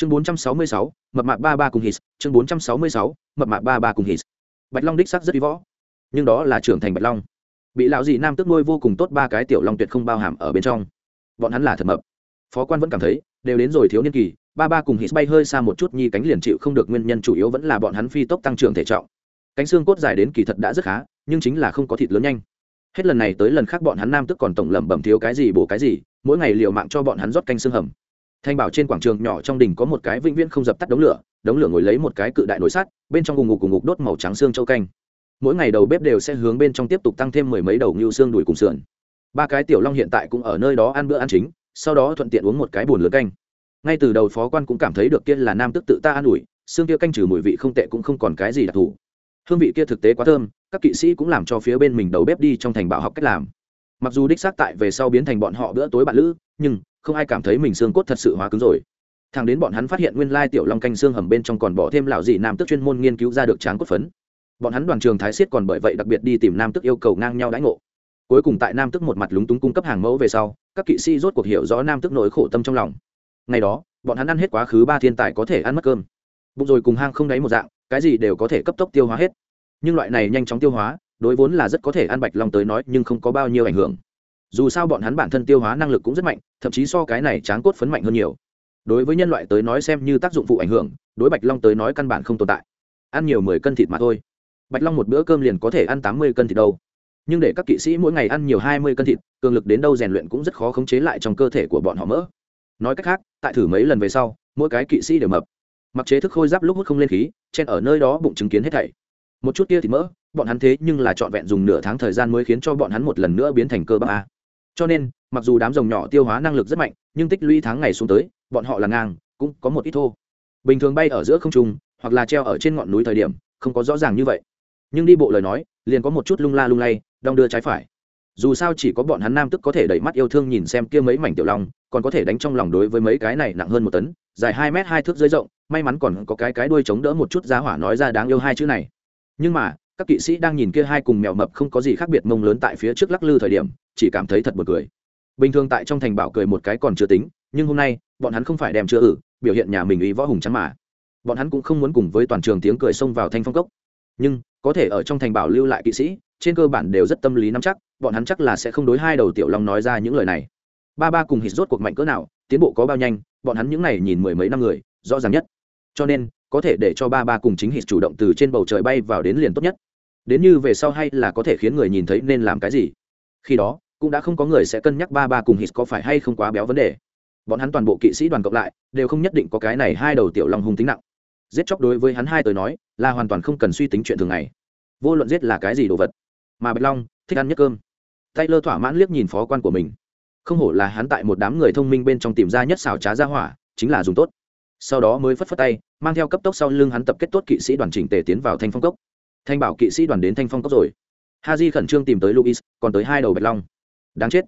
chương 466, mập mạp ba ba cùng hít chương 466, mập mạp ba ba cùng hít bạch long đích sắc rất uy võ nhưng đó là trưởng thành bạch long. Bị lão gì nam tức nuôi vô cùng tốt ba cái tiểu long tuyệt không bao hàm ở bên trong. Bọn hắn là thật mập. Phó quan vẫn cảm thấy đều đến rồi thiếu niên kỳ ba ba cùng hít bay hơi xa một chút nhi cánh liền chịu không được nguyên nhân chủ yếu vẫn là bọn hắn phi tốc tăng trưởng thể trọng. Cánh xương cốt dài đến kỳ thật đã rất khá nhưng chính là không có thịt lớn nhanh. Hết lần này tới lần khác bọn hắn nam tức còn tổng lẩm bẩm thiếu cái gì bổ cái gì mỗi ngày liều mạng cho bọn hắn rót canh xương hầm thanh bảo trên quảng trường nhỏ trong đình có một cái vĩnh viễn không dập tắt đống lửa đống lửa ngồi lấy một cái cự đại nồi sắt, bên trong cùng ngục cùng ngục đốt màu trắng xương châu canh. Mỗi ngày đầu bếp đều sẽ hướng bên trong tiếp tục tăng thêm mười mấy đầu ngưu xương đùi cùng sườn. Ba cái tiểu long hiện tại cũng ở nơi đó ăn bữa ăn chính, sau đó thuận tiện uống một cái bùn lửa canh. Ngay từ đầu phó quan cũng cảm thấy được kia là nam tức tự ta an ủi, xương kia canh trừ mùi vị không tệ cũng không còn cái gì đặc thù. Hương vị kia thực tế quá thơm, các kỵ sĩ cũng làm cho phía bên mình đầu bếp đi trong thành bảo học cách làm. Mặc dù đích xác tại về sau biến thành bọn họ bữa tối bạn lữ, nhưng không ai cảm thấy mình xương cốt thật sự hóa cứng rồi. Thằng đến bọn hắn phát hiện nguyên lai tiểu long canh xương hầm bên trong còn bỏ thêm lão dị nam tức chuyên môn nghiên cứu ra được tráng cốt phấn. Bọn hắn đoàn trường thái siết còn bởi vậy đặc biệt đi tìm nam tức yêu cầu ngang nhau đãi ngộ. Cuối cùng tại nam tức một mặt lúng túng cung cấp hàng mẫu về sau, các kỵ sĩ rốt cuộc hiểu rõ nam tức nỗi khổ tâm trong lòng. Ngày đó, bọn hắn ăn hết quá khứ ba thiên tài có thể ăn mất cơm. Bụng rồi cùng hang không đáy một dạng, cái gì đều có thể cấp tốc tiêu hóa hết. Nhưng loại này nhanh chóng tiêu hóa, đối vốn là rất có thể ăn bạch long tới nói nhưng không có bao nhiêu ảnh hưởng dù sao bọn hắn bản thân tiêu hóa năng lực cũng rất mạnh, thậm chí so cái này tráng cốt phấn mạnh hơn nhiều. Đối với nhân loại tới nói xem như tác dụng phụ ảnh hưởng, đối bạch long tới nói căn bản không tồn tại. Ăn nhiều mười cân thịt mà thôi. Bạch long một bữa cơm liền có thể ăn tám mươi cân thịt đâu. Nhưng để các kỵ sĩ mỗi ngày ăn nhiều hai mươi cân thịt, cường lực đến đâu rèn luyện cũng rất khó khống chế lại trong cơ thể của bọn họ mỡ. Nói cách khác, tại thử mấy lần về sau, mỗi cái kỵ sĩ đều mập. Mặc chế thức khôi giáp lúc hút không lên khí, chen ở nơi đó bụng chứng kiến hết thảy. Một chút kia thì mỡ, bọn hắn thế nhưng là trọn vẹn dùng nửa tháng thời gian mới khiến cho bọn hắn một lần nữa biến thành cơ bắp a cho nên, mặc dù đám rồng nhỏ tiêu hóa năng lực rất mạnh, nhưng tích lũy tháng ngày xuống tới, bọn họ là ngang, cũng có một ít thô. Bình thường bay ở giữa không trung, hoặc là treo ở trên ngọn núi thời điểm, không có rõ ràng như vậy. Nhưng đi bộ lời nói, liền có một chút lung la lung lay, đong đưa trái phải. Dù sao chỉ có bọn hắn nam tức có thể đẩy mắt yêu thương nhìn xem kia mấy mảnh tiểu long, còn có thể đánh trong lòng đối với mấy cái này nặng hơn một tấn, dài hai mét hai thước dưới rộng, may mắn còn có cái cái đuôi chống đỡ một chút giá hỏa nói ra đáng yêu hai chữ này. Nhưng mà các kỵ sĩ đang nhìn kia hai cùng mèo mập không có gì khác biệt mông lớn tại phía trước lắc lư thời điểm, chỉ cảm thấy thật buồn cười. Bình thường tại trong thành bảo cười một cái còn chưa tính, nhưng hôm nay, bọn hắn không phải đem chưa ử, biểu hiện nhà mình ý võ hùng chắn mà. Bọn hắn cũng không muốn cùng với toàn trường tiếng cười xông vào thanh phong cốc. Nhưng, có thể ở trong thành bảo lưu lại kỵ sĩ, trên cơ bản đều rất tâm lý nắm chắc, bọn hắn chắc là sẽ không đối hai đầu tiểu long nói ra những lời này. Ba ba cùng hít rốt cuộc mạnh cỡ nào, tiến bộ có bao nhanh, bọn hắn những này nhìn mười mấy năm người, rõ ràng nhất. Cho nên, có thể để cho ba ba cùng chính hít chủ động từ trên bầu trời bay vào đến liền tốt nhất đến như về sau hay là có thể khiến người nhìn thấy nên làm cái gì? Khi đó, cũng đã không có người sẽ cân nhắc ba ba cùng hít có phải hay không quá béo vấn đề. Bọn hắn toàn bộ kỵ sĩ đoàn cộng lại, đều không nhất định có cái này hai đầu tiểu long hung tính nặng. Giết chóc đối với hắn hai tới nói, là hoàn toàn không cần suy tính chuyện thường ngày. Vô luận giết là cái gì đồ vật. Mà bạch long, thích ăn nhất cơm. Tay lơ thỏa mãn liếc nhìn phó quan của mình. Không hổ là hắn tại một đám người thông minh bên trong tìm ra nhất xào trá ra hỏa, chính là dùng tốt. Sau đó mới phất phất tay, mang theo cấp tốc sau lưng hắn tập kết tốt kỵ sĩ đoàn chỉnh tề tiến vào thanh phong cốc thanh bảo kỵ sĩ đoàn đến thanh phong cốc rồi. Ha di khẩn trương tìm tới luis còn tới hai đầu bạch long. Đáng chết.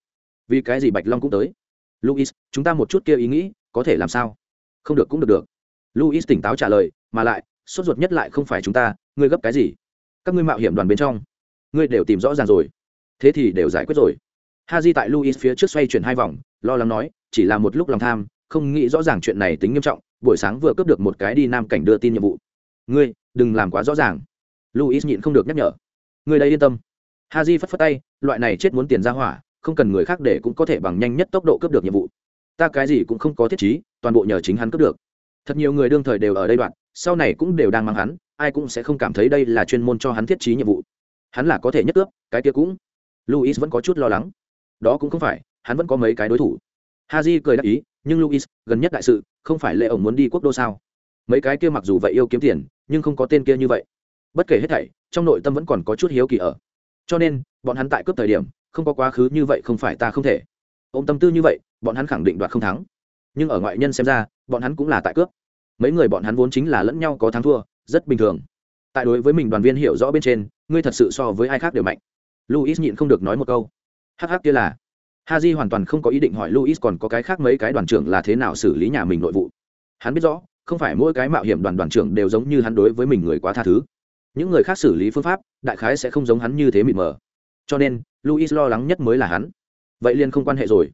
Vì cái gì bạch long cũng tới? Luis chúng ta một chút kia ý nghĩ, có thể làm sao? Không được cũng được được. Luis tỉnh táo trả lời, mà lại, sốt ruột nhất lại không phải chúng ta, ngươi gấp cái gì? Các ngươi mạo hiểm đoàn bên trong, ngươi đều tìm rõ ràng rồi. Thế thì đều giải quyết rồi. Ha di tại luis phía trước xoay chuyển hai vòng, lo lắng nói, chỉ là một lúc lòng tham, không nghĩ rõ ràng chuyện này tính nghiêm trọng, buổi sáng vừa cướp được một cái đi nam cảnh đưa tin nhiệm vụ. Ngươi, đừng làm quá rõ ràng luis nhịn không được nhắc nhở. Người đây yên tâm. Haji phất phất tay, loại này chết muốn tiền ra hỏa, không cần người khác để cũng có thể bằng nhanh nhất tốc độ cướp được nhiệm vụ. Ta cái gì cũng không có thiết chí toàn bộ nhờ chính hắn cướp được. Thật nhiều người đương thời đều ở đây đoạn, sau này cũng đều đang mang hắn, ai cũng sẽ không cảm thấy đây là chuyên môn cho hắn thiết trí nhiệm vụ. Hắn là có thể nhất cướp, cái kia cũng. Luis vẫn có chút lo lắng. Đó cũng không phải, hắn vẫn có mấy cái đối thủ. Haji cười đáp ý, nhưng luis, gần nhất đại sự, không phải lệ ổng muốn đi quốc đô sao? Mấy cái kia mặc dù vậy yêu kiếm tiền, nhưng không có tên kia như vậy bất kể hết thảy, trong nội tâm vẫn còn có chút hiếu kỳ ở. Cho nên, bọn hắn tại cướp thời điểm, không có quá khứ như vậy không phải ta không thể. Ôm tâm tư như vậy, bọn hắn khẳng định đoạt không thắng. Nhưng ở ngoại nhân xem ra, bọn hắn cũng là tại cướp. Mấy người bọn hắn vốn chính là lẫn nhau có thắng thua, rất bình thường. Tại đối với mình đoàn viên hiểu rõ bên trên, ngươi thật sự so với ai khác đều mạnh. Luis nhịn không được nói một câu. Hh kia là. Haji hoàn toàn không có ý định hỏi luis còn có cái khác mấy cái đoàn trưởng là thế nào xử lý nhà mình nội vụ. Hắn biết rõ, không phải mỗi cái mạo hiểm đoàn đoàn trưởng đều giống như hắn đối với mình người quá tha thứ những người khác xử lý phương pháp, đại khái sẽ không giống hắn như thế mịt mờ. Cho nên luis lo lắng nhất mới là hắn. Vậy liền không quan hệ rồi.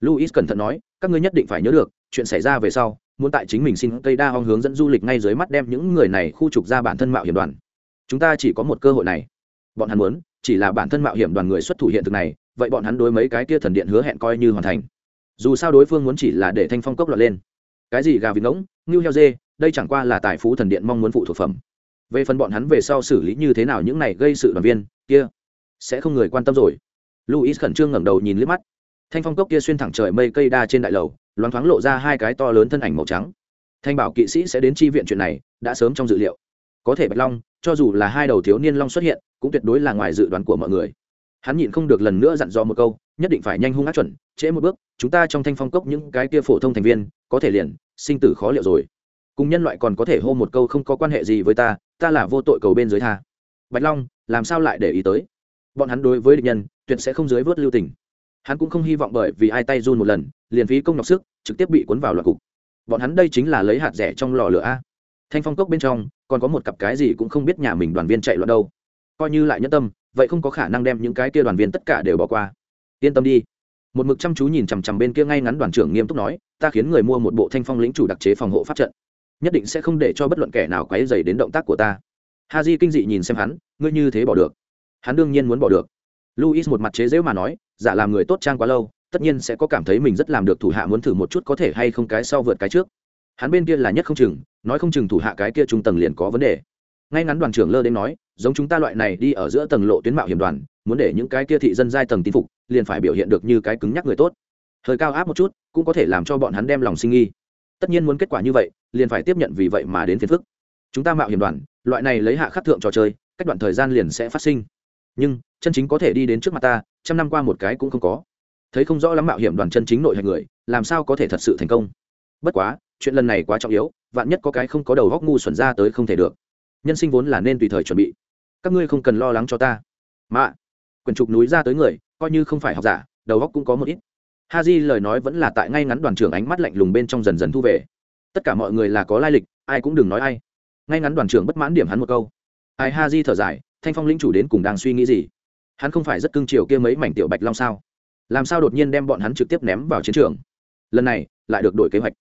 Luis cẩn thận nói, các ngươi nhất định phải nhớ được, chuyện xảy ra về sau, muốn tại chính mình xin cây đa hong hướng dẫn du lịch ngay dưới mắt đem những người này khu trục ra bản thân mạo hiểm đoàn. Chúng ta chỉ có một cơ hội này. Bọn hắn muốn, chỉ là bản thân mạo hiểm đoàn người xuất thủ hiện thực này, vậy bọn hắn đối mấy cái kia thần điện hứa hẹn coi như hoàn thành. Dù sao đối phương muốn chỉ là để thanh phong cốc lọt lên. Cái gì gà vịt ngỗng, ngưu heo dê, đây chẳng qua là tài phú thần điện mong muốn phụ thuộc phẩm về phần bọn hắn về sau xử lý như thế nào những này gây sự đoàn viên, kia sẽ không người quan tâm rồi. Luis khẩn trương ngẩng đầu nhìn liếc mắt. Thanh phong cốc kia xuyên thẳng trời mây cây đa trên đại lầu, loáng thoáng lộ ra hai cái to lớn thân ảnh màu trắng. Thanh bảo kỵ sĩ sẽ đến tri viện chuyện này, đã sớm trong dự liệu. Có thể bạch long, cho dù là hai đầu thiếu niên long xuất hiện, cũng tuyệt đối là ngoài dự đoán của mọi người. Hắn nhịn không được lần nữa dặn dò một câu, nhất định phải nhanh hung ác chuẩn, trễ một bước, chúng ta trong thanh phong cốc những cái kia phổ thông thành viên, có thể liền, sinh tử khó liệu rồi. Cùng nhân loại còn có thể hô một câu không có quan hệ gì với ta ta là vô tội cầu bên dưới tha. Bạch long, làm sao lại để ý tới? Bọn hắn đối với địch nhân, tuyệt sẽ không dưới vớt lưu tình. Hắn cũng không hy vọng bởi vì ai tay run một lần, liền phí công nhọc sức, trực tiếp bị cuốn vào loạt cục. Bọn hắn đây chính là lấy hạt rẻ trong lò lửa a. Thanh phong cốc bên trong, còn có một cặp cái gì cũng không biết nhà mình đoàn viên chạy loạn đâu. Coi như lại nhân tâm, vậy không có khả năng đem những cái kia đoàn viên tất cả đều bỏ qua. Yên tâm đi. Một mực chăm chú nhìn chằm chằm bên kia ngay ngắn đoàn trưởng nghiêm túc nói, ta khiến người mua một bộ thanh phong lĩnh chủ đặc chế phòng hộ pháp trận nhất định sẽ không để cho bất luận kẻ nào quấy dày đến động tác của ta. Ha j kinh dị nhìn xem hắn, ngươi như thế bỏ được. Hắn đương nhiên muốn bỏ được. Luis một mặt chế dễu mà nói, giả làm người tốt trang quá lâu, tất nhiên sẽ có cảm thấy mình rất làm được thủ hạ muốn thử một chút có thể hay không cái sau vượt cái trước. Hắn bên kia là nhất không chừng, nói không chừng thủ hạ cái kia trung tầng liền có vấn đề. Ngay ngắn đoàn trưởng lơ đến nói, giống chúng ta loại này đi ở giữa tầng lộ tuyến mạo hiểm đoàn, muốn để những cái kia thị dân giai tầng tin phục, liền phải biểu hiện được như cái cứng nhắc người tốt. Hơi cao áp một chút, cũng có thể làm cho bọn hắn đem lòng sinh nghi. Tất nhiên muốn kết quả như vậy liền phải tiếp nhận vì vậy mà đến phiền phức. Chúng ta mạo hiểm đoàn, loại này lấy hạ khắc thượng trò chơi, cách đoạn thời gian liền sẽ phát sinh. Nhưng, chân chính có thể đi đến trước mặt ta, trăm năm qua một cái cũng không có. Thấy không rõ lắm mạo hiểm đoàn chân chính nội hạch người, làm sao có thể thật sự thành công? Bất quá, chuyện lần này quá trọng yếu, vạn nhất có cái không có đầu góc ngu xuẩn ra tới không thể được. Nhân sinh vốn là nên tùy thời chuẩn bị. Các ngươi không cần lo lắng cho ta. Mà quyển trục núi ra tới người, coi như không phải học giả, đầu góc cũng có một ít. Ha di lời nói vẫn là tại ngay ngắn đoàn trưởng ánh mắt lạnh lùng bên trong dần dần thu về tất cả mọi người là có lai lịch, ai cũng đừng nói ai. Ngay ngắn đoàn trưởng bất mãn điểm hắn một câu. Ai ha di thở dài, thanh phong lĩnh chủ đến cùng đang suy nghĩ gì? Hắn không phải rất cưng chiều kia mấy mảnh tiểu bạch long sao? Làm sao đột nhiên đem bọn hắn trực tiếp ném vào chiến trường? Lần này, lại được đổi kế hoạch.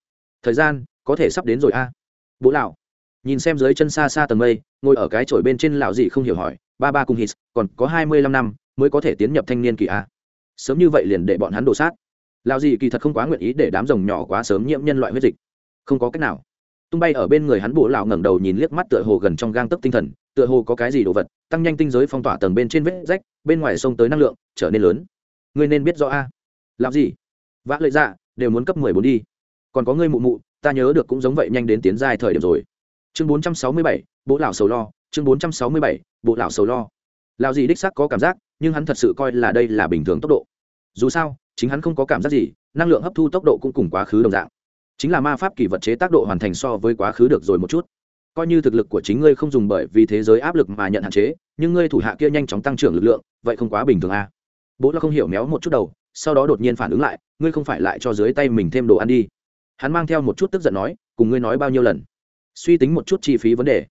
Thời gian, có thể sắp đến rồi a. Bố lão, nhìn xem dưới chân xa xa tầng mây, ngồi ở cái chổi bên trên lão dị không hiểu hỏi, ba ba cùng hít còn có hai mươi lăm năm, mới có thể tiến nhập thanh niên kỳ a? Sớm như vậy liền để bọn hắn đổ sát lão dị kỳ thật không quá nguyện ý để đám rồng nhỏ quá sớm nhiễm nhân loại huyết dịch không có cách nào. Tung bay ở bên người hắn bổ lão ngẩng đầu nhìn liếc mắt tựa hồ gần trong gang tấc tinh thần, tựa hồ có cái gì đồ vật, tăng nhanh tinh giới phong tỏa tầng bên trên vết rách, bên ngoài sông tới năng lượng, trở nên lớn. Ngươi nên biết rõ a. Làm gì? Vã lợi dạ đều muốn cấp mười bốn đi. Còn có ngươi mụ mụ, ta nhớ được cũng giống vậy nhanh đến tiến giai thời điểm rồi. Chương bốn trăm sáu mươi bảy, bộ lão sầu lo. Chương bốn trăm sáu mươi bảy, bộ lão sầu lo. Lão gì đích xác có cảm giác, nhưng hắn thật sự coi là đây là bình thường tốc độ. Dù sao, chính hắn không có cảm giác gì, năng lượng hấp thu tốc độ cũng cùng quá khứ đồng dạng chính là ma pháp kỳ vật chế tác độ hoàn thành so với quá khứ được rồi một chút. Coi như thực lực của chính ngươi không dùng bởi vì thế giới áp lực mà nhận hạn chế, nhưng ngươi thủ hạ kia nhanh chóng tăng trưởng lực lượng, vậy không quá bình thường à. bố là không hiểu méo một chút đầu, sau đó đột nhiên phản ứng lại, ngươi không phải lại cho dưới tay mình thêm đồ ăn đi. Hắn mang theo một chút tức giận nói, cùng ngươi nói bao nhiêu lần? Suy tính một chút chi phí vấn đề.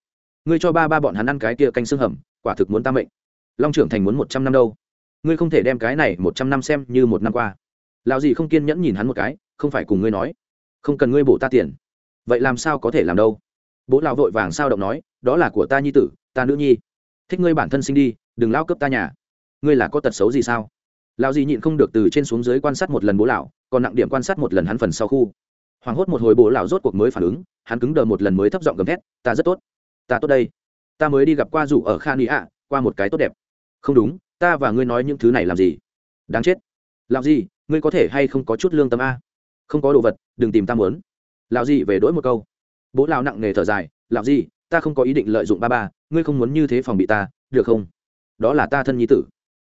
Ngươi cho ba ba bọn hắn ăn cái kia canh xương hầm, quả thực muốn ta mệnh. Long trưởng thành muốn một trăm năm đâu? Ngươi không thể đem cái này một trăm năm xem như một năm qua. Lào gì không kiên nhẫn nhìn hắn một cái, không phải cùng ngươi nói không cần ngươi bổ ta tiền. Vậy làm sao có thể làm đâu? Bố lão vội vàng sao động nói, đó là của ta nhi tử, ta nữ nhi. Thích ngươi bản thân sinh đi, đừng lao cướp ta nhà. Ngươi là có tật xấu gì sao? Lão gì nhịn không được từ trên xuống dưới quan sát một lần bố lão, còn nặng điểm quan sát một lần hắn phần sau khu. Hoảng hốt một hồi bố lão rốt cuộc mới phản ứng, hắn cứng đờ một lần mới thấp giọng gầm thét, ta rất tốt. Ta tốt đây. Ta mới đi gặp qua rủ ở khan ý ạ, qua một cái tốt đẹp. Không đúng, ta và ngươi nói những thứ này làm gì? Đáng chết. Làm gì ngươi có thể hay không có chút lương tâm a? Không có đồ vật, đừng tìm ta muốn. Lão gì về đỗi một câu. Bố lão nặng nề thở dài, lão gì ta không có ý định lợi dụng ba ba, ngươi không muốn như thế phòng bị ta, được không? Đó là ta thân nhi tử.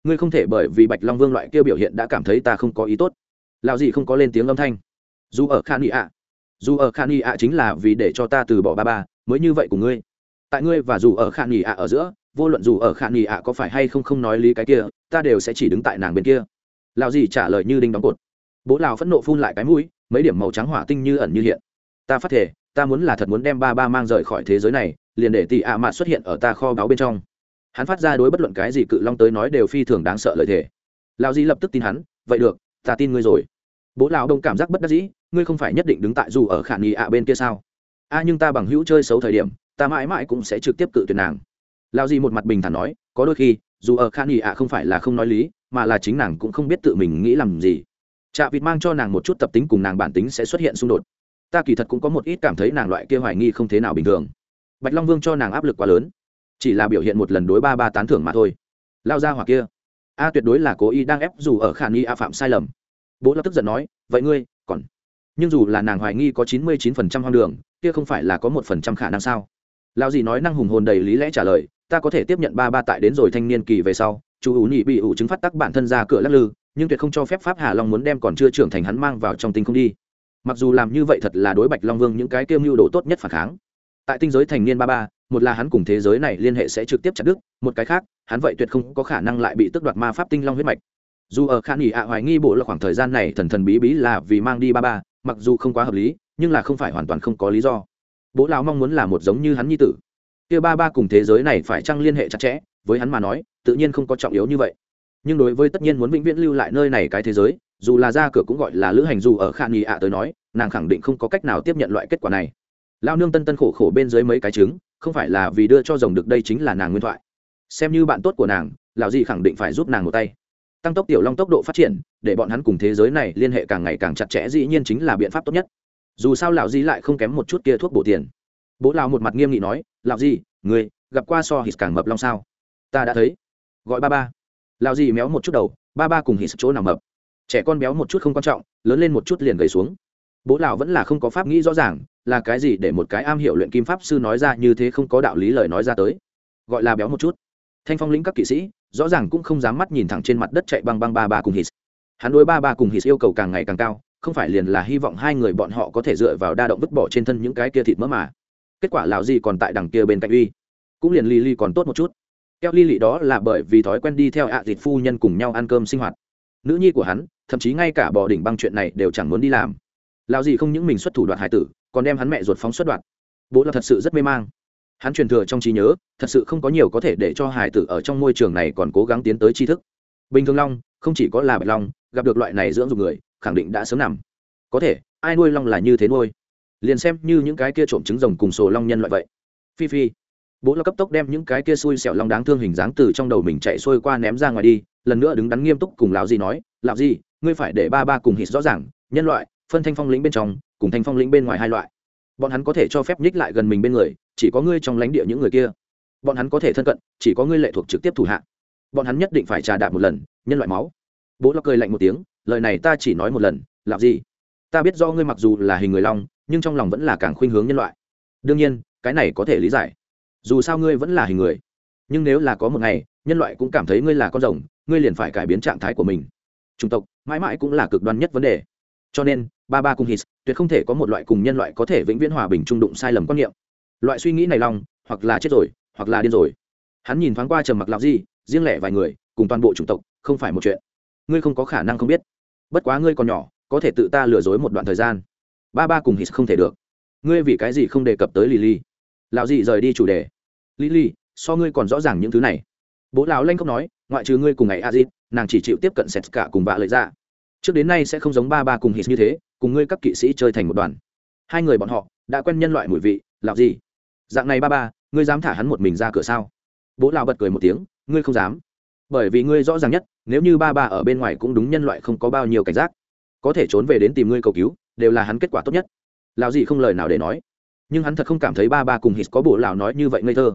Ngươi không thể bởi vì bạch long vương loại kia biểu hiện đã cảm thấy ta không có ý tốt. Lão gì không có lên tiếng âm thanh. Dù ở khan ý ạ, dù ở khan ý ạ chính là vì để cho ta từ bỏ ba ba, mới như vậy của ngươi. Tại ngươi và dù ở khan ý ạ ở giữa, vô luận dù ở khan ý ạ có phải hay không không nói lý cái kia, ta đều sẽ chỉ đứng tại nàng bên kia. Lão gì trả lời như đinh đóng cột bố lão phẫn nộ phun lại cái mũi, mấy điểm màu trắng hỏa tinh như ẩn như hiện. Ta phát thể ta muốn là thật muốn đem ba ba mang rời khỏi thế giới này, liền để tỷ ạ mạ xuất hiện ở ta kho báu bên trong. Hắn phát ra đối bất luận cái gì cự long tới nói đều phi thường đáng sợ lợi thế lão di lập tức tin hắn, vậy được, ta tin ngươi rồi. Bố lão đông cảm giác bất đắc dĩ, ngươi không phải nhất định đứng tại dù ở khả nghi ạ bên kia sao? A, nhưng ta bằng hữu chơi xấu thời điểm, ta mãi mãi cũng sẽ trực tiếp cự tuyệt nàng. Lao Di một mặt bình thản nói, có đôi khi, dù ở khả nghi ạ không phải là không nói lý, mà là chính nàng cũng không biết tự mình nghĩ làm gì chạ vịt mang cho nàng một chút tập tính cùng nàng bản tính sẽ xuất hiện xung đột. Ta kỳ thật cũng có một ít cảm thấy nàng loại kia hoài nghi không thế nào bình thường. Bạch long vương cho nàng áp lực quá lớn. Chỉ là biểu hiện một lần đối ba ba tán thưởng mà thôi. Lao ra hoặc kia. A tuyệt đối là cố ý đang ép dù ở khả nghi a phạm sai lầm. Bố lập tức giận nói, vậy ngươi, còn? Nhưng dù là nàng hoài nghi có chín mươi chín phần trăm hoang đường, kia không phải là có một phần trăm khả năng sao? Lao gì nói năng hùng hồn đầy lý lẽ trả lời, ta có thể tiếp nhận ba ba tại đến rồi thanh niên kỳ về sau, chú ủ nhị bị ủ chứng phát tắc bản thân ra cửa lắc lư nhưng tuyệt không cho phép pháp hà long muốn đem còn chưa trưởng thành hắn mang vào trong tinh không đi. Mặc dù làm như vậy thật là đối bạch long vương những cái kêu mưu đồ tốt nhất phản kháng. Tại tinh giới thành niên ba ba, một là hắn cùng thế giới này liên hệ sẽ trực tiếp chặt đứt, một cái khác, hắn vậy tuyệt không có khả năng lại bị tước đoạt ma pháp tinh long huyết mạch. Dù ở khả nghỉ ạ hoài nghi bộ là khoảng thời gian này thần thần bí bí là vì mang đi ba ba, mặc dù không quá hợp lý, nhưng là không phải hoàn toàn không có lý do. Bố lão mong muốn là một giống như hắn nhi tử. Kia ba ba cùng thế giới này phải chăng liên hệ chặt chẽ, với hắn mà nói, tự nhiên không có trọng yếu như vậy nhưng đối với tất nhiên muốn vĩnh viễn lưu lại nơi này cái thế giới, dù là ra cửa cũng gọi là lữ hành dù ở khả nghỉ ạ tới nói, nàng khẳng định không có cách nào tiếp nhận loại kết quả này. Lao nương tân tân khổ khổ bên dưới mấy cái trứng, không phải là vì đưa cho rồng được đây chính là nàng nguyên thoại. Xem như bạn tốt của nàng, lão gì khẳng định phải giúp nàng một tay. Tăng tốc tiểu long tốc độ phát triển, để bọn hắn cùng thế giới này liên hệ càng ngày càng chặt chẽ dĩ nhiên chính là biện pháp tốt nhất. Dù sao lão di lại không kém một chút kia thuốc bổ tiền. Bố lão một mặt nghiêm nghị nói, lão di người gặp qua so hít càng mập long sao? Ta đã thấy. Gọi ba ba lão gì méo một chút đầu, ba ba cùng hít chỗ nào mập. Trẻ con béo một chút không quan trọng, lớn lên một chút liền gầy xuống. Bố lão vẫn là không có pháp nghĩ rõ ràng, là cái gì để một cái am hiểu luyện kim pháp sư nói ra như thế không có đạo lý lời nói ra tới. Gọi là béo một chút. Thanh phong lĩnh các kỵ sĩ, rõ ràng cũng không dám mắt nhìn thẳng trên mặt đất chạy băng băng ba ba cùng hít. Hắn đối ba ba cùng hít yêu cầu càng ngày càng cao, không phải liền là hy vọng hai người bọn họ có thể dựa vào đa động vứt bỏ trên thân những cái kia thịt mỡ mà. Kết quả lão gì còn tại đằng kia bên cạnh uy. Cũng liền ly ly còn tốt một chút keo ly lị đó là bởi vì thói quen đi theo ạ à thịt phu nhân cùng nhau ăn cơm sinh hoạt. Nữ nhi của hắn, thậm chí ngay cả bỏ đỉnh băng chuyện này đều chẳng muốn đi làm. Lão gì không những mình xuất thủ đoạt hải tử, còn đem hắn mẹ ruột phóng xuất đoạt. Bố là thật sự rất mê mang. Hắn truyền thừa trong trí nhớ, thật sự không có nhiều có thể để cho hải tử ở trong môi trường này còn cố gắng tiến tới tri thức. Bình thường long, không chỉ có là bạch long, gặp được loại này dưỡng dục người, khẳng định đã sớm nằm. Có thể, ai nuôi long là như thế nuôi? Liền xem như những cái kia trộm trứng rồng cùng sổ long nhân loại vậy. Phi phi bố lo cấp tốc đem những cái kia xui xẻo long đáng thương hình dáng từ trong đầu mình chạy xuôi qua ném ra ngoài đi, lần nữa đứng đắn nghiêm túc cùng lão gì nói, lão gì ngươi phải để ba ba cùng hít rõ ràng, nhân loại, phân thanh phong lĩnh bên trong, cùng thanh phong lĩnh bên ngoài hai loại. Bọn hắn có thể cho phép nhích lại gần mình bên người, chỉ có ngươi trong lãnh địa những người kia. Bọn hắn có thể thân cận, chỉ có ngươi lệ thuộc trực tiếp thủ hạ. Bọn hắn nhất định phải trà đạp một lần, nhân loại máu. Bố lo cười lạnh một tiếng, lời này ta chỉ nói một lần làm gì ta biết do ngươi mặc dù là hình người long, nhưng trong lòng vẫn là càng khuynh hướng nhân loại. Đương nhiên, cái này có thể lý giải dù sao ngươi vẫn là hình người. Nhưng nếu là có một ngày, nhân loại cũng cảm thấy ngươi là con rồng, ngươi liền phải cải biến trạng thái của mình. Chủng tộc, mãi mãi cũng là cực đoan nhất vấn đề. Cho nên, ba ba cùng hít tuyệt không thể có một loại cùng nhân loại có thể vĩnh viễn hòa bình trung đụng sai lầm quan niệm. Loại suy nghĩ này long hoặc là chết rồi, hoặc là điên rồi. Hắn nhìn thoáng qua trầm mặc lão di, riêng lẻ vài người, cùng toàn bộ chủng tộc, không phải một chuyện. Ngươi không có khả năng không biết. Bất quá ngươi còn nhỏ, có thể tự ta lừa dối một đoạn thời gian. Ba ba cùng hít không thể được. Ngươi vì cái gì không đề cập tới lily? Lão dị rời đi chủ đề. Lý Lý, so ngươi còn rõ ràng những thứ này. Bố lão lanh không nói ngoại trừ ngươi cùng ngày a dít nàng chỉ chịu tiếp cận sệt cả cùng vạ lợi ra trước đến nay sẽ không giống ba ba cùng hít như thế cùng ngươi các kỵ sĩ chơi thành một đoàn. Hai người bọn họ đã quen nhân loại mùi vị lão gì dạng này ba ba ngươi dám thả hắn một mình ra cửa sao? Bố lão bật cười một tiếng ngươi không dám. Bởi vì ngươi rõ ràng nhất nếu như ba ba ở bên ngoài cũng đúng nhân loại không có bao nhiêu cảnh giác có thể trốn về đến tìm ngươi cầu cứu đều là hắn kết quả tốt nhất. Lão gì không lời nào để nói nhưng hắn thật không cảm thấy ba ba cùng hít có bộ lão nói như vậy ngây thơ.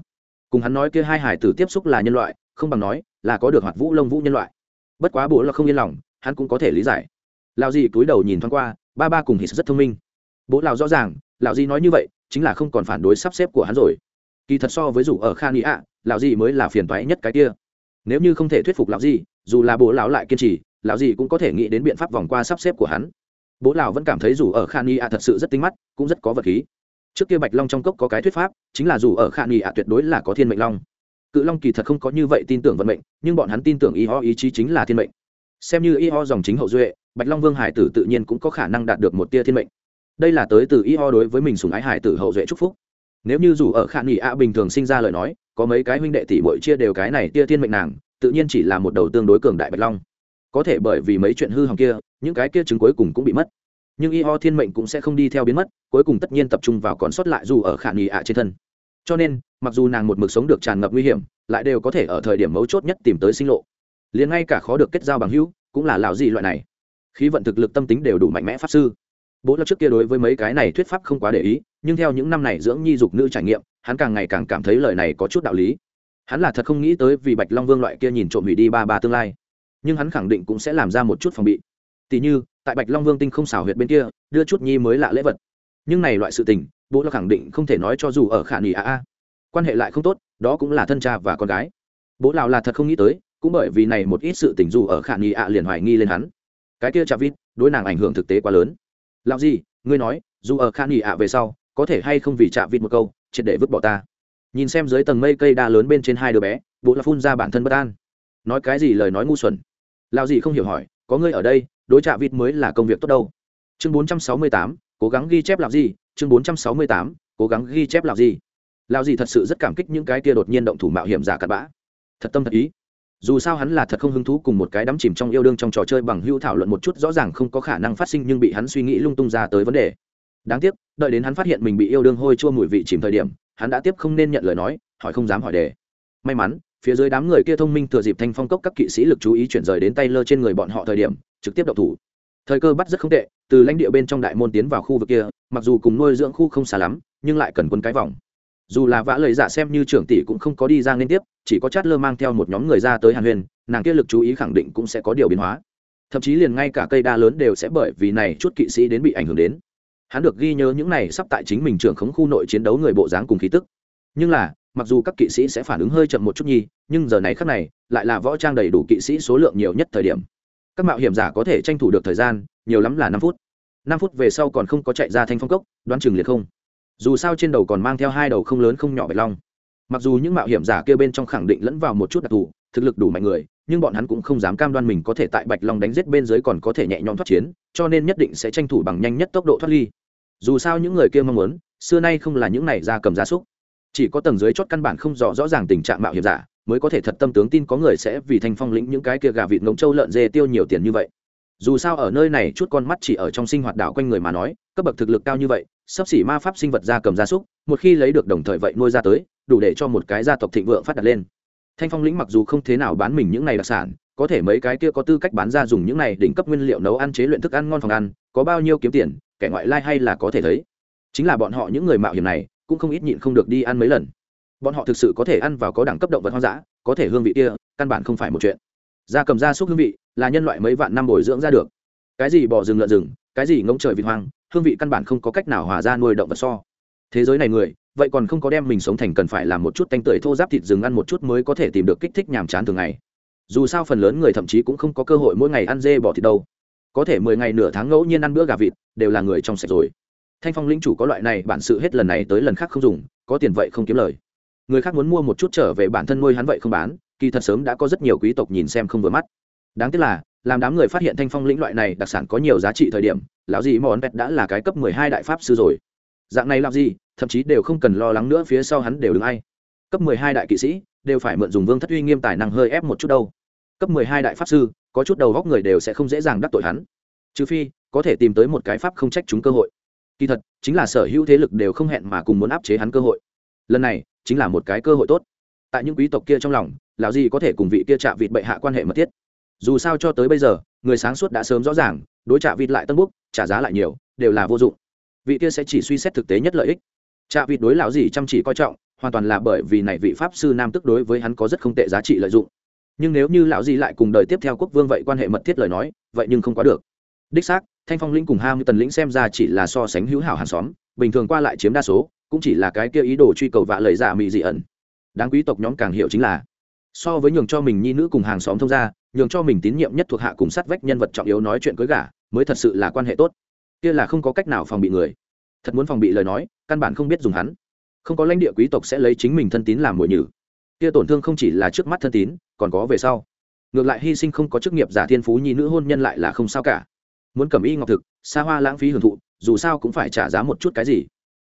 Cùng hắn nói kia hai hải tử tiếp xúc là nhân loại, không bằng nói là có được hoạt vũ lông vũ nhân loại. Bất quá bố là không yên lòng, hắn cũng có thể lý giải. Lão gì cúi đầu nhìn thoáng qua, ba ba cùng hít rất thông minh. Bố lão rõ ràng, lão gì nói như vậy, chính là không còn phản đối sắp xếp của hắn rồi. Kỳ thật so với rủ ở khan ý ạ lão gì mới là phiền toái nhất cái kia. Nếu như không thể thuyết phục lão gì, dù là bố lão lại kiên trì, lão gì cũng có thể nghĩ đến biện pháp vòng qua sắp xếp của hắn. Bố lão vẫn cảm thấy dù ở khan y ạ thật sự rất tinh mắt, cũng rất có vật khí trước kia bạch long trong cốc có cái thuyết pháp, chính là dù ở khả y ạ tuyệt đối là có thiên mệnh long. Cự long kỳ thật không có như vậy tin tưởng vận mệnh, nhưng bọn hắn tin tưởng y ho ý chí chính là thiên mệnh. Xem như y ho dòng chính hậu duệ, bạch long vương hải tử tự nhiên cũng có khả năng đạt được một tia thiên mệnh. Đây là tới từ y ho đối với mình sùng ái hải tử hậu duệ chúc phúc. Nếu như dù ở khả y ạ bình thường sinh ra lời nói, có mấy cái huynh đệ tỷ bội chia đều cái này tia thiên mệnh nàng, tự nhiên chỉ là một đầu tương đối cường đại bạch long. Có thể bởi vì mấy chuyện hư hỏng kia, những cái kia chứng cuối cùng cũng bị mất nhưng y ho thiên mệnh cũng sẽ không đi theo biến mất, cuối cùng tất nhiên tập trung vào còn sót lại dù ở khả nghi ạ trên thân. Cho nên, mặc dù nàng một mực sống được tràn ngập nguy hiểm, lại đều có thể ở thời điểm mấu chốt nhất tìm tới sinh lộ. Liền ngay cả khó được kết giao bằng hữu, cũng là lào gì loại này. Khí vận thực lực tâm tính đều đủ mạnh mẽ pháp sư. Bố lập trước kia đối với mấy cái này thuyết pháp không quá để ý, nhưng theo những năm này dưỡng nhi dục nữ trải nghiệm, hắn càng ngày càng cảm thấy lời này có chút đạo lý. Hắn là thật không nghĩ tới vì bạch long vương loại kia nhìn trộm hủy đi ba ba tương lai. Nhưng hắn khẳng định cũng sẽ làm ra một chút phòng bị tỉ như, tại bạch long vương tinh không xảo huyệt bên kia, đưa chút nhi mới lạ lễ vật. Nhưng này loại sự tình, bố là khẳng định không thể nói cho dù ở khả nghỉ a a. Quan hệ lại không tốt, đó cũng là thân cha và con gái. Bố lào là thật không nghĩ tới, cũng bởi vì này một ít sự tình dù ở khả nghi ạ liền hoài nghi lên hắn. Cái kia chạ vít đối nàng ảnh hưởng thực tế quá lớn. Làm gì, ngươi nói, dù ở khả nghi ạ về sau, có thể hay không vì chạ vít một câu, triệt để vứt bỏ ta? Nhìn xem dưới tầng mây cây đa lớn bên trên hai đứa bé, bố là phun ra bản thân bất an. Nói cái gì lời nói ngu xuẩn? Lao gì không hiểu hỏi, có ngươi ở đây đối trạ vịt mới là công việc tốt đâu. Chương bốn trăm sáu mươi tám, cố gắng ghi chép làm gì? Chương bốn trăm sáu mươi tám, cố gắng ghi chép làm gì? Lao gì thật sự rất cảm kích những cái kia đột nhiên động thủ mạo hiểm giả cặn bã. Thật tâm thật ý. Dù sao hắn là thật không hứng thú cùng một cái đắm chìm trong yêu đương trong trò chơi bằng hưu thảo luận một chút, rõ ràng không có khả năng phát sinh nhưng bị hắn suy nghĩ lung tung ra tới vấn đề. Đáng tiếc, đợi đến hắn phát hiện mình bị yêu đương hôi chua mùi vị chìm thời điểm, hắn đã tiếp không nên nhận lời nói, hỏi không dám hỏi đề. May mắn phía dưới đám người kia thông minh thừa dịp thanh phong cốc các kỵ sĩ lực chú ý chuyển rời đến tay lơ trên người bọn họ thời điểm, trực tiếp đậu thủ. Thời cơ bắt rất không tệ, từ lãnh địa bên trong đại môn tiến vào khu vực kia, mặc dù cùng nuôi dưỡng khu không xa lắm, nhưng lại cần quân cái vòng. Dù là vã lời giả xem như trưởng tỷ cũng không có đi ra liên tiếp, chỉ có chát lơ mang theo một nhóm người ra tới hàn huyền, nàng kia lực chú ý khẳng định cũng sẽ có điều biến hóa. Thậm chí liền ngay cả cây đa lớn đều sẽ bởi vì này chút kỵ sĩ đến bị ảnh hưởng đến. Hắn được ghi nhớ những này sắp tại chính mình trưởng khống khu nội chiến đấu người bộ dáng cùng khí tức. Nhưng là mặc dù các kỵ sĩ sẽ phản ứng hơi chậm một chút nhi nhưng giờ này khác này, lại là võ trang đầy đủ kỵ sĩ số lượng nhiều nhất thời điểm. Các mạo hiểm giả có thể tranh thủ được thời gian, nhiều lắm là năm phút. Năm phút về sau còn không có chạy ra thanh phong cốc, đoán chừng liệt không. Dù sao trên đầu còn mang theo hai đầu không lớn không nhỏ bạch long. Mặc dù những mạo hiểm giả kia bên trong khẳng định lẫn vào một chút đặc thù, thực lực đủ mạnh người, nhưng bọn hắn cũng không dám cam đoan mình có thể tại bạch long đánh giết bên dưới còn có thể nhẹ nhõm thoát chiến, cho nên nhất định sẽ tranh thủ bằng nhanh nhất tốc độ thoát ly. Dù sao những người kia mong muốn, xưa nay không là những này ra cầm gia súc chỉ có tầng dưới chót căn bản không rõ rõ ràng tình trạng mạo hiểm giả, mới có thể thật tâm tướng tin có người sẽ vì thanh phong lĩnh những cái kia gà vịt ngỗng trâu lợn dê tiêu nhiều tiền như vậy. Dù sao ở nơi này chút con mắt chỉ ở trong sinh hoạt đảo quanh người mà nói, cấp bậc thực lực cao như vậy, sắp xỉ ma pháp sinh vật ra cầm gia súc, một khi lấy được đồng thời vậy nuôi ra tới, đủ để cho một cái gia tộc thịnh vượng phát đạt lên. Thanh phong lĩnh mặc dù không thế nào bán mình những này đặc sản, có thể mấy cái kia có tư cách bán ra dùng những này đỉnh cấp nguyên liệu nấu ăn chế luyện thức ăn ngon phòng ăn, có bao nhiêu kiếm tiền, kẻ ngoại lai hay là có thể thấy. Chính là bọn họ những người mạo hiểm này cũng không ít nhịn không được đi ăn mấy lần. Bọn họ thực sự có thể ăn vào có đẳng cấp động vật hoang dã, có thể hương vị kia, căn bản không phải một chuyện. Da cầm da súc hương vị là nhân loại mấy vạn năm bồi dưỡng ra được. Cái gì bỏ rừng lợn rừng, cái gì ngỗng trời vịt hoang, hương vị căn bản không có cách nào hòa ra nuôi động vật so. Thế giới này người, vậy còn không có đem mình sống thành cần phải làm một chút tanh tưởi thô giáp thịt rừng ăn một chút mới có thể tìm được kích thích nhàm chán thường ngày. Dù sao phần lớn người thậm chí cũng không có cơ hội mỗi ngày ăn dê bỏ thịt đâu. Có thể mười ngày nửa tháng ngẫu nhiên ăn bữa gà vịt, đều là người trong sạch rồi thanh phong lĩnh chủ có loại này bản sự hết lần này tới lần khác không dùng, có tiền vậy không kiếm lời. Người khác muốn mua một chút trở về bản thân nuôi hắn vậy không bán, kỳ thật sớm đã có rất nhiều quý tộc nhìn xem không vừa mắt. Đáng tiếc là, làm đám người phát hiện thanh phong lĩnh loại này đặc sản có nhiều giá trị thời điểm, lão gì món pet đã là cái cấp mười hai đại pháp sư rồi. Dạng này làm gì, thậm chí đều không cần lo lắng nữa, phía sau hắn đều đứng ai. Cấp mười hai đại kỵ sĩ, đều phải mượn dùng vương thất uy nghiêm tài năng hơi ép một chút đâu. Cấp mười hai đại pháp sư, có chút đầu góc người đều sẽ không dễ dàng đắc tội hắn. Trừ phi, có thể tìm tới một cái pháp không trách chúng cơ hội kỳ thật, chính là sở hữu thế lực đều không hẹn mà cùng muốn áp chế hắn cơ hội. Lần này, chính là một cái cơ hội tốt. Tại những quý tộc kia trong lòng, lão gì có thể cùng vị kia chạm vịt bệ hạ quan hệ mật thiết? Dù sao cho tới bây giờ, người sáng suốt đã sớm rõ ràng, đối chạm vịt lại tân búc, trả giá lại nhiều, đều là vô dụng. Vị kia sẽ chỉ suy xét thực tế nhất lợi ích. Chạ vịt đối lão gì chăm chỉ coi trọng, hoàn toàn là bởi vì này vị pháp sư nam tức đối với hắn có rất không tệ giá trị lợi dụng. Nhưng nếu như lão gì lại cùng đời tiếp theo quốc vương vậy quan hệ mật thiết lời nói, vậy nhưng không quá được. Đích xác thanh phong lĩnh cùng ham tần lĩnh xem ra chỉ là so sánh hữu hảo hàng xóm, bình thường qua lại chiếm đa số, cũng chỉ là cái kia ý đồ truy cầu vạ lời giả mị dị ẩn. Đáng quý tộc nhóm càng hiểu chính là, so với nhường cho mình nhi nữ cùng hàng xóm thông gia, nhường cho mình tín nhiệm nhất thuộc hạ cùng sát vách nhân vật trọng yếu nói chuyện cưới gả, mới thật sự là quan hệ tốt. Kia là không có cách nào phòng bị người. Thật muốn phòng bị lời nói, căn bản không biết dùng hắn. Không có lãnh địa quý tộc sẽ lấy chính mình thân tín làm mồi nhử. Kia tổn thương không chỉ là trước mắt thân tín, còn có về sau. Ngược lại hy sinh không có chức nghiệp giả thiên phú nhi nữ hôn nhân lại là không sao cả muốn cầm y ngọc thực, xa hoa lãng phí hưởng thụ, dù sao cũng phải trả giá một chút cái gì.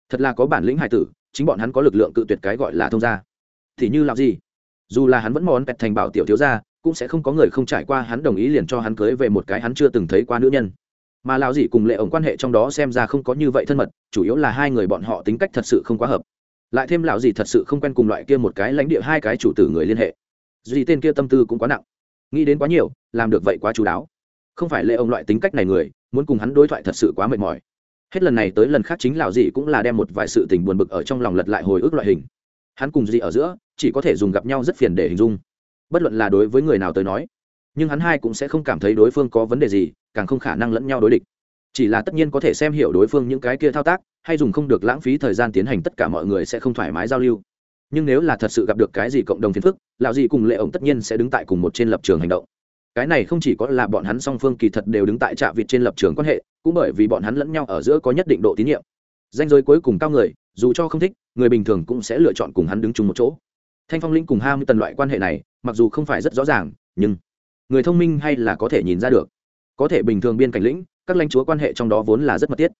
Thật là có bản lĩnh hải tử, chính bọn hắn có lực lượng cự tuyệt cái gọi là thông gia. Thì như làm gì? Dù là hắn vẫn món pẹt thành bảo tiểu thiếu gia, cũng sẽ không có người không trải qua hắn đồng ý liền cho hắn cưới về một cái hắn chưa từng thấy qua nữ nhân. Mà lão dị cùng lệ ổng quan hệ trong đó xem ra không có như vậy thân mật, chủ yếu là hai người bọn họ tính cách thật sự không quá hợp. Lại thêm lão dị thật sự không quen cùng loại kia một cái lãnh địa hai cái chủ tử người liên hệ. Dì tên kia tâm tư cũng quá nặng. Nghĩ đến quá nhiều, làm được vậy quá chú đáo không phải lệ ông loại tính cách này người, muốn cùng hắn đối thoại thật sự quá mệt mỏi. Hết lần này tới lần khác chính lão dị cũng là đem một vài sự tình buồn bực ở trong lòng lật lại hồi ức loại hình. Hắn cùng dị ở giữa, chỉ có thể dùng gặp nhau rất phiền để hình dung. Bất luận là đối với người nào tới nói, nhưng hắn hai cũng sẽ không cảm thấy đối phương có vấn đề gì, càng không khả năng lẫn nhau đối địch. Chỉ là tất nhiên có thể xem hiểu đối phương những cái kia thao tác, hay dùng không được lãng phí thời gian tiến hành tất cả mọi người sẽ không thoải mái giao lưu. Nhưng nếu là thật sự gặp được cái gì cộng đồng phiền phức, lão gì cùng lệ ổng tất nhiên sẽ đứng tại cùng một trên lập trường hành động cái này không chỉ có là bọn hắn song phương kỳ thật đều đứng tại trạm vịt trên lập trường quan hệ, cũng bởi vì bọn hắn lẫn nhau ở giữa có nhất định độ tín nhiệm. Danh giới cuối cùng cao người, dù cho không thích, người bình thường cũng sẽ lựa chọn cùng hắn đứng chung một chỗ. Thanh phong linh cùng ham tần loại quan hệ này, mặc dù không phải rất rõ ràng, nhưng người thông minh hay là có thể nhìn ra được. Có thể bình thường biên cảnh lĩnh, các lãnh chúa quan hệ trong đó vốn là rất mật thiết.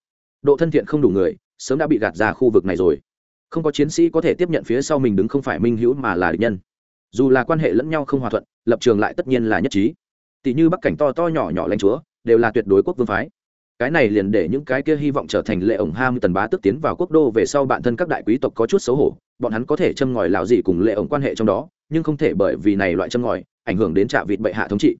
Độ thân thiện không đủ người, sớm đã bị gạt ra khu vực này rồi. Không có chiến sĩ có thể tiếp nhận phía sau mình đứng không phải minh hữu mà là địch nhân. Dù là quan hệ lẫn nhau không hòa thuận lập trường lại tất nhiên là nhất trí. Tỷ như bắc cảnh to to nhỏ nhỏ lãnh chúa, đều là tuyệt đối quốc vương phái. Cái này liền để những cái kia hy vọng trở thành lệ ổng ham tần bá tức tiến vào quốc đô về sau bản thân các đại quý tộc có chút xấu hổ, bọn hắn có thể châm ngòi lào gì cùng lệ ổng quan hệ trong đó, nhưng không thể bởi vì này loại châm ngòi, ảnh hưởng đến trạ vịt bệ hạ thống trị.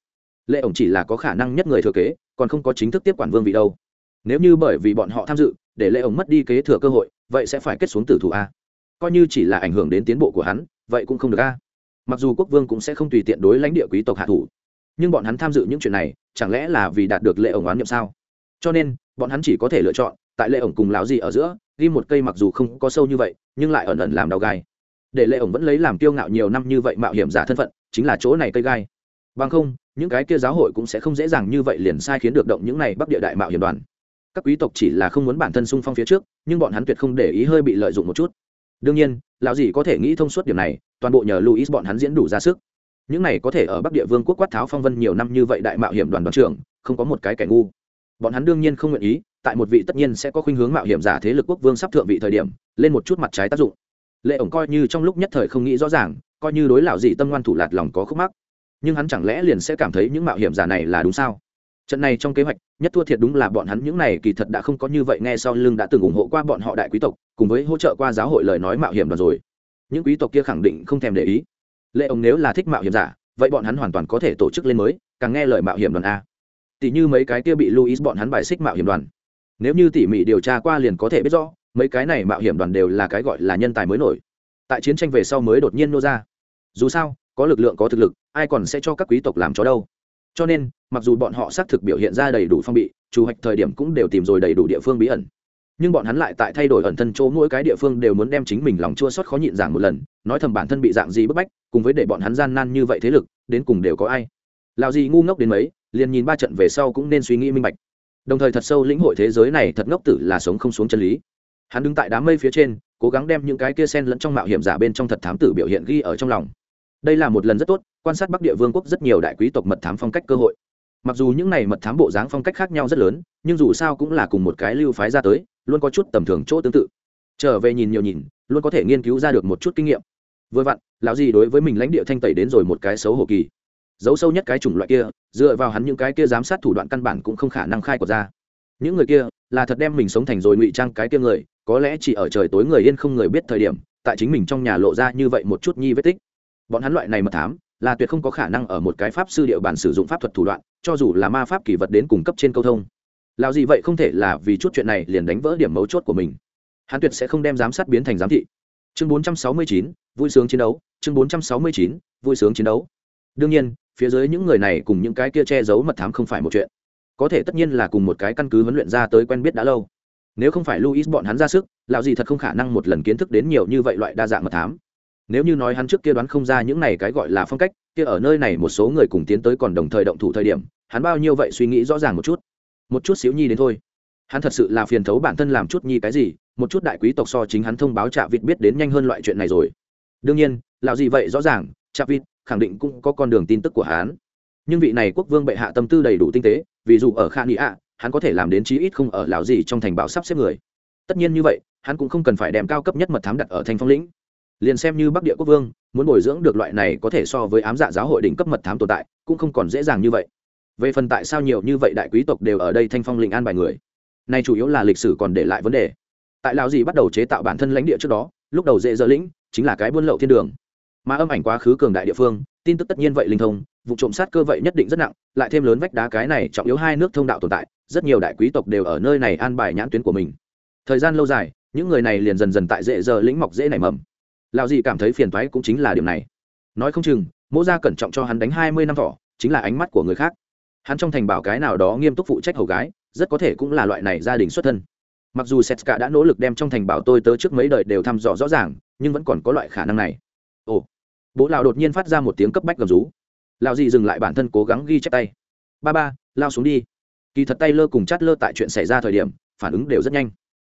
Lệ ổng chỉ là có khả năng nhất người thừa kế, còn không có chính thức tiếp quản vương vị đâu. Nếu như bởi vì bọn họ tham dự, để lệ ổng mất đi kế thừa cơ hội, vậy sẽ phải kết xuống tử thủ a. Coi như chỉ là ảnh hưởng đến tiến bộ của hắn, vậy cũng không được a mặc dù quốc vương cũng sẽ không tùy tiện đối lãnh địa quý tộc hạ thủ, nhưng bọn hắn tham dự những chuyện này chẳng lẽ là vì đạt được lệ ổng oán nhiệm sao? Cho nên, bọn hắn chỉ có thể lựa chọn, tại lệ ổng cùng lão gì ở giữa, ghi một cây mặc dù không có sâu như vậy, nhưng lại ẩn ẩn làm đau gai. Để lệ ổng vẫn lấy làm kiêu ngạo nhiều năm như vậy mạo hiểm giả thân phận, chính là chỗ này cây gai. Bằng không, những cái kia giáo hội cũng sẽ không dễ dàng như vậy liền sai khiến được động những này bắc địa đại mạo hiểm đoàn. Các quý tộc chỉ là không muốn bản thân sung phong phía trước, nhưng bọn hắn tuyệt không để ý hơi bị lợi dụng một chút đương nhiên, lão gì có thể nghĩ thông suốt điểm này, toàn bộ nhờ luis bọn hắn diễn đủ ra sức. Những này có thể ở bắc địa vương quốc quát tháo phong vân nhiều năm như vậy đại mạo hiểm đoàn đoàn trưởng, không có một cái kẻ ngu. Bọn hắn đương nhiên không nguyện ý, tại một vị tất nhiên sẽ có khuynh hướng mạo hiểm giả thế lực quốc vương sắp thượng vị thời điểm, lên một chút mặt trái tác dụng. Lệ ổng coi như trong lúc nhất thời không nghĩ rõ ràng, coi như đối lão dì tâm ngoan thủ lạt lòng có khúc mắc. Nhưng hắn chẳng lẽ liền sẽ cảm thấy những mạo hiểm giả này là đúng sao? Trận này trong kế hoạch, nhất thua thiệt đúng là bọn hắn những này kỳ thật đã không có như vậy, nghe sau lưng đã từng ủng hộ qua bọn họ đại quý tộc, cùng với hỗ trợ qua giáo hội lời nói mạo hiểm đoàn rồi. Những quý tộc kia khẳng định không thèm để ý. Lệ ông nếu là thích mạo hiểm giả, vậy bọn hắn hoàn toàn có thể tổ chức lên mới, càng nghe lời mạo hiểm đoàn a. Tỷ như mấy cái kia bị luis bọn hắn bài xích mạo hiểm đoàn. Nếu như tỉ mỉ điều tra qua liền có thể biết rõ, mấy cái này mạo hiểm đoàn đều là cái gọi là nhân tài mới nổi. Tại chiến tranh về sau mới đột nhiên nô ra. Dù sao, có lực lượng, có thực lực, ai còn sẽ cho các quý tộc làm chó đâu? Cho nên, mặc dù bọn họ xác thực biểu hiện ra đầy đủ phong bị, chủ hoạch thời điểm cũng đều tìm rồi đầy đủ địa phương bí ẩn. Nhưng bọn hắn lại tại thay đổi ẩn thân chỗ mỗi cái địa phương đều muốn đem chính mình lòng chua xót khó nhịn giảng một lần, nói thầm bản thân bị dạng gì bức bách, cùng với để bọn hắn gian nan như vậy thế lực, đến cùng đều có ai. Lào gì ngu ngốc đến mấy, liền nhìn ba trận về sau cũng nên suy nghĩ minh bạch. Đồng thời thật sâu lĩnh hội thế giới này thật ngốc tử là sống không xuống chân lý. Hắn đứng tại đám mây phía trên, cố gắng đem những cái kia sen lẫn trong mạo hiểm giả bên trong thật thám tử biểu hiện ghi ở trong lòng đây là một lần rất tốt, quan sát bắc địa vương quốc rất nhiều đại quý tộc mật thám phong cách cơ hội. Mặc dù những này mật thám bộ dáng phong cách khác nhau rất lớn, nhưng dù sao cũng là cùng một cái lưu phái ra tới, luôn có chút tầm thường chỗ tương tự. Trở về nhìn nhiều nhìn, luôn có thể nghiên cứu ra được một chút kinh nghiệm. Vừa vặn, lão gì đối với mình lãnh địa thanh tẩy đến rồi một cái xấu hổ kỳ. Giấu sâu nhất cái chủng loại kia, dựa vào hắn những cái kia giám sát thủ đoạn căn bản cũng không khả năng khai của ra. Những người kia, là thật đem mình sống thành rồi ngụy trang cái kia người, có lẽ chỉ ở trời tối người yên không người biết thời điểm, tại chính mình trong nhà lộ ra như vậy một chút nhi vết tích bọn hắn loại này mật thám là tuyệt không có khả năng ở một cái pháp sư địa bàn sử dụng pháp thuật thủ đoạn cho dù là ma pháp kỷ vật đến cung cấp trên câu thông. Lào gì vậy không thể là vì chút chuyện này liền đánh vỡ điểm mấu chốt của mình. Hắn tuyệt sẽ không đem giám sát biến thành giám thị. Chương 469, vui sướng chiến đấu. Chương 469, vui sướng chiến đấu. Đương nhiên phía dưới những người này cùng những cái kia che giấu mật thám không phải một chuyện. Có thể tất nhiên là cùng một cái căn cứ huấn luyện ra tới quen biết đã lâu. Nếu không phải luis bọn hắn ra sức lão gì thật không khả năng một lần kiến thức đến nhiều như vậy loại đa dạng mật thám nếu như nói hắn trước kia đoán không ra những này cái gọi là phong cách, kia ở nơi này một số người cùng tiến tới còn đồng thời động thủ thời điểm, hắn bao nhiêu vậy suy nghĩ rõ ràng một chút. Một chút xíu nhi đến thôi. Hắn thật sự là phiền thấu bản thân làm chút nhi cái gì, một chút đại quý tộc so chính hắn thông báo trạ vịt biết đến nhanh hơn loại chuyện này rồi. Đương nhiên là gì vậy rõ ràng, trạ vịt khẳng định cũng có con đường tin tức của hắn. Nhưng vị này quốc vương bệ hạ tâm tư đầy đủ tinh tế, vì dù ở khan ý ạ, hắn có thể làm đến chí ít không ở lão gì trong thành bảo sắp xếp người. Tất nhiên như vậy, hắn cũng không cần phải đem cao cấp nhất mật thám đặt ở thanh phong lĩnh liền xem như bắc địa quốc vương, muốn bồi dưỡng được loại này có thể so với ám dạ giáo hội đỉnh cấp mật thám tồn tại, cũng không còn dễ dàng như vậy. Về phần tại sao nhiều như vậy đại quý tộc đều ở đây thanh phong lĩnh an bài người, nay chủ yếu là lịch sử còn để lại vấn đề. Tại lào gì bắt đầu chế tạo bản thân lãnh địa trước đó, lúc đầu dễ dỡ lĩnh, chính là cái buôn lậu thiên đường. Mà âm ảnh quá khứ cường đại địa phương, tin tức tất nhiên vậy linh thông, vụ trộm sát cơ vậy nhất định rất nặng, lại thêm lớn vách đá cái này trọng yếu hai nước thông đạo tồn tại, rất nhiều đại quý tộc đều ở nơi này an bài nhãn tuyến của mình. Thời gian lâu dài, những người này liền dần dần tại dễ dỡ lĩnh mọc dễ nảy mầm. Lão gì cảm thấy phiền toái cũng chính là điểm này. Nói không chừng, mỗ gia cẩn trọng cho hắn đánh hai mươi năm thỏ chính là ánh mắt của người khác. Hắn trong thành bảo cái nào đó nghiêm túc phụ trách hầu gái, rất có thể cũng là loại này gia đình xuất thân. Mặc dù setska đã nỗ lực đem trong thành bảo tôi tới trước mấy đời đều thăm dò rõ ràng, nhưng vẫn còn có loại khả năng này. Ồ. Bố lão đột nhiên phát ra một tiếng cấp bách gầm rú. Lão gì dừng lại bản thân cố gắng ghi chép tay. Ba ba lao xuống đi. Kỳ thật tay lơ cùng chát lơ tại chuyện xảy ra thời điểm, phản ứng đều rất nhanh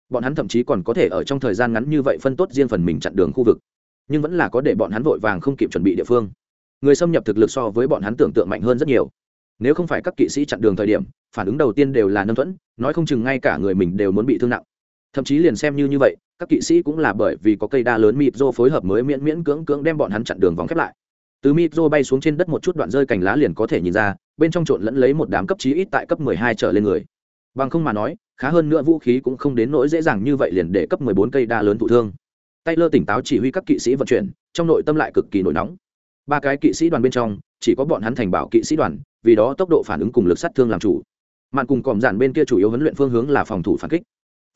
bọn hắn thậm chí còn có thể ở trong thời gian ngắn như vậy phân tốt riêng phần mình chặn đường khu vực, nhưng vẫn là có để bọn hắn vội vàng không kịp chuẩn bị địa phương. Người xâm nhập thực lực so với bọn hắn tưởng tượng mạnh hơn rất nhiều. Nếu không phải các kỵ sĩ chặn đường thời điểm, phản ứng đầu tiên đều là nâng thuẫn, nói không chừng ngay cả người mình đều muốn bị thương nặng. Thậm chí liền xem như như vậy, các kỵ sĩ cũng là bởi vì có cây đa lớn mịp rô phối hợp mới miễn miễn cưỡng cưỡng đem bọn hắn chặn đường vòng khép lại. Từ mịp rô bay xuống trên đất một chút đoạn rơi cành lá liền có thể nhìn ra, bên trong trộn lẫn lấy một đám cấp chí ít tại cấp mười hai trở lên người. Bằng không mà nói khá hơn nữa vũ khí cũng không đến nỗi dễ dàng như vậy liền để cấp mười bốn cây đa lớn thụ thương. Taylor lơ tỉnh táo chỉ huy các kỵ sĩ vận chuyển, trong nội tâm lại cực kỳ nổi nóng. Ba cái kỵ sĩ đoàn bên trong, chỉ có bọn hắn thành bảo kỵ sĩ đoàn, vì đó tốc độ phản ứng cùng lực sát thương làm chủ. Mạn cùng cọm giản bên kia chủ yếu huấn luyện phương hướng là phòng thủ phản kích.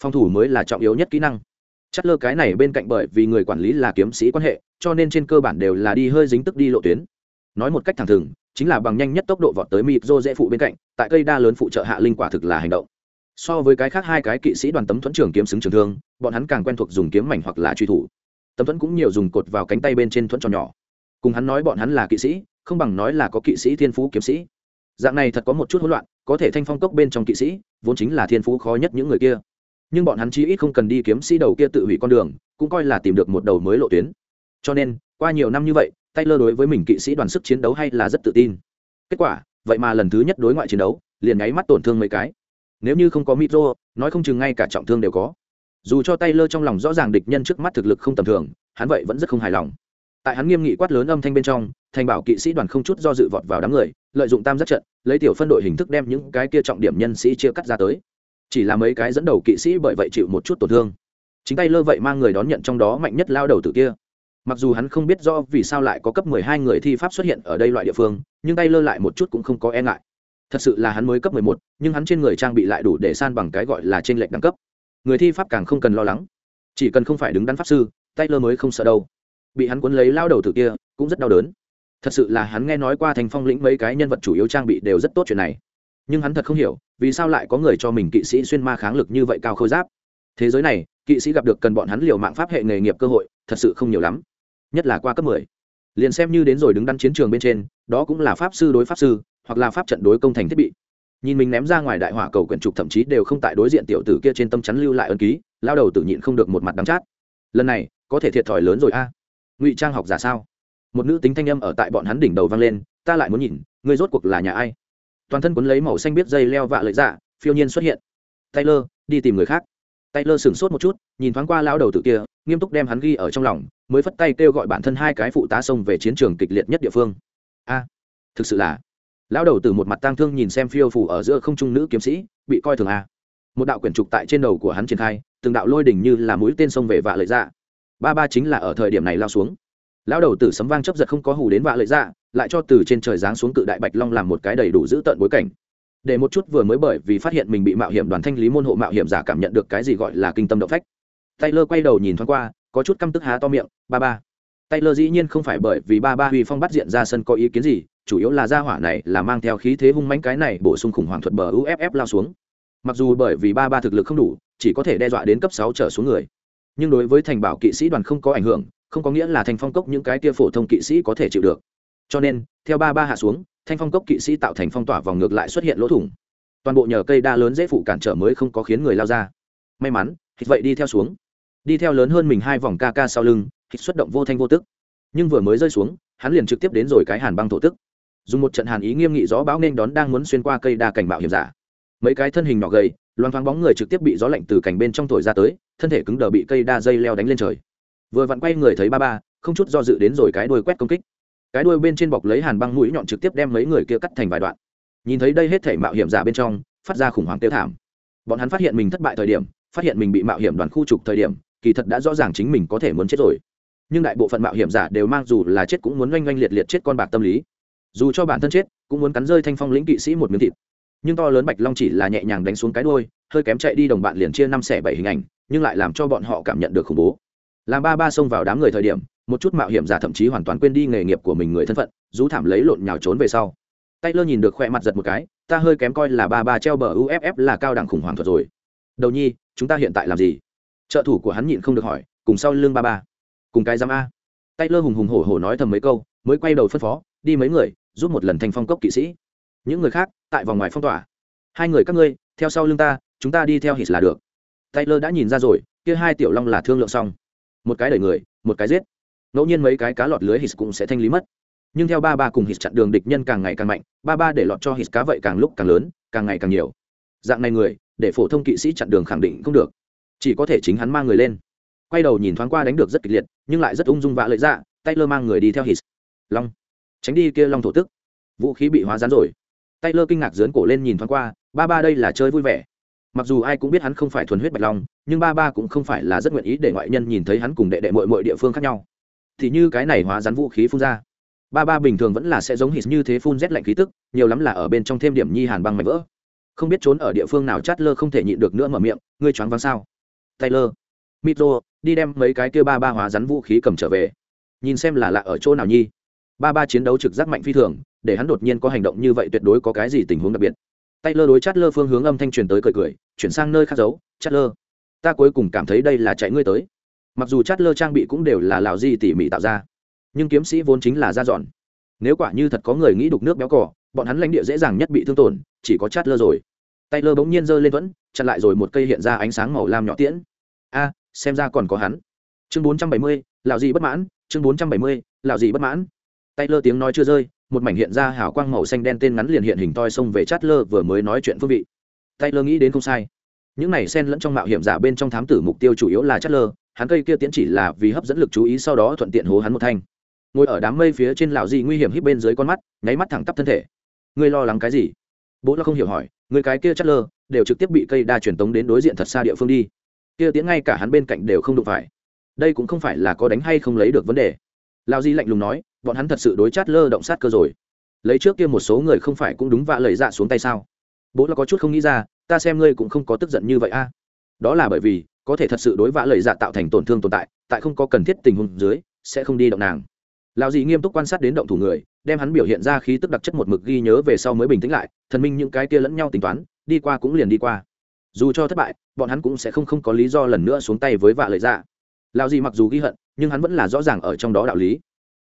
Phòng thủ mới là trọng yếu nhất kỹ năng. Chất lơ cái này bên cạnh bởi vì người quản lý là kiếm sĩ quan hệ, cho nên trên cơ bản đều là đi hơi dính tức đi lộ tuyến. Nói một cách thẳng thừng, chính là bằng nhanh nhất tốc độ vọt tới mịp rô dễ phụ bên cạnh, tại cây đa lớn phụ trợ hạ linh quả thực là hành động so với cái khác hai cái kỵ sĩ đoàn tấm thuẫn trường kiếm xứng trường thương, bọn hắn càng quen thuộc dùng kiếm mảnh hoặc là truy thủ. Tấm thuẫn cũng nhiều dùng cột vào cánh tay bên trên thuẫn tròn nhỏ. Cùng hắn nói bọn hắn là kỵ sĩ, không bằng nói là có kỵ sĩ thiên phú kiếm sĩ. Dạng này thật có một chút hỗn loạn, có thể thanh phong cốc bên trong kỵ sĩ, vốn chính là thiên phú khó nhất những người kia. Nhưng bọn hắn chí ít không cần đi kiếm sĩ đầu kia tự hủy con đường, cũng coi là tìm được một đầu mới lộ tuyến. Cho nên, qua nhiều năm như vậy tay lơ đối với mình kỵ sĩ đoàn sức chiến đấu hay là rất tự tin. Kết quả, vậy mà lần thứ nhất đối ngoại chiến đấu, liền nháy mắt tổn thương mấy cái nếu như không có mitro nói không chừng ngay cả trọng thương đều có. Dù cho tay lơ trong lòng rõ ràng địch nhân trước mắt thực lực không tầm thường, hắn vậy vẫn rất không hài lòng. Tại hắn nghiêm nghị quát lớn âm thanh bên trong, thành bảo kỵ sĩ đoàn không chút do dự vọt vào đám người, lợi dụng tam giác trận, lấy tiểu phân đội hình thức đem những cái kia trọng điểm nhân sĩ chia cắt ra tới. Chỉ là mấy cái dẫn đầu kỵ sĩ bởi vậy chịu một chút tổn thương. Chính tay lơ vậy mang người đón nhận trong đó mạnh nhất lao đầu tử kia. Mặc dù hắn không biết do vì sao lại có cấp mười hai người thi pháp xuất hiện ở đây loại địa phương, nhưng tay lơ lại một chút cũng không có e ngại thật sự là hắn mới cấp mười một, nhưng hắn trên người trang bị lại đủ để san bằng cái gọi là trên lệnh đẳng cấp. Người thi pháp càng không cần lo lắng. Chỉ cần không phải đứng đắn pháp sư tay lơ mới không sợ đâu. Bị hắn cuốn lấy lao đầu tử kia, cũng rất đau đớn. Thật sự là hắn nghe nói qua thành phong lĩnh mấy cái nhân vật chủ yếu trang bị đều rất tốt chuyện này. Nhưng hắn thật không hiểu, vì sao lại có người cho mình kỵ sĩ xuyên ma kháng lực như vậy cao khôi giáp. Thế giới này, kỵ sĩ gặp được cần bọn hắn liều mạng pháp hệ nghề nghiệp cơ hội, thật sự không nhiều lắm. Nhất là qua cấp mười. Liền xem như đến rồi đứng đắn chiến trường bên trên, đó cũng là pháp sư đối pháp sư hoặc là pháp trận đối công thành thiết bị. Nhìn mình ném ra ngoài đại hỏa cầu quyển trục thậm chí đều không tại đối diện tiểu tử kia trên tâm chắn lưu lại ân ký, lao đầu tự nhịn không được một mặt đắng chát. Lần này, có thể thiệt thòi lớn rồi a. Ngụy trang học giả sao? Một nữ tính thanh âm ở tại bọn hắn đỉnh đầu vang lên, ta lại muốn nhìn người rốt cuộc là nhà ai? Toàn thân quấn lấy màu xanh biết dây leo vạ lợi dạ phiêu nhiên xuất hiện. Taylor, đi tìm người khác. Taylor sửng sốt một chút, nhìn thoáng qua lão đầu tử kia, nghiêm túc đem hắn ghi ở trong lòng, mới phất tay kêu gọi bản thân hai cái phụ tá xông về chiến trường kịch liệt nhất địa phương. A, thực sự là lão đầu từ một mặt tang thương nhìn xem phiêu phủ ở giữa không trung nữ kiếm sĩ, bị coi thường a một đạo quyển trục tại trên đầu của hắn triển khai, từng đạo lôi đỉnh như là mũi tên sông về vạ lợi dạ. Ba ba chính là ở thời điểm này lao xuống. Lão đầu tử sấm vang chấp giật không có hù đến vạ lợi dạ lại cho từ trên trời giáng xuống cự đại bạch long làm một cái đầy đủ giữ tận bối cảnh. Để một chút vừa mới bởi vì phát hiện mình bị mạo hiểm đoàn thanh lý môn hộ mạo hiểm giả cảm nhận được cái gì gọi là kinh tâm động phách. Taylor quay đầu nhìn thoáng qua, có chút căm tức há to miệng, ba ba. Taylor dĩ nhiên không phải bởi vì ba ba huy phong bắt diện ra sân có ý kiến gì chủ yếu là gia hỏa này là mang theo khí thế hung mãnh cái này bổ sung khủng hoảng thuật bờ uff lao xuống. Mặc dù bởi vì ba ba thực lực không đủ, chỉ có thể đe dọa đến cấp sáu trở xuống người. Nhưng đối với thành bảo kỵ sĩ đoàn không có ảnh hưởng, không có nghĩa là thành phong cốc những cái kia phổ thông kỵ sĩ có thể chịu được. Cho nên, theo ba ba hạ xuống thanh phong cốc kỵ sĩ tạo thành phong tỏa vòng ngược lại xuất hiện lỗ thủng. Toàn bộ nhờ cây đa lớn dễ phụ cản trở mới không có khiến người lao ra. May mắn thịt vậy đi theo xuống. Đi theo lớn hơn mình hai vòng ca ca sau lưng thịt xuất động vô thanh vô tức. Nhưng vừa mới rơi xuống, hắn liền trực tiếp đến rồi cái hàn băng thổ tức dùng một trận hàn ý nghiêm nghị gió bão nên đón đang muốn xuyên qua cây đa cảnh bạo hiểm giả. Mấy cái thân hình nhỏ gầy, loang thoáng bóng người trực tiếp bị gió lạnh từ cảnh bên trong thổi ra tới, thân thể cứng đờ bị cây đa dây leo đánh lên trời. Vừa vặn quay người thấy ba ba, không chút do dự đến rồi cái đuôi quét công kích. Cái đuôi bên trên bọc lấy hàn băng mũi nhọn trực tiếp đem mấy người kia cắt thành vài đoạn. Nhìn thấy đây hết thể mạo hiểm giả bên trong, phát ra khủng hoảng tiêu thảm. Bọn hắn phát hiện mình thất bại thời điểm, phát hiện mình bị mạo hiểm đoàn khu trục thời điểm, kỳ thật đã rõ ràng chính mình có thể muốn chết rồi. Nhưng đại bộ phận mạo hiểm giả đều mang dù là chết cũng muốn oanh oanh liệt liệt chết con bạc tâm lý dù cho bản thân chết, cũng muốn cắn rơi thanh phong lĩnh kỵ sĩ một miếng thịt. Nhưng to lớn bạch long chỉ là nhẹ nhàng đánh xuống cái đôi hơi kém chạy đi đồng bạn liền chia năm xẻ bảy hình ảnh, nhưng lại làm cho bọn họ cảm nhận được khủng bố. Làm ba ba xông vào đám người thời điểm, một chút mạo hiểm giả thậm chí hoàn toàn quên đi nghề nghiệp của mình người thân phận, rú thảm lấy lộn nhào trốn về sau. Tay lơ nhìn được khoe mặt giật một cái, ta hơi kém coi là ba ba treo bờ uff là cao đẳng khủng hoảng thuật rồi. Đầu nhi, chúng ta hiện tại làm gì? Trợ thủ của hắn nhịn không được hỏi, cùng sau lưng ba ba, cùng cái giám a. Tay lơ hùng hùng hổ hổ nói thầm mấy câu, mới quay đầu phân phó, đi mấy người giúp một lần thành phong cốc kỵ sĩ. Những người khác, tại vòng ngoài phong tỏa. Hai người các ngươi, theo sau lưng ta, chúng ta đi theo hít là được. Taylor lơ đã nhìn ra rồi, kia hai tiểu long là thương lượng xong. Một cái đẩy người, một cái giết. Ngẫu nhiên mấy cái cá lọt lưới hít cũng sẽ thanh lý mất. Nhưng theo ba ba cùng hít chặn đường địch nhân càng ngày càng mạnh, ba ba để lọt cho hít cá vậy càng lúc càng lớn, càng ngày càng nhiều. Dạng này người, để phổ thông kỵ sĩ chặn đường khẳng định không được. Chỉ có thể chính hắn mang người lên. Quay đầu nhìn thoáng qua đánh được rất kịch liệt, nhưng lại rất ung dung vạ lợi dạ taylor lơ mang người đi theo hít. Long tránh đi kia long thổ tức. Vũ khí bị hóa rán rồi. Tay lơ kinh ngạc dướn cổ lên nhìn thoáng qua, ba ba đây là chơi vui vẻ. Mặc dù ai cũng biết hắn không phải thuần huyết bạch long, nhưng ba ba cũng không phải là rất nguyện ý để ngoại nhân nhìn thấy hắn cùng đệ đệ mội mội địa phương khác nhau. Thì như cái này hóa rắn vũ khí phun ra. Ba ba bình thường vẫn là sẽ giống hít như thế phun rét lạnh khí tức, nhiều lắm là ở bên trong thêm điểm nhi hàn băng mảnh vỡ. Không biết trốn ở địa phương nào chát lơ không thể nhịn được nữa mở miệng, ngươi choáng váng sao? Taylor mitro đi đem mấy cái kia ba ba hóa rắn vũ khí cầm trở về. Nhìn xem là lạ ở chỗ nào nhi ba ba chiến đấu trực giác mạnh phi thường, để hắn đột nhiên có hành động như vậy tuyệt đối có cái gì tình huống đặc biệt. Tay lơ đối chát lơ phương hướng âm thanh truyền tới cười cười, chuyển sang nơi khác giấu chát lơ ta cuối cùng cảm thấy đây là chạy ngươi tới. Mặc dù chát lơ trang bị cũng đều là lào di tỉ mỉ tạo ra, nhưng kiếm sĩ vốn chính là da dọn. Nếu quả như thật có người nghĩ đục nước béo cỏ bọn hắn lãnh địa dễ dàng nhất bị thương tổn, chỉ có chát lơ rồi. Tay lơ bỗng nhiên giơ lên vẫn, chặn lại rồi một cây hiện ra ánh sáng màu lam nhỏ tiễn. A, xem ra còn có hắn. Chương bốn trăm bảy mươi lào gì bất mãn, chương bốn trăm bảy mươi lào gì bất mãn tay lơ tiếng nói chưa rơi, một mảnh hiện ra hào quang màu xanh đen tên ngắn liền hiện hình toi xông về chát lơ vừa mới nói chuyện phương vị. Tay lơ nghĩ đến không sai. Những này xen lẫn trong mạo hiểm giả bên trong thám tử mục tiêu chủ yếu là chát lơ hắn cây kia tiễn chỉ là vì hấp dẫn lực chú ý sau đó thuận tiện hố hắn một thanh. Ngồi ở đám mây phía trên lạo gì nguy hiểm hít bên dưới con mắt, nháy mắt thẳng tắp thân thể. Ngươi lo lắng cái gì? Bố lo không hiểu hỏi, người cái kia chát lơ đều trực tiếp bị cây đa truyền tống đến đối diện thật xa địa phương đi. Kia tiễn ngay cả hắn bên cạnh đều không đụng phải. Đây cũng không phải là có đánh hay không lấy được vấn đề lao di lạnh lùng nói, bọn hắn thật sự đối chát lơ động sát cơ rồi. Lấy trước kia một số người không phải cũng đúng vạ lời dạ xuống tay sao? Bố là có chút không nghĩ ra, ta xem ngươi cũng không có tức giận như vậy a. À. Đó là bởi vì, có thể thật sự đối vạ lời dạ tạo thành tổn thương tồn tại tại không có cần thiết tình huống dưới, sẽ không đi động nàng. Lao di nghiêm túc quan sát đến động thủ người, đem hắn biểu hiện ra khí tức đặc chất một mực ghi nhớ về sau mới bình tĩnh lại, thần minh những cái kia lẫn nhau tính toán, đi qua cũng liền đi qua. Dù cho thất bại, bọn hắn cũng sẽ không không có lý do lần nữa xuống tay với vạ lời dạ. Lao Di mặc dù ghi hận nhưng hắn vẫn là rõ ràng ở trong đó đạo lý.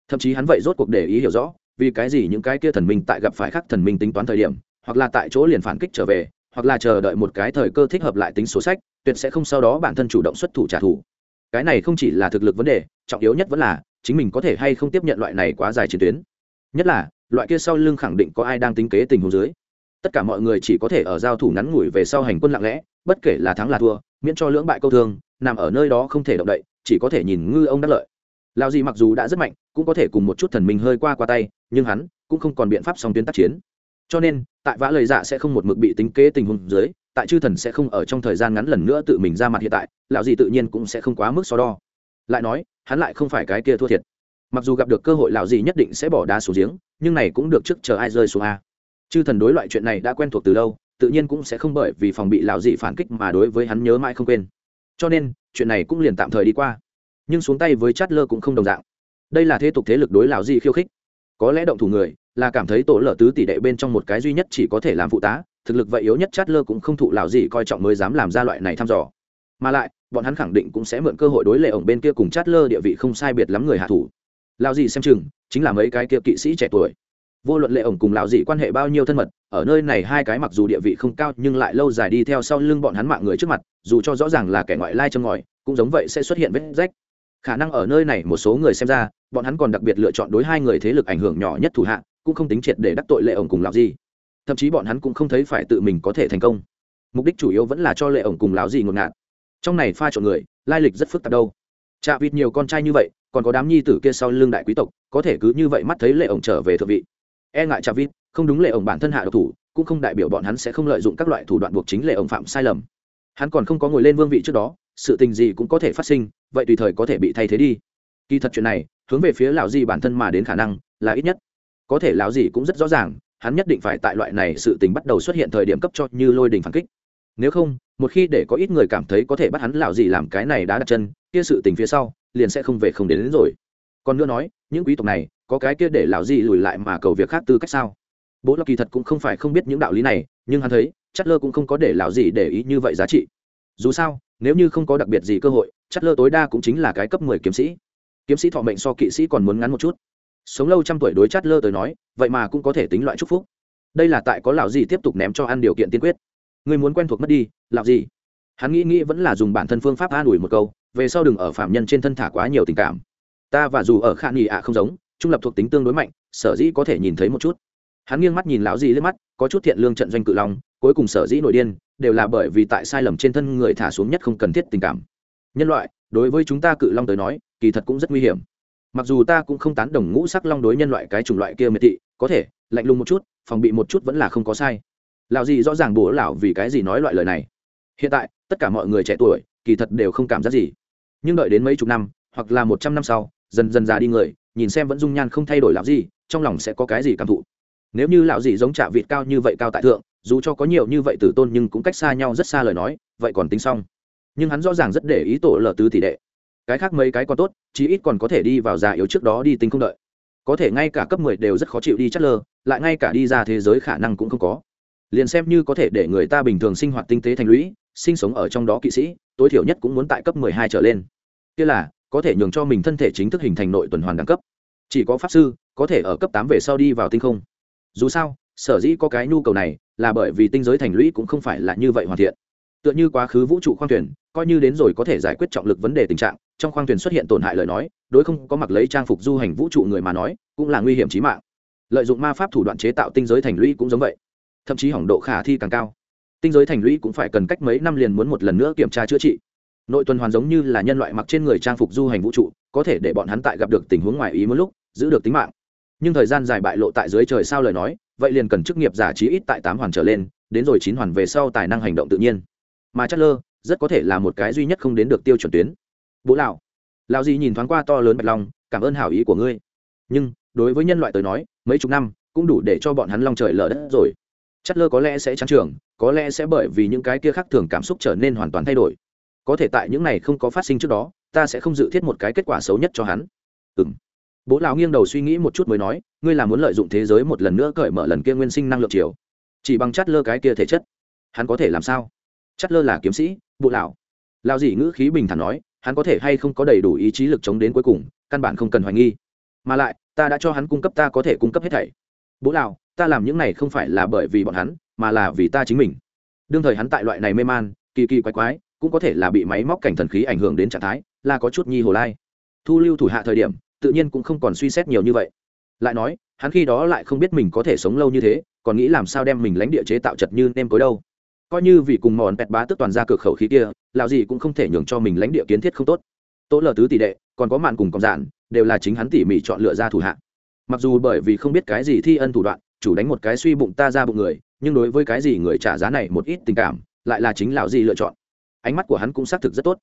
Thậm chí hắn vậy rốt cuộc để ý hiểu rõ, vì cái gì những cái kia thần minh tại gặp phải khắc thần minh tính toán thời điểm, hoặc là tại chỗ liền phản kích trở về, hoặc là chờ đợi một cái thời cơ thích hợp lại tính số sách, tuyệt sẽ không sau đó bản thân chủ động xuất thủ trả thù. Cái này không chỉ là thực lực vấn đề, trọng yếu nhất vẫn là, chính mình có thể hay không tiếp nhận loại này quá dài chiến tuyến. Nhất là, loại kia sau lưng khẳng định có ai đang tính kế tình huống dưới. Tất cả mọi người chỉ có thể ở giao thủ ngắn ngủi về sau hành quân lặng lẽ, bất kể là thắng là thua, miễn cho lưỡng bại câu thương, nằm ở nơi đó không thể động đậy chỉ có thể nhìn ngư ông đắc lợi. Lao gì mặc dù đã rất mạnh, cũng có thể cùng một chút thần minh hơi qua qua tay, nhưng hắn cũng không còn biện pháp song tuyến tác chiến. Cho nên, tại vã lời dạ sẽ không một mực bị tính kế tình huống dưới, tại chư thần sẽ không ở trong thời gian ngắn lần nữa tự mình ra mặt hiện tại, lão gì tự nhiên cũng sẽ không quá mức so đo. Lại nói, hắn lại không phải cái kia thua thiệt. Mặc dù gặp được cơ hội, lão gì nhất định sẽ bỏ đá xuống giếng, nhưng này cũng được trước chờ ai rơi xuống a. Chư thần đối loại chuyện này đã quen thuộc từ lâu, tự nhiên cũng sẽ không bởi vì phòng bị lão dị phản kích mà đối với hắn nhớ mãi không quên cho nên, chuyện này cũng liền tạm thời đi qua. Nhưng xuống tay với chát lơ cũng không đồng dạng. Đây là thế tục thế lực đối lão di khiêu khích. Có lẽ động thủ người là cảm thấy tổ lở tứ tỷ đệ bên trong một cái duy nhất chỉ có thể làm phụ tá, thực lực vậy yếu nhất chát lơ cũng không thụ lão gì coi trọng mới dám làm ra loại này thăm dò. Mà lại, bọn hắn khẳng định cũng sẽ mượn cơ hội đối lệ ổng bên kia cùng chát lơ địa vị không sai biệt lắm người hạ thủ. Lão gì xem chừng, chính là mấy cái kia kỵ sĩ trẻ tuổi. Vô luận lệ ổng cùng lão dị quan hệ bao nhiêu thân mật, ở nơi này hai cái mặc dù địa vị không cao nhưng lại lâu dài đi theo sau lưng bọn hắn mạng người trước mặt dù cho rõ ràng là kẻ ngoại lai châm ngòi, cũng giống vậy sẽ xuất hiện vết rách. Khả năng ở nơi này một số người xem ra, bọn hắn còn đặc biệt lựa chọn đối hai người thế lực ảnh hưởng nhỏ nhất thủ hạ, cũng không tính triệt để đắc tội lệ ổng cùng lão gì. thậm chí bọn hắn cũng không thấy phải tự mình có thể thành công. Mục đích chủ yếu vẫn là cho lệ ổng cùng lão gì ngột ngạt. Trong này pha chọn người, lai lịch rất phức tạp đâu. Chạ vịt nhiều con trai như vậy, còn có đám nhi tử kia sau lưng đại quý tộc, có thể cứ như vậy mắt thấy lệ ổng trở về thượng vị. E ngại chạ vịt, không đúng lệ ổng bản thân hạ độc thủ, cũng không đại biểu bọn hắn sẽ không lợi dụng các loại thủ đoạn buộc chính lệ ổng phạm sai lầm hắn còn không có ngồi lên vương vị trước đó sự tình gì cũng có thể phát sinh vậy tùy thời có thể bị thay thế đi. Kỳ thật chuyện này hướng về phía lão gì bản thân mà đến khả năng là ít nhất. Có thể lão gì cũng rất rõ ràng hắn nhất định phải tại loại này sự tình bắt đầu xuất hiện thời điểm cấp cho như lôi đình phản kích. Nếu không một khi để có ít người cảm thấy có thể bắt hắn lão gì làm cái này đã đặt chân kia sự tình phía sau liền sẽ không về không đến, đến rồi. Còn nữa nói những quý tộc này có cái kia để lão gì lùi lại mà cầu việc khác tư cách sao? Bố lo kỳ thật cũng không phải không biết những đạo lý này nhưng hắn thấy chất lơ cũng không có để lão gì để ý như vậy giá trị. Dù sao, nếu như không có đặc biệt gì cơ hội, chất lơ tối đa cũng chính là cái cấp mười kiếm sĩ. Kiếm sĩ thọ mệnh so kỵ sĩ còn muốn ngắn một chút. Sống lâu trăm tuổi đối chất lơ tới nói, vậy mà cũng có thể tính loại chúc phúc. Đây là tại có lão gì tiếp tục ném cho ăn điều kiện tiên quyết. Người muốn quen thuộc mất đi, lão gì? Hắn nghĩ nghĩ vẫn là dùng bản thân phương pháp an ủi một câu, về sau đừng ở phạm nhân trên thân thả quá nhiều tình cảm. Ta và dù ở khả nghị ạ không giống, trung lập thuộc tính tương đối mạnh, sở dĩ có thể nhìn thấy một chút hắn nghiêng mắt nhìn lão dì lên mắt, có chút thiện lương trận doanh cự long, cuối cùng sở dĩ nội điên, đều là bởi vì tại sai lầm trên thân người thả xuống nhất không cần thiết tình cảm. Nhân loại, đối với chúng ta cự long tới nói, kỳ thật cũng rất nguy hiểm. Mặc dù ta cũng không tán đồng ngũ sắc long đối nhân loại cái chủng loại kia miệt thị, có thể, lạnh lùng một chút, phòng bị một chút vẫn là không có sai. Lão dì rõ ràng bố lão vì cái gì nói loại lời này. Hiện tại, tất cả mọi người trẻ tuổi, kỳ thật đều không cảm giác gì. Nhưng đợi đến mấy chục năm, hoặc là một trăm năm sau, dần dần già đi người, nhìn xem vẫn dung nhan không thay đổi lão gì trong lòng sẽ có cái gì cảm thụ nếu như lão dị giống trạ vịt cao như vậy cao tại thượng, dù cho có nhiều như vậy tử tôn nhưng cũng cách xa nhau rất xa lời nói, vậy còn tính xong. Nhưng hắn rõ ràng rất để ý tổ lờ tứ tỷ đệ. Cái khác mấy cái còn tốt, chí ít còn có thể đi vào già yếu trước đó đi tính không đợi. Có thể ngay cả cấp mười đều rất khó chịu đi chất lơ, lại ngay cả đi ra thế giới khả năng cũng không có. Liền xem như có thể để người ta bình thường sinh hoạt tinh tế thành lũy, sinh sống ở trong đó kỵ sĩ, tối thiểu nhất cũng muốn tại cấp mười hai trở lên. Kia là, có thể nhường cho mình thân thể chính thức hình thành nội tuần hoàn đẳng cấp. Chỉ có pháp sư có thể ở cấp tám về sau đi vào tinh không dù sao, sở dĩ có cái nhu cầu này là bởi vì tinh giới thành lũy cũng không phải là như vậy hoàn thiện. Tựa như quá khứ vũ trụ khoang thuyền, coi như đến rồi có thể giải quyết trọng lực vấn đề tình trạng, trong khoang thuyền xuất hiện tổn hại lời nói, đối không có mặc lấy trang phục du hành vũ trụ người mà nói, cũng là nguy hiểm trí mạng. Lợi dụng ma pháp thủ đoạn chế tạo tinh giới thành lũy cũng giống vậy. Thậm chí hỏng độ khả thi càng cao. Tinh giới thành lũy cũng phải cần cách mấy năm liền muốn một lần nữa kiểm tra chữa trị. Nội tuần hoàn giống như là nhân loại mặc trên người trang phục du hành vũ trụ, có thể để bọn hắn tại gặp được tình huống ngoài ý một lúc, giữ được tính mạng nhưng thời gian dài bại lộ tại dưới trời sao lời nói, vậy liền cần chức nghiệp giả trí ít tại tám hoàn trở lên, đến rồi chín hoàn về sau tài năng hành động tự nhiên. Mà chất lơ, rất có thể là một cái duy nhất không đến được tiêu chuẩn tuyến. Bố lão lão gì nhìn thoáng qua to lớn bạch long, cảm ơn hảo ý của ngươi. Nhưng, đối với nhân loại tới nói, mấy chục năm cũng đủ để cho bọn hắn long trời lở đất rồi. Chất lơ có lẽ sẽ trắng trường, có lẽ sẽ bởi vì những cái kia khác thường cảm xúc trở nên hoàn toàn thay đổi. Có thể tại những này không có phát sinh trước đó, ta sẽ không dự thiết một cái kết quả xấu nhất cho hắn. Ừ bố lão nghiêng đầu suy nghĩ một chút mới nói, ngươi là muốn lợi dụng thế giới một lần nữa cởi mở lần kia nguyên sinh năng lượng chiều. Chỉ bằng chát lơ cái kia thể chất, hắn có thể làm sao? Chát lơ là kiếm sĩ bộ lão. Lão dĩ ngữ khí bình thản nói, hắn có thể hay không có đầy đủ ý chí lực chống đến cuối cùng, căn bản không cần hoài nghi. Mà lại, ta đã cho hắn cung cấp ta có thể cung cấp hết thảy. Bố lão, ta làm những này không phải là bởi vì bọn hắn, mà là vì ta chính mình. Đương thời hắn tại loại này mê man, kỳ kỳ quái quái, cũng có thể là bị máy móc cảnh thần khí ảnh hưởng đến trạng thái, là có chút nhi hồ lai. Thu lưu thủ hạ thời điểm tự nhiên cũng không còn suy xét nhiều như vậy. Lại nói, hắn khi đó lại không biết mình có thể sống lâu như thế, còn nghĩ làm sao đem mình lãnh địa chế tạo chật như nem cối đâu. Coi như vì cùng mòn pẹt bá tức toàn ra cửa khẩu khí kia lào gì cũng không thể nhường cho mình lãnh địa kiến thiết không tốt. Tố lờ tứ tỷ đệ, còn có màn cùng cộng giản đều là chính hắn tỉ mỉ chọn lựa ra thủ hạ. Mặc dù bởi vì không biết cái gì thi ân thủ đoạn, chủ đánh một cái suy bụng ta ra bụng người, nhưng đối với cái gì người trả giá này một ít tình cảm, lại là chính lão gì lựa chọn. Ánh mắt của hắn cũng xác thực rất tốt.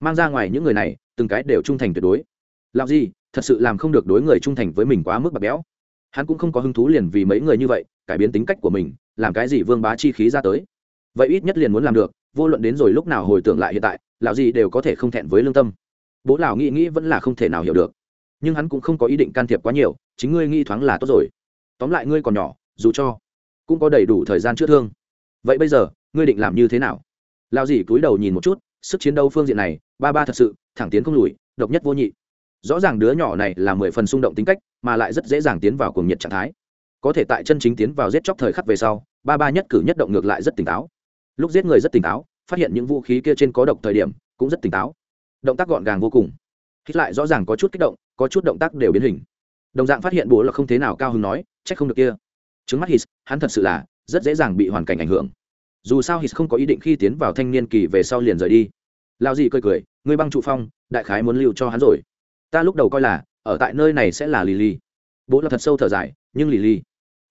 Mang ra ngoài những người này, từng cái đều trung thành tuyệt đối. Lão gì thật sự làm không được đối người trung thành với mình quá mức bạc béo hắn cũng không có hứng thú liền vì mấy người như vậy, cải biến tính cách của mình, làm cái gì vương bá chi khí ra tới. Vậy ít nhất liền muốn làm được, vô luận đến rồi lúc nào hồi tưởng lại hiện tại, lão gì đều có thể không thẹn với lương tâm. Bố lão nghĩ nghĩ vẫn là không thể nào hiểu được. Nhưng hắn cũng không có ý định can thiệp quá nhiều, chính ngươi nghĩ thoáng là tốt rồi. Tóm lại ngươi còn nhỏ, dù cho cũng có đầy đủ thời gian chữa thương. Vậy bây giờ, ngươi định làm như thế nào? Lão gì cúi đầu nhìn một chút, sức chiến đấu phương diện này, ba ba thật sự, thẳng tiến không lùi, độc nhất vô nhị rõ ràng đứa nhỏ này là mười phần xung động tính cách, mà lại rất dễ dàng tiến vào cuồng nhiệt trạng thái. Có thể tại chân chính tiến vào giết chóc thời khắc về sau, ba ba nhất cử nhất động ngược lại rất tỉnh táo. Lúc giết người rất tỉnh táo, phát hiện những vũ khí kia trên có độc thời điểm, cũng rất tỉnh táo. Động tác gọn gàng vô cùng. Hít lại rõ ràng có chút kích động, có chút động tác đều biến hình. Đồng dạng phát hiện bố là không thế nào cao hứng nói, trách không được kia. Trứng mắt hít hắn thật sự là rất dễ dàng bị hoàn cảnh ảnh hưởng. Dù sao hít không có ý định khi tiến vào thanh niên kỳ về sau liền rời đi. Lao gì cười cười người băng trụ phong, đại khái muốn lưu cho hắn rồi ta lúc đầu coi là, ở tại nơi này sẽ là lì lì bố là thật sâu thở dài, nhưng lì lì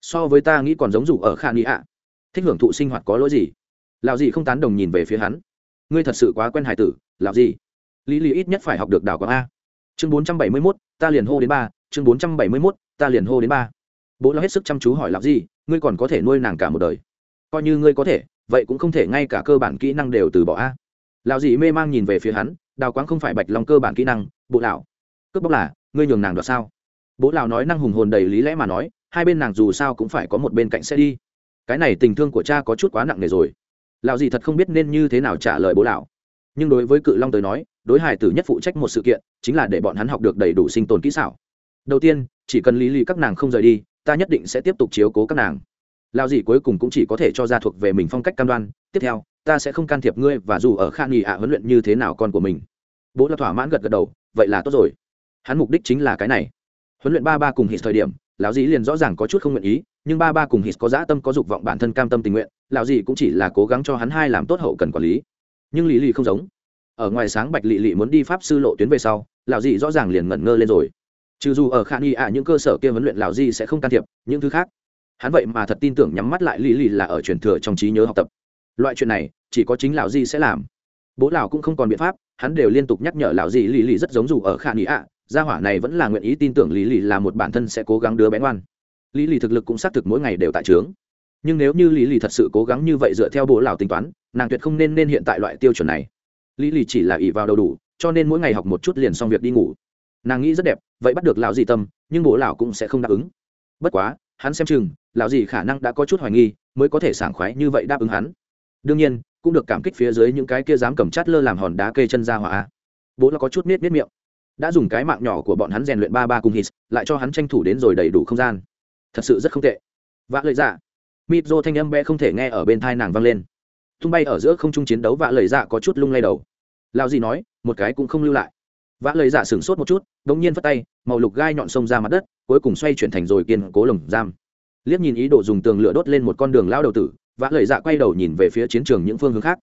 so với ta nghĩ còn giống dù ở kha nghĩ ạ. Thích hưởng thụ sinh hoạt có lỗi gì? Lạo gì không tán đồng nhìn về phía hắn. Ngươi thật sự quá quen hải tử lạo gì lý lì ít nhất phải học được đào quảng a. Chương bốn trăm bảy mươi mốt, ta liền hô đến ba. Chương bốn trăm bảy mươi mốt, ta liền hô đến ba. Bố lo hết sức chăm chú hỏi lạo gì ngươi còn có thể nuôi nàng cả một đời. Coi như ngươi có thể, vậy cũng không thể ngay cả cơ bản kỹ năng đều từ bỏ a. Lạo gì mê mang nhìn về phía hắn, đào quáng không phải bạch lòng cơ bản kỹ năng, bộ lão cướp bóc là, ngươi nhường nàng đoạt sao? Bố lão nói năng hùng hồn đầy lý lẽ mà nói, hai bên nàng dù sao cũng phải có một bên cạnh sẽ đi. Cái này tình thương của cha có chút quá nặng nề rồi. Lão gì thật không biết nên như thế nào trả lời bố lão. Nhưng đối với cự long tới nói, đối hải tử nhất phụ trách một sự kiện, chính là để bọn hắn học được đầy đủ sinh tồn kỹ xảo. Đầu tiên, chỉ cần lý lý các nàng không rời đi, ta nhất định sẽ tiếp tục chiếu cố các nàng. Lao gì cuối cùng cũng chỉ có thể cho ra thuộc về mình phong cách cam đoan, tiếp theo, ta sẽ không can thiệp ngươi và dù ở khan nghị ạ huấn luyện như thế nào con của mình. Bố là thỏa mãn gật gật đầu, vậy là tốt rồi hắn mục đích chính là cái này. Huấn luyện ba ba cùng hít thời điểm, lão dĩ liền rõ ràng có chút không nguyện ý, nhưng ba ba cùng hít có dã tâm, có dục vọng bản thân cam tâm tình nguyện, lão dĩ cũng chỉ là cố gắng cho hắn hai làm tốt hậu cần quản lý. Nhưng lý lì không giống. Ở ngoài sáng bạch lị lị muốn đi pháp sư lộ tuyến về sau, lão dĩ rõ ràng liền ngẩn ngơ lên rồi. Trừ dù ở khả nghi ạ, những cơ sở kia huấn luyện lão dĩ sẽ không can thiệp, những thứ khác. Hắn vậy mà thật tin tưởng nhắm mắt lại lì lì là ở truyền thừa trong trí nhớ học tập. Loại chuyện này, chỉ có chính lão dĩ sẽ làm. Bố lão cũng không còn biện pháp, hắn đều liên tục nhắc nhở lão dĩ lì lì rất giống dù ở khả nghi ạ gia hỏa này vẫn là nguyện ý tin tưởng lý lì là một bản thân sẽ cố gắng đứa bé ngoan. Lý lì thực lực cũng xác thực mỗi ngày đều tại trướng. Nhưng nếu như lý lì thật sự cố gắng như vậy dựa theo bố lão tính toán, nàng tuyệt không nên nên hiện tại loại tiêu chuẩn này. Lý lì chỉ là ỉ vào đầu đủ, cho nên mỗi ngày học một chút liền xong việc đi ngủ. Nàng nghĩ rất đẹp, vậy bắt được lão gì tâm, nhưng bố lão cũng sẽ không đáp ứng. Bất quá, hắn xem chừng, lão gì khả năng đã có chút hoài nghi, mới có thể sảng khoái như vậy đáp ứng hắn. Đương nhiên, cũng được cảm kích phía dưới những cái kia dám cầm chát lơ làm hòn đá kê chân ra hỏa bố là có chút nết nết miệng đã dùng cái mạng nhỏ của bọn hắn rèn luyện ba ba cùng hít, lại cho hắn tranh thủ đến rồi đầy đủ không gian. Thật sự rất không tệ. Vạ lời dạ. Mịp dô thanh âm bé không thể nghe ở bên thai nàng vang lên. Tung bay ở giữa không trung chiến đấu vạ lời dạ có chút lung lay đầu. Lao gì nói, một cái cũng không lưu lại. Vạ lời dạ sửng sốt một chút đ ỗ n g nhiên phất tay, màu lục gai nhọn sông ra mặt đất, cuối cùng xoay chuyển thành rồi kiên cố lồng giam. Liếc nhìn ý đồ dùng tường lửa đốt lên một con đường lao đầu tử vã lời dạ quay đầu nhìn về phía chiến trường những phương hướng khác.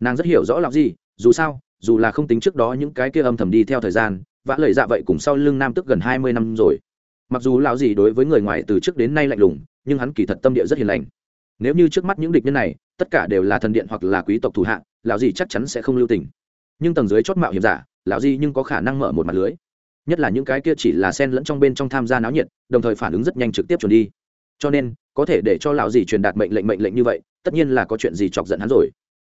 Nàng rất hiểu rõ làm gì dù sao, dù là không tính trước đó những cái kia âm thầm đi theo thời gian vã lời dạ vậy cùng sau lưng nam tức gần hai mươi năm rồi. Mặc dù lão gì đối với người ngoài từ trước đến nay lạnh lùng, nhưng hắn kỳ thật tâm địa rất hiền lành. Nếu như trước mắt những địch nhân này, tất cả đều là thần điện hoặc là quý tộc thủ hạ, lão gì chắc chắn sẽ không lưu tình. Nhưng tầng dưới chót mạo hiểm giả, lão gì nhưng có khả năng mở một mặt lưới. Nhất là những cái kia chỉ là sen lẫn trong bên trong tham gia náo nhiệt, đồng thời phản ứng rất nhanh trực tiếp chuẩn đi. Cho nên, có thể để cho lão gì truyền đạt mệnh lệnh mệnh lệnh như vậy, tất nhiên là có chuyện gì chọc giận hắn rồi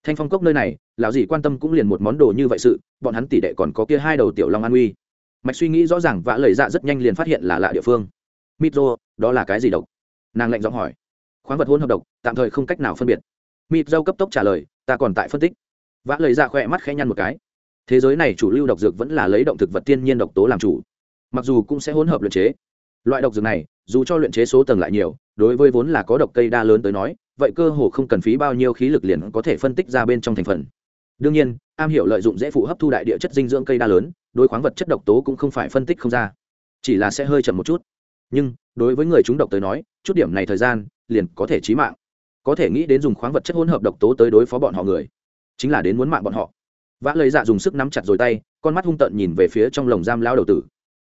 thanh phong cốc nơi này, lão dì quan tâm cũng liền một món đồ như vậy sự, bọn hắn tỷ đệ còn có kia hai đầu tiểu long an uy. Mạch suy nghĩ rõ ràng vã lời dạ rất nhanh liền phát hiện là lạ địa phương. Mitro, đó là cái gì độc? Nàng lạnh giọng hỏi. Khoáng vật hôn hợp độc, tạm thời không cách nào phân biệt. Mịp dâu cấp tốc trả lời, ta còn tại phân tích. Vã lời dạ khỏe mắt khẽ nhăn một cái. Thế giới này chủ lưu độc dược vẫn là lấy động thực vật thiên nhiên độc tố làm chủ. Mặc dù cũng sẽ hỗn hợp luyện chế. Loại độc dược này, dù cho luyện chế số tầng lại nhiều, đối với vốn là có độc cây đa lớn tới nói vậy cơ hồ không cần phí bao nhiêu khí lực liền có thể phân tích ra bên trong thành phần. Đương nhiên, am hiểu lợi dụng dễ phụ hấp thu đại địa chất dinh dưỡng cây đa lớn, đối khoáng vật chất độc tố cũng không phải phân tích không ra. Chỉ là sẽ hơi chậm một chút. Nhưng, đối với người chúng độc tới nói, chút điểm này thời gian, liền có thể chí mạng. Có thể nghĩ đến dùng khoáng vật chất hỗn hợp độc tố tới đối phó bọn họ người. Chính là đến muốn mạng bọn họ. Vã lời dạ dùng sức nắm chặt rồi tay, con mắt hung tợn nhìn về phía trong lồng giam lao đầu tử.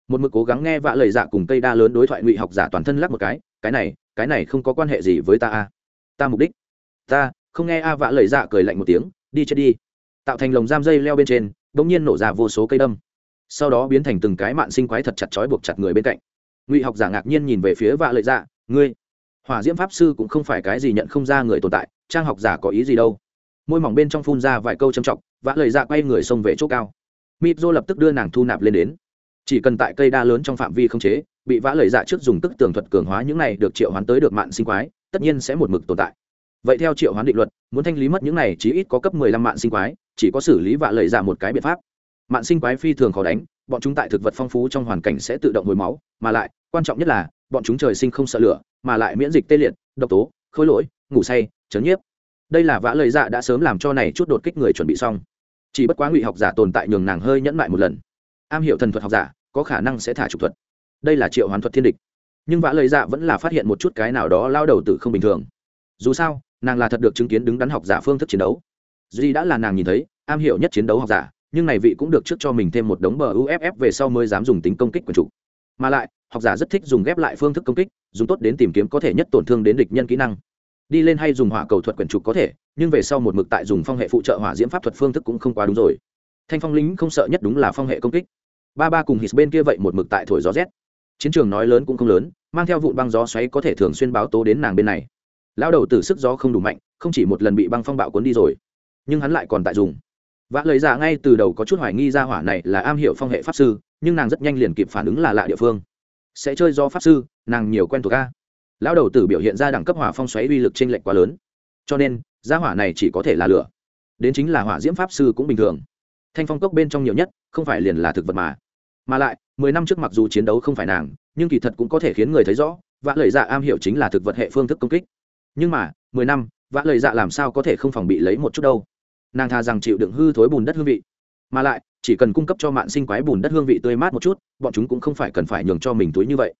Một mực cố gắng nghe vạ lời dạ cùng cây đa lớn đối thoại ngụy học giả toàn thân lắc một cái cái này cái này không có quan hệ gì với ta a ta mục đích. Ta, không nghe a vạ lời dạ cười lạnh một tiếng, đi chết đi. Tạo thành lồng giam dây leo bên trên đ ỗ n g nhiên nổ ra vô số cây đâm. Sau đó biến thành từng cái mạng sinh quái thật chặt chói buộc chặt người bên cạnh. Ngụy học giả ngạc nhiên nhìn về phía vạ lợi dạ ngươi, hỏa diễm pháp sư cũng không phải cái gì nhận không ra người tồn tại, trang học giả có ý gì đâu? Môi mỏng bên trong phun ra vài câu châm trọng vạ lợi dạ quay người xông về chỗ cao. Mịp dô lập tức đưa nàng thu nạp lên đến. Chỉ cần tại cây đa lớn trong phạm vi không chế, bị vã lời dạ trước dùng tức tường thuật cường hóa những này được triệu hoán tới được mạng sinh quái tất nhiên sẽ một mực tồn tại. Vậy theo triệu hoán định luật, muốn thanh lý mất những này chí ít có cấp mười lăm mạng sinh quái, chỉ có xử lý vạ lời dạ một cái biện pháp. Mạng sinh quái phi thường khó đánh, bọn chúng tại thực vật phong phú trong hoàn cảnh sẽ tự động hồi máu, mà lại, quan trọng nhất là, bọn chúng trời sinh không sợ lửa, mà lại miễn dịch tê liệt, độc tố, khối lỗi, ngủ say, chấn nhiếp. Đây là vã lời dạ đã sớm làm cho này chút đột kích người chuẩn bị xong. Chỉ bất quá ngụy học giả tồn tại nhường nàng hơi nhẫn mại một lần. Am hiểu thần thuật học giả, có khả năng sẽ thả trục thuật. Đây là triệu hoán thuật thiên địch nhưng vã lời dạ vẫn là phát hiện một chút cái nào đó lao đầu tử không bình thường. Dù sao, nàng là thật được chứng kiến đứng đắn học giả phương thức chiến đấu. Duy đã là nàng nhìn thấy, am hiểu nhất chiến đấu học giả, nhưng này vị cũng được trước cho mình thêm một đống bờ uff về sau mới dám dùng tính công kích quần chủ. Mà lại, học giả rất thích dùng ghép lại phương thức công kích, dùng tốt đến tìm kiếm có thể nhất tổn thương đến địch nhân kỹ năng. Đi lên hay dùng hỏa cầu thuật quyển trục có thể, nhưng về sau một mực tại dùng phong hệ phụ trợ hỏa diễm pháp thuật phương thức cũng không quá đúng rồi. Thanh phong lính không sợ nhất đúng là phong hệ công kích. Ba ba cùng hít bên kia vậy một mực tại thổi gió rét chiến trường nói lớn cũng không lớn, mang theo vụn băng gió xoáy có thể thường xuyên báo tố đến nàng bên này. Lao đầu từ sức gió không đủ mạnh, không chỉ một lần bị băng phong bạo cuốn đi rồi, nhưng hắn lại còn tại dùng. Vã lời ra dạ ngay từ đầu có chút hoài nghi ra hỏa này là am hiểu phong hệ pháp sư, nhưng nàng rất nhanh liền kịp phản ứng là lạ địa phương. Sẽ chơi do pháp sư, nàng nhiều quen thuộc ca lão đầu tử biểu hiện ra đẳng cấp hỏa phong xoáy uy lực t r ê n lệch quá lớn. Cho nên gia hỏa này chỉ có thể là lửa. Đến chính là hỏa diễm pháp sư cũng bình thường. Thanh phong cốc bên trong nhiều nhất, không phải liền là thực vật mà. Mà lại mười năm trước mặc dù chiến đấu không phải nàng, nhưng kỳ thật cũng có thể khiến người thấy rõ, vã lời dạ am hiểu chính là thực vật hệ phương thức công kích. Nhưng mà, mười năm, vã lời dạ làm sao có thể không phòng bị lấy một chút đâu? Nàng thà rằng chịu đựng hư thối bùn đất hương vị. Mà lại, chỉ cần cung cấp cho mạng sinh quái bùn đất hương vị tươi mát một chút, bọn chúng cũng không phải cần phải nhường cho mình túi như vậy.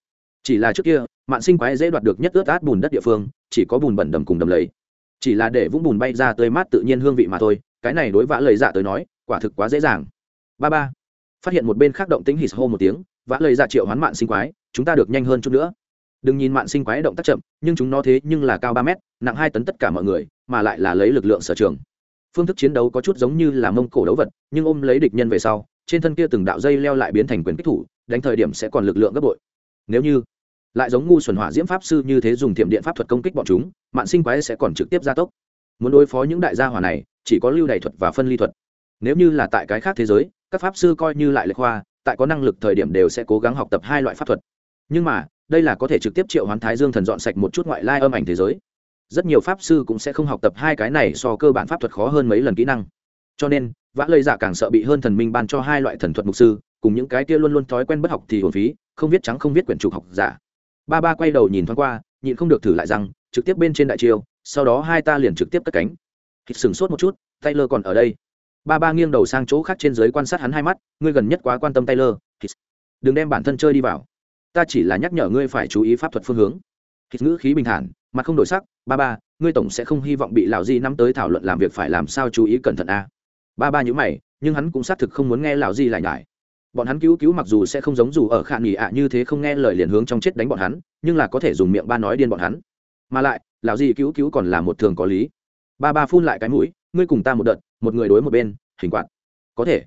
Chỉ là trước kia mạng sinh quái dễ đoạt được nhất ướt át bùn đất địa phương, chỉ có bùn bẩn đầm cùng đầm lầy. chỉ là để vũng bùn bay ra tươi mát tự nhiên hương vị mà thôi, cái này đối vã lời dạ tới nói, quả thực quá dễ dàng. Ba ba phát hiện một bên khác động tính hít hô một tiếng, vã lời ra triệu hoán mạng sinh quái, chúng ta được nhanh hơn chút nữa. Đừng nhìn mạng sinh quái động tác chậm, nhưng chúng nó thế nhưng là cao ba mét, nặng hai tấn tất cả mọi người, mà lại là lấy lực lượng sở trường. Phương thức chiến đấu có chút giống như là mông cổ đấu vật, nhưng ôm lấy địch nhân về sau, trên thân kia từng đạo dây leo lại biến thành quyền kích thủ, đánh thời điểm sẽ còn lực lượng gấp bội. Nếu như lại giống ngu xuẩn hỏa diễm pháp sư như thế dùng thiểm điện pháp thuật công kích bọn chúng mạng sinh quái sẽ còn trực tiếp gia tốc. Muốn đối phó những đại gia hỏa này, chỉ có lưu đại thuật và phân ly thuật. Nếu như là tại cái khác thế giới các pháp sư coi như lại lệch khoa, tại có năng lực thời điểm đều sẽ cố gắng học tập hai loại pháp thuật. Nhưng mà, đây là có thể trực tiếp triệu hoán thái dương thần dọn sạch một chút ngoại lai âm ảnh thế giới. Rất nhiều pháp sư cũng sẽ không học tập hai cái này so cơ bản pháp thuật khó hơn mấy lần kỹ năng. Cho nên, vã lây giả càng sợ bị hơn thần minh ban cho hai loại thần thuật mục sư, cùng những cái kia luôn luôn thói quen bất học thì hồn phí, không viết trắng không viết quyển trục học giả. Ba ba quay đầu nhìn thoáng qua, nhịn không được thử lại rằng trực tiếp bên trên đại chiêu, sau đó hai ta liền trực tiếp cất cánh. Hít sừng sốt một chút, taylor còn ở đây ba ba nghiêng đầu sang chỗ khác trên dưới quan sát hắn hai mắt, ngươi gần nhất quá quan tâm taylor hít đừng đem bản thân chơi đi vào. Ta chỉ là nhắc nhở ngươi phải chú ý pháp thuật phương hướng. Hít ngữ khí bình thản, mặt không đổi sắc. Ba ba, ngươi tổng sẽ không hy vọng bị lão di nắm tới thảo luận làm việc phải làm sao chú ý cẩn thận a. À. ba ba nhữ mày, nhưng hắn cũng xác thực không muốn nghe lão di lại nhải. Bọn hắn cứu cứu mặc dù sẽ không giống dù ở khả nghỉ ạ như thế không nghe lời liền hướng trong chết đánh bọn hắn, nhưng là có thể dùng miệng ba nói điên bọn hắn. Mà lại, lão di cứu cứu còn là một thường có lý. Ba ba phun lại cái mũi, ngươi cùng ta một đợt một người đối một bên, hình quạt. Có thể.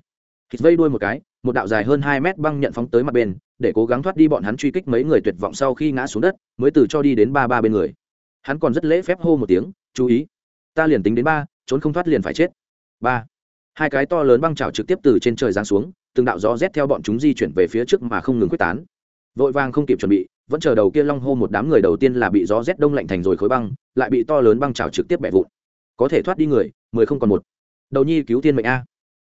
Hít vây đuôi một cái, một đạo dài hơn hai mét băng nhận phóng tới mặt bên, để cố gắng thoát đi bọn hắn truy kích mấy người tuyệt vọng sau khi ngã xuống đất, mới từ cho đi đến ba ba bên người. Hắn còn rất lễ phép hô một tiếng, chú ý, ta liền tính đến ba, trốn không thoát liền phải chết. Ba. Hai cái to lớn băng trào trực tiếp từ trên trời giáng xuống, từng đạo gió rét theo bọn chúng di chuyển về phía trước mà không ngừng quyết tán. Vội vàng không kịp chuẩn bị, vẫn chờ đầu kia long hô một đám người đầu tiên là bị gió rét đông lạnh thành rồi khối băng, lại bị to lớn băng trào trực tiếp bẻ vụn. Có thể thoát đi người, mười không còn một đầu nhi cứu tiên mệnh a.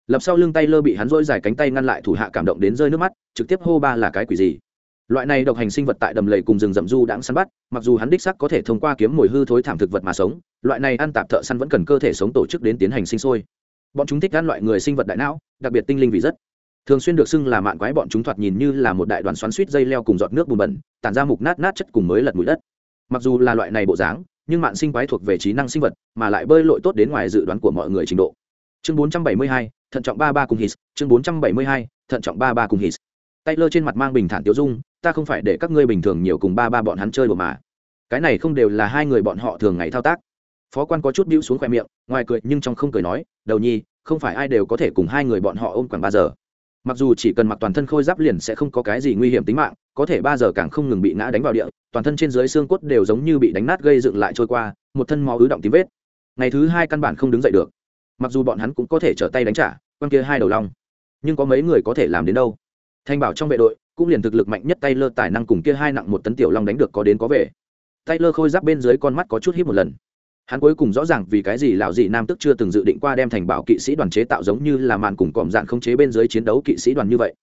Lập sau lưng tay lơ bị hắn dỗi dài cánh tay ngăn lại thủ hạ cảm động đến rơi nước mắt, trực tiếp hô ba là cái quỷ gì? Loại này độc hành sinh vật tại đầm lầy cùng rừng rậm du đãng săn bắt, mặc dù hắn đích sắc có thể thông qua kiếm mồi hư thối thảm thực vật mà sống, loại này ăn tạp thợ săn vẫn cần cơ thể sống tổ chức đến tiến hành sinh sôi. Bọn chúng thích ăn loại người sinh vật đại não, đặc biệt tinh linh vì rất. Thường xuyên được xưng là mạn quái, bọn chúng thoạt nhìn như là một đại đoàn xoắn suýt dây leo cùng giọt nước bùn bẩn, tản ra mục nát nát chất cùng mới lật mũi đất. Mặc dù là loại này bộ dáng, nhưng mạn sinh quái thuộc về trí năng sinh vật, mà lại bơi lội tốt đến ngoài dự đoán của mọi người trình độ chương 472, thận trọng ba ba cùng hít chương 472, thận trọng ba ba cùng hít tay lơ trên mặt mang bình thản tiêu dung ta không phải để các ngươi bình thường nhiều cùng ba ba bọn hắn chơi đùa mà. Cái này không đều là hai người bọn họ thường ngày thao tác. Phó quan có chút bĩu xuống khoe miệng ngoài cười nhưng trong không cười nói đầu nhi không phải ai đều có thể cùng hai người bọn họ ôm khoảng ba giờ. Mặc dù chỉ cần mặc toàn thân khôi giáp liền sẽ không có cái gì nguy hiểm tính mạng có thể ba giờ càng không ngừng bị ngã đánh vào địa toàn thân trên dưới xương cốt đều giống như bị đánh nát gây dựng lại trôi qua một thân máu ứ động tím vết. Ngày thứ hai căn bản không đứng dậy được mặc dù bọn hắn cũng có thể trở tay đánh trả quan kia hai đầu long. Nhưng có mấy người có thể làm đến đâu? Thanh bảo trong vệ đội cũng liền thực lực mạnh nhất tay lơ tài năng cùng kia hai nặng một tấn tiểu long đánh được có đến có về. Tay lơ khôi giáp bên dưới con mắt có chút hít một lần. Hắn cuối cùng rõ ràng vì cái gì lão dị nam tức chưa từng dự định qua đem thành bảo kỵ sĩ đoàn chế tạo giống như là màn cùng còm dạng không chế bên dưới chiến đấu kỵ sĩ đoàn như vậy.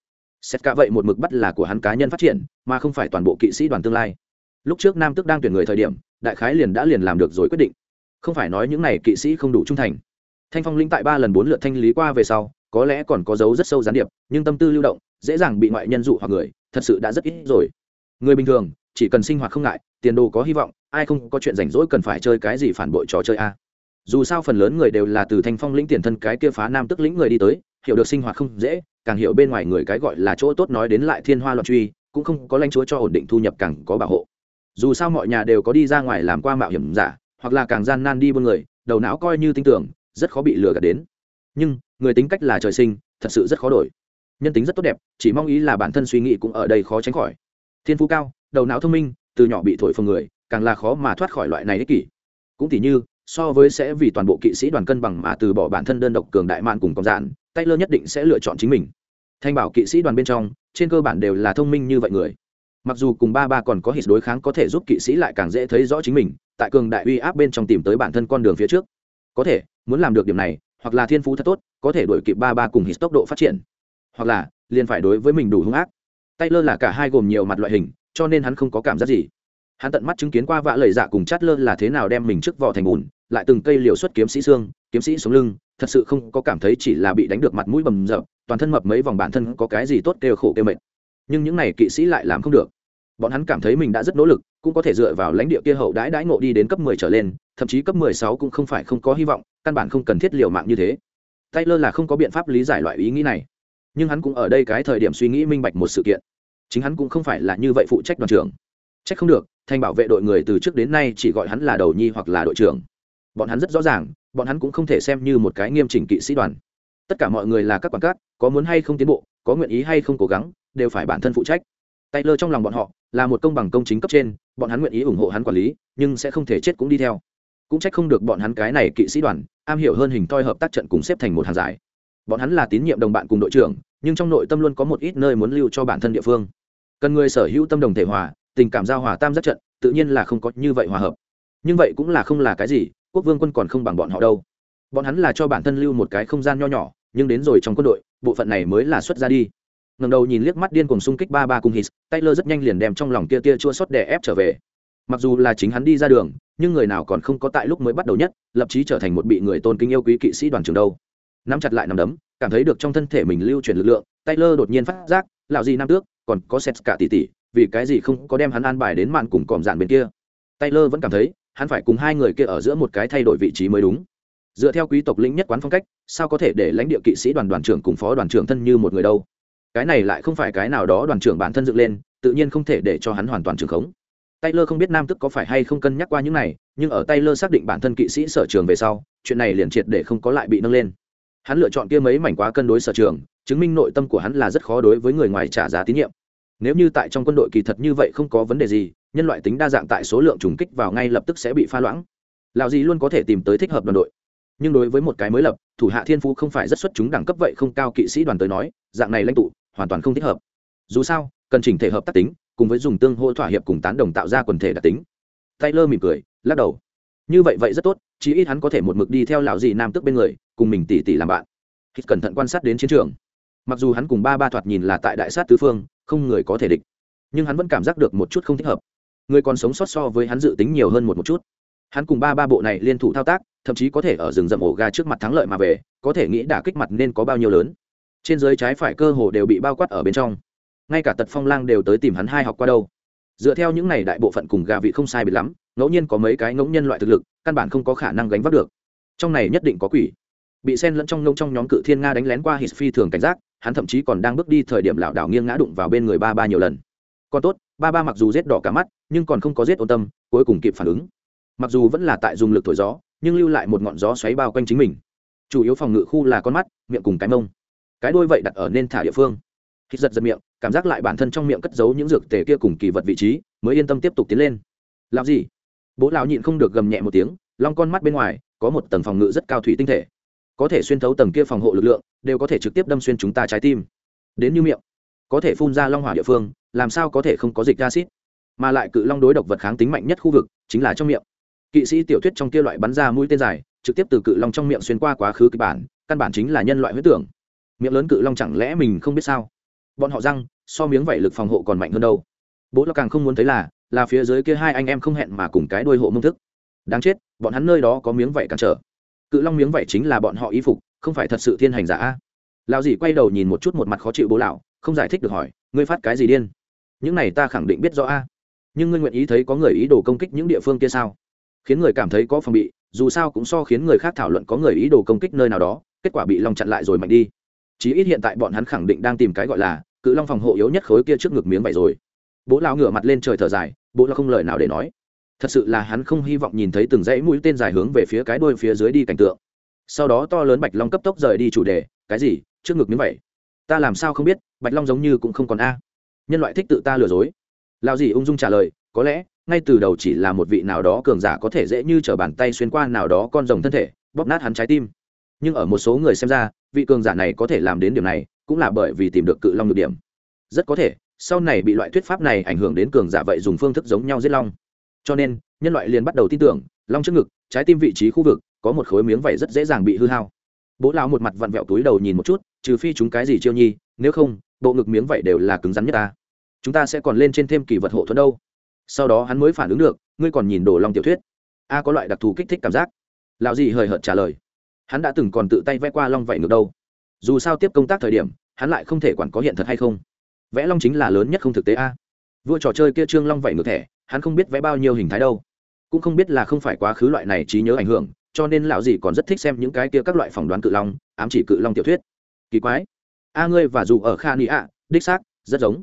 Xét cả vậy một mực bắt là của hắn cá nhân phát triển, mà không phải toàn bộ kỵ sĩ đoàn tương lai. Lúc trước nam tức đang tuyển người thời điểm, đại khái liền đã liền làm được rồi quyết định. Không phải nói những này kỵ sĩ không đủ trung thành thanh phong linh tại ba lần bốn lượt thanh lý qua về sau, có lẽ còn có dấu rất sâu gián điệp, nhưng tâm tư lưu động, dễ dàng bị ngoại nhân dụ hoặc người, thật sự đã rất ít rồi. Người bình thường, chỉ cần sinh hoạt không ngại, tiền đồ có hy vọng, ai không có chuyện rảnh rỗi cần phải chơi cái gì phản bội trò chơi a. Dù sao phần lớn người đều là từ thanh phong lĩnh tiền thân cái kia phá nam tức lĩnh người đi tới, hiểu được sinh hoạt không dễ, càng hiểu bên ngoài người cái gọi là chỗ tốt nói đến lại thiên hoa loạn truy, cũng không có lãnh chúa cho ổn định thu nhập càng có bảo hộ. Dù sao mọi nhà đều có đi ra ngoài làm qua mạo hiểm giả, hoặc là càng gian nan đi buôn người, đầu não coi như tin tưởng rất khó bị lừa gạt đến. Nhưng, người tính cách là trời sinh, thật sự rất khó đổi. Nhân tính rất tốt đẹp, chỉ mong ý là bản thân suy nghĩ cũng ở đây khó tránh khỏi. Thiên phú cao, đầu não thông minh, từ nhỏ bị thổi phồng người, càng là khó mà thoát khỏi loại này ích kỷ. Cũng tỉ như, so với sẽ vì toàn bộ kỵ sĩ đoàn cân bằng mà từ bỏ bản thân đơn độc cường đại mạn cùng công dạn taylor nhất định sẽ lựa chọn chính mình. Thanh bảo kỵ sĩ đoàn bên trong, trên cơ bản đều là thông minh như vậy người. Mặc dù cùng ba ba còn có hít đối kháng có thể giúp kỵ sĩ lại càng dễ thấy rõ chính mình, tại cường đại uy áp bên trong tìm tới bản thân con đường phía trước có thể, muốn làm được điểm này, hoặc là thiên phú thật tốt, có thể đổi kịp ba ba cùng hít tốc độ phát triển. Hoặc là, liền phải đối với mình đủ hung ác. Taylor là cả hai gồm nhiều mặt loại hình, cho nên hắn không có cảm giác gì. Hắn tận mắt chứng kiến qua vạ lời dạ cùng chát lơ là thế nào đem mình trước vỏ thành bùn, lại từng cây liều xuất kiếm sĩ xương, kiếm sĩ sống lưng, thật sự không có cảm thấy chỉ là bị đánh được mặt mũi bầm rợp toàn thân mập mấy vòng bản thân có cái gì tốt kêu khổ kêu mệt. Nhưng những này kỵ sĩ lại làm không được. Bọn hắn cảm thấy mình đã rất nỗ lực cũng có thể dựa vào lãnh địa kia hậu đãi đãi ngộ đi đến cấp 10 trở lên, thậm chí cấp 16 cũng không phải không có hy vọng, căn bản không cần thiết liều mạng như thế. Taylor là không có biện pháp lý giải loại ý nghĩ này. Nhưng hắn cũng ở đây cái thời điểm suy nghĩ minh bạch một sự kiện. Chính hắn cũng không phải là như vậy phụ trách đoàn trưởng. Trách không được thanh bảo vệ đội người từ trước đến nay chỉ gọi hắn là đầu nhi hoặc là đội trưởng. Bọn hắn rất rõ ràng, bọn hắn cũng không thể xem như một cái nghiêm chỉnh kỵ sĩ đoàn. Tất cả mọi người là các quản cát có muốn hay không tiến bộ, có nguyện ý hay không cố gắng, đều phải bản thân phụ trách. Taylor trong lòng bọn họ là một công bằng công chính cấp trên, bọn hắn nguyện ý ủng hộ hắn quản lý, nhưng sẽ không thể chết cũng đi theo. Cũng trách không được bọn hắn cái này kỵ sĩ đoàn, am hiểu hơn hình toi hợp tác trận cùng xếp thành một hàng giải. Bọn hắn là tín nhiệm đồng bạn cùng đội trưởng, nhưng trong nội tâm luôn có một ít nơi muốn lưu cho bản thân địa phương. Cần người sở hữu tâm đồng thể hòa, tình cảm giao hòa tam giác trận, tự nhiên là không có như vậy hòa hợp. Nhưng vậy cũng là không là cái gì, quốc vương quân còn không bằng bọn họ đâu. Bọn hắn là cho bản thân lưu một cái không gian nho nhỏ, nhưng đến rồi trong quân đội, bộ phận này mới là xuất ra đi ngẩng đầu nhìn liếc mắt điên cuồng xung kích ba ba cùng hít, taylor rất nhanh liền đem trong lòng kia tia chua xót đè ép trở về. Mặc dù là chính hắn đi ra đường, nhưng người nào còn không có tại lúc mới bắt đầu nhất, lập chí trở thành một bị người tôn kính yêu quý kỵ sĩ đoàn trường đâu. Nắm chặt lại nắm đấm, cảm thấy được trong thân thể mình lưu chuyển lực lượng, taylor đột nhiên phát giác, lão gì nam tước, còn có xét cả tỷ tỷ, vì cái gì không có đem hắn an bài đến màn cùng còm dạn bên kia. Taylor vẫn cảm thấy, hắn phải cùng hai người kia ở giữa một cái thay đổi vị trí mới đúng. Dựa theo quý tộc lĩnh nhất quán phong cách, sao có thể để lãnh địa kỵ sĩ đoàn đoàn trưởng cùng phó đoàn trưởng thân như một người đâu? Cái này lại không phải cái nào đó đoàn trưởng bản thân dựng lên tự nhiên không thể để cho hắn hoàn toàn trường khống Taylor không biết Nam Tức có phải hay không cân nhắc qua những này, nhưng ở Taylor xác định bản thân kỵ sĩ sở trường về sau, chuyện này liền triệt để không có lại bị nâng lên. Hắn lựa chọn kia mấy mảnh quá cân đối sở trường, chứng minh nội tâm của hắn là rất khó đối với người ngoài trả giá tín nhiệm. Nếu như tại trong quân đội kỳ thật như vậy không có vấn đề gì, nhân loại tính đa dạng tại số lượng trùng kích vào ngay lập tức sẽ bị pha loãng. Lão gì luôn có thể tìm tới thích hợp đoàn đội. Nhưng đối với một cái mới lập, thủ hạ thiên phú không phải rất xuất chúng đẳng cấp vậy không cao kỵ sĩ đoàn tới nói, dạng này lãnh tụ, hoàn toàn không thích hợp. Dù sao, cần chỉnh thể hợp tác tính, cùng với dùng tương hỗ thỏa hiệp cùng tán đồng tạo ra quần thể đặc tính. Taylor mỉm cười, lắc đầu. Như vậy vậy rất tốt, chí ít hắn có thể một mực đi theo lão dì nam tức bên người, cùng mình tỉ tỉ làm bạn. Hít cẩn thận quan sát đến chiến trường. Mặc dù hắn cùng ba ba thoạt nhìn là tại đại sát tứ phương, không người có thể địch. Nhưng hắn vẫn cảm giác được một chút không thích hợp. Người còn sống sót so với hắn dự tính nhiều hơn một một chút. Hắn cùng ba ba bộ này liên thủ thao tác, thậm chí có thể ở rừng rậm ổ ga trước mặt thắng lợi mà về, có thể nghĩ đả kích mặt nên có bao nhiêu lớn trên dưới trái phải cơ hồ đều bị bao quát ở bên trong. Ngay cả tật phong lang đều tới tìm hắn hai học qua đâu. Dựa theo những này đại bộ phận cùng gà vị không sai biệt lắm, ngẫu nhiên có mấy cái ngẫu nhân loại thực lực, căn bản không có khả năng gánh vác được. Trong này nhất định có quỷ. Bị sen lẫn trong ngông trong nhóm cự thiên nga đánh lén qua hít phi thường cảnh giác, hắn thậm chí còn đang bước đi thời điểm lảo đảo nghiêng ngã đụng vào bên người ba ba nhiều lần. Còn tốt, ba ba mặc dù rết đỏ cả mắt, nhưng còn không có rết ôn tâm, cuối cùng kịp phản ứng. Mặc dù vẫn là tại dùng lực thổi gió, nhưng lưu lại một ngọn gió xoáy bao quanh chính mình. Chủ yếu phòng ngự khu là con mắt, miệng cùng cái mông cái đôi vậy đặt ở nên thả địa phương. Khi giật giật miệng, cảm giác lại bản thân trong miệng cất giấu những dược tề kia cùng kỳ vật vị trí, mới yên tâm tiếp tục tiến lên. Làm gì? Bố lão nhịn không được gầm nhẹ một tiếng, long con mắt bên ngoài, có một tầng phòng ngự rất cao thủy tinh thể. Có thể xuyên thấu tầng kia phòng hộ lực lượng, đều có thể trực tiếp đâm xuyên chúng ta trái tim. Đến như miệng, có thể phun ra long hỏa địa phương, làm sao có thể không có dịch acid mà lại cự long đối độc vật kháng tính mạnh nhất khu vực, chính là trong miệng. Kỵ sĩ tiểu thuyết trong kia loại bắn ra mũi tên dài, trực tiếp từ cự long trong miệng xuyên qua quá khứ kịch bản, căn bản chính là nhân loại huyết tưởng miệng lớn cự long chẳng lẽ mình không biết sao? Bọn họ răng, so miếng vảy lực phòng hộ còn mạnh hơn đâu. Bố lo càng không muốn thấy là là phía dưới kia hai anh em không hẹn mà cùng cái đuôi hộ mông thức. Đáng chết, bọn hắn nơi đó có miếng vảy cản trở. Cự long miếng vảy chính là bọn họ y phục, không phải thật sự thiên hành giả a. Lão dì quay đầu nhìn một chút một mặt khó chịu bố lão, không giải thích được hỏi, ngươi phát cái gì điên? Những này ta khẳng định biết rõ a. Nhưng ngươi nguyện ý thấy có người ý đồ công kích những địa phương kia sao? Khiến người cảm thấy có phòng bị, dù sao cũng so khiến người khác thảo luận có người ý đồ công kích nơi nào đó, kết quả bị long chặn lại rồi mạnh đi chí ít hiện tại bọn hắn khẳng định đang tìm cái gọi là cự long phòng hộ yếu nhất khối kia trước ngực miếng vậy rồi. Bố lao ngửa mặt lên trời thở dài, bố lao không lời nào để nói. Thật sự là hắn không hy vọng nhìn thấy từng dãy mũi tên dài hướng về phía cái đuôi phía dưới đi cảnh tượng. Sau đó to lớn bạch long cấp tốc rời đi chủ đề, cái gì? Trước ngực miếng vậy? Ta làm sao không biết, bạch long giống như cũng không còn a. Nhân loại thích tự ta lừa dối. Lao gì ung dung trả lời, có lẽ, ngay từ đầu chỉ là một vị nào đó cường giả có thể dễ như t r ở bàn tay xuyên qua nào đó con rồng thân thể, bóp nát hắn trái tim nhưng ở một số người xem ra, vị cường giả này có thể làm đến điểm này, cũng là bởi vì tìm được cự long được điểm. Rất có thể, sau này bị loại thuyết pháp này ảnh hưởng đến cường giả vậy dùng phương thức giống nhau giết long. Cho nên, nhân loại liền bắt đầu tin tưởng, long trước ngực, trái tim vị trí khu vực, có một khối miếng vảy rất dễ dàng bị hư hao. Bố lão một mặt vặn vẹo túi đầu nhìn một chút, trừ phi chúng cái gì chiêu nhi, nếu không, bộ ngực miếng vảy đều là cứng rắn nhất ta. Chúng ta sẽ còn lên trên thêm kỳ vật hộ thuẫn đâu. Sau đó hắn mới phản ứng được, ngươi còn nhìn đồ long tiểu thuyết. A có loại đặc thù kích thích cảm giác. Lão gì hời hợt trả lời hắn đã từng còn tự tay vẽ qua long vảy ngược đâu. Dù sao tiếp công tác thời điểm, hắn lại không thể quản có hiện thật hay không. Vẽ long chính là lớn nhất không thực tế a. Vua trò chơi kia trương long vảy ngược thẻ, hắn không biết vẽ bao nhiêu hình thái đâu. Cũng không biết là không phải quá khứ loại này trí nhớ ảnh hưởng, cho nên lão gì còn rất thích xem những cái kia các loại phỏng đoán cự long, ám chỉ cự long tiểu thuyết. Kỳ quái. A ngươi và dù ở kha ni a đích xác, rất giống.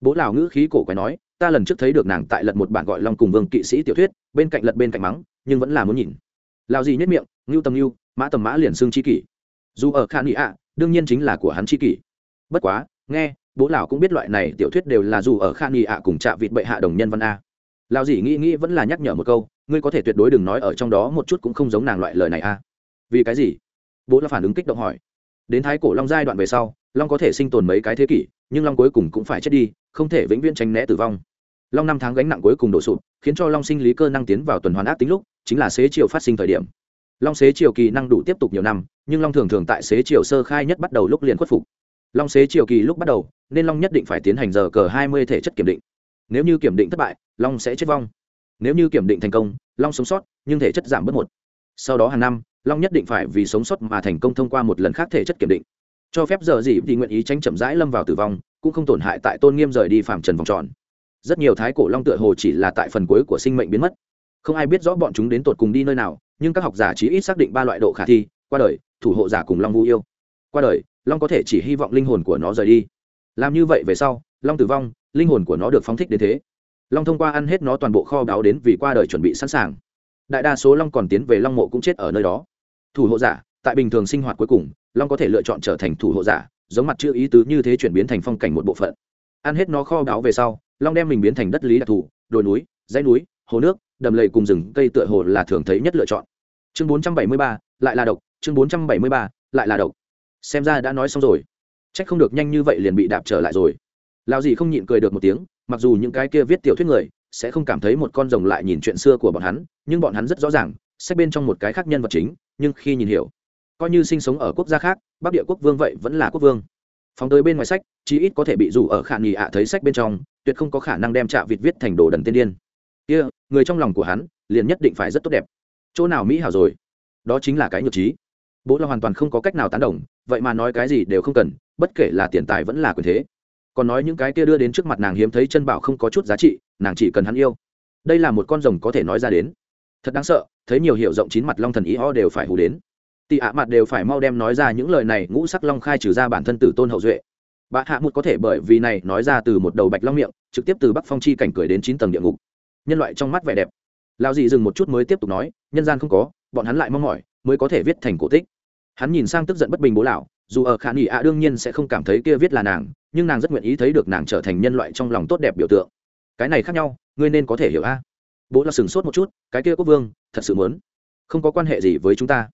Bố lão ngữ khí cổ quái nói, ta lần trước thấy được nàng tại lật một bản gọi long cùng vương kỵ sĩ tiểu thuyết, bên cạnh lật bên cạnh mắng, nhưng vẫn là muốn nhìn. Lão gì nhất miệng, ngưu tâm ngưu mã tầm mã liền xương chi kỷ. Dù ở kha ni ạ, đương nhiên chính là của hắn chi kỷ. Bất quá nghe bố lão cũng biết loại này tiểu thuyết đều là dù ở kha ni ạ cùng chạ vịt bệ hạ đồng nhân văn a. Lão Dĩ nghĩ nghĩ vẫn là nhắc nhở một câu ngươi có thể tuyệt đối đừng nói ở trong đó một chút cũng không giống nàng loại lời này a. Vì cái gì? Bố là phản ứng kích động hỏi. Đến thái cổ long giai đoạn về sau long có thể sinh tồn mấy cái thế kỷ nhưng long cuối cùng cũng phải chết đi không thể vĩnh viễn tránh né tử vong. Long năm tháng gánh nặng cuối cùng đổ sụp khiến cho long sinh lý cơ năng tiến vào tuần hoàn ác tính lúc chính là xế chiều phát sinh thời điểm long xế chiều kỳ năng đủ tiếp tục nhiều năm, nhưng long thường thường tại xế chiều sơ khai nhất bắt đầu lúc liền khuất phục. Long xế chiều kỳ lúc bắt đầu, nên long nhất định phải tiến hành giờ cờ hai mươi thể chất kiểm định. Nếu như kiểm định thất bại, long sẽ chết vong. Nếu như kiểm định thành công, long sống sót, nhưng thể chất giảm bớt một. Sau đó hàng năm, long nhất định phải vì sống sót mà thành công thông qua một lần khác thể chất kiểm định. Cho phép giờ gì thì nguyện ý tránh chậm rãi lâm vào tử vong, cũng không tổn hại tại tôn nghiêm rời đi phạm trần vòng tròn. Rất nhiều thái cổ long tựa hồ chỉ là tại phần cuối của sinh mệnh biến mất. Không ai biết rõ bọn chúng đến tột cùng đi nơi nào nhưng các học giả chỉ ít xác định ba loại độ khả thi, qua đời, thủ hộ giả cùng long vũ yêu. Qua đời, long có thể chỉ hy vọng linh hồn của nó rời đi. Làm như vậy về sau, long tử vong, linh hồn của nó được phóng thích đến thế. Long thông qua ăn hết nó toàn bộ kho báo đến vì qua đời chuẩn bị sẵn sàng. Đại đa số long còn tiến về long mộ cũng chết ở nơi đó. Thủ hộ giả, tại bình thường sinh hoạt cuối cùng, long có thể lựa chọn trở thành thủ hộ giả, giống mặt chữ ý tứ như thế chuyển biến thành phong cảnh một bộ phận. Ăn hết nó kho báo về sau, long đem mình biến thành đất lý đặc thù, đồi núi, dãy núi, hồ nước đầm lầy cùng rừng cây tựa hồ là thường thấy nhất lựa chọn. Chương 473, lại là độc. Chương 473, lại là độc. Xem ra đã nói xong rồi. Trách không được nhanh như vậy liền bị đạp trở lại rồi. Lao gì không nhịn cười được một tiếng mặc dù những cái kia viết tiểu thuyết người sẽ không cảm thấy một con rồng lại nhìn chuyện xưa của bọn hắn nhưng bọn hắn rất rõ ràng sách bên trong một cái khác nhân vật chính nhưng khi nhìn hiểu coi như sinh sống ở quốc gia khác bắc địa quốc vương vậy vẫn là quốc vương. Phóng tới bên ngoài sách chí ít có thể bị rủ ở khả nghỉ ạ thấy sách bên trong tuyệt không có khả năng đem trạ vịt viết thành đồ đần tiên điên kia、yeah, người trong lòng của hắn liền nhất định phải rất tốt đẹp. Chỗ nào mỹ hảo rồi? Đó chính là cái nhược trí. Bố là hoàn toàn không có cách nào tán đồng vậy mà nói cái gì đều không cần bất kể là tiền tài vẫn là quyền thế. Còn nói những cái kia đưa đến trước mặt nàng hiếm thấy chân bảo không có chút giá trị nàng chỉ cần hắn yêu. Đây là một con rồng có thể nói ra đến. Thật đáng sợ thấy nhiều hiệu rộng chín mặt long thần ý ho đều phải hù đến. Tị ạ mặt đều phải mau đem nói ra những lời này ngũ sắc long khai trừ ra bản thân tử tôn hậu duệ. Bà hạ một có thể bởi vì này nói ra từ một đầu bạch long miệng trực tiếp từ bắc phong chi cảnh cười đến chín tầng địa ngục nhân loại trong mắt vẻ đẹp. Lao dị dừng một chút mới tiếp tục nói, nhân gian không có, bọn hắn lại mong mỏi, mới có thể viết thành cổ tích. Hắn nhìn sang tức giận bất bình bố lão, dù ở khả nghị ạ đương nhiên sẽ không cảm thấy kia viết là nàng, nhưng nàng rất nguyện ý thấy được nàng trở thành nhân loại trong lòng tốt đẹp biểu tượng. Cái này khác nhau, ngươi nên có thể hiểu a. Bố là sửng sốt một chút, cái kia quốc vương, thật sự muốn. Không có quan hệ gì với chúng ta.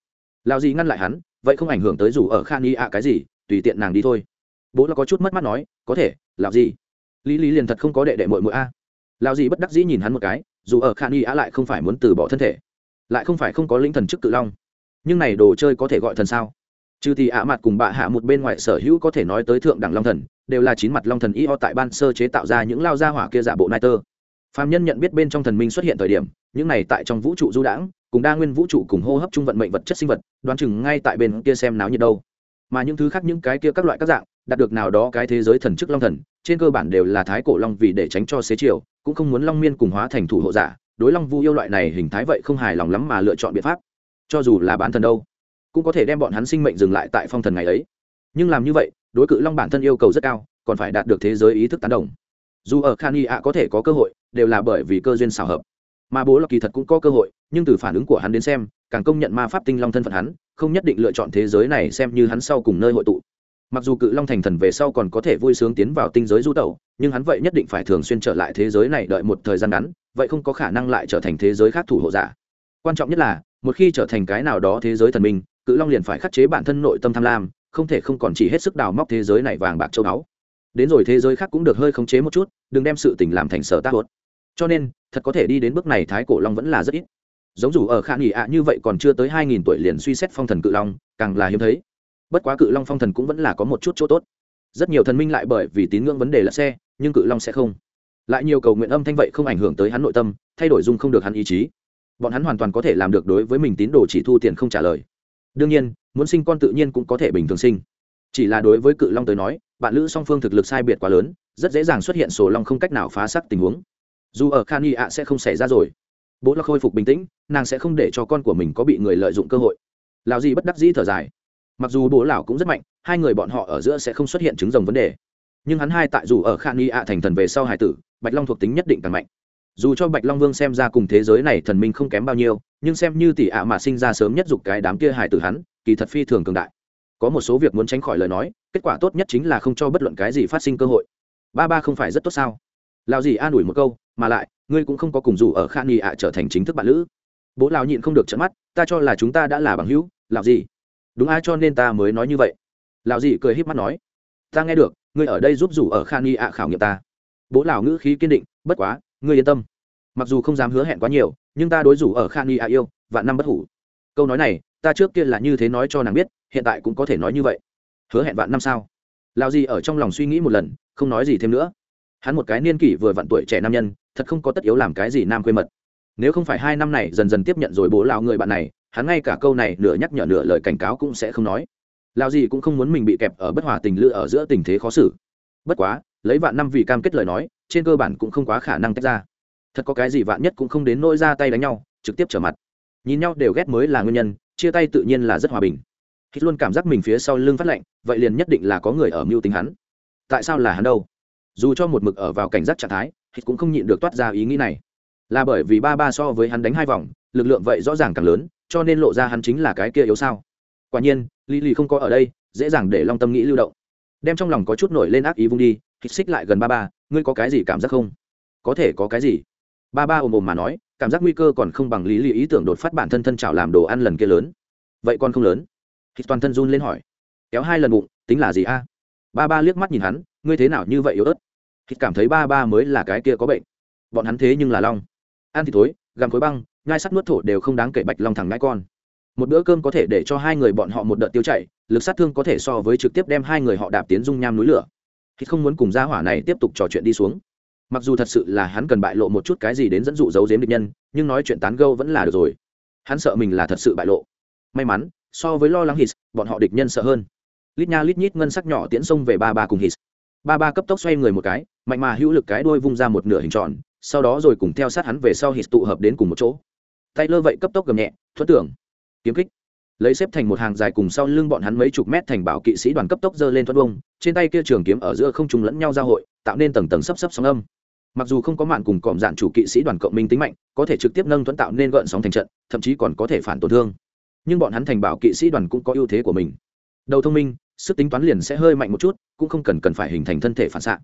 Lao dì ngăn lại hắn, vậy không ảnh hưởng tới dù ở khả y ạ cái gì, tùy tiện nàng đi thôi. Bố là có chút mất mắt nói, có thể làm gì lý lý liền thật không có đệ đệ mội mội a lao gì bất đắc dĩ nhìn hắn một cái, dù ở khan y á lại không phải muốn từ bỏ thân thể, lại không phải không có linh thần chức cự long. Nhưng này đồ chơi có thể gọi thần sao? Trừ thì ạ mặt cùng bạ hạ một bên ngoài sở hữu có thể nói tới thượng đẳng long thần, đều là chín mặt long thần y ho tại ban sơ chế tạo ra những lao gia hỏa kia giả bộ nai tơ. Phạm nhân nhận biết bên trong thần minh xuất hiện thời điểm, những này tại trong vũ trụ du đãng, cùng đa nguyên vũ trụ cùng hô hấp trung vận mệnh vật chất sinh vật, đoán chừng ngay tại bên kia xem náo nhiệt đâu. Mà những thứ khác những cái kia các loại các dạng, đạt được nào đó cái thế giới thần chức long thần trên cơ bản đều là thái cổ long vì để tránh cho xế chiều, cũng không muốn long miên cùng hóa thành thủ hộ giả, đối long vu yêu loại này hình thái vậy không hài lòng lắm mà lựa chọn biện pháp. Cho dù là bán thần đâu, cũng có thể đem bọn hắn sinh mệnh dừng lại tại phong thần ngày ấy. Nhưng làm như vậy, đối cự long bản thân yêu cầu rất cao, còn phải đạt được thế giới ý thức tán đồng. Dù ở khan y ạ có thể có cơ hội, đều là bởi vì cơ duyên xảo hợp. Mà bố là kỳ thật cũng có cơ hội, nhưng từ phản ứng của hắn đến xem, càng công nhận ma pháp tinh long thân phận hắn, không nhất định lựa chọn thế giới này xem như hắn sau cùng nơi hội tụ mặc dù cự long thành thần về sau còn có thể vui sướng tiến vào tinh giới du tẩu, nhưng hắn vậy nhất định phải thường xuyên trở lại thế giới này đợi một thời gian ngắn, vậy không có khả năng lại trở thành thế giới khác thủ hộ giả. Quan trọng nhất là, một khi trở thành cái nào đó thế giới thần minh, cự long liền phải khắc chế bản thân nội tâm tham lam, không thể không còn chỉ hết sức đào móc thế giới này vàng bạc châu báu. Đến rồi thế giới khác cũng được hơi khống chế một chút, đừng đem sự tình làm thành sở tác luật cho nên, thật có thể đi đến bước này thái cổ long vẫn là rất ít. Giống dù ở khả nghỉ ạ, như vậy còn chưa tới hai nghìn tuổi liền suy xét phong thần cự long, càng là hiếm thấy bất quá cự long phong thần cũng vẫn là có một chút chỗ tốt. Rất nhiều thần minh lại bởi vì tín ngưỡng vấn đề là xe, nhưng cự long sẽ không. Lại nhiều cầu nguyện âm thanh vậy không ảnh hưởng tới hắn nội tâm, thay đổi dung không được hắn ý chí. Bọn hắn hoàn toàn có thể làm được đối với mình tín đồ chỉ thu tiền không trả lời. Đương nhiên, muốn sinh con tự nhiên cũng có thể bình thường sinh. Chỉ là đối với cự long tới nói, bạn lữ song phương thực lực sai biệt quá lớn, rất dễ dàng xuất hiện sổ long không cách nào phá sắc tình huống. Dù ở khan y ạ sẽ không xảy ra rồi. Bố lo khôi phục bình tĩnh, nàng sẽ không để cho con của mình có bị người lợi dụng cơ hội. Lào gì bất đắc dĩ thở dài mặc dù bố lão cũng rất mạnh, hai người bọn họ ở giữa sẽ không xuất hiện chứng rồng vấn đề. Nhưng hắn hai tại dù ở khan y ạ thành thần về sau hải tử, bạch long thuộc tính nhất định càng mạnh. Dù cho bạch long vương xem ra cùng thế giới này thần minh không kém bao nhiêu, nhưng xem như tỷ ạ mà sinh ra sớm nhất dục cái đám kia hải tử hắn, kỳ thật phi thường cường đại. Có một số việc muốn tránh khỏi lời nói, kết quả tốt nhất chính là không cho bất luận cái gì phát sinh cơ hội. Ba ba không phải rất tốt sao? Lào gì an ủi một câu, mà lại, ngươi cũng không có cùng dù ở khan y ạ trở thành chính thức bạn lữ. Bố lão nhịn không được trận mắt, ta cho là chúng ta đã là bằng hữu lào gì đúng ai cho nên ta mới nói như vậy. Lão dị cười híp mắt nói, ta nghe được, ngươi ở đây giúp rủ ở khan nghi ạ khảo nghiệm ta. Bố Lão ngữ khí kiên định, bất quá, ngươi yên tâm. Mặc dù không dám hứa hẹn quá nhiều, nhưng ta đối rủ ở khan nghi ạ yêu, vạn năm bất hủ. Câu nói này, ta trước kia là như thế nói cho nàng biết, hiện tại cũng có thể nói như vậy. Hứa hẹn vạn năm sao? Lão dị ở trong lòng suy nghĩ một lần, không nói gì thêm nữa. Hắn một cái niên kỷ vừa vặn tuổi trẻ nam nhân, thật không có tất yếu làm cái gì nam quê mật. Nếu không phải hai năm này dần dần tiếp nhận rồi bố Lão người bạn này hắn ngay cả câu này nửa nhắc nhở nửa lời cảnh cáo cũng sẽ không nói. Lao gì cũng không muốn mình bị kẹp ở bất hòa tình lựa ở giữa tình thế khó xử. Bất quá, lấy vạn năm vì cam kết lời nói, trên cơ bản cũng không quá khả năng tách ra. Thật có cái gì vạn nhất cũng không đến nỗi ra tay đánh nhau, trực tiếp trở mặt. Nhìn nhau đều ghét mới là nguyên nhân, chia tay tự nhiên là rất hòa bình. Hít luôn cảm giác mình phía sau lưng phát lạnh, vậy liền nhất định là có người ở mưu tính hắn. Tại sao là hắn đâu? Dù cho một mực ở vào cảnh giác trạng thái hít cũng không nhịn được toát ra ý nghĩ này. Là bởi vì ba ba so với hắn đánh hai vòng lực lượng vậy rõ ràng càng lớn, cho nên lộ ra hắn chính là cái kia yếu sao. Quả nhiên, lý lì không có ở đây, dễ dàng để long tâm nghĩ lưu động. Đem trong lòng có chút nổi lên ác ý vung đi, hít xích lại gần ba ba, ngươi có cái gì cảm giác không? Có thể có cái gì? Ba ba ồm ồm mà nói, cảm giác nguy cơ còn không bằng lý lì ý tưởng đột phát bản thân thân chảo làm đồ ăn lần kia lớn. Vậy còn không lớn? Hít toàn thân run lên hỏi. Kéo hai lần bụng, tính là gì a? Ba ba liếc mắt nhìn hắn, ngươi thế nào như vậy yếu ớt? Hít cảm thấy ba ba mới là cái kia có bệnh. Bọn hắn thế nhưng là long. Ăn thì thối, gặm khối băng nhai sắt nuốt thổ đều không đáng kể bạch long thẳng ngãi con. Một bữa cơm có thể để cho hai người bọn họ một đợt tiêu chảy, lực sát thương có thể so với trực tiếp đem hai người họ đạp tiến dung nham núi lửa. Khi không muốn cùng gia hỏa này tiếp tục trò chuyện đi xuống. Mặc dù thật sự là hắn cần bại lộ một chút cái gì đến dẫn dụ giấu giếm địch nhân, nhưng nói chuyện tán gâu vẫn là được rồi. Hắn sợ mình là thật sự bại lộ. May mắn, so với lo lắng hít, bọn họ địch nhân sợ hơn. Lít nha lít nhít ngân sắc nhỏ tiễn xông về ba ba cùng hít. Ba ba cấp tốc xoay người một cái, mạnh mà hữu lực cái đuôi vung ra một nửa hình tròn, sau đó rồi cùng theo sát hắn về sau hít tụ hợp đến cùng một chỗ tay lơ vậy cấp tốc gầm nhẹ thuận tưởng, kiếm kích. Lấy xếp thành một hàng dài cùng sau lưng bọn hắn mấy chục mét thành bảo kỵ sĩ đoàn cấp tốc dơ lên thuận bông, trên tay kia trường kiếm ở giữa không trùng lẫn nhau giao hội, tạo nên tầng tầng sấp sấp sóng âm. Mặc dù không có mạn cùng cọm dạn chủ kỵ sĩ đoàn cộng minh tính mạnh, có thể trực tiếp nâng thuẫn tạo nên gợn sóng thành trận, thậm chí còn có thể phản tổn thương. Nhưng bọn hắn thành bảo kỵ sĩ đoàn cũng có ưu thế của mình. Đầu thông minh, sức tính toán liền sẽ hơi mạnh một chút, cũng không cần cần phải hình thành thân thể phản xạ.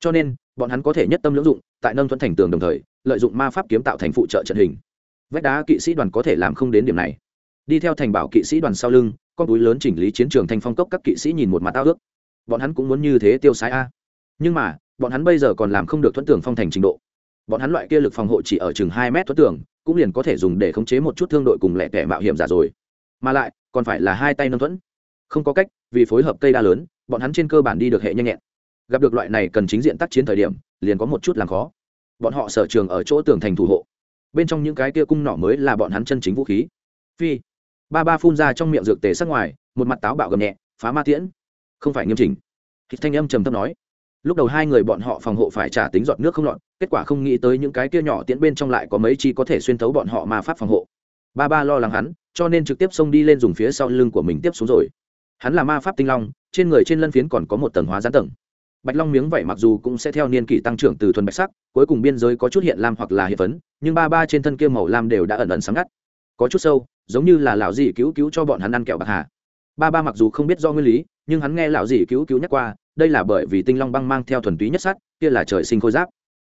Cho nên, bọn hắn có thể nhất tâm lưỡng dụng, tại nâng thuẫn thành tường đồng thời, lợi dụng ma pháp kiếm tạo thành phụ trợ trận hình vách đá kỵ sĩ đoàn có thể làm không đến điểm này. Đi theo thành bảo kỵ sĩ đoàn sau lưng, con túi lớn chỉnh lý chiến trường thành phong cốc các kỵ sĩ nhìn một mặt ao ước. Bọn hắn cũng muốn như thế tiêu sái a. Nhưng mà, bọn hắn bây giờ còn làm không được thuẫn tưởng phong thành trình độ. Bọn hắn loại kia lực phòng hộ chỉ ở chừng hai mét thuẫn tưởng, cũng liền có thể dùng để khống chế một chút thương đội cùng lẻ tẻ mạo hiểm giả rồi. Mà lại, còn phải là hai tay nâng thuẫn. Không có cách, vì phối hợp cây đa lớn, bọn hắn trên cơ bản đi được hệ nhanh nhẹn. Gặp được loại này cần chính diện tác chiến thời điểm, liền có một chút làm khó. Bọn họ sở trường ở chỗ tường thành thủ hộ bên trong những cái kia cung nỏ mới là bọn hắn chân chính vũ khí. Phi. Ba ba phun ra trong miệng dược tề sắc ngoài, một mặt táo bạo gầm nhẹ, phá ma tiễn. Không phải nghiêm chỉnh. Thịt thanh âm trầm thấp nói. Lúc đầu hai người bọn họ phòng hộ phải trả tính giọt nước không lọt, kết quả không nghĩ tới những cái kia nhỏ tiễn bên trong lại có mấy chi có thể xuyên thấu bọn họ ma pháp phòng hộ. Ba ba lo lắng hắn, cho nên trực tiếp xông đi lên dùng phía sau lưng của mình tiếp xuống rồi. Hắn là ma pháp tinh long, trên người trên lân phiến còn có một tầng hóa gián tầng bạch long miếng vậy mặc dù cũng sẽ theo niên kỷ tăng trưởng từ thuần bạch sắc, cuối cùng biên giới có chút hiện lam hoặc là hiện phấn, nhưng ba ba trên thân kia màu lam đều đã ẩn ẩn sáng ngắt. Có chút sâu, giống như là lão dì cứu cứu cho bọn hắn ăn kẹo bạc hà. Ba ba mặc dù không biết do nguyên lý, nhưng hắn nghe lão dì cứu cứu nhắc qua, đây là bởi vì tinh long băng mang theo thuần túy nhất sắt kia là trời sinh khôi giáp.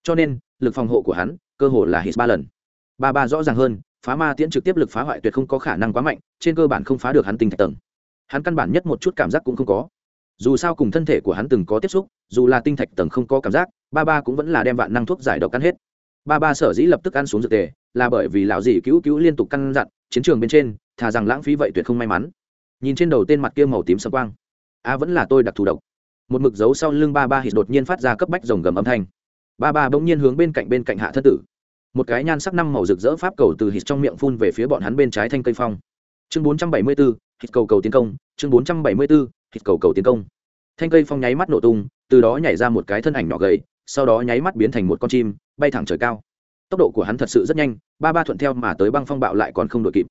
Cho nên, lực phòng hộ của hắn, cơ hồ là hít ba lần. Ba ba rõ ràng hơn, phá ma tiễn trực tiếp lực phá hoại tuyệt không có khả năng quá mạnh, trên cơ bản không phá được hắn tinh thạch tầng. Hắn căn bản nhất một chút cảm giác cũng không có dù sao cùng thân thể của hắn từng có tiếp xúc dù là tinh thạch tầng không có cảm giác ba ba cũng vẫn là đem vạn năng thuốc giải độc ăn hết. Ba ba sở dĩ lập tức ăn xuống dược tề là bởi vì lão dì cứu cứu liên tục căn dặn chiến trường bên trên thà rằng lãng phí vậy tuyệt không may mắn. Nhìn trên đầu tên mặt kia màu tím sầm quang a vẫn là tôi đặc thù độc. Một mực dấu sau lưng ba ba hít đột nhiên phát ra cấp bách rồng gầm âm thanh. Ba ba bỗng nhiên hướng bên cạnh bên cạnh hạ thân tử. Một cái nhan sắc năm màu rực rỡ pháp cầu từ hít trong miệng phun về phía bọn hắn bên trái thanh cây phong. Chương 474, hít cầu cầu tiến công chương 474, hít cầu cầu tiến công. Thanh cây phong nháy mắt nổ tung, từ đó nhảy ra một cái thân ảnh nhỏ gầy, sau đó nháy mắt biến thành một con chim, bay thẳng trời cao. Tốc độ của hắn thật sự rất nhanh, ba ba thuận theo mà tới băng phong bạo lại còn không đội kịp.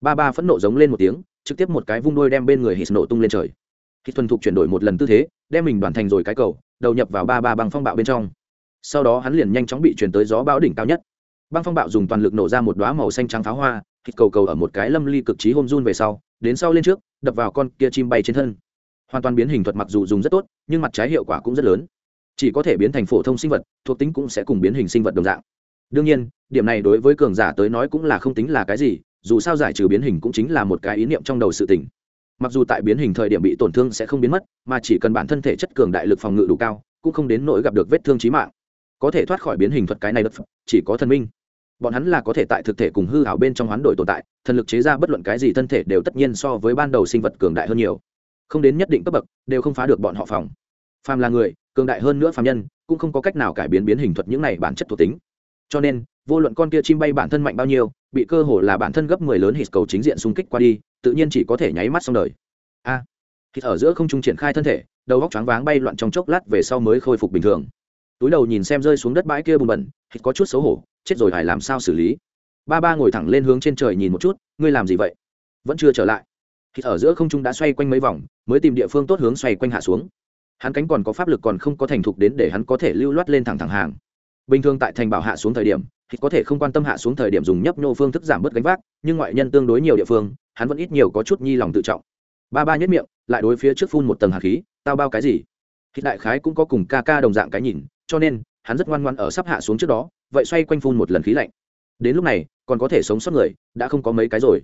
Ba ba phẫn nộ giống lên một tiếng, trực tiếp một cái vung đuôi đem bên người hít nổ tung lên trời. Hít thuần thục chuyển đổi một lần tư thế, đem mình đoàn thành rồi cái cầu, đầu nhập vào ba ba băng phong bạo bên trong. Sau đó hắn liền nhanh chóng bị chuyển tới gió bão đỉnh cao nhất. Băng phong bạo dùng toàn lực nổ ra một đoá màu xanh trắng pháo hoa hít cầu cầu ở một cái lâm ly cực trí hôm run về sau, đến sau lên trước, đập vào con kia chim bay trên thân hoàn toàn biến hình thuật mặc dù dùng rất tốt, nhưng mặt trái hiệu quả cũng rất lớn. Chỉ có thể biến thành phổ thông sinh vật, thuộc tính cũng sẽ cùng biến hình sinh vật đồng dạng. Đương nhiên, điểm này đối với cường giả tới nói cũng là không tính là cái gì, dù sao giải trừ biến hình cũng chính là một cái ý niệm trong đầu sự tỉnh mặc dù tại biến hình thời điểm bị tổn thương sẽ không biến mất, mà chỉ cần bản thân thể chất cường đại lực phòng ngự đủ cao, cũng không đến nỗi gặp được vết thương trí mạng. Có thể thoát khỏi biến hình thuật cái này đất chỉ có thần minh. Bọn hắn là có thể tại thực thể cùng hư hảo bên trong hoán đổi tồn tại, thần lực chế ra bất luận cái gì thân thể đều tất nhiên so với ban đầu sinh vật cường đại hơn nhiều không đến nhất định cấp bậc đều không phá được bọn họ phòng. Phàm là người cường đại hơn nữa phàm nhân cũng không có cách nào cải biến biến hình thuật những này bản chất thuộc tính. Cho nên vô luận con kia chim bay bản thân mạnh bao nhiêu bị cơ hồ là bản thân gấp mười lớn hít cầu chính diện xung kích qua đi tự nhiên chỉ có thể nháy mắt xong đời. A. À, hít ở giữa không trung triển khai thân thể đầu góc choáng váng bay loạn trong chốc lát về sau mới khôi phục bình thường. Túi đầu nhìn xem rơi xuống đất bãi kia bùn bẩn hít có chút xấu hổ chết rồi phải làm sao xử lý? Ba ba ngồi thẳng lên hướng trên trời nhìn một chút ngươi làm gì vậy? Vẫn chưa trở lại hít ở giữa không trung đã xoay quanh mấy vòng, mới tìm địa phương tốt hướng xoay quanh hạ xuống. Hắn cánh còn có pháp lực còn không có thành thục đến để hắn có thể lưu loát lên thẳng thẳng hàng. Bình thường tại thành bảo hạ xuống thời điểm thì có thể không quan tâm hạ xuống thời điểm dùng nhấp nhô phương thức giảm bớt gánh vác, nhưng ngoại nhân tương đối nhiều địa phương, hắn vẫn ít nhiều có chút nhi lòng tự trọng. Ba ba nhất miệng, lại đối phía trước phun một tầng hạt khí, tao bao cái gì? Thì đại khái cũng có cùng ca ca đồng dạng cái nhìn, cho nên, hắn rất ngoan ngoan ở sắp hạ xuống trước đó, vậy xoay quanh phun một lần khí lạnh. Đến lúc này, còn có thể sống sót người, đã không có mấy cái rồi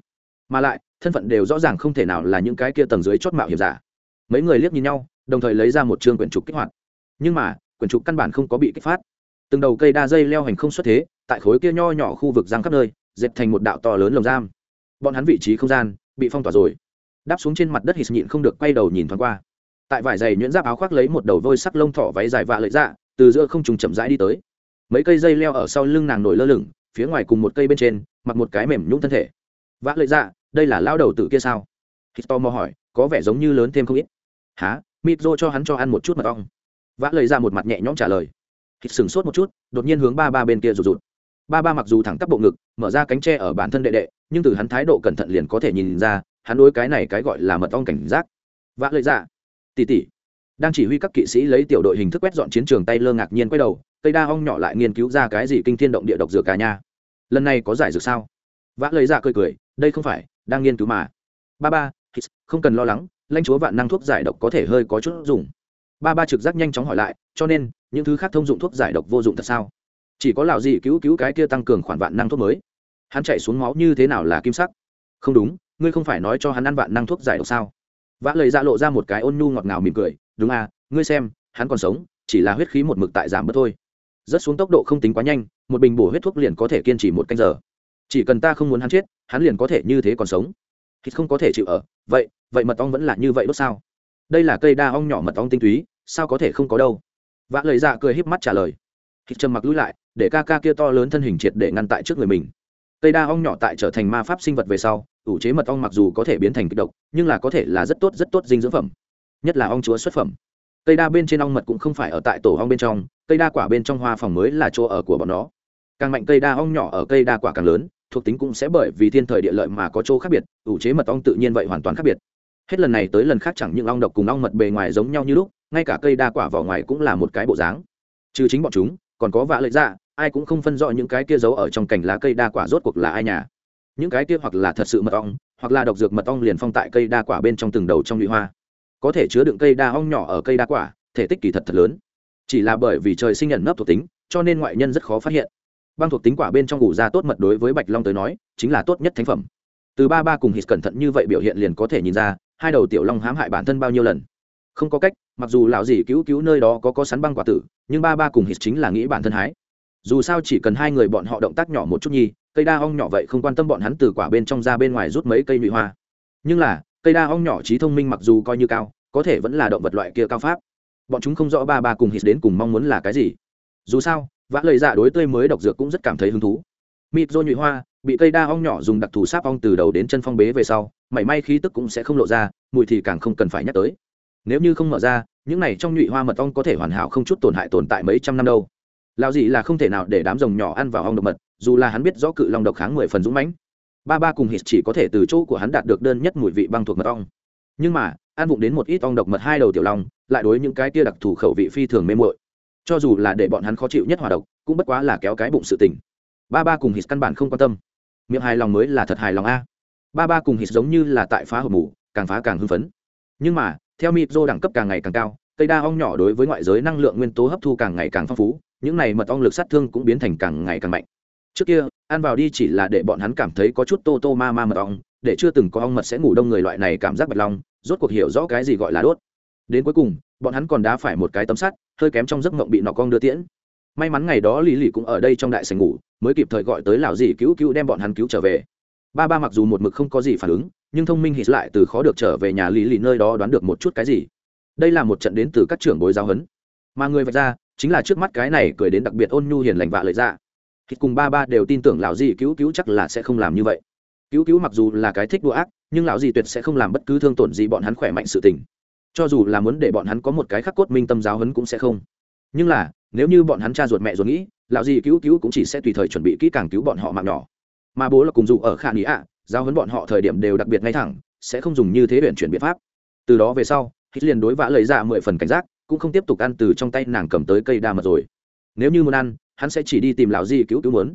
mà lại, thân phận đều rõ ràng không thể nào là những cái kia tầng dưới chót mạo hiểm giả. Mấy người liếc nhìn nhau, đồng thời lấy ra một chương quyển trục kích hoạt. Nhưng mà, quyển trục căn bản không có bị kích phát. Từng đầu cây đa dây leo hành không xuất thế, tại khối kia nho nhỏ khu vực giang khắp nơi dẹp thành một đạo to lớn lồng giam. Bọn hắn vị trí không gian, bị phong tỏa rồi. Đáp xuống trên mặt đất hít nhịn không được quay đầu nhìn thoáng qua. Tại vải dày nhuyễn giáp áo khoác lấy một đầu vôi sắc lông thỏ váy dài vạ lợi dạ từ giữa không trùng chậm rãi đi tới. Mấy cây dây leo ở sau lưng nàng nổi lơ lửng, phía ngoài cùng một cây bên trên, mặc một cái mềm nhũng thân thể. Vạ lợi dạ đây là lao đầu tử kia sao? Hít to mò hỏi, có vẻ giống như lớn thêm không ít. Há mít rô cho hắn cho ăn một chút mật ong. Vã lời ra một mặt nhẹ nhõm trả lời. Hít sừng sốt một chút, đột nhiên hướng ba ba bên kia rụt rụt. Ba ba mặc dù thẳng tắp bộ ngực, mở ra cánh tre ở bản thân đệ đệ, nhưng từ hắn thái độ cẩn thận liền có thể nhìn ra, hắn đối cái này cái gọi là mật ong cảnh giác. Vã lời ra tỉ tỉ đang chỉ huy các kỵ sĩ lấy tiểu đội hình thức quét dọn chiến trường tay lơ ngạc nhiên quay đầu, cây đa ong nhỏ lại nghiên cứu ra cái gì kinh thiên động địa độc dược cả nhà. Lần này có giải dược sao? Vã lời ra cười cười đây không phải, đang nghiên cứu mà. Ba ba không cần lo lắng, lãnh chúa vạn năng thuốc giải độc có thể hơi có chút dùng. Ba ba trực giác nhanh chóng hỏi lại, cho nên, những thứ khác thông dụng thuốc giải độc vô dụng thật sao? Chỉ có lão gì cứu cứu cái kia tăng cường khoản vạn năng thuốc mới. Hắn chạy xuống máu như thế nào là kim sắc? Không đúng, ngươi không phải nói cho hắn ăn vạn năng thuốc giải độc sao? Vã lời ra lộ ra một cái ôn nhu ngọt ngào mỉm cười, đúng à ngươi xem, hắn còn sống, chỉ là huyết khí một mực tại giảm bớt thôi. Rất xuống tốc độ không tính quá nhanh, một bình bổ huyết thuốc liền có thể kiên trì một canh giờ chỉ cần ta không muốn hắn chết, hắn liền có thể như thế còn sống. Thì không có thể chịu ở, vậy vậy mật ong vẫn là như vậy đốt sao? Đây là cây đa ong nhỏ mật ong tinh túy, sao có thể không có đâu? Vã lời dạ cười híp mắt trả lời. Thịt trầm mặc lũi lại, để ca ca kia to lớn thân hình triệt để ngăn tại trước người mình. Cây đa ong nhỏ tại trở thành ma pháp sinh vật về sau, ủ chế mật ong mặc dù có thể biến thành kịch độc, nhưng là có thể là rất tốt rất tốt dinh dưỡng phẩm. Nhất là ong chúa xuất phẩm. Cây đa bên trên ong mật cũng không phải ở tại tổ ong bên trong, cây đa quả bên trong hoa phòng mới là chỗ ở của bọn nó. Càng mạnh cây đa ong nhỏ ở cây đa quả càng lớn thuộc tính cũng sẽ bởi vì thiên thời địa lợi mà có chỗ khác biệt, ủ chế mật ong tự nhiên vậy hoàn toàn khác biệt. Hết lần này tới lần khác chẳng những ong độc cùng ong mật bề ngoài giống nhau như lúc, ngay cả cây đa quả vỏ ngoài cũng là một cái bộ dáng. Trừ chính bọn chúng, còn có vạ lợi dạ ai cũng không phân rõ những cái kia giấu ở trong cành lá cây đa quả rốt cuộc là ai nhà. Những cái kia hoặc là thật sự mật ong, hoặc là độc dược mật ong liền phong tại cây đa quả bên trong từng đầu trong nhụy hoa. Có thể chứa đựng cây đa ong nhỏ ở cây đa quả, thể tích kỳ thật thật lớn. Chỉ là bởi vì trời sinh nhận nấp thuộc tính, cho nên ngoại nhân rất khó phát hiện băng thuộc tính quả bên trong ngủ ra tốt mật đối với bạch long tới nói, chính là tốt nhất thánh phẩm. Từ ba ba cùng hít cẩn thận như vậy biểu hiện liền có thể nhìn ra, hai đầu tiểu long hãm hại bản thân bao nhiêu lần. Không có cách, mặc dù lão gì cứu cứu nơi đó có có sắn băng quả tử, nhưng ba ba cùng hít chính là nghĩ bản thân hái. Dù sao chỉ cần hai người bọn họ động tác nhỏ một chút nhi cây đa ong nhỏ vậy không quan tâm bọn hắn từ quả bên trong ra bên ngoài rút mấy cây nhụy hoa. Nhưng là, cây đa ong nhỏ trí thông minh mặc dù coi như cao, có thể vẫn là động vật loại kia cao pháp. Bọn chúng không rõ ba ba cùng hít đến cùng mong muốn là cái gì. Dù sao vã lời dạ đối tươi mới độc dược cũng rất cảm thấy hứng thú. Mịt rô nhụy hoa, bị cây đa ong nhỏ dùng đặc thù sáp ong từ đầu đến chân phong bế về sau, mảy may khí tức cũng sẽ không lộ ra, mùi thì càng không cần phải nhắc tới. Nếu như không mở ra, những này trong nhụy hoa mật ong có thể hoàn hảo không chút tổn hại tồn tại mấy trăm năm đâu. Lao gì là không thể nào để đám rồng nhỏ ăn vào ong độc mật, dù là hắn biết rõ cự long độc kháng mười phần dũng mãnh. Ba ba cùng hít chỉ có thể từ chỗ của hắn đạt được đơn nhất mùi vị băng thuộc mật ong. Nhưng mà, ăn vụng đến một ít ong độc mật hai đầu tiểu long, lại đối những cái tia đặc thù khẩu vị phi thường mê muội cho dù là để bọn hắn khó chịu nhất hòa độc, cũng bất quá là kéo cái bụng sự tình. Ba ba cùng hít căn bản không quan tâm. Miệng hài lòng mới là thật hài lòng a. Ba ba cùng hít giống như là tại phá hộp mù, càng phá càng hưng phấn. Nhưng mà, theo mịp rô đẳng cấp càng ngày càng cao, cây đa ong nhỏ đối với ngoại giới năng lượng nguyên tố hấp thu càng ngày càng phong phú, những này mật ong lực sát thương cũng biến thành càng ngày càng mạnh. Trước kia, ăn vào đi chỉ là để bọn hắn cảm thấy có chút tô tô ma ma mật ong, để chưa từng có ong mật sẽ ngủ đông người loại này cảm giác bạch long, rốt cuộc hiểu rõ cái gì gọi là đốt. Đến cuối cùng bọn hắn còn đá phải một cái tấm sắt, hơi kém trong giấc mộng bị nọ con đưa tiễn. May mắn ngày đó lý lì cũng ở đây trong đại sành ngủ, mới kịp thời gọi tới lão dì cứu cứu đem bọn hắn cứu trở về. Ba ba mặc dù một mực không có gì phản ứng, nhưng thông minh hít lại từ khó được trở về nhà lý lì nơi đó đoán được một chút cái gì. Đây là một trận đến từ các trưởng bối giáo huấn. Mà người vạch ra, chính là trước mắt cái này cười đến đặc biệt ôn nhu hiền lành vạ lợi dạ. ra hít cùng ba ba đều tin tưởng lão dì cứu cứu chắc là sẽ không làm như vậy. Cứu cứu mặc dù là cái thích đùa ác, nhưng lão dì tuyệt sẽ không làm bất cứ thương tổn gì bọn hắn khỏe mạnh sự tình cho dù là muốn để bọn hắn có một cái khắc cốt minh tâm giáo huấn cũng sẽ không. Nhưng là, nếu như bọn hắn cha ruột mẹ ruột nghĩ, lão gì cứu cứu cũng chỉ sẽ tùy thời chuẩn bị kỹ càng cứu bọn họ mạng nhỏ. Mà bố là cùng dụ ở khả nghĩ ạ giao hấn bọn họ thời điểm đều đặc biệt ngay thẳng, sẽ không dùng như thế huyện chuyển biện pháp. Từ đó về sau, hít liền đối vã lấy ra dạ mười phần cảnh giác, cũng không tiếp tục ăn từ trong tay nàng cầm tới cây đa mật rồi. Nếu như muốn ăn, hắn sẽ chỉ đi tìm lão gì cứu cứu muốn.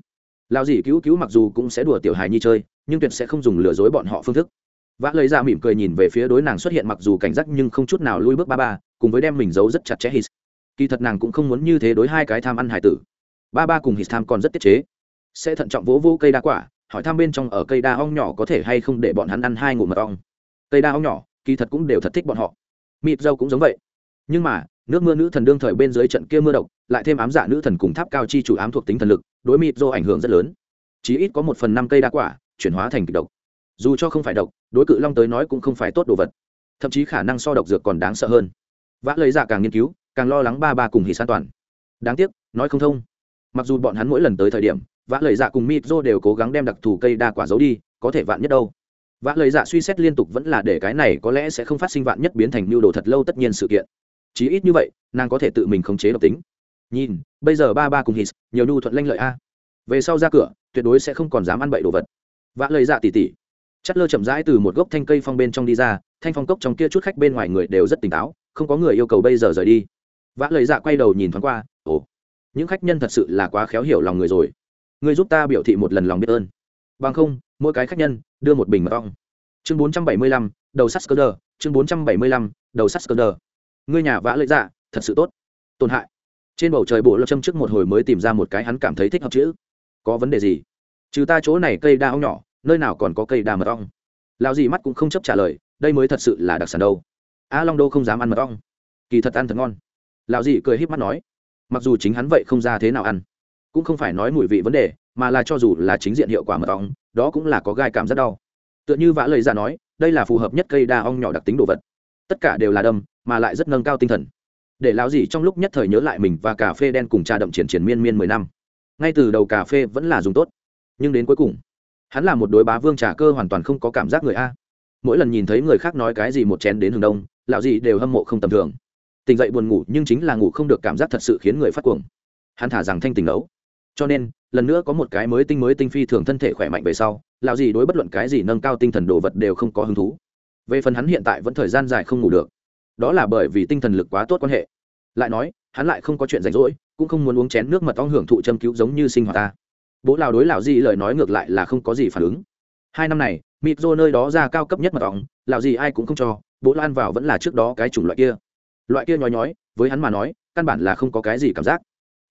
Lão gì cứu cứu mặc dù cũng sẽ đùa tiểu hài nhi chơi, nhưng tuyệt sẽ không dùng lừa dối bọn họ phương thức vã lấy ra dạ mỉm cười nhìn về phía đối nàng xuất hiện mặc dù cảnh giác nhưng không chút nào lui bước ba ba, cùng với đem mình giấu rất chặt chẽ hít. Kỳ thật nàng cũng không muốn như thế đối hai cái tham ăn hải tử. Ba ba cùng hít tham còn rất tiết chế. Sẽ thận trọng vỗ vô cây đa quả, hỏi thăm bên trong ở cây đa ong nhỏ có thể hay không để bọn hắn ăn hai ngủ mật ong. Cây đa ong nhỏ, kỳ thật cũng đều thật thích bọn họ. Mịp dâu cũng giống vậy. Nhưng mà, nước mưa nữ thần đương thời bên dưới trận kia mưa độc, lại thêm ám giả nữ thần cùng tháp cao chi chủ ám thuộc tính thần lực, đối mịp dâu ảnh hưởng rất lớn. Chí ít có một phần năm cây đa quả, chuyển hóa thành kịch độc dù cho không phải độc, đối cự long tới nói cũng không phải tốt đồ vật. Thậm chí khả năng so độc dược còn đáng sợ hơn. Vã lấy giả dạ càng nghiên cứu, càng lo lắng ba ba cùng hỉ san toàn. Đáng tiếc, nói không thông. Mặc dù bọn hắn mỗi lần tới thời điểm, vã lời dạ cùng mịt rô đều cố gắng đem đặc thù cây đa quả giấu đi, có thể vạn nhất đâu. Vã lời dạ suy xét liên tục vẫn là để cái này có lẽ sẽ không phát sinh vạn nhất biến thành mưu đồ thật lâu tất nhiên sự kiện. Chí ít như vậy, nàng có thể tự mình khống chế độc tính. Nhìn, bây giờ ba ba cùng hít nhiều nhu thuận lanh lợi a. Về sau ra cửa, tuyệt đối sẽ không còn dám ăn bậy đồ vật. Vã lời dạ tỉ tỉ chất lơ chậm rãi từ một gốc thanh cây phong bên trong đi ra, thanh phong cốc trong kia chút khách bên ngoài người đều rất tỉnh táo, không có người yêu cầu bây giờ rời đi. Vã lời dạ quay đầu nhìn thoáng qua, ồ, những khách nhân thật sự là quá khéo hiểu lòng người rồi. Người giúp ta biểu thị một lần lòng biết ơn. Bằng không, mỗi cái khách nhân đưa một bình mật ong. Chương bốn trăm bảy mươi lăm, đầu sắt cơ đờ chương bốn trăm bảy mươi lăm, đầu sắt cơ đờ ngươi nhà vã lợi dạ thật sự tốt. Tổn hại. Trên bầu trời bộ lập châm trước một hồi mới tìm ra một cái hắn cảm thấy thích hợp chữ. Có vấn đề gì? Trừ ta chỗ này cây đa ong nhỏ nơi nào còn có cây đà mật ong? Lao gì mắt cũng không chấp trả lời, đây mới thật sự là đặc sản đâu. A long đô không dám ăn mật ong. Kỳ thật ăn thật ngon. Lão gì cười híp mắt nói, mặc dù chính hắn vậy không ra thế nào ăn, cũng không phải nói mùi vị vấn đề, mà là cho dù là chính diện hiệu quả mật ong, đó cũng là có gai cảm rất đau. Tựa như vã lời ra nói, đây là phù hợp nhất cây đa ong nhỏ đặc tính đồ vật. Tất cả đều là đâm, mà lại rất nâng cao tinh thần. Để lão gì trong lúc nhất thời nhớ lại mình và cà phê đen cùng trà đậm triển triển miên miên mười năm. Ngay từ đầu cà phê vẫn là dùng tốt, nhưng đến cuối cùng hắn là một đối bá vương trà cơ hoàn toàn không có cảm giác người a. Mỗi lần nhìn thấy người khác nói cái gì một chén đến hướng đông, lão gì đều hâm mộ không tầm thường. Tỉnh dậy buồn ngủ, nhưng chính là ngủ không được cảm giác thật sự khiến người phát cuồng. Hắn thả rằng thanh tình nấu. Cho nên, lần nữa có một cái mới tinh mới tinh phi thường thân thể khỏe mạnh về sau, lão gì đối bất luận cái gì nâng cao tinh thần đồ vật đều không có hứng thú. Về phần hắn hiện tại vẫn thời gian dài không ngủ được. Đó là bởi vì tinh thần lực quá tốt quan hệ. Lại nói, hắn lại không có chuyện rảnh rỗi, cũng không muốn uống chén nước mật ong hưởng thụ châm cứu giống như sinh hoạt ta bố lào đối lào gì lời nói ngược lại là không có gì phản ứng. Hai năm này mịt rô nơi đó ra cao cấp nhất mật ong lào gì ai cũng không cho, bố lan vào vẫn là trước đó cái chủng loại kia. Loại kia nhói nhói, với hắn mà nói, căn bản là không có cái gì cảm giác.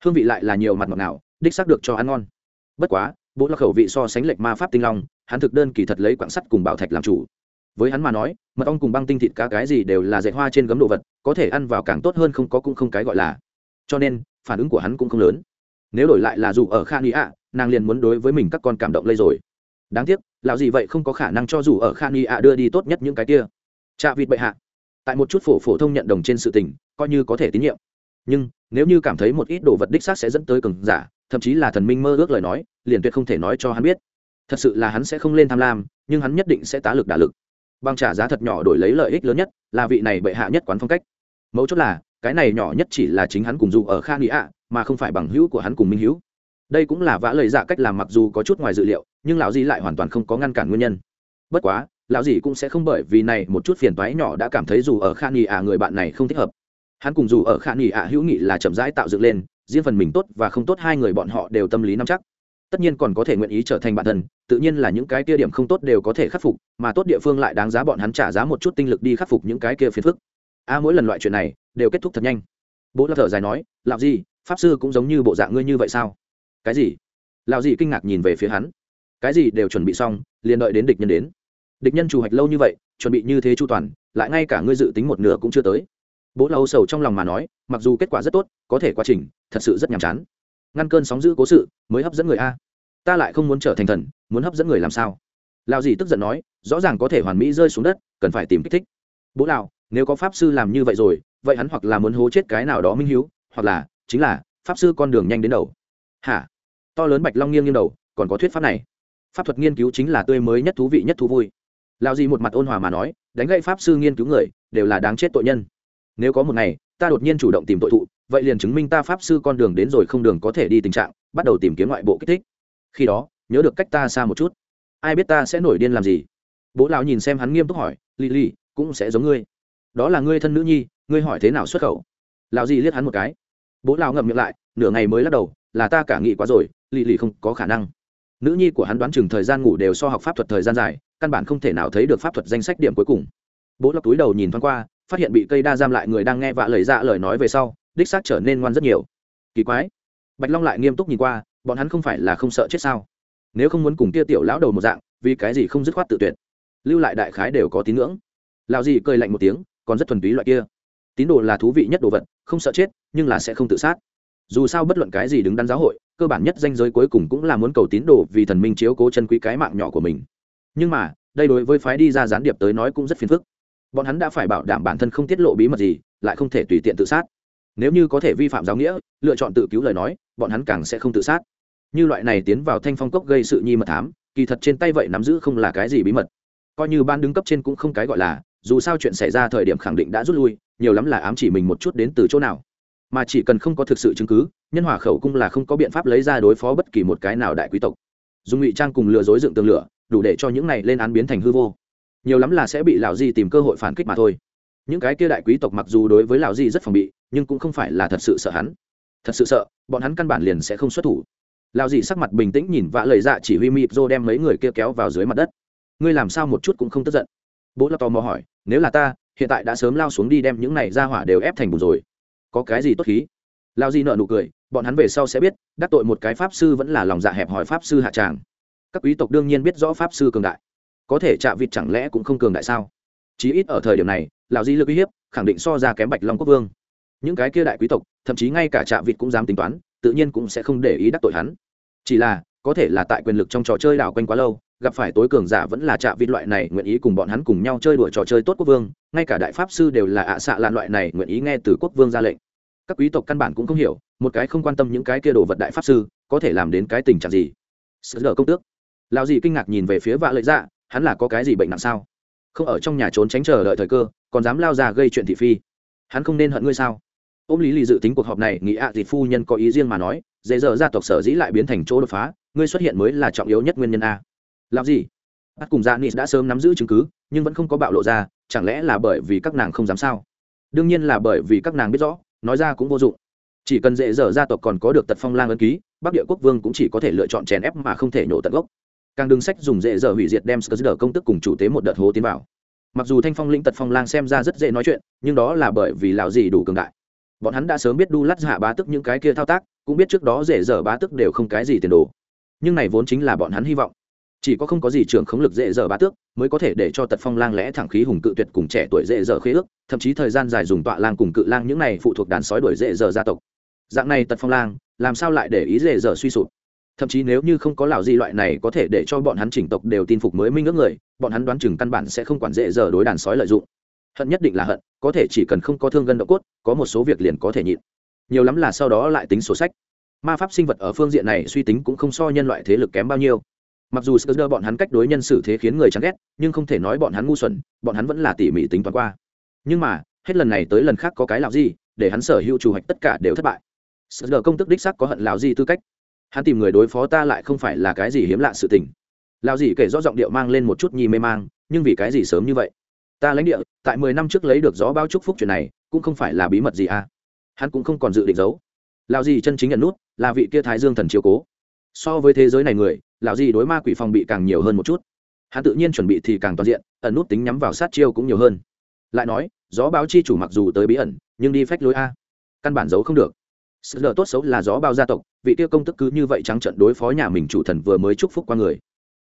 Hương vị lại là nhiều mặt ngọt nào đích xác được cho ăn ngon. Bất quá, bố là khẩu vị so sánh lệch ma pháp tinh long, hắn thực đơn kỳ thật lấy quạng sắt cùng bảo thạch làm chủ. Với hắn mà nói, mật ong cùng băng tinh thịt cá cái gì đều là dạy hoa trên gấm đồ vật, có thể ăn vào càng tốt hơn không có cũng không cái gọi là. Cho nên, phản ứng của hắn cũng không lớn. Nếu đổi lại là dù ở khan ý ạ nàng liền muốn đối với mình các con cảm động lây rồi. Đáng tiếc, lão gì vậy không có khả năng cho dù ở khan y ạ đưa đi tốt nhất những cái kia. Chạ vịt bệ hạ, tại một chút phổ phổ thông nhận đồng trên sự tình, coi như có thể tín nhiệm. Nhưng, nếu như cảm thấy một ít đồ vật đích xác sẽ dẫn tới cường giả, thậm chí là thần minh mơ ước lời nói, liền tuyệt không thể nói cho hắn biết. Thật sự là hắn sẽ không lên tham lam, nhưng hắn nhất định sẽ tá lực đả lực. Bằng trả giá thật nhỏ đổi lấy lợi ích lớn nhất, là vị này bệ hạ nhất quán phong cách. Mấu chốt là, cái này nhỏ nhất chỉ là chính hắn cùng dù ở khan ý ạ mà không phải bằng hữu của hắn cùng minh hữu đây cũng là vã lời dạ cách làm mặc dù có chút ngoài dự liệu, nhưng lão dì lại hoàn toàn không có ngăn cản nguyên nhân. Bất quá, lão dì cũng sẽ không bởi vì này một chút phiền toái nhỏ đã cảm thấy dù ở khan nghị ả người bạn này không thích hợp. Hắn cùng dù ở khan nghị ả hữu nghị là chậm rãi tạo dựng lên, riêng phần mình tốt và không tốt hai người bọn họ đều tâm lý nắm chắc. Tất nhiên còn có thể nguyện ý trở thành bạn thân, tự nhiên là những cái kia điểm không tốt đều có thể khắc phục, mà tốt địa phương lại đáng giá bọn hắn trả giá một chút tinh lực đi khắc phục những cái kia phiền phức. A, mỗi lần loại chuyện này đều kết thúc thật nhanh. Bố lắc thở dài nói làm gì pháp sư cũng giống như bộ dạng ngươi như vậy sao? Cái gì? Lào gì kinh ngạc nhìn về phía hắn. Cái gì đều chuẩn bị xong, liền đợi đến địch nhân đến. Địch nhân chủ hoạch lâu như vậy, chuẩn bị như thế chu toàn, lại ngay cả ngươi dự tính một nửa cũng chưa tới. Bố lâu sầu trong lòng mà nói, mặc dù kết quả rất tốt, có thể quá trình, thật sự rất nhàm chán. Ngăn cơn sóng giữ cố sự, mới hấp dẫn người a. Ta lại không muốn trở thành thần, muốn hấp dẫn người làm sao? Lao gì tức giận nói, rõ ràng có thể hoàn mỹ rơi xuống đất, cần phải tìm kích thích. Bố lào nếu có pháp sư làm như vậy rồi, vậy hắn hoặc là muốn hố chết cái nào đó minh hiếu, hoặc là, chính là, pháp sư con đường nhanh đến đầu. Hả? To lớn bạch long nghiêng nghiêng đầu, còn có thuyết pháp này. Pháp thuật nghiên cứu chính là tươi mới nhất thú vị nhất thú vui. Lao gì một mặt ôn hòa mà nói, đánh gậy pháp sư nghiên cứu người, đều là đáng chết tội nhân. Nếu có một ngày, ta đột nhiên chủ động tìm tội thụ, vậy liền chứng minh ta pháp sư con đường đến rồi không đường có thể đi tình trạng, bắt đầu tìm kiếm ngoại bộ kích thích. Khi đó, nhớ được cách ta xa một chút. Ai biết ta sẽ nổi điên làm gì? Bố lão nhìn xem hắn nghiêm túc hỏi lì lì cũng sẽ giống ngươi. Đó là ngươi thân nữ nhi, ngươi hỏi thế nào xuất khẩu? Lão gì liếc hắn một cái. Bố lão ngậm miệng lại, nửa ngày mới lắc đầu là ta cả nghĩ quá rồi, lì lì không có khả năng. Nữ nhi của hắn đoán chừng thời gian ngủ đều so học pháp thuật thời gian dài, căn bản không thể nào thấy được pháp thuật danh sách điểm cuối cùng. Bố lọc túi đầu nhìn thoáng qua, phát hiện bị cây đa giam lại người đang nghe vạ lời dạ lời nói về sau, đích xác trở nên ngoan rất nhiều. Kỳ quái. Bạch long lại nghiêm túc nhìn qua, bọn hắn không phải là không sợ chết sao? Nếu không muốn cùng kia tiểu lão đầu một dạng, vì cái gì không dứt khoát tự tuyệt? Lưu lại đại khái đều có tín ngưỡng. Lào gì cười lạnh một tiếng, còn rất thuần túy loại kia. Tín đồ là thú vị nhất đồ vật, không sợ chết, nhưng là sẽ không tự sát dù sao bất luận cái gì đứng đắn giáo hội, cơ bản nhất danh giới cuối cùng cũng là muốn cầu tín đồ vì thần minh chiếu cố chân quý cái mạng nhỏ của mình. Nhưng mà, đây đối với phái đi ra gián điệp tới nói cũng rất phiền phức. Bọn hắn đã phải bảo đảm bản thân không tiết lộ bí mật gì, lại không thể tùy tiện tự sát. Nếu như có thể vi phạm giáo nghĩa, lựa chọn tự cứu lời nói, bọn hắn càng sẽ không tự sát. Như loại này tiến vào thanh phong cốc gây sự nhi mật thám, kỳ thật trên tay vậy nắm giữ không là cái gì bí mật. Coi như ban đứng cấp trên cũng không cái gọi là, dù sao chuyện xảy ra thời điểm khẳng định đã rút lui, nhiều lắm là ám chỉ mình một chút đến từ chỗ nào mà chỉ cần không có thực sự chứng cứ, nhân hòa khẩu cung là không có biện pháp lấy ra đối phó bất kỳ một cái nào đại quý tộc. Dùng ngụy trang cùng lừa dối dựng tường lửa, đủ để cho những này lên án biến thành hư vô. Nhiều lắm là sẽ bị lão di tìm cơ hội phản kích mà thôi. Những cái kia đại quý tộc mặc dù đối với lão di rất phòng bị, nhưng cũng không phải là thật sự sợ hắn. Thật sự sợ, bọn hắn căn bản liền sẽ không xuất thủ. Lão di sắc mặt bình tĩnh nhìn vạ lời dạ chỉ huy mịp rô đem mấy người kia kéo vào dưới mặt đất. Ngươi làm sao một chút cũng không tức giận? Bố là tò mò hỏi, nếu là ta, hiện tại đã sớm lao xuống đi đem những này ra hỏa đều ép thành bùn rồi có cái gì tốt khí? Lao di nợ nụ cười, bọn hắn về sau sẽ biết, đắc tội một cái pháp sư vẫn là lòng dạ hẹp hỏi pháp sư hạ tràng. Các quý tộc đương nhiên biết rõ pháp sư cường đại. Có thể chạ vịt chẳng lẽ cũng không cường đại sao? Chí ít ở thời điểm này, lão di lực uy hiếp, khẳng định so ra kém bạch long quốc vương. Những cái kia đại quý tộc, thậm chí ngay cả chạ vịt cũng dám tính toán, tự nhiên cũng sẽ không để ý đắc tội hắn. Chỉ là, có thể là tại quyền lực trong trò chơi đảo quanh quá lâu gặp phải tối cường giả vẫn là trạ vịt loại này, nguyện ý cùng bọn hắn cùng nhau chơi đuổi trò chơi tốt quốc vương, ngay cả đại pháp sư đều là ạ xạ lạn loại này, nguyện ý nghe từ quốc vương ra lệnh. Các quý tộc căn bản cũng không hiểu, một cái không quan tâm những cái kia đồ vật đại pháp sư, có thể làm đến cái tình trạng gì? Sự lờ công tước. Lão gì kinh ngạc nhìn về phía vạ lợi dạ hắn là có cái gì bệnh nặng sao? Không ở trong nhà trốn tránh chờ đợi thời cơ, còn dám lao ra gây chuyện thị phi. Hắn không nên hận ngươi sao? Ôm lý lì dự tính cuộc họp này, nghĩ ạ à phu nhân có ý riêng mà nói, dễ dở gia tộc sở dĩ lại biến thành chỗ đột phá, ngươi xuất hiện mới là trọng yếu nhất nguyên nhân a làm gì? Bắt cùng dạ nis đã sớm nắm giữ chứng cứ, nhưng vẫn không có bạo lộ ra, chẳng lẽ là bởi vì các nàng không dám sao? Đương nhiên là bởi vì các nàng biết rõ, nói ra cũng vô dụng. Chỉ cần dễ dở gia tộc còn có được tật phong lang ân ký, bắc địa quốc vương cũng chỉ có thể lựa chọn chèn ép mà không thể nhổ tận gốc. Càng đừng sách dùng dễ dở hủy diệt đem sờ công tức cùng chủ tế một đợt hố tiến vào. Mặc dù thanh phong lĩnh tật phong lang xem ra rất dễ nói chuyện, nhưng đó là bởi vì lào gì đủ cường đại. Bọn hắn đã sớm biết đu lắt hạ bá tức những cái kia thao tác, cũng biết trước đó dễ dở bá tức đều không cái gì tiền đồ. Nhưng này vốn chính là bọn hắn hy vọng chỉ có không có gì trưởng khống lực dễ dở bá tước mới có thể để cho tật phong lang lẽ thẳng khí hùng cự tuyệt cùng trẻ tuổi dễ dở khế ước, thậm chí thời gian dài dùng tọa lang cùng cự lang những này phụ thuộc đàn sói đuổi dễ dở gia tộc. Dạng này tật phong lang, làm sao lại để ý dễ dở suy sụp? Thậm chí nếu như không có lão gì loại này có thể để cho bọn hắn chỉnh tộc đều tin phục mới minh ước người, bọn hắn đoán chừng căn bản sẽ không quản dễ dở đối đàn sói lợi dụng. Hận nhất định là hận, có thể chỉ cần không có thương gân độ cốt, có một số việc liền có thể nhịn. Nhiều lắm là sau đó lại tính sổ sách. Ma pháp sinh vật ở phương diện này suy tính cũng không so nhân loại thế lực kém bao nhiêu mặc dù sơ bọn hắn cách đối nhân xử thế khiến người chán ghét, nhưng không thể nói bọn hắn ngu xuẩn, bọn hắn vẫn là tỉ mỉ tính toán qua. Nhưng mà, hết lần này tới lần khác có cái lạo gì, để hắn sở hữu chủ hoạch tất cả đều thất bại. Sơ công tức đích sắc có hận lạo gì tư cách. Hắn tìm người đối phó ta lại không phải là cái gì hiếm lạ sự tình. Lạo gì kể rõ giọng điệu mang lên một chút nhi mê mang, nhưng vì cái gì sớm như vậy? Ta lãnh địa, tại mười năm trước lấy được gió bao chúc phúc chuyện này, cũng không phải là bí mật gì à? Hắn cũng không còn dự định giấu. Lạo gì chân chính nhận nút, là vị kia thái dương thần chiếu cố. So với thế giới này người lão gì đối ma quỷ phòng bị càng nhiều hơn một chút. Hắn tự nhiên chuẩn bị thì càng toàn diện, ẩn nút tính nhắm vào sát chiêu cũng nhiều hơn. Lại nói, gió báo chi chủ mặc dù tới bí ẩn, nhưng đi phách lối a. Căn bản giấu không được. Sự lợi tốt xấu là gió bao gia tộc, vị tiêu công tức cứ như vậy trắng trận đối phó nhà mình chủ thần vừa mới chúc phúc qua người.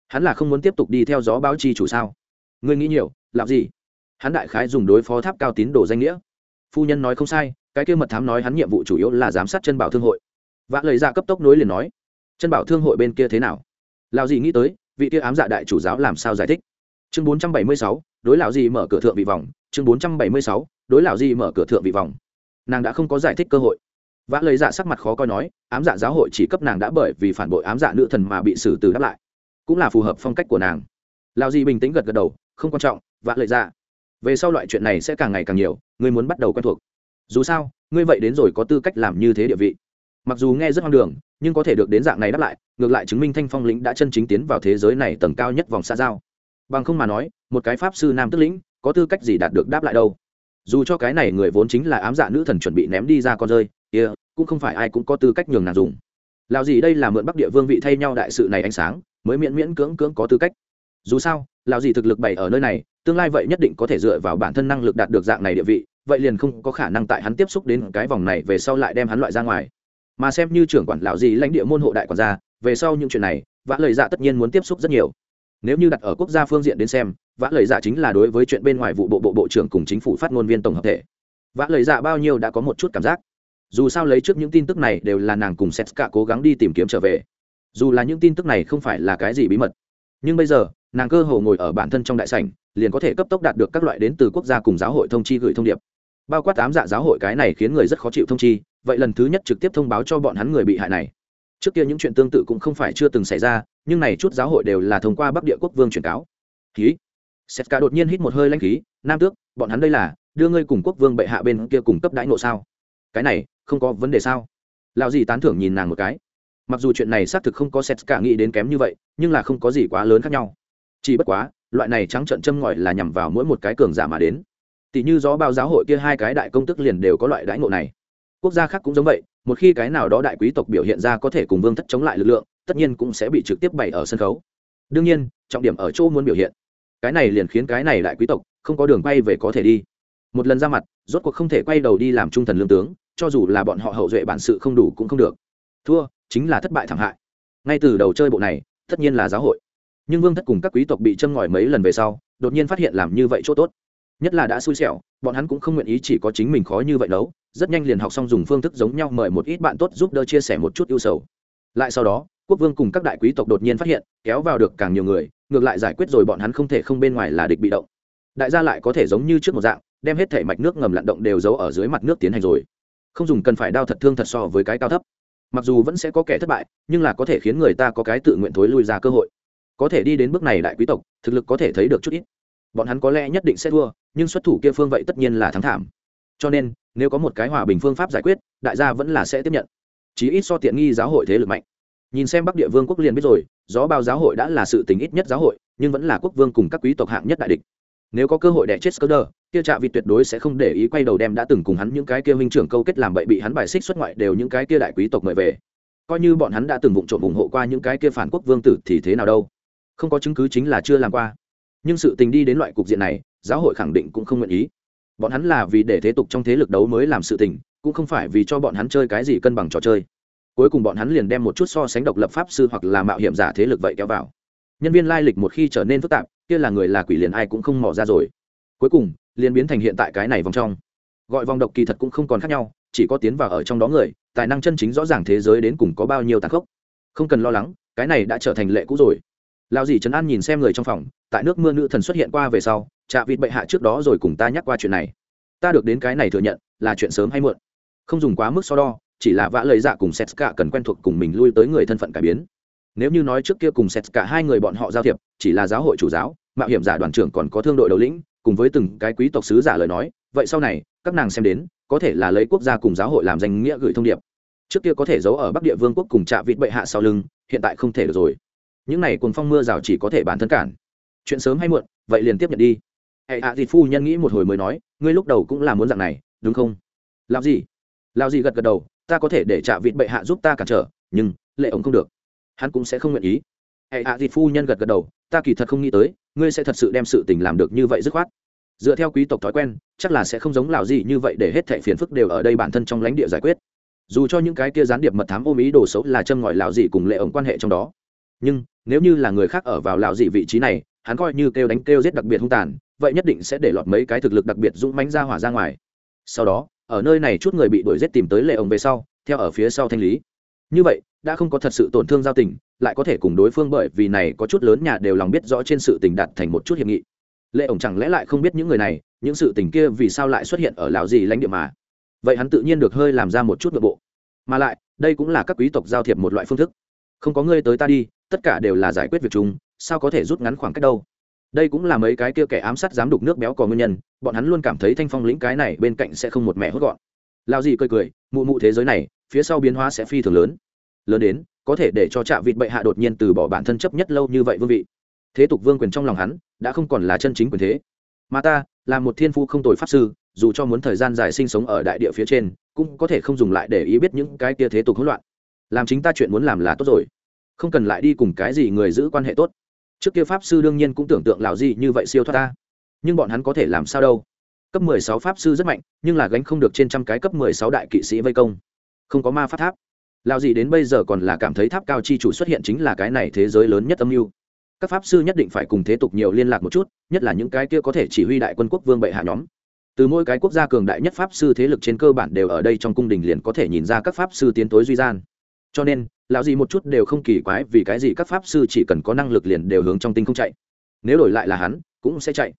Hắn là không muốn tiếp tục đi theo gió báo chi chủ sao? Ngươi nghĩ nhiều làm gì hắn đại khái dùng đối phó tháp cao tín đồ danh nghĩa. Phu nhân nói không sai, cái kia mật thám nói hắn nhiệm vụ chủ yếu là giám sát chân bảo thương hội. Vã lời ra cấp tốc nối liền nói, chân bảo thương hội bên kia thế nào? Lão gì nghĩ tới vị kia ám dạ đại chủ giáo làm sao giải thích? Chương 476, đối lão gì mở cửa thượng vị vòng. Chương 476, đối lão gì mở cửa thượng vị vòng. Nàng đã không có giải thích cơ hội. Vã lời dạ sắc mặt khó coi nói ám dạ giáo hội chỉ cấp nàng đã bởi vì phản bội ám dạ nữ thần mà bị xử từ đáp lại. Cũng là phù hợp phong cách của nàng. Lão gì bình tĩnh gật gật đầu không quan trọng vã lời dạ. Về sau loại chuyện này sẽ càng ngày càng nhiều ngươi muốn bắt đầu quen thuộc. Dù sao ngươi vậy đến rồi có tư cách làm như thế địa vị. Mặc dù nghe rất hoang đường nhưng có thể được đến dạng này đáp lại ngược lại chứng minh thanh phong lĩnh đã chân chính tiến vào thế giới này tầng cao nhất vòng xa giao. Bằng không mà nói một cái pháp sư nam tức lĩnh có tư cách gì đạt được đáp lại đâu? Dù cho cái này người vốn chính là ám dạ nữ thần chuẩn bị ném đi ra con rơi kia、yeah, cũng không phải ai cũng có tư cách nhường nàng dùng. Lào gì đây là mượn bắc địa vương vị thay nhau đại sự này ánh sáng mới miễn miễn cưỡng cưỡng có tư cách. Dù sao lào gì thực lực bày ở nơi này tương lai vậy nhất định có thể dựa vào bản thân năng lực đạt được dạng này địa vị vậy liền không có khả năng tại hắn tiếp xúc đến cái vòng này về sau lại đem hắn loại ra ngoài mà xem như trưởng quản lão gì lãnh địa môn hộ đại quản gia, về sau những chuyện này, vã lời dạ tất nhiên muốn tiếp xúc rất nhiều. Nếu như đặt ở quốc gia phương diện đến xem, vã lời dạ chính là đối với chuyện bên ngoài vụ bộ bộ bộ trưởng cùng chính phủ phát ngôn viên tổng hợp thể. Vã lời dạ bao nhiêu đã có một chút cảm giác. Dù sao lấy trước những tin tức này đều là nàng cùng setska cố gắng đi tìm kiếm trở về. Dù là những tin tức này không phải là cái gì bí mật. Nhưng bây giờ, nàng cơ hồ ngồi ở bản thân trong đại sảnh, liền có thể cấp tốc đạt được các loại đến từ quốc gia cùng giáo hội thông chi gửi thông điệp. Bao quát tám dạ giáo hội cái này khiến người rất khó chịu thông chi vậy lần thứ nhất trực tiếp thông báo cho bọn hắn người bị hại này. Trước kia những chuyện tương tự cũng không phải chưa từng xảy ra, nhưng này chút giáo hội đều là thông qua bắc địa quốc vương truyền cáo. Khí. Setka đột nhiên hít một hơi lanh khí, nam tước, bọn hắn đây là đưa ngươi cùng quốc vương bệ hạ bên kia cùng cấp đãi nộ sao? Cái này, không có vấn đề sao? Lão gì tán thưởng nhìn nàng một cái. Mặc dù chuyện này xác thực không có setka nghĩ đến kém như vậy, nhưng là không có gì quá lớn khác nhau. Chỉ bất quá, loại này trắng trợn châm ngòi là nhằm vào mỗi một cái cường giả mà đến. Tỷ như gió bao giáo hội kia hai cái đại công tức liền đều có loại đãi ngộ này quốc gia khác cũng giống vậy, một khi cái nào đó đại quý tộc biểu hiện ra có thể cùng vương thất chống lại lực lượng, tất nhiên cũng sẽ bị trực tiếp bày ở sân khấu. Đương nhiên, trọng điểm ở chỗ muốn biểu hiện. Cái này liền khiến cái này đại quý tộc không có đường quay về có thể đi. Một lần ra mặt, rốt cuộc không thể quay đầu đi làm trung thần lương tướng, cho dù là bọn họ hậu duệ bản sự không đủ cũng không được. Thua, chính là thất bại thảm hại. Ngay từ đầu chơi bộ này, tất nhiên là giáo hội. Nhưng vương thất cùng các quý tộc bị châm ngòi mấy lần về sau, đột nhiên phát hiện làm như vậy chỗ tốt nhất là đã xui xẻo, bọn hắn cũng không nguyện ý chỉ có chính mình khó như vậy đâu rất nhanh liền học xong dùng phương thức giống nhau mời một ít bạn tốt giúp đỡ chia sẻ một chút ưu sầu. Lại sau đó, quốc vương cùng các đại quý tộc đột nhiên phát hiện, kéo vào được càng nhiều người, ngược lại giải quyết rồi bọn hắn không thể không bên ngoài là địch bị động. Đại gia lại có thể giống như trước một dạng, đem hết thể mạch nước ngầm lặn động đều giấu ở dưới mặt nước tiến hành rồi. Không dùng cần phải đau thật thương thật so với cái cao thấp. Mặc dù vẫn sẽ có kẻ thất bại, nhưng là có thể khiến người ta có cái tự nguyện thối lui ra cơ hội. Có thể đi đến bước này đại quý tộc, thực lực có thể thấy được chút ít bọn hắn có lẽ nhất định sẽ thua nhưng xuất thủ kia phương vậy tất nhiên là thắng thảm cho nên nếu có một cái hòa bình phương pháp giải quyết đại gia vẫn là sẽ tiếp nhận chí ít so tiện nghi giáo hội thế lực mạnh nhìn xem bắc địa vương quốc liền biết rồi gió bao giáo hội đã là sự tình ít nhất giáo hội nhưng vẫn là quốc vương cùng các quý tộc hạng nhất đại địch nếu có cơ hội đẻ chết Scudder, kia Trạ Vịt tuyệt đối sẽ không để ý quay đầu đem đã từng cùng hắn những cái kia minh trưởng câu kết làm bậy bị hắn bài xích xuất ngoại đều những cái kia đại quý tộc mời về. Coi như bọn hắn đã từng vụng trộm ủng hộ qua những cái kia phản quốc vương tử thì thế nào đâu? Không có chứng cứ chính là chưa làm qua. Nhưng sự tình đi đến loại cục diện này, giáo hội khẳng định cũng không nguyện ý. Bọn hắn là vì để thế tục trong thế lực đấu mới làm sự tình, cũng không phải vì cho bọn hắn chơi cái gì cân bằng trò chơi. Cuối cùng bọn hắn liền đem một chút so sánh độc lập pháp sư hoặc là mạo hiểm giả thế lực vậy kéo vào. Nhân viên lai lịch một khi trở nên phức tạp, kia là người là quỷ liền ai cũng không mò ra rồi cuối cùng liền biến thành hiện tại cái này vòng trong gọi vòng độc kỳ thật cũng không còn khác nhau chỉ có tiến vào ở trong đó người tài năng chân chính rõ ràng thế giới đến cùng có bao nhiêu tàn khốc không cần lo lắng cái này đã trở thành lệ cũ rồi lao dì trấn an nhìn xem người trong phòng, tại nước mưa nữ thần xuất hiện qua về sau chạ vịt bệ hạ trước đó rồi cùng ta nhắc qua chuyện này. Ta được đến cái này thừa nhận, là chuyện sớm hay muộn. Không dùng quá mức so đo, chỉ là vã lời dạ cùng sét cả cần quen thuộc cùng mình lui tới người thân phận cải biến. Nếu như nói trước kia cùng sét cả hai người bọn họ giao thiệp, chỉ là giáo hội chủ giáo, mạo hiểm giả đoàn trưởng còn có thương đội đầu lĩnh, cùng với từng cái quý tộc sứ giả lời nói, vậy sau này, các nàng xem đến, có thể là lấy quốc gia cùng giáo hội làm danh nghĩa gửi thông điệp. Trước kia có thể giấu ở bắc địa vương quốc cùng trạ vịt bệ hạ sau lưng, hiện tại không thể được rồi những này cuồng phong mưa rào chỉ có thể bản thân cản. Chuyện sớm hay muộn, vậy liền tiếp nhận đi. Hệ hạ thịt phu nhân nghĩ một hồi mới nói, ngươi lúc đầu cũng là muốn dạng này, đúng không? Làm gì làm gì gật gật đầu, ta có thể để trả vịt bệ hạ giúp ta cản trở, nhưng lệ ổng không được. Hắn cũng sẽ không nguyện ý. Hệ hạ thịt phu nhân gật gật đầu, ta kỳ thật không nghĩ tới, ngươi sẽ thật sự đem sự tình làm được như vậy dứt khoát. Dựa theo quý tộc thói quen, chắc là sẽ không giống lào gì như vậy để hết thẻ phiền phức đều ở đây bản thân trong lãnh địa giải quyết. Dù cho những cái kia gián điệp mật thám ôm ý đồ xấu là châm ngòi lào gì cùng lệ ổng quan hệ trong đó nhưng nếu như là người khác ở vào lão dị vị trí này, hắn coi như kêu đánh kêu giết đặc biệt hung tàn, vậy nhất định sẽ để lọt mấy cái thực lực đặc biệt dũng mánh ra hỏa ra ngoài. Sau đó, ở nơi này chút người bị đuổi giết tìm tới lệ ổng về sau, theo ở phía sau thanh lý. Như vậy, đã không có thật sự tổn thương giao tình, lại có thể cùng đối phương bởi vì này có chút lớn nhà đều lòng biết rõ trên sự tình đạt thành một chút hiệp nghị. Lệ ổng chẳng lẽ lại không biết những người này, những sự tình kia vì sao lại xuất hiện ở lào gì lãnh địa mà? Vậy hắn tự nhiên được hơi làm ra một chút nội bộ. Mà lại, đây cũng là các quý tộc giao thiệp một loại phương thức không có ngươi tới ta đi, tất cả đều là giải quyết việc chung, sao có thể rút ngắn khoảng cách đâu? Đây cũng là mấy cái kia kẻ ám sát dám đục nước béo có nguyên nhân, bọn hắn luôn cảm thấy thanh phong lĩnh cái này bên cạnh sẽ không một mẹ hốt gọn. Lao gì cười cười, mụ mụ thế giới này, phía sau biến hóa sẽ phi thường lớn. Lớn đến, có thể để cho trạ vịt bệ hạ đột nhiên từ bỏ bản thân chấp nhất lâu như vậy vương vị. Thế tục vương quyền trong lòng hắn, đã không còn là chân chính quyền thế. Mà ta, là một thiên phu không tồi pháp sư, dù cho muốn thời gian dài sinh sống ở đại địa phía trên, cũng có thể không dùng lại để ý biết những cái kia thế tục hỗn loạn làm chính ta chuyện muốn làm là tốt rồi. Không cần lại đi cùng cái gì người giữ quan hệ tốt. Trước kia pháp sư đương nhiên cũng tưởng tượng lào gì như vậy siêu thoát ta. Nhưng bọn hắn có thể làm sao đâu? Cấp mười sáu pháp sư rất mạnh, nhưng là gánh không được trên trăm cái cấp mười sáu đại kỵ sĩ vây công. Không có ma pháp tháp. Lào gì đến bây giờ còn là cảm thấy tháp cao chi chủ xuất hiện chính là cái này thế giới lớn nhất âm mưu. Các pháp sư nhất định phải cùng thế tục nhiều liên lạc một chút, nhất là những cái kia có thể chỉ huy đại quân quốc vương bệ hạ nhóm. Từ mỗi cái quốc gia cường đại nhất pháp sư thế lực trên cơ bản đều ở đây trong cung đình liền có thể nhìn ra các pháp sư tiến tối duy gian cho nên, lão gì một chút đều không kỳ quái vì cái gì các pháp sư chỉ cần có năng lực liền đều hướng trong tinh không chạy. Nếu đổi lại là hắn, cũng sẽ chạy.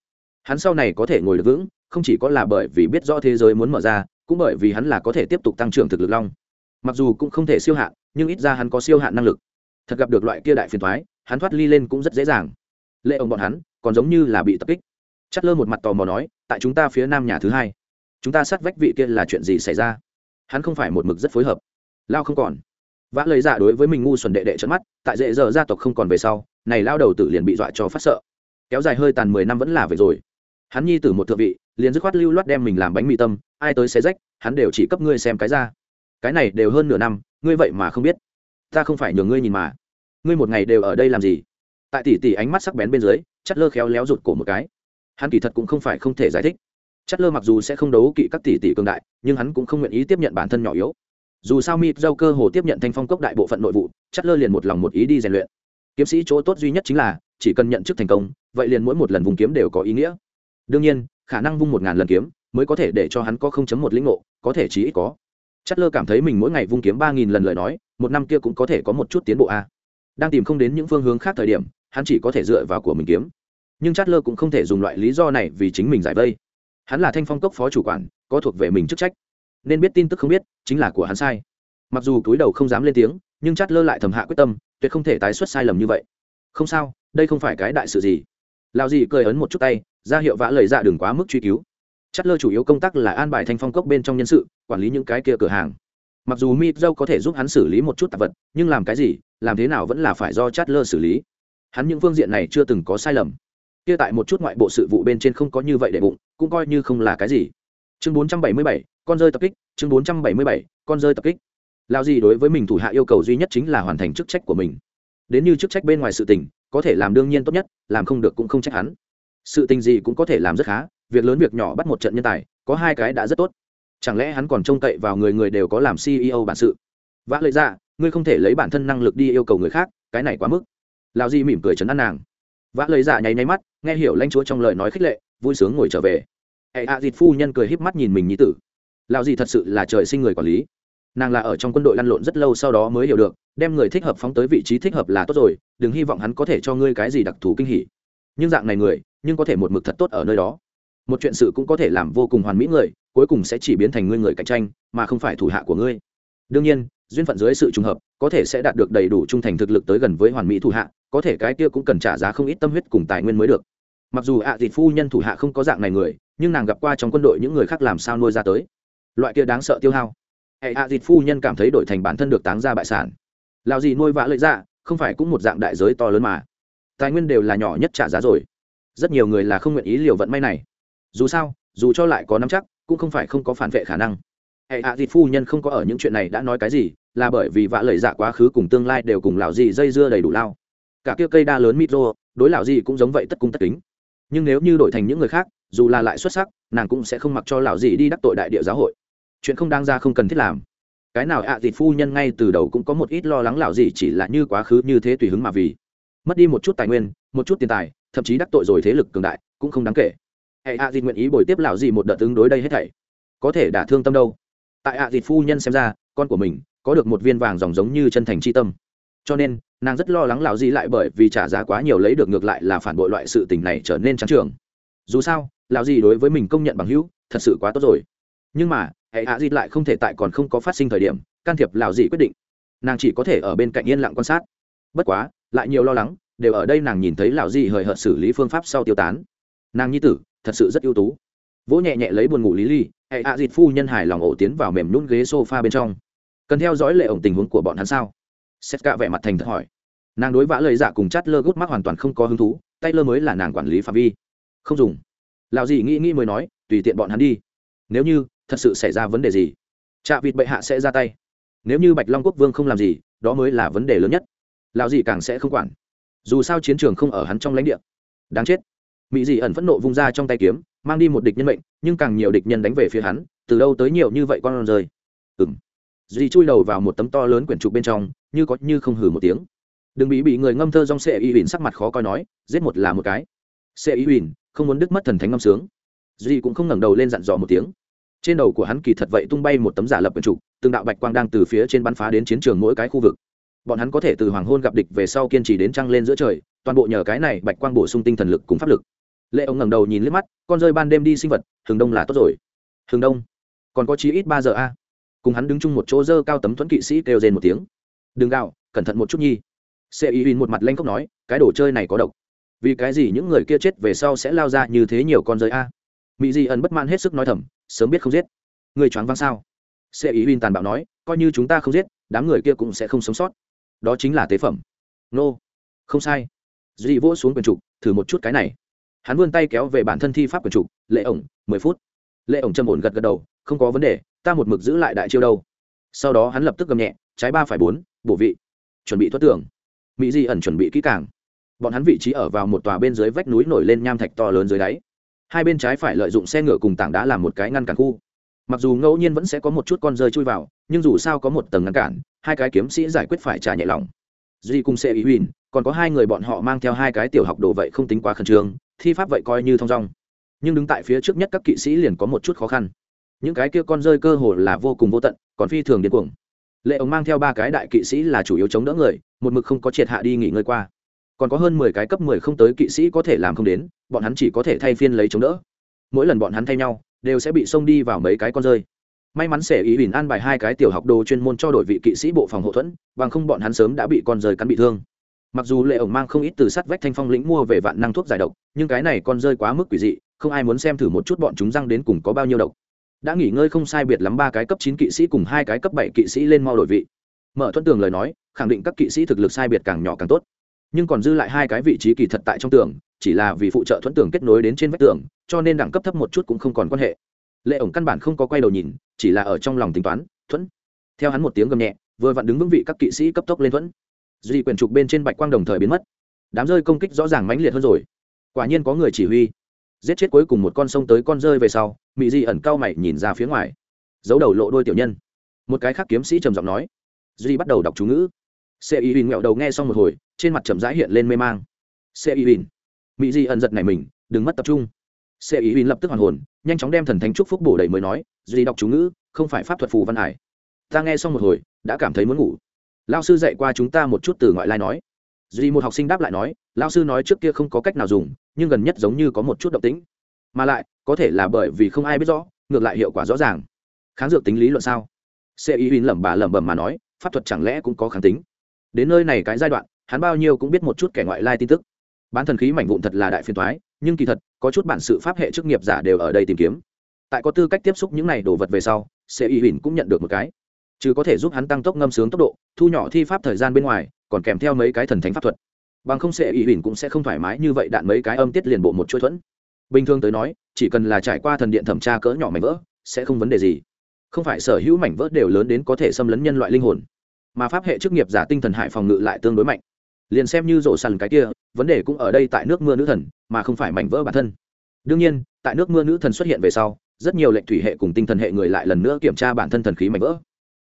Hắn sau này có thể ngồi được vững, không chỉ có là bởi vì biết rõ thế giới muốn mở ra, cũng bởi vì hắn là có thể tiếp tục tăng trưởng thực lực long. Mặc dù cũng không thể siêu hạn, nhưng ít ra hắn có siêu hạn năng lực. Thật gặp được loại kia đại phiền thoái hắn thoát ly lên cũng rất dễ dàng. Lệ ông bọn hắn, còn giống như là bị tập kích. Chất lơ một mặt tò mò nói, tại chúng ta phía nam nhà thứ hai, chúng ta sát vách vị kia là chuyện gì xảy ra? Hắn không phải một mực rất phối hợp. Lao không còn vã lời giả dạ đối với mình ngu xuẩn đệ đệ trận mắt, tại dễ giờ gia tộc không còn về sau, này lao đầu tử liền bị dọa cho phát sợ. Kéo dài hơi tàn mười năm vẫn là về rồi. Hắn nhi tử một thượng vị, liền dứt khoát lưu loát đem mình làm bánh mì tâm, ai tới xé rách, hắn đều chỉ cấp ngươi xem cái ra. Cái này đều hơn nửa năm, ngươi vậy mà không biết. Ta không phải nhường ngươi nhìn mà. Ngươi một ngày đều ở đây làm gì? Tại tỷ tỷ ánh mắt sắc bén bên dưới, chất lơ khéo léo rụt cổ một cái. Hắn kỳ thật cũng không phải không thể giải thích. Chất lơ mặc dù sẽ không đấu kỵ các tỷ tỷ cường đại, nhưng hắn cũng không nguyện ý tiếp nhận bản thân nhỏ yếu dù sao mịt dâu cơ hồ tiếp nhận thanh phong cốc đại bộ phận nội vụ chất lơ liền một lòng một ý đi rèn luyện. Kiếm sĩ chỗ tốt duy nhất chính là, chỉ cần nhận chức thành công, vậy liền mỗi một lần vùng kiếm đều có ý nghĩa. Đương nhiên, khả năng vung một ngàn lần kiếm mới có thể để cho hắn có không chấm một lĩnh ngộ, có thể chí ít có. Chất lơ cảm thấy mình mỗi ngày vung kiếm ba nghìn lần lời nói, một năm kia cũng có thể có một chút tiến bộ a. Đang tìm không đến những phương hướng khác thời điểm, hắn chỉ có thể dựa vào của mình kiếm. Nhưng chát lơ cũng không thể dùng loại lý do này vì chính mình giải vây. Hắn là thanh phong cốc phó chủ quản, có thuộc về mình chức trách nên biết tin tức không biết chính là của hắn sai. Mặc dù túi đầu không dám lên tiếng nhưng chát lơ lại thầm hạ quyết tâm tuyệt không thể tái xuất sai lầm như vậy. Không sao đây không phải cái đại sự gì. Lao dì cười ấn một chút tay ra hiệu vã lời dạ đừng quá mức truy cứu. Chát lơ chủ yếu công tác là an bài thanh phong cốc bên trong nhân sự quản lý những cái kia cửa hàng. Mặc dù mịp dâu có thể giúp hắn xử lý một chút tạp vật nhưng làm cái gì làm thế nào vẫn là phải do chát lơ xử lý. Hắn những phương diện này chưa từng có sai lầm. Kia tại một chút ngoại bộ sự vụ bên trên không có như vậy để bụng cũng coi như không là cái gì. Chương 477, con rơi tập kích chương 477, con rơi tập kích. Lao gì đối với mình thủ hạ yêu cầu duy nhất chính là hoàn thành chức trách của mình. Đến như chức trách bên ngoài sự tình có thể làm đương nhiên tốt nhất làm không được cũng không trách hắn. Sự tình gì cũng có thể làm rất khá việc lớn việc nhỏ bắt một trận nhân tài có hai cái đã rất tốt. Chẳng lẽ hắn còn trông cậy vào người người đều có làm ceo bản sự? Vã lợi ra ngươi không thể lấy bản thân năng lực đi yêu cầu người khác cái này quá mức. Lao di mỉm cười chấn an nàng. Vã lời dạ nháy nháy mắt nghe hiểu lãnh chúa trong lời nói khích lệ vui sướng ngồi trở về. Hệ hạ à dịt phu nhân cười híp mắt nhìn mình như tử. Lão gì thật sự là trời sinh người quản lý. Nàng là ở trong quân đội lăn lộn rất lâu sau đó mới hiểu được, đem người thích hợp phóng tới vị trí thích hợp là tốt rồi, đừng hy vọng hắn có thể cho ngươi cái gì đặc thù kinh hỉ. Nhưng dạng này người, nhưng có thể một mực thật tốt ở nơi đó. Một chuyện sự cũng có thể làm vô cùng hoàn mỹ người, cuối cùng sẽ chỉ biến thành ngươi người cạnh tranh, mà không phải thủ hạ của ngươi. Đương nhiên, duyên phận dưới sự trùng hợp, có thể sẽ đạt được đầy đủ trung thành thực lực tới gần với hoàn mỹ thủ hạ, có thể cái kia cũng cần trả giá không ít tâm huyết cùng tài nguyên mới được. Mặc dù ạ à thịt phu nhân thủ hạ không có dạng này người, nhưng nàng gặp qua trong quân đội những người khác làm sao nuôi ra tới loại kia đáng sợ tiêu hao. Hệ hạ dịt phu nhân cảm thấy đổi thành bản thân được táng ra bại sản. Lào gì nuôi vã lợi ra không phải cũng một dạng đại giới to lớn mà. Tài nguyên đều là nhỏ nhất trả giá rồi. Rất nhiều người là không nguyện ý liều vận may này. Dù sao dù cho lại có nắm chắc cũng không phải không có phản vệ khả năng. Hệ hạ dịt phu nhân không có ở những chuyện này đã nói cái gì là bởi vì vã lời dạ quá khứ cùng tương lai đều cùng lão gì dây dưa đầy đủ lao. Cả kia cây đa lớn mít rô, đối lão gì cũng giống vậy tất cung tất kính. Nhưng nếu như đổi thành những người khác dù là lại xuất sắc nàng cũng sẽ không mặc cho lão gì đi đắc tội đại địa giáo hội chuyện không đáng ra không cần thiết làm. Cái nào ạ à phu nhân ngay từ đầu cũng có một ít lo lắng lão gì, chỉ là như quá khứ như thế tùy hứng mà vì. Mất đi một chút tài nguyên, một chút tiền tài, thậm chí đắc tội rồi thế lực cường đại, cũng không đáng kể. Hệ ạ à nguyện ý bồi tiếp lão gì một đợt ứng đối đây hết thảy. Có thể đả thương tâm đâu. Tại ạ à phu nhân xem ra, con của mình có được một viên vàng dòng giống như chân thành c h i tâm. Cho nên, nàng rất lo lắng lão gì lại bởi vì trả giá quá nhiều lấy được ngược lại là phản bội loại sự tình này trở nên trắng trường. Dù sao lão gì đối với mình công nhận bằng hữu, thật sự quá tốt rồi. Nhưng mà hệ hạ dịt lại không thể tại còn không có phát sinh thời điểm, can thiệp lào dị quyết định. Nàng chỉ có thể ở bên cạnh yên lặng quan sát. Bất quá, lại nhiều lo lắng, đều ở đây nàng nhìn thấy lão dị hời hợt xử lý phương pháp sau tiêu tán. Nàng nhi tử, thật sự rất ưu tú. Vỗ nhẹ nhẹ lấy buồn ngủ lý ly, hệ hạ dịt phu nhân hài lòng ổ tiến vào mềm nhún ghế sofa bên trong. Cần theo dõi lệ ổng tình huống của bọn hắn sao? Sét cả vẻ mặt thành thật hỏi. Nàng đối vã lời dạ cùng chát lơ gút mắt hoàn toàn không có hứng thú, tay lơ mới là nàng quản lý phạm vi. Không dùng. Lào gì nghĩ nghĩ mới nói, tùy tiện bọn hắn đi. Nếu như thật sự xảy ra vấn đề gì? Trạ vịt bệ hạ sẽ ra tay. Nếu như bạch long quốc vương không làm gì, đó mới là vấn đề lớn nhất. Lão gì càng sẽ không quản. Dù sao chiến trường không ở hắn trong lãnh địa. Đáng chết. Mỹ dị ẩn phẫn nộ vung ra trong tay kiếm, mang đi một địch nhân mệnh, nhưng càng nhiều địch nhân đánh về phía hắn, từ đâu tới nhiều như vậy con rơi? Ừng dì chui đầu vào một tấm to lớn quyển trục bên trong, như có như không hử một tiếng. Đừng bị bị người ngâm thơ dong xe y huỳnh sắc mặt khó coi nói, giết một là một cái. Xe y huỳnh không muốn đứt mất thần thánh ngâm sướng. Dì cũng không ngẩng đầu lên dặn dò một tiếng trên đầu của hắn kỳ thật vậy tung bay một tấm giả lập quyển trục, từng đạo bạch quang đang từ phía trên bắn phá đến chiến trường mỗi cái khu vực. Bọn hắn có thể từ hoàng hôn gặp địch về sau kiên trì đến trăng lên giữa trời, toàn bộ nhờ cái này bạch quang bổ sung tinh thần lực cùng pháp lực. Lệ ông ngẩng đầu nhìn liếc mắt, con rơi ban đêm đi sinh vật, hừng đông là tốt rồi. Hừng đông, còn có chí ít ba giờ a. Cùng hắn đứng chung một chỗ dơ cao tấm thuẫn kỵ sĩ kêu rên một tiếng. Đừng gạo, cẩn thận một chút nhi. Xe y một mặt lanh cốc nói, cái đồ chơi này có độc. Vì cái gì những người kia chết về sau sẽ lao ra như thế nhiều con rơi a? Mỹ di ẩn bất mãn hết sức nói thầm sớm biết không giết. Người choáng văng sao? Xe y tàn bạo nói, coi như chúng ta không giết, đám người kia cũng sẽ không sống sót. Đó chính là tế phẩm. Nô. Không sai. Duy vỗ xuống quyền trục, thử một chút cái này. Hắn vươn tay kéo về bản thân thi pháp quyền trục, lệ ổng, mười phút. Lệ ổng châm ổn gật gật đầu, không có vấn đề, ta một mực giữ lại đại chiêu đâu. Sau đó hắn lập tức gầm nhẹ, trái ba phải bốn, bổ vị. Chuẩn bị thoát tưởng mỹ di ẩn chuẩn bị kỹ càng. Bọn hắn vị trí ở vào một tòa bên dưới vách núi nổi lên nham thạch to lớn dưới đáy hai bên trái phải lợi dụng xe ngựa cùng tảng đá làm một cái ngăn cản khu. Mặc dù ngẫu nhiên vẫn sẽ có một chút con rơi chui vào, nhưng dù sao có một tầng ngăn cản, hai cái kiếm sĩ giải quyết phải trả nhẹ lòng. Duy cùng xe ý huỳnh, còn có hai người bọn họ mang theo hai cái tiểu học đồ vậy không tính quá khẩn trương, thi pháp vậy coi như thong dong. Nhưng đứng tại phía trước nhất các kỵ sĩ liền có một chút khó khăn. Những cái kia con rơi cơ hồ là vô cùng vô tận, còn phi thường điên cuồng. Lệ ống mang theo ba cái đại kỵ sĩ là chủ yếu chống đỡ người, một mực không có triệt hạ đi nghỉ ngơi qua còn có hơn mười cái cấp mười không tới kỵ sĩ có thể làm không đến, bọn hắn chỉ có thể thay phiên lấy chống đỡ. Mỗi lần bọn hắn thay nhau, đều sẽ bị xông đi vào mấy cái con rơi. May mắn sẽ ý bình an bài hai cái tiểu học đồ chuyên môn cho đội vị kỵ sĩ bộ phòng hậu thuẫn, bằng không bọn hắn sớm đã bị con rơi cắn bị thương. Mặc dù lệ ổng mang không ít từ sắt vách thanh phong lĩnh mua về vạn năng thuốc giải độc, nhưng cái này con rơi quá mức quỷ dị, không ai muốn xem thử một chút bọn chúng răng đến cùng có bao nhiêu độc. Đã nghỉ ngơi không sai biệt lắm ba cái cấp chín kỵ sĩ cùng hai cái cấp bảy kỵ sĩ lên mau đổi vị. Mở thuận tường lời nói, khẳng định các kỵ sĩ thực lực sai biệt càng nhỏ càng tốt nhưng còn dư lại hai cái vị trí kỳ thật tại trong tường, chỉ là vì phụ trợ thuẫn tường kết nối đến trên vách tường, cho nên đẳng cấp thấp một chút cũng không còn quan hệ. Lệ ổng căn bản không có quay đầu nhìn, chỉ là ở trong lòng tính toán, thuẫn. Theo hắn một tiếng gầm nhẹ, vừa vặn đứng vững vị các kỵ sĩ cấp tốc lên thuẫn. Duy quyền trục bên trên bạch quang đồng thời biến mất. Đám rơi công kích rõ ràng mãnh liệt hơn rồi. Quả nhiên có người chỉ huy. Giết chết cuối cùng một con sông tới con rơi về sau mỹ di ẩn cao mày nhìn ra phía ngoài. Giấu đầu lộ đôi tiểu nhân. Một cái khác kiếm sĩ trầm giọng nói. Duy bắt đầu đọc chú ngữ. Xe y huỳnh nghẹo đầu nghe xong một hồi trên mặt chậm rãi hiện lên mê mang. Xe y huỳnh mỹ di ẩn giật này mình, đừng mất tập trung. Xe y huỳnh lập tức hoàn hồn, nhanh chóng đem thần thánh trúc phúc bổ đầy mới nói, duy đọc chú ngữ, không phải pháp thuật phù văn hải ta nghe xong một hồi, đã cảm thấy muốn ngủ. Lao sư dạy qua chúng ta một chút từ ngoại lai nói. Duy một học sinh đáp lại nói lao sư nói trước kia không có cách nào dùng, nhưng gần nhất giống như có một chút động tĩnh. Mà lại, có thể là bởi vì không ai biết rõ, ngược lại hiệu quả rõ ràng. Kháng dược tính lý luận sao? Xe ý huỳnh lẩm bà lẩm bẩm mà nói, pháp thuật chẳng lẽ cũng có kháng tính? Đến nơi này cái giai đoạn hắn bao nhiêu cũng biết một chút kẻ ngoại lai tin tức. Bán thần khí mảnh vụn thật là đại phiền thoái nhưng kỳ thật, có chút bản sự pháp hệ chức nghiệp giả đều ở đây tìm kiếm. Tại có tư cách tiếp xúc những này đồ vật về sau, sẽ y huỳnh cũng nhận được một cái. Chứ có thể giúp hắn tăng tốc ngâm sướng tốc độ, thu nhỏ thi pháp thời gian bên ngoài, còn kèm theo mấy cái thần thánh pháp thuật. Bằng không sẽ y huỳnh cũng sẽ không thoải mái như vậy đạn mấy cái âm tiết liền bộ một chuỗi thuẫn. Bình thường tới nói, chỉ cần là trải qua thần điện thẩm tra cỡ nhỏ mảnh vỡ, sẽ không vấn đề gì. Không phải sở hữu mảnh vỡ đều lớn đến có thể xâm lấn nhân loại linh hồn, mà pháp hệ chức nghiệp giả tinh thần hải phòng ngự lại tương đối mạnh liền xem như rổ sàn cái kia, vấn đề cũng ở đây tại nước mưa nữ thần, mà không phải mảnh vỡ bản thân. Đương nhiên, tại nước mưa nữ thần xuất hiện về sau, rất nhiều lệnh thủy hệ cùng tinh thần hệ người lại lần nữa kiểm tra bản thân thần khí mảnh vỡ.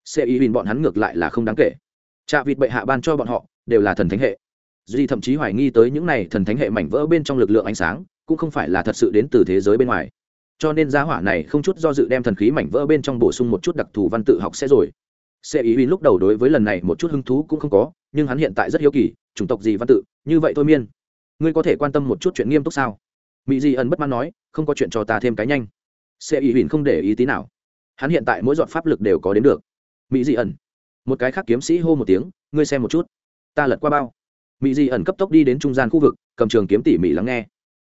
Xe ý huỳnh bọn hắn ngược lại là không đáng kể. Trạ vịt bệ hạ ban cho bọn họ, đều là thần thánh hệ. Duy thậm chí hoài nghi tới những này thần thánh hệ mảnh vỡ bên trong lực lượng ánh sáng, cũng không phải là thật sự đến từ thế giới bên ngoài. Cho nên giá hỏa này không chút do dự đem thần khí mảnh vỡ bên trong bổ sung một chút đặc thù văn tự học sẽ rồi. Xe ý huỳnh lúc đầu đối với lần này một chút hứng thú cũng không có nhưng hắn hiện tại rất hiếu kỳ, chủng tộc gì văn tự, như vậy thôi miên. Ngươi có thể quan tâm một chút chuyện nghiêm túc sao? Mỹ di ẩn bất mãn nói, không có chuyện cho ta thêm cái nhanh. Sẽ ý huỳnh không để ý tí nào. Hắn hiện tại mỗi dọn pháp lực đều có đến được. Mỹ di ẩn một cái khác kiếm sĩ hô một tiếng, ngươi xem một chút. Ta lật qua bao. Mỹ di ẩn cấp tốc đi đến trung gian khu vực, cầm trường kiếm tỉ mỉ lắng nghe.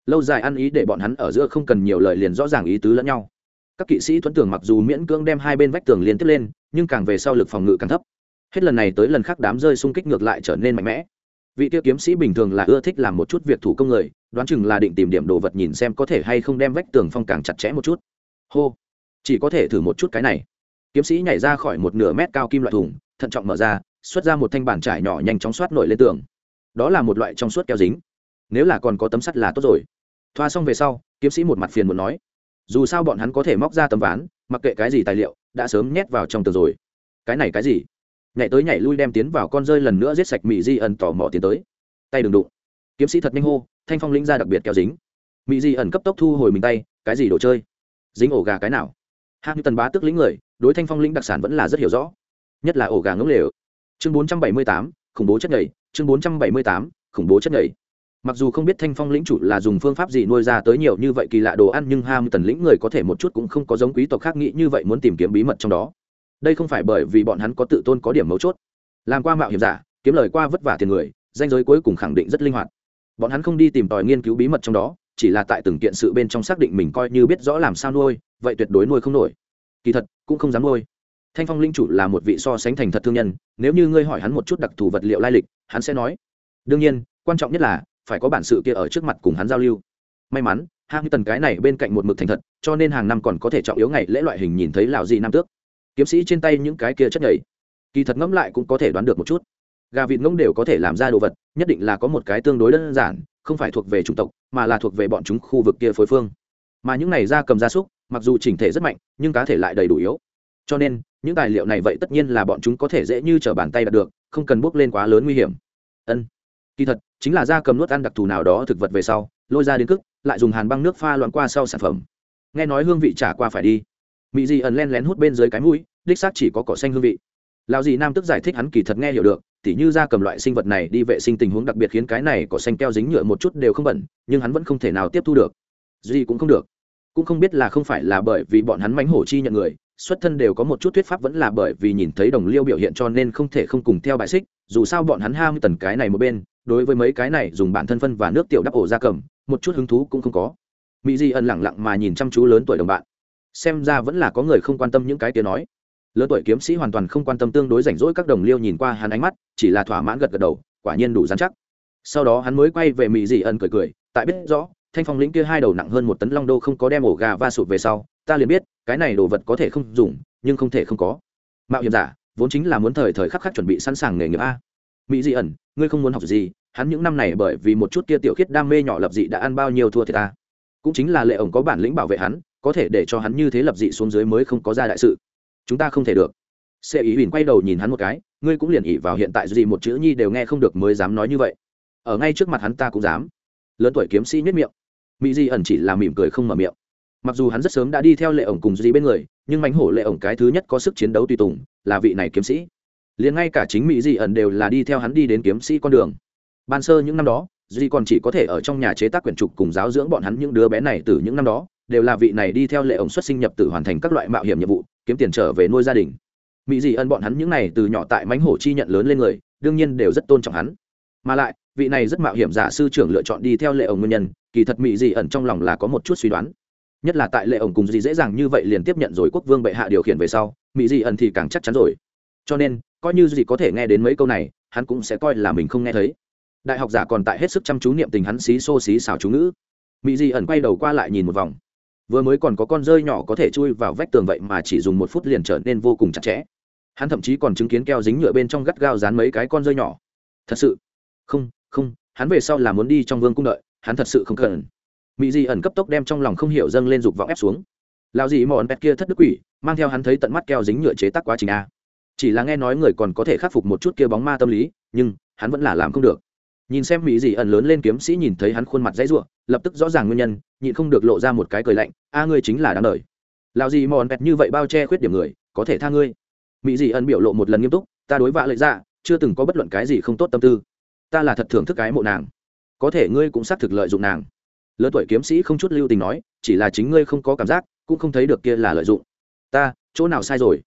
Lâu dài ăn ý để bọn hắn ở giữa không cần nhiều lời liền rõ ràng ý tứ lẫn nhau. Các kỵ sĩ thuẫn tường mặc dù miễn cưỡng đem hai bên vách tường liên tiếp lên, nhưng càng về sau lực phòng ngự càng thấp hết lần này tới lần khác đám rơi xung kích ngược lại trở nên mạnh mẽ. Vị tiêu kiếm sĩ bình thường là ưa thích làm một chút việc thủ công người, đoán chừng là định tìm điểm đồ vật nhìn xem có thể hay không đem vách tường phong càng chặt chẽ một chút. Hô, chỉ có thể thử một chút cái này. Kiếm sĩ nhảy ra khỏi một nửa mét cao kim loại thùng, thận trọng mở ra, xuất ra một thanh bản trải nhỏ nhanh chóng xoát nổi lên tường. Đó là một loại trong suốt keo dính. Nếu là còn có tấm sắt là tốt rồi. Thoa xong về sau, kiếm sĩ một mặt phiền muốn nói, dù sao bọn hắn có thể móc ra tấm ván, mặc kệ cái gì tài liệu, đã sớm nhét vào trong tường rồi. Cái này cái gì? Nhảy tới nhảy lui đem tiến vào con rơi lần nữa giết sạch mỹ di ẩn tỏ mò tiến tới. Tay đừng đụng. Kiếm sĩ thật nhanh hô, thanh phong lĩnh ra đặc biệt kéo dính. Mỹ di ẩn cấp tốc thu hồi mình tay, cái gì đồ chơi? Dính ổ gà cái nào? Hát như tần bá tức lĩnh người, đối thanh phong lĩnh đặc sản vẫn là rất hiểu rõ. Nhất là ổ gà ngốc lều. Chương bốn trăm bảy mươi tám, khủng bố chất nhảy, chương bốn trăm bảy mươi tám, khủng bố chất nhảy. Mặc dù không biết thanh phong lĩnh chủ là dùng phương pháp gì nuôi ra tới nhiều như vậy kỳ lạ đồ ăn, nhưng ham tần lĩnh người có thể một chút cũng không có giống quý tộc khác nghĩ như vậy muốn tìm kiếm bí mật trong đó đây không phải bởi vì bọn hắn có tự tôn có điểm mấu chốt. Làm qua mạo hiểm giả, kiếm lời qua vất vả tiền người, danh giới cuối cùng khẳng định rất linh hoạt. Bọn hắn không đi tìm tòi nghiên cứu bí mật trong đó, chỉ là tại từng kiện sự bên trong xác định mình coi như biết rõ làm sao nuôi, vậy tuyệt đối nuôi không nổi. Kỳ thật, cũng không dám nuôi. Thanh phong linh chủ là một vị so sánh thành thật thương nhân, nếu như ngươi hỏi hắn một chút đặc thù vật liệu lai lịch, hắn sẽ nói. Đương nhiên, quan trọng nhất là, phải có bản sự kia ở trước mặt cùng hắn giao lưu. May mắn hang tần cái này bên cạnh một mực thành thật, cho nên hàng năm còn có thể trọng yếu ngày lễ loại hình nhìn thấy lào gì nam tước kiếm sĩ trên tay những cái kia chất nhảy. Kỳ thật ngẫm lại cũng có thể đoán được một chút. Gà vịt ngỗng đều có thể làm ra đồ vật, nhất định là có một cái tương đối đơn giản, không phải thuộc về chủng tộc, mà là thuộc về bọn chúng khu vực kia phối phương. Mà những này da cầm gia súc, mặc dù chỉnh thể rất mạnh, nhưng cá thể lại đầy đủ yếu. Cho nên, những tài liệu này vậy tất nhiên là bọn chúng có thể dễ như t r ở bàn tay đạt được, không cần bước lên quá lớn nguy hiểm. Ân. Kỳ thật, chính là da cầm nuốt ăn đặc thù nào đó thực vật về sau, lôi ra đến cức lại dùng hàn băng nước pha loạn qua sau sản phẩm. Nghe nói hương vị trả qua phải đi mị dị ẩn len lén hút bên dưới cái mũi, đích xác chỉ có cỏ xanh hương vị. Lão dị nam tức giải thích hắn kỳ thật nghe hiểu được, tỉ như da cầm loại sinh vật này đi vệ sinh tình huống đặc biệt khiến cái này cỏ xanh keo dính nhựa một chút đều không bẩn, nhưng hắn vẫn không thể nào tiếp thu được. Duy cũng không được. Cũng không biết là không phải là bởi vì bọn hắn mánh hổ chi nhận người, xuất thân đều có một chút thuyết pháp vẫn là bởi vì nhìn thấy đồng liêu biểu hiện cho nên không thể không cùng theo bài xích, dù sao bọn hắn ham tần cái này một bên, đối với mấy cái này dùng bản thân phân và nước tiểu đắp ổ da cầm, một chút hứng thú cũng không có. Mỹ di ẩn lẳng lặng mà nhìn chăm chú lớn tuổi đồng bạn xem ra vẫn là có người không quan tâm những cái tiếng nói. Lớn tuổi kiếm sĩ hoàn toàn không quan tâm tương đối rảnh rỗi các đồng liêu nhìn qua hắn ánh mắt, chỉ là thỏa mãn gật gật đầu, quả nhiên đủ dán chắc. Sau đó hắn mới quay về mỹ dị ẩn cười cười, tại biết rõ, thanh phong lĩnh kia hai đầu nặng hơn một tấn long đô không có đem ổ gà va sụp về sau, ta liền biết, cái này đồ vật có thể không dùng, nhưng không thể không có. Mạo hiểm giả, vốn chính là muốn thời thời khắc khắc chuẩn bị sẵn sàng nghề nghiệp a. Mỹ dị ẩn ngươi không muốn học gì, hắn những năm này bởi vì một chút kia tiểu khiết đam mê nhỏ lập dị đã ăn bao nhiêu thua thì ta. Cũng chính là lệ ổng có bản lĩnh bảo vệ hắn có thể để cho hắn như thế lập dị xuống dưới mới không có ra đại sự. Chúng ta không thể được. Xe ý huỳnh quay đầu nhìn hắn một cái, ngươi cũng liền ỉ vào hiện tại gì một chữ nhi đều nghe không được mới dám nói như vậy. Ở ngay trước mặt hắn ta cũng dám. Lớn tuổi kiếm sĩ nhất miệng. Mỹ di ẩn chỉ là mỉm cười không mở miệng. Mặc dù hắn rất sớm đã đi theo lệ ổng cùng di bên người, nhưng mánh hổ lệ ổng cái thứ nhất có sức chiến đấu tùy tùng, là vị này kiếm sĩ. Liền ngay cả chính mỹ di ẩn đều là đi theo hắn đi đến kiếm sĩ con đường. Ban sơ những năm đó duy còn chỉ có thể ở trong nhà chế tác quyển trục cùng giáo dưỡng bọn hắn những đứa bé này từ những năm đó đều là vị này đi theo lệ ổng xuất sinh nhập tử hoàn thành các loại mạo hiểm nhiệm vụ, kiếm tiền trở về nuôi gia đình. Mỹ dị ân bọn hắn những này từ nhỏ tại mánh hổ chi nhận lớn lên người, đương nhiên đều rất tôn trọng hắn. Mà lại, vị này rất mạo hiểm giả sư trưởng lựa chọn đi theo lệ ổng nguyên nhân, kỳ thật mỹ dị ẩn trong lòng là có một chút suy đoán. Nhất là tại lệ ổng cùng dị dễ dàng như vậy liền tiếp nhận rồi quốc vương bệ hạ điều khiển về sau mỹ dị ẩn thì càng chắc chắn rồi. Cho nên, coi như dị có thể nghe đến mấy câu này, hắn cũng sẽ coi là mình không nghe thấy. Đại học giả còn tại hết sức chăm chú niệm tình hắn xí xô xí xào chú ngữ. Mỹ dị ẩn quay đầu qua lại nhìn một vòng vừa mới còn có con rơi nhỏ có thể chui vào vách tường vậy mà chỉ dùng một phút liền trở nên vô cùng chặt chẽ. Hắn thậm chí còn chứng kiến keo dính nhựa bên trong gắt gao dán mấy cái con rơi nhỏ. Thật sự? Không không, hắn về sau là muốn đi trong vương cung đợi, hắn thật sự không cần. Mỹ di ẩn cấp tốc đem trong lòng không hiểu dâng lên dục vọng ép xuống. Lao dị mòn pet kia thất đức quỷ, mang theo hắn thấy tận mắt keo dính nhựa chế tác quá trình a. Chỉ là nghe nói người còn có thể khắc phục một chút kia bóng ma tâm lý, nhưng hắn vẫn là làm không được nhìn xem mỹ dị ẩn lớn lên kiếm sĩ nhìn thấy hắn khuôn mặt dãy r u ộ lập tức rõ ràng nguyên nhân, nhịn không được lộ ra một cái cười lạnh, a ngươi chính là đáng đời. Lào gì mòn bẹt như vậy bao che khuyết điểm người, có thể tha ngươi. Mỹ dị ẩn biểu lộ một lần nghiêm túc, ta đối vạ lợi ra chưa từng có bất luận cái gì không tốt tâm tư. Ta là thật thưởng thức cái mộ nàng. Có thể ngươi cũng xác thực lợi dụng nàng. Lớn tuổi kiếm sĩ không chút lưu tình nói, chỉ là chính ngươi không có cảm giác, cũng không thấy được kia là lợi dụng. Ta, chỗ nào sai rồi?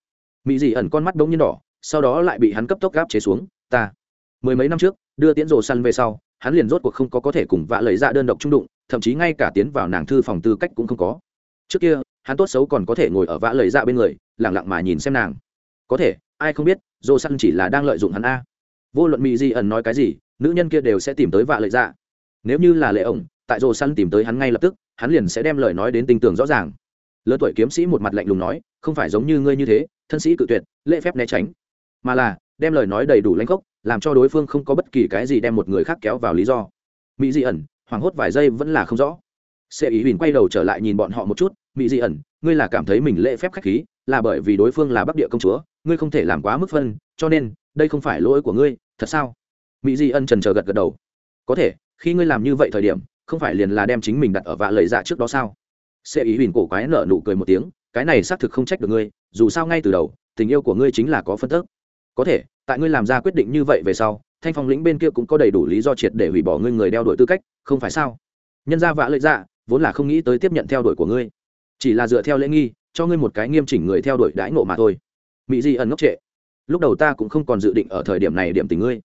Mỹ dị ẩn con mắt đ ố n g nhiên đỏ, sau đó lại bị hắn cấp tốc gáp chế xuống, ta, mười mấy năm trước đưa tiễn rồ săn về sau, hắn liền rốt cuộc không có có thể cùng vạ lợi ra dạ đơn độc trung đụng, thậm chí ngay cả tiến vào nàng thư phòng tư cách cũng không có. Trước kia, hắn tốt xấu còn có thể ngồi ở vã lợi dạ bên người, lẳng lặng mà nhìn xem nàng. Có thể, ai không biết, rồ săn chỉ là đang lợi dụng hắn a. Vô luận mỹ di ẩn nói cái gì, nữ nhân kia đều sẽ tìm tới vạ lợi dạ. Nếu như là lệ ổng, tại rồ săn tìm tới hắn ngay lập tức, hắn liền sẽ đem lời nói đến tinh tường rõ ràng. Lớn tuổi kiếm sĩ một mặt lạnh lùng nói, không phải giống như ngươi như thế, thân sĩ cự tuyệt, lễ phép né tránh. Mà là, đem lời nói đầy đủ lãnh gốc làm cho đối phương không có bất kỳ cái gì đem một người khác kéo vào lý do. Mỹ di ẩn, hoảng hốt vài giây vẫn là không rõ. Sẽ ý huỳnh quay đầu trở lại nhìn bọn họ một chút. Mỹ di ẩn, ngươi là cảm thấy mình lễ phép khách khí, là bởi vì đối phương là bắc địa công chúa, ngươi không thể làm quá mức phân, cho nên, đây không phải lỗi của ngươi, thật sao? Mỹ di ân trần chờ gật gật đầu. Có thể, khi ngươi làm như vậy thời điểm, không phải liền là đem chính mình đặt ở vạ lời dạ trước đó sao? Sẽ ý huỳnh cổ quái nở nụ cười một tiếng, cái này xác thực không trách được ngươi, dù sao ngay từ đầu, tình yêu của ngươi chính là có phân tức. Có thể tại ngươi làm ra quyết định như vậy về sau, thanh phong lĩnh bên kia cũng có đầy đủ lý do triệt để hủy bỏ ngươi người đeo đuổi tư cách, không phải sao? Nhân ra vạ lợi dạ vốn là không nghĩ tới tiếp nhận theo đuổi của ngươi. Chỉ là dựa theo lễ nghi, cho ngươi một cái nghiêm chỉnh người theo đuổi đãi ngộ mà thôi. Mỹ di ẩn ngốc trệ. Lúc đầu ta cũng không còn dự định ở thời điểm này điểm tình ngươi.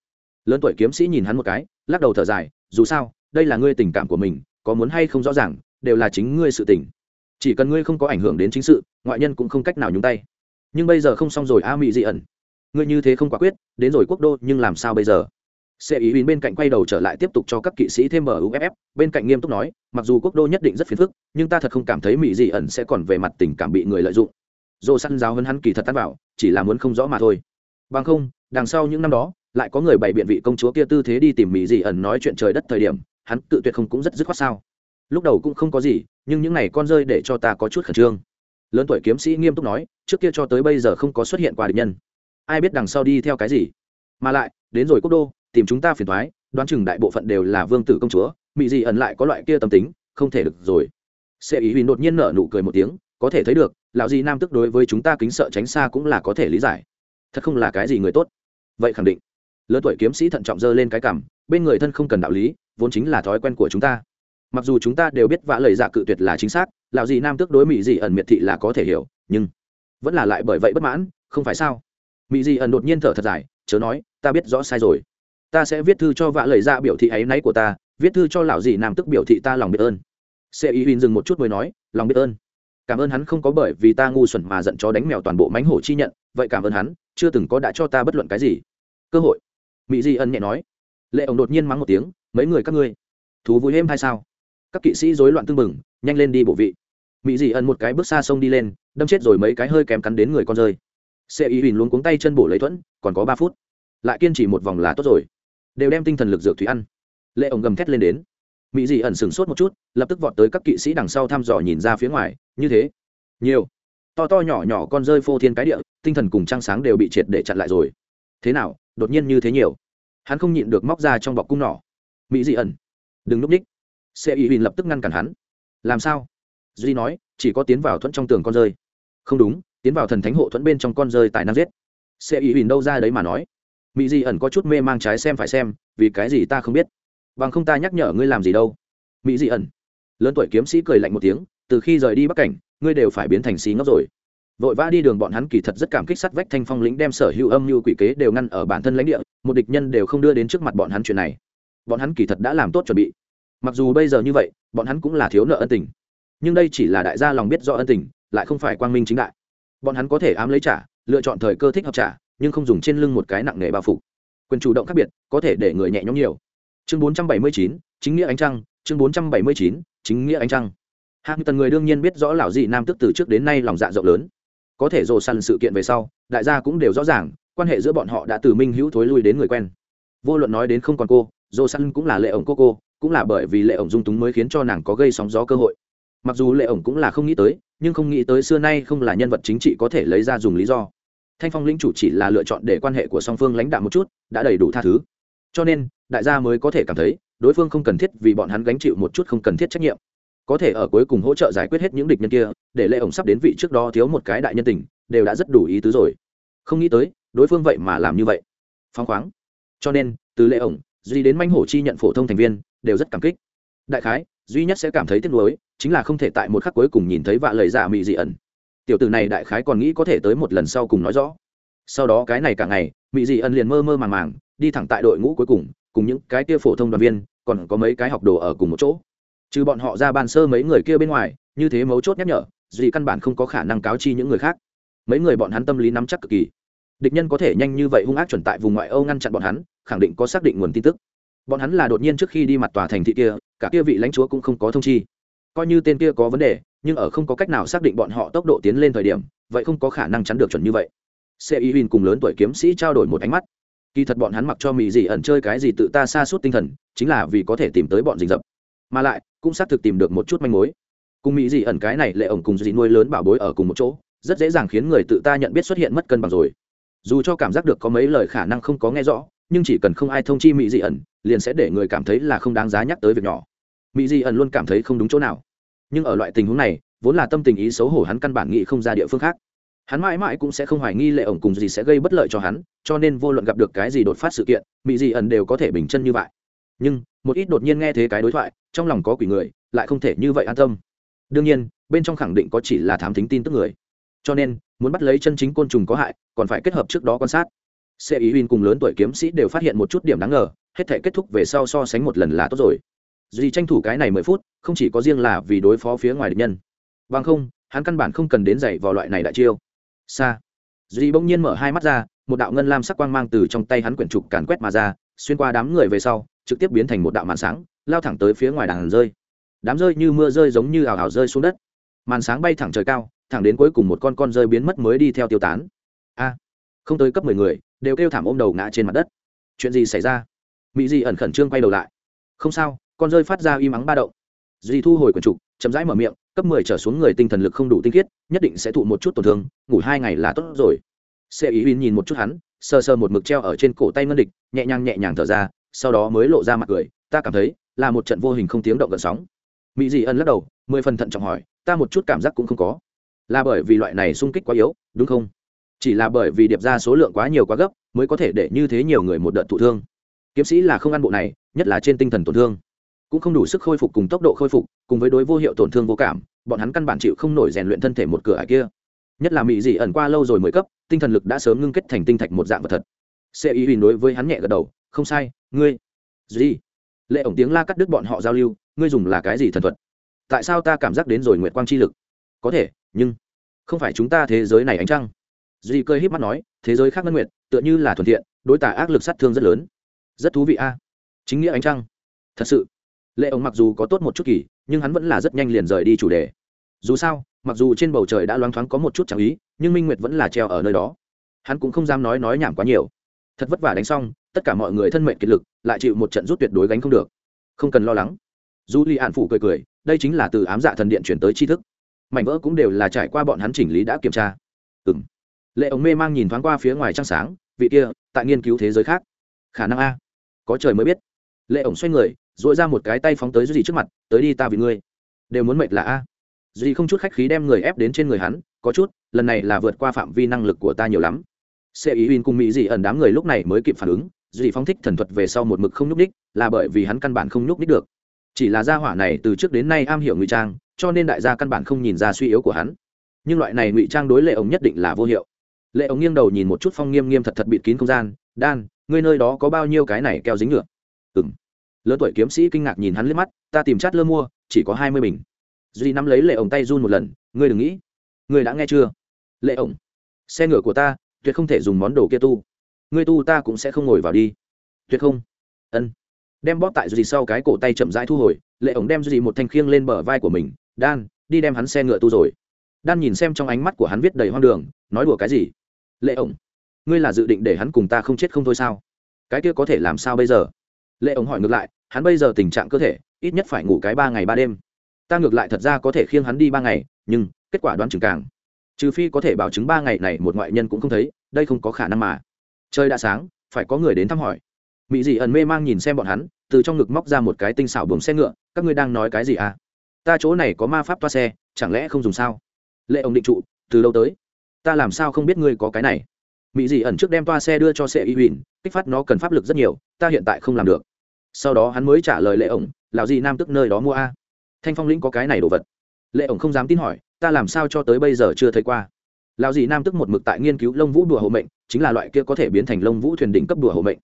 Lớn tuổi kiếm sĩ nhìn hắn một cái, lắc đầu thở dài, dù sao, đây là ngươi tình cảm của mình, có muốn hay không rõ ràng, đều là chính ngươi sự tình. Chỉ cần ngươi không có ảnh hưởng đến chính sự, ngoại nhân cũng không cách nào nhúng tay. Nhưng bây giờ không xong rồi a mị Di ẩn ngươi như thế không quả quyết, đến rồi quốc đô, nhưng làm sao bây giờ? Sẽ ý bên cạnh quay đầu trở lại tiếp tục cho các kỵ sĩ thêm muff bên cạnh nghiêm túc nói, mặc dù quốc đô nhất định rất phiền phức, nhưng ta thật không cảm thấy mỹ dị ẩn sẽ còn về mặt tình cảm bị người lợi dụng. Dồ săn giáo hơn hắn kỳ thật tán bảo chỉ là muốn không rõ mà thôi. Bằng không, đằng sau những năm đó, lại có người bày biện vị công chúa kia tư thế đi tìm mỹ dị ẩn nói chuyện trời đất thời điểm, hắn tự tuyệt không cũng rất dứt khoát sao? Lúc đầu cũng không có gì, nhưng những này con rơi để cho ta có chút khẩn trương. Lớn tuổi kiếm sĩ nghiêm túc nói, trước kia cho tới bây giờ không có xuất hiện qua địch nhân ai biết đằng sau đi theo cái gì. Mà lại, đến rồi quốc đô, tìm chúng ta phiền thoái, đoán chừng đại bộ phận đều là vương tử công chúa mỹ dị ẩn lại có loại kia tâm tính, không thể được rồi. Sẽ ý huỳnh đột nhiên nở nụ cười một tiếng, có thể thấy được, lão di nam tức đối với chúng ta kính sợ tránh xa cũng là có thể lý giải. Thật không là cái gì người tốt. Vậy khẳng định, lớn tuổi kiếm sĩ thận trọng dơ lên cái cảm bên người thân không cần đạo lý, vốn chính là thói quen của chúng ta. Mặc dù chúng ta đều biết vã lời dạ cự tuyệt là chính xác, lão di nam tức đối mỹ dị ẩn miệt thị là có thể hiểu, nhưng vẫn là lại bởi vậy bất mãn, không phải sao? Mỹ dị ẩn đột nhiên thở thật dài, chớ nói, ta biết rõ sai rồi. Ta sẽ viết thư cho vạ lời ra biểu thị áy náy của ta, viết thư cho lão dị nam tức biểu thị ta lòng biết ơn. Sẽ ý Huyên dừng một chút mới nói, lòng biết ơn. Cảm ơn hắn không có bởi vì ta ngu xuẩn mà giận cho đánh mèo toàn bộ mánh hổ chi nhận, vậy cảm ơn hắn, chưa từng có đã cho ta bất luận cái gì. Cơ hội. Mỹ di ân nhẹ nói. Lệ ổng đột nhiên mắng một tiếng, mấy người các ngươi, thú vui êm hay sao? Các kỵ sĩ rối loạn tưng bừng, nhanh lên đi bộ vị. Mỹ dị Ân một cái bước xa sông đi lên, đâm chết rồi mấy cái hơi kém cắn đến người con rơi xe Y huỳnh luôn cuống tay chân bổ lấy thuẫn, còn có ba phút. Lại kiên trì một vòng là tốt rồi. Đều đem tinh thần lực dược thủy ăn. Lệ ổng gầm thét lên đến. Mỹ dị ẩn sửng sốt một chút, lập tức vọt tới các kỵ sĩ đằng sau thăm dò nhìn ra phía ngoài, như thế. Nhiều. To to nhỏ nhỏ con rơi phô thiên cái địa, tinh thần cùng trăng sáng đều bị triệt để chặn lại rồi. Thế nào, đột nhiên như thế nhiều? Hắn không nhịn được móc ra trong bọc cung nỏ. Mỹ dị ẩn. Đừng núp ních xe Y huỳnh lập tức ngăn cản hắn. Làm sao? Duy nói, chỉ có tiến vào thuẫn trong tường con rơi. Không đúng tiến vào thần thánh hộ thuẫn bên trong con rơi tài năng giết. Xe ý huỳnh đâu ra đấy mà nói. Mỹ dị ẩn có chút mê mang trái xem phải xem, vì cái gì ta không biết? Bằng không ta nhắc nhở ngươi làm gì đâu. Mỹ dị ẩn. Lớn tuổi kiếm sĩ cười lạnh một tiếng, từ khi rời đi bắc cảnh, ngươi đều phải biến thành xí ngốc rồi. Vội vã đi đường bọn hắn kỳ thật rất cảm kích sắt vách thanh phong lĩnh đem sở hữu âm như quỷ kế đều ngăn ở bản thân lãnh địa, một địch nhân đều không đưa đến trước mặt bọn hắn chuyện này. Bọn hắn kỳ thật đã làm tốt chuẩn bị. Mặc dù bây giờ như vậy, bọn hắn cũng là thiếu nợ ân tình. Nhưng đây chỉ là đại gia lòng biết rõ ân tình, lại không phải quang minh chính đại bọn hắn có thể ám lấy trả lựa chọn thời cơ thích hợp trả nhưng không dùng trên lưng một cái nặng nề bao phục quyền chủ động khác biệt có thể để người nhẹ nhõm nhiều. Chương 479, chính nghĩa ánh trăng chương 479, chính nghĩa ánh trăng. Hạng tần người đương nhiên biết rõ lão dị nam tức từ trước đến nay lòng dạ rộng lớn. Có thể rồ săn sự kiện về sau đại gia cũng đều rõ ràng quan hệ giữa bọn họ đã từ minh hữu thối lui đến người quen. Vô luận nói đến không còn cô rồ săn cũng là lệ ổng cô cô cũng là bởi vì lệ ổng dung túng mới khiến cho nàng có gây sóng gió cơ hội. Mặc dù lệ ổng cũng là không nghĩ tới nhưng không nghĩ tới xưa nay không là nhân vật chính trị có thể lấy ra dùng lý do. Thanh phong lĩnh chủ chỉ là lựa chọn để quan hệ của song phương lãnh đạo một chút, đã đầy đủ tha thứ. Cho nên, đại gia mới có thể cảm thấy, đối phương không cần thiết vì bọn hắn gánh chịu một chút không cần thiết trách nhiệm. Có thể ở cuối cùng hỗ trợ giải quyết hết những địch nhân kia, để lệ ổng sắp đến vị trước đó thiếu một cái đại nhân tình, đều đã rất đủ ý tứ rồi. Không nghĩ tới, đối phương vậy mà làm như vậy. Phóng khoáng. Cho nên, từ lệ ổng duy đến manh hổ chi nhận phổ thông thành viên, đều rất cảm kích. Đại khái duy nhất sẽ cảm thấy tiếc nuối chính là không thể tại một khắc cuối cùng nhìn thấy vạ lời giả mị dị ẩn. Tiểu tử này đại khái còn nghĩ có thể tới một lần sau cùng nói rõ. Sau đó cái này cả ngày, mị dị ẩn liền mơ mơ màng màng, đi thẳng tại đội ngũ cuối cùng cùng những cái kia phổ thông đoàn viên, còn có mấy cái học đồ ở cùng một chỗ. Trừ bọn họ ra ban sơ mấy người kia bên ngoài, như thế mấu chốt nhắc nhở duy căn bản không có khả năng cáo chi những người khác. Mấy người bọn hắn tâm lý nắm chắc cực kỳ. Địch nhân có thể nhanh như vậy hung ác chuẩn tại vùng ngoại âu ngăn chặn bọn hắn, khẳng định có xác định nguồn tin tức bọn hắn là đột nhiên trước khi đi mặt tòa thành thị kia, cả kia vị lãnh chúa cũng không có thông chi. Coi như tên kia có vấn đề, nhưng ở không có cách nào xác định bọn họ tốc độ tiến lên thời điểm, vậy không có khả năng chắn được chuẩn như vậy. Xe y huỳnh cùng lớn tuổi kiếm sĩ trao đổi một ánh mắt. Kỳ thật bọn hắn mặc cho mì gì ẩn chơi cái gì tự ta xa suốt tinh thần, chính là vì có thể tìm tới bọn rình rập. Mà lại, cũng xác thực tìm được một chút manh mối. Cùng mỹ gì ẩn cái này lệ ổng cùng dị nuôi lớn bảo bối ở cùng một chỗ, rất dễ dàng khiến người tự ta nhận biết xuất hiện mất cân bằng rồi. Dù cho cảm giác được có mấy lời khả năng không có nghe rõ nhưng chỉ cần không ai thông chi mỹ dị ẩn, liền sẽ để người cảm thấy là không đáng giá nhắc tới việc nhỏ. Mỹ dị ẩn luôn cảm thấy không đúng chỗ nào. Nhưng ở loại tình huống này, vốn là tâm tình ý xấu hổ hắn căn bản nghĩ không ra địa phương khác. Hắn mãi mãi cũng sẽ không hoài nghi lệ ổng cùng gì sẽ gây bất lợi cho hắn, cho nên vô luận gặp được cái gì đột phát sự kiện, mỹ dị ẩn đều có thể bình chân như vậy. Nhưng, một ít đột nhiên nghe thế cái đối thoại, trong lòng có quỷ người, lại không thể như vậy an tâm. Đương nhiên, bên trong khẳng định có chỉ là thám thính tin tức người. Cho nên, muốn bắt lấy chân chính côn trùng có hại, còn phải kết hợp trước đó quan sát xe ý huyên cùng lớn tuổi kiếm sĩ đều phát hiện một chút điểm đáng ngờ, hết thể kết thúc về sau so sánh một lần là tốt rồi. Duy tranh thủ cái này mười phút, không chỉ có riêng là vì đối phó phía ngoài địch nhân. Bằng không, hắn căn bản không cần đến dạy vào loại này đại chiêu. Xa duy bỗng nhiên mở hai mắt ra, một đạo ngân lam sắc quang mang từ trong tay hắn quyển trục càn quét mà ra, xuyên qua đám người về sau, trực tiếp biến thành một đạo màn sáng, lao thẳng tới phía ngoài đàn rơi. Đám rơi như mưa rơi giống như ảo ảo rơi xuống đất. Màn sáng bay thẳng trời cao, thẳng đến cuối cùng một con con rơi biến mất mới đi theo tiêu tán. A, không tới cấp mười người đều kêu thảm ôm đầu ngã trên mặt đất. Chuyện gì xảy ra? Mỹ di ẩn khẩn trương quay đầu lại. Không sao, con rơi phát ra im ắng ba động. Dì thu hồi quần trục, chậm rãi mở miệng, cấp mười trở xuống người tinh thần lực không đủ tinh khiết, nhất định sẽ thụ một chút tổn thương, ngủ hai ngày là tốt rồi. Xe ý huyên nhìn một chút hắn sơ sơ một mực treo ở trên cổ tay ngân địch, nhẹ nhàng nhẹ nhàng thở ra, sau đó mới lộ ra mặt cười, ta cảm thấy là một trận vô hình không tiếng động gần sóng. Mỹ dị ân lắc đầu, mười phần thận trọng hỏi, ta một chút cảm giác cũng không có. Là bởi vì loại này sung kích quá yếu, đúng không? Chỉ là bởi vì điệp ra số lượng quá nhiều quá gấp, mới có thể để như thế nhiều người một đợt thụ thương. Kiếm sĩ là không ăn bộ này, nhất là trên tinh thần tổn thương. Cũng không đủ sức khôi phục cùng tốc độ khôi phục, cùng với đối vô hiệu tổn thương vô cảm, bọn hắn căn bản chịu không nổi rèn luyện thân thể một cửa ải kia. Nhất là mỹ dị ẩn qua lâu rồi mới cấp, tinh thần lực đã sớm ngưng kết thành tinh thạch một dạng vật thật. Xe ý huỳnh đối với hắn nhẹ gật đầu, không sai, ngươi gì lệ ổng tiếng la cắt đứt bọn họ giao lưu, ngươi dùng là cái gì thần thuật? Tại sao ta cảm giác đến rồi nguyệt quang chi lực? Có thể, nhưng không phải chúng ta thế giới này ánh trăng duy cơ híp mắt nói thế giới khác ngân nguyệt tựa như là thuận tiện, đối tả ác lực sát thương rất lớn. Rất thú vị a. Chính nghĩa ánh trăng. Thật sự lệ ổng mặc dù có tốt một chút kỳ nhưng hắn vẫn là rất nhanh liền rời đi chủ đề. Dù sao mặc dù trên bầu trời đã loáng thoáng có một chút chẳng ý nhưng minh nguyệt vẫn là treo ở nơi đó. Hắn cũng không dám nói nói nhảm quá nhiều. Thật vất vả đánh xong tất cả mọi người thân mệnh kiệt lực lại chịu một trận rút tuyệt đối gánh không được. Không cần lo lắng. Du li an phủ cười cười đây chính là từ ám dạ thần điện chuyển tới tri thức. Mảnh vỡ cũng đều là trải qua bọn hắn chỉnh lý đã kiểm tra. Ừ m lệ ống mê mang nhìn thoáng qua phía ngoài trăng sáng, vị kia, tại nghiên cứu thế giới khác. Khả năng a. Có trời mới biết. Lệ ổng xoay người dội ra một cái tay phóng tới duy trước mặt, tới đi ta vì ngươi. Đều muốn mệt là a. Duy không chút khách khí đem người ép đến trên người hắn, có chút, lần này là vượt qua phạm vi năng lực của ta nhiều lắm. Xe ý huyên cùng mỹ dị ẩn đám người lúc này mới kịp phản ứng, duy phóng thích thần thuật về sau một mực không nhúc ních là bởi vì hắn căn bản không nhúc ních được. Chỉ là gia hỏa này từ trước đến nay am hiểu ngụy trang, cho nên đại gia căn bản không nhìn ra suy yếu của hắn. Nhưng loại này ngụy trang đối lệ ống nhất định là vô hiệu lệ ống nghiêng đầu nhìn một chút phong nghiêm nghiêm thật thật bịt kín không gian, đan, ngươi nơi đó có bao nhiêu cái này keo dính nữa? ừng lớn tuổi kiếm sĩ kinh ngạc nhìn hắn liếc mắt, ta tìm chát lơ mua, chỉ có hai mươi bình. Duy nắm lấy lệ ống tay run một lần, ngươi đừng nghĩ. Ngươi đã nghe chưa? Lệ ống xe ngựa của ta tuyệt không thể dùng món đồ kia tu. Ngươi tu ta cũng sẽ không ngồi vào đi. Tuyệt không. Ân. Đem bóp tại duy sau cái cổ tay chậm rãi thu hồi, lệ ống đem duy một thanh khiêng lên bờ vai của mình, đan, đi đem hắn xe ngựa tu rồi. Đan nhìn xem trong ánh mắt của hắn viết đầy hoang đường, nói đùa cái gì? Lệ ổng, ngươi là dự định để hắn cùng ta không chết không thôi sao? Cái kia có thể làm sao bây giờ? Lệ ổng hỏi ngược lại, hắn bây giờ tình trạng cơ thể, ít nhất phải ngủ cái ba ngày ba đêm. Ta ngược lại thật ra có thể khiêng hắn đi ba ngày, nhưng kết quả đoán chừng càng. Trừ phi có thể bảo chứng ba ngày này một ngoại nhân cũng không thấy, đây không có khả năng mà. Trời đã sáng, phải có người đến thăm hỏi. Mỹ dị ẩn mê mang nhìn xem bọn hắn, từ trong ngực móc ra một cái tinh xảo buồng xe ngựa, các ngươi đang nói cái gì à? Ta chỗ này có ma pháp toa xe, chẳng lẽ không dùng sao? Lệ ông định trụ, từ lâu tới ta làm sao không biết ngươi có cái này? Mỹ dị ẩn trước đem toa xe đưa cho xe y huỳnh kích phát nó cần pháp lực rất nhiều, ta hiện tại không làm được. Sau đó hắn mới trả lời lệ ổng lào gì nam tức nơi đó mua a. Thanh phong lĩnh có cái này đồ vật. Lệ ổng không dám tin hỏi, ta làm sao cho tới bây giờ chưa thấy qua? Lào gì nam tức một mực tại nghiên cứu lông vũ đùa hộ mệnh, chính là loại kia có thể biến thành lông vũ thuyền đỉnh cấp đùa hộ mệnh.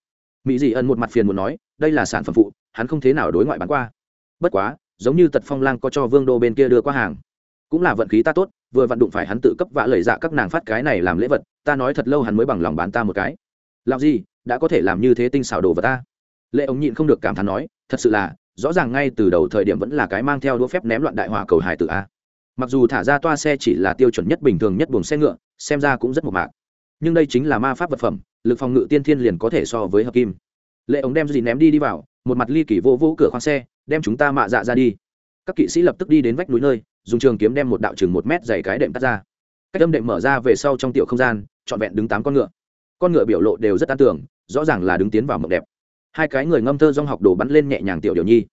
Mỹ dị ẩn một mặt phiền muốn nói, đây là sản phẩm phụ, hắn không thế nào đối ngoại bán qua. Bất quá, giống như tật phong lang có cho vương đô bên kia đưa qua hàng, cũng là vận khí ta tốt vừa vặn đụng phải hắn tự cấp vạ lời dạ các nàng phát cái này làm lễ vật, ta nói thật lâu hắn mới bằng lòng bán ta một cái. Làm gì đã có thể làm như thế tinh xảo đồ vật ta. Lệ ống nhịn không được cảm thán nói, thật sự là, rõ ràng ngay từ đầu thời điểm vẫn là cái mang theo đũa phép ném loạn đại hỏa cầu hải tử a. Mặc dù thả ra toa xe chỉ là tiêu chuẩn nhất bình thường nhất buồng xe ngựa, xem ra cũng rất mộc mạc. Nhưng đây chính là ma pháp vật phẩm, lực phòng ngự tiên thiên liền có thể so với hợp kim. Lệ ống đem gì ném đi đi vào, một mặt ly kỳ vô vô cửa khoang xe, đem chúng ta mạ dạ ra đi. Các kỵ sĩ lập tức đi đến vách núi nơi dùng trường kiếm đem một đạo chừng một mét dày cái đệm cắt ra. Cách âm đệm mở ra về sau trong tiểu không gian, trọn vẹn đứng tám con ngựa. Con ngựa biểu lộ đều rất an tưởng, rõ ràng là đứng tiến vào mộng đẹp. Hai cái người ngâm thơ dong học đồ bắn lên nhẹ nhàng tiểu điều nhi.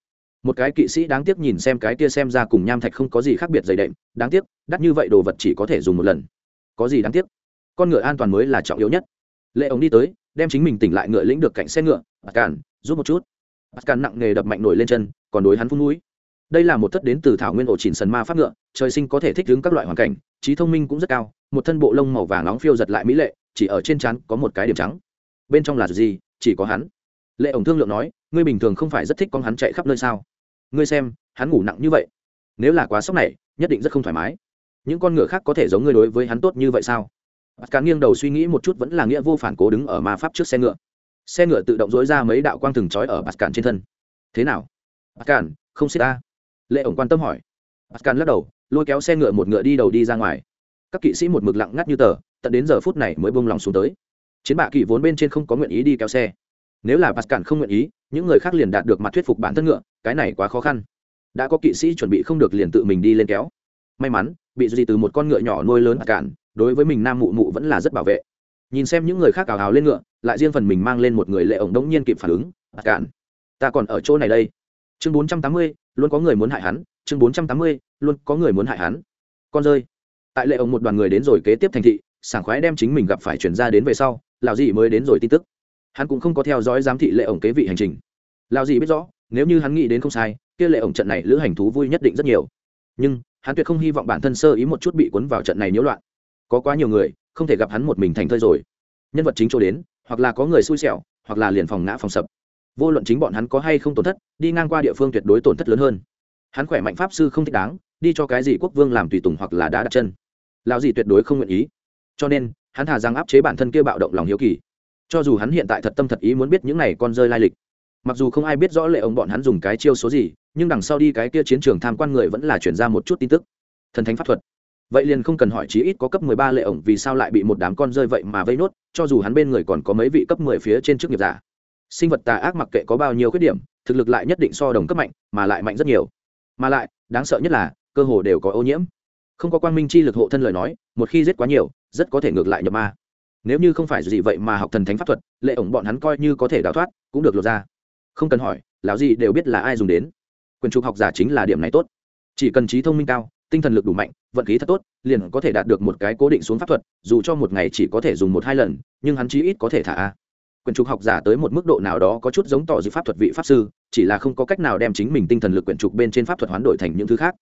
Một cái kỵ sĩ đáng tiếc nhìn xem cái kia xem ra cùng nham thạch không có gì khác biệt dày đệm, đáng tiếc, đắt như vậy đồ vật chỉ có thể dùng một lần. Có gì đáng tiếc? Con ngựa an toàn mới là trọng yếu nhất. Lệ ống đi tới, đem chính mình tỉnh lại ngựa lĩnh được cạnh xe ngựa bạt cản, giúp một chút. Bạt cản nặng nghề đập mạnh nổi lên chân, còn đối hắn phun núi đây là một thất đến từ thảo nguyên ổ chỉnh sần ma pháp ngựa, trời sinh có thể thích ứng các loại hoàn cảnh, trí thông minh cũng rất cao, một thân bộ lông màu vàng nóng phiêu giật lại mỹ lệ, chỉ ở trên trán có một cái điểm trắng. Bên trong là gì? Chỉ có hắn. Lệ ổng thương lượng nói, ngươi bình thường không phải rất thích con hắn chạy khắp nơi sao? Ngươi xem, hắn ngủ nặng như vậy. Nếu là quá sốc này, nhất định rất không thoải mái. Những con ngựa khác có thể giống ngươi đối với hắn tốt như vậy sao? Bắt cá nghiêng đầu suy nghĩ một chút vẫn là nghĩa vô phản cố đứng ở ma pháp trước xe ngựa. Xe ngựa tự động dối ra mấy đạo quang thừng trói ở bắt cản trên thân. Thế nào? Bắt cản, không xích ta lệ ổng quan tâm hỏi. Ascan lắc đầu, lôi kéo xe ngựa một ngựa đi đầu đi ra ngoài. Các kỵ sĩ một mực lặng ngắt như tờ, tận đến giờ phút này mới bông lòng xuống tới. Chiến bạ kỵ vốn bên trên không có nguyện ý đi kéo xe. Nếu là pascal không nguyện ý, những người khác liền đạt được mặt thuyết phục bản thân ngựa, cái này quá khó khăn. Đã có kỵ sĩ chuẩn bị không được liền tự mình đi lên kéo. May mắn, bị duy từ một con ngựa nhỏ nuôi lớn cản đối với mình nam mụ mụ vẫn là rất bảo vệ. Nhìn xem những người khác ào ào lên ngựa, lại riêng phần mình mang lên một người lệ ổng đống nhiên kịp phản ứng. Cản ta còn ở chỗ này đây chương bốn trăm tám mươi, luôn có người muốn hại hắn. Chương bốn trăm tám mươi, luôn có người muốn hại hắn. Con rơi. Tại lệ ông một đoàn người đến rồi kế tiếp thành thị, sảng khoái đem chính mình gặp phải chuyển ra đến về sau lào dị mới đến rồi tin tức. Hắn cũng không có theo dõi giám thị lệ ổng kế vị hành trình. Lào dị biết rõ, nếu như hắn nghĩ đến không sai, kia lệ ổng trận này lữ hành thú vui nhất định rất nhiều. Nhưng, hắn tuyệt không hy vọng bản thân sơ ý một chút bị cuốn vào trận này nhiễu loạn. Có quá nhiều người, không thể gặp hắn một mình thành thơi rồi. Nhân vật chính chỗ đến, hoặc là có người xui xẻo, hoặc là liền phòng ngã phòng sập vô luận chính bọn hắn có hay không tổn thất, đi ngang qua địa phương tuyệt đối tổn thất lớn hơn. Hắn khỏe mạnh pháp sư không thích đáng, đi cho cái gì quốc vương làm tùy tùng hoặc là đã đặt chân. Lão gì tuyệt đối không nguyện ý. Cho nên, hắn thà rằng áp chế bản thân kia bạo động lòng hiếu kỳ. Cho dù hắn hiện tại thật tâm thật ý muốn biết những này con rơi lai lịch, mặc dù không ai biết rõ lệ ông bọn hắn dùng cái chiêu số gì, nhưng đằng sau đi cái kia chiến trường tham quan người vẫn là chuyển ra một chút tin tức. Thần thánh pháp thuật. Vậy liền không cần hỏi chí ít có cấp mười ba lệ ổng vì sao lại bị một đám con rơi vậy mà vây nốt, cho dù hắn bên người còn có mấy vị cấp mười phía trên chức nghiệp giả sinh vật tà ác mặc kệ có bao nhiêu khuyết điểm, thực lực lại nhất định so đồng cấp mạnh, mà lại mạnh rất nhiều. Mà lại, đáng sợ nhất là, cơ hồ đều có ô nhiễm. Không có quang minh chi lực hộ thân lời nói, một khi giết quá nhiều, rất có thể ngược lại nhập ma. Nếu như không phải gì vậy mà học thần thánh pháp thuật, lệ ổng bọn hắn coi như có thể đào thoát, cũng được lột ra. Không cần hỏi, lão gì đều biết là ai dùng đến. Quyền trục học giả chính là điểm này tốt. Chỉ cần trí thông minh cao, tinh thần lực đủ mạnh, vận khí thật tốt, liền có thể đạt được một cái cố định xuống pháp thuật, dù cho một ngày chỉ có thể dùng một hai lần, nhưng hắn chí ít có thể thả a. Quyển trục học giả tới một mức độ nào đó có chút giống tỏ dị pháp thuật vị pháp sư, chỉ là không có cách nào đem chính mình tinh thần lực quyển trục bên trên pháp thuật hoán đổi thành những thứ khác.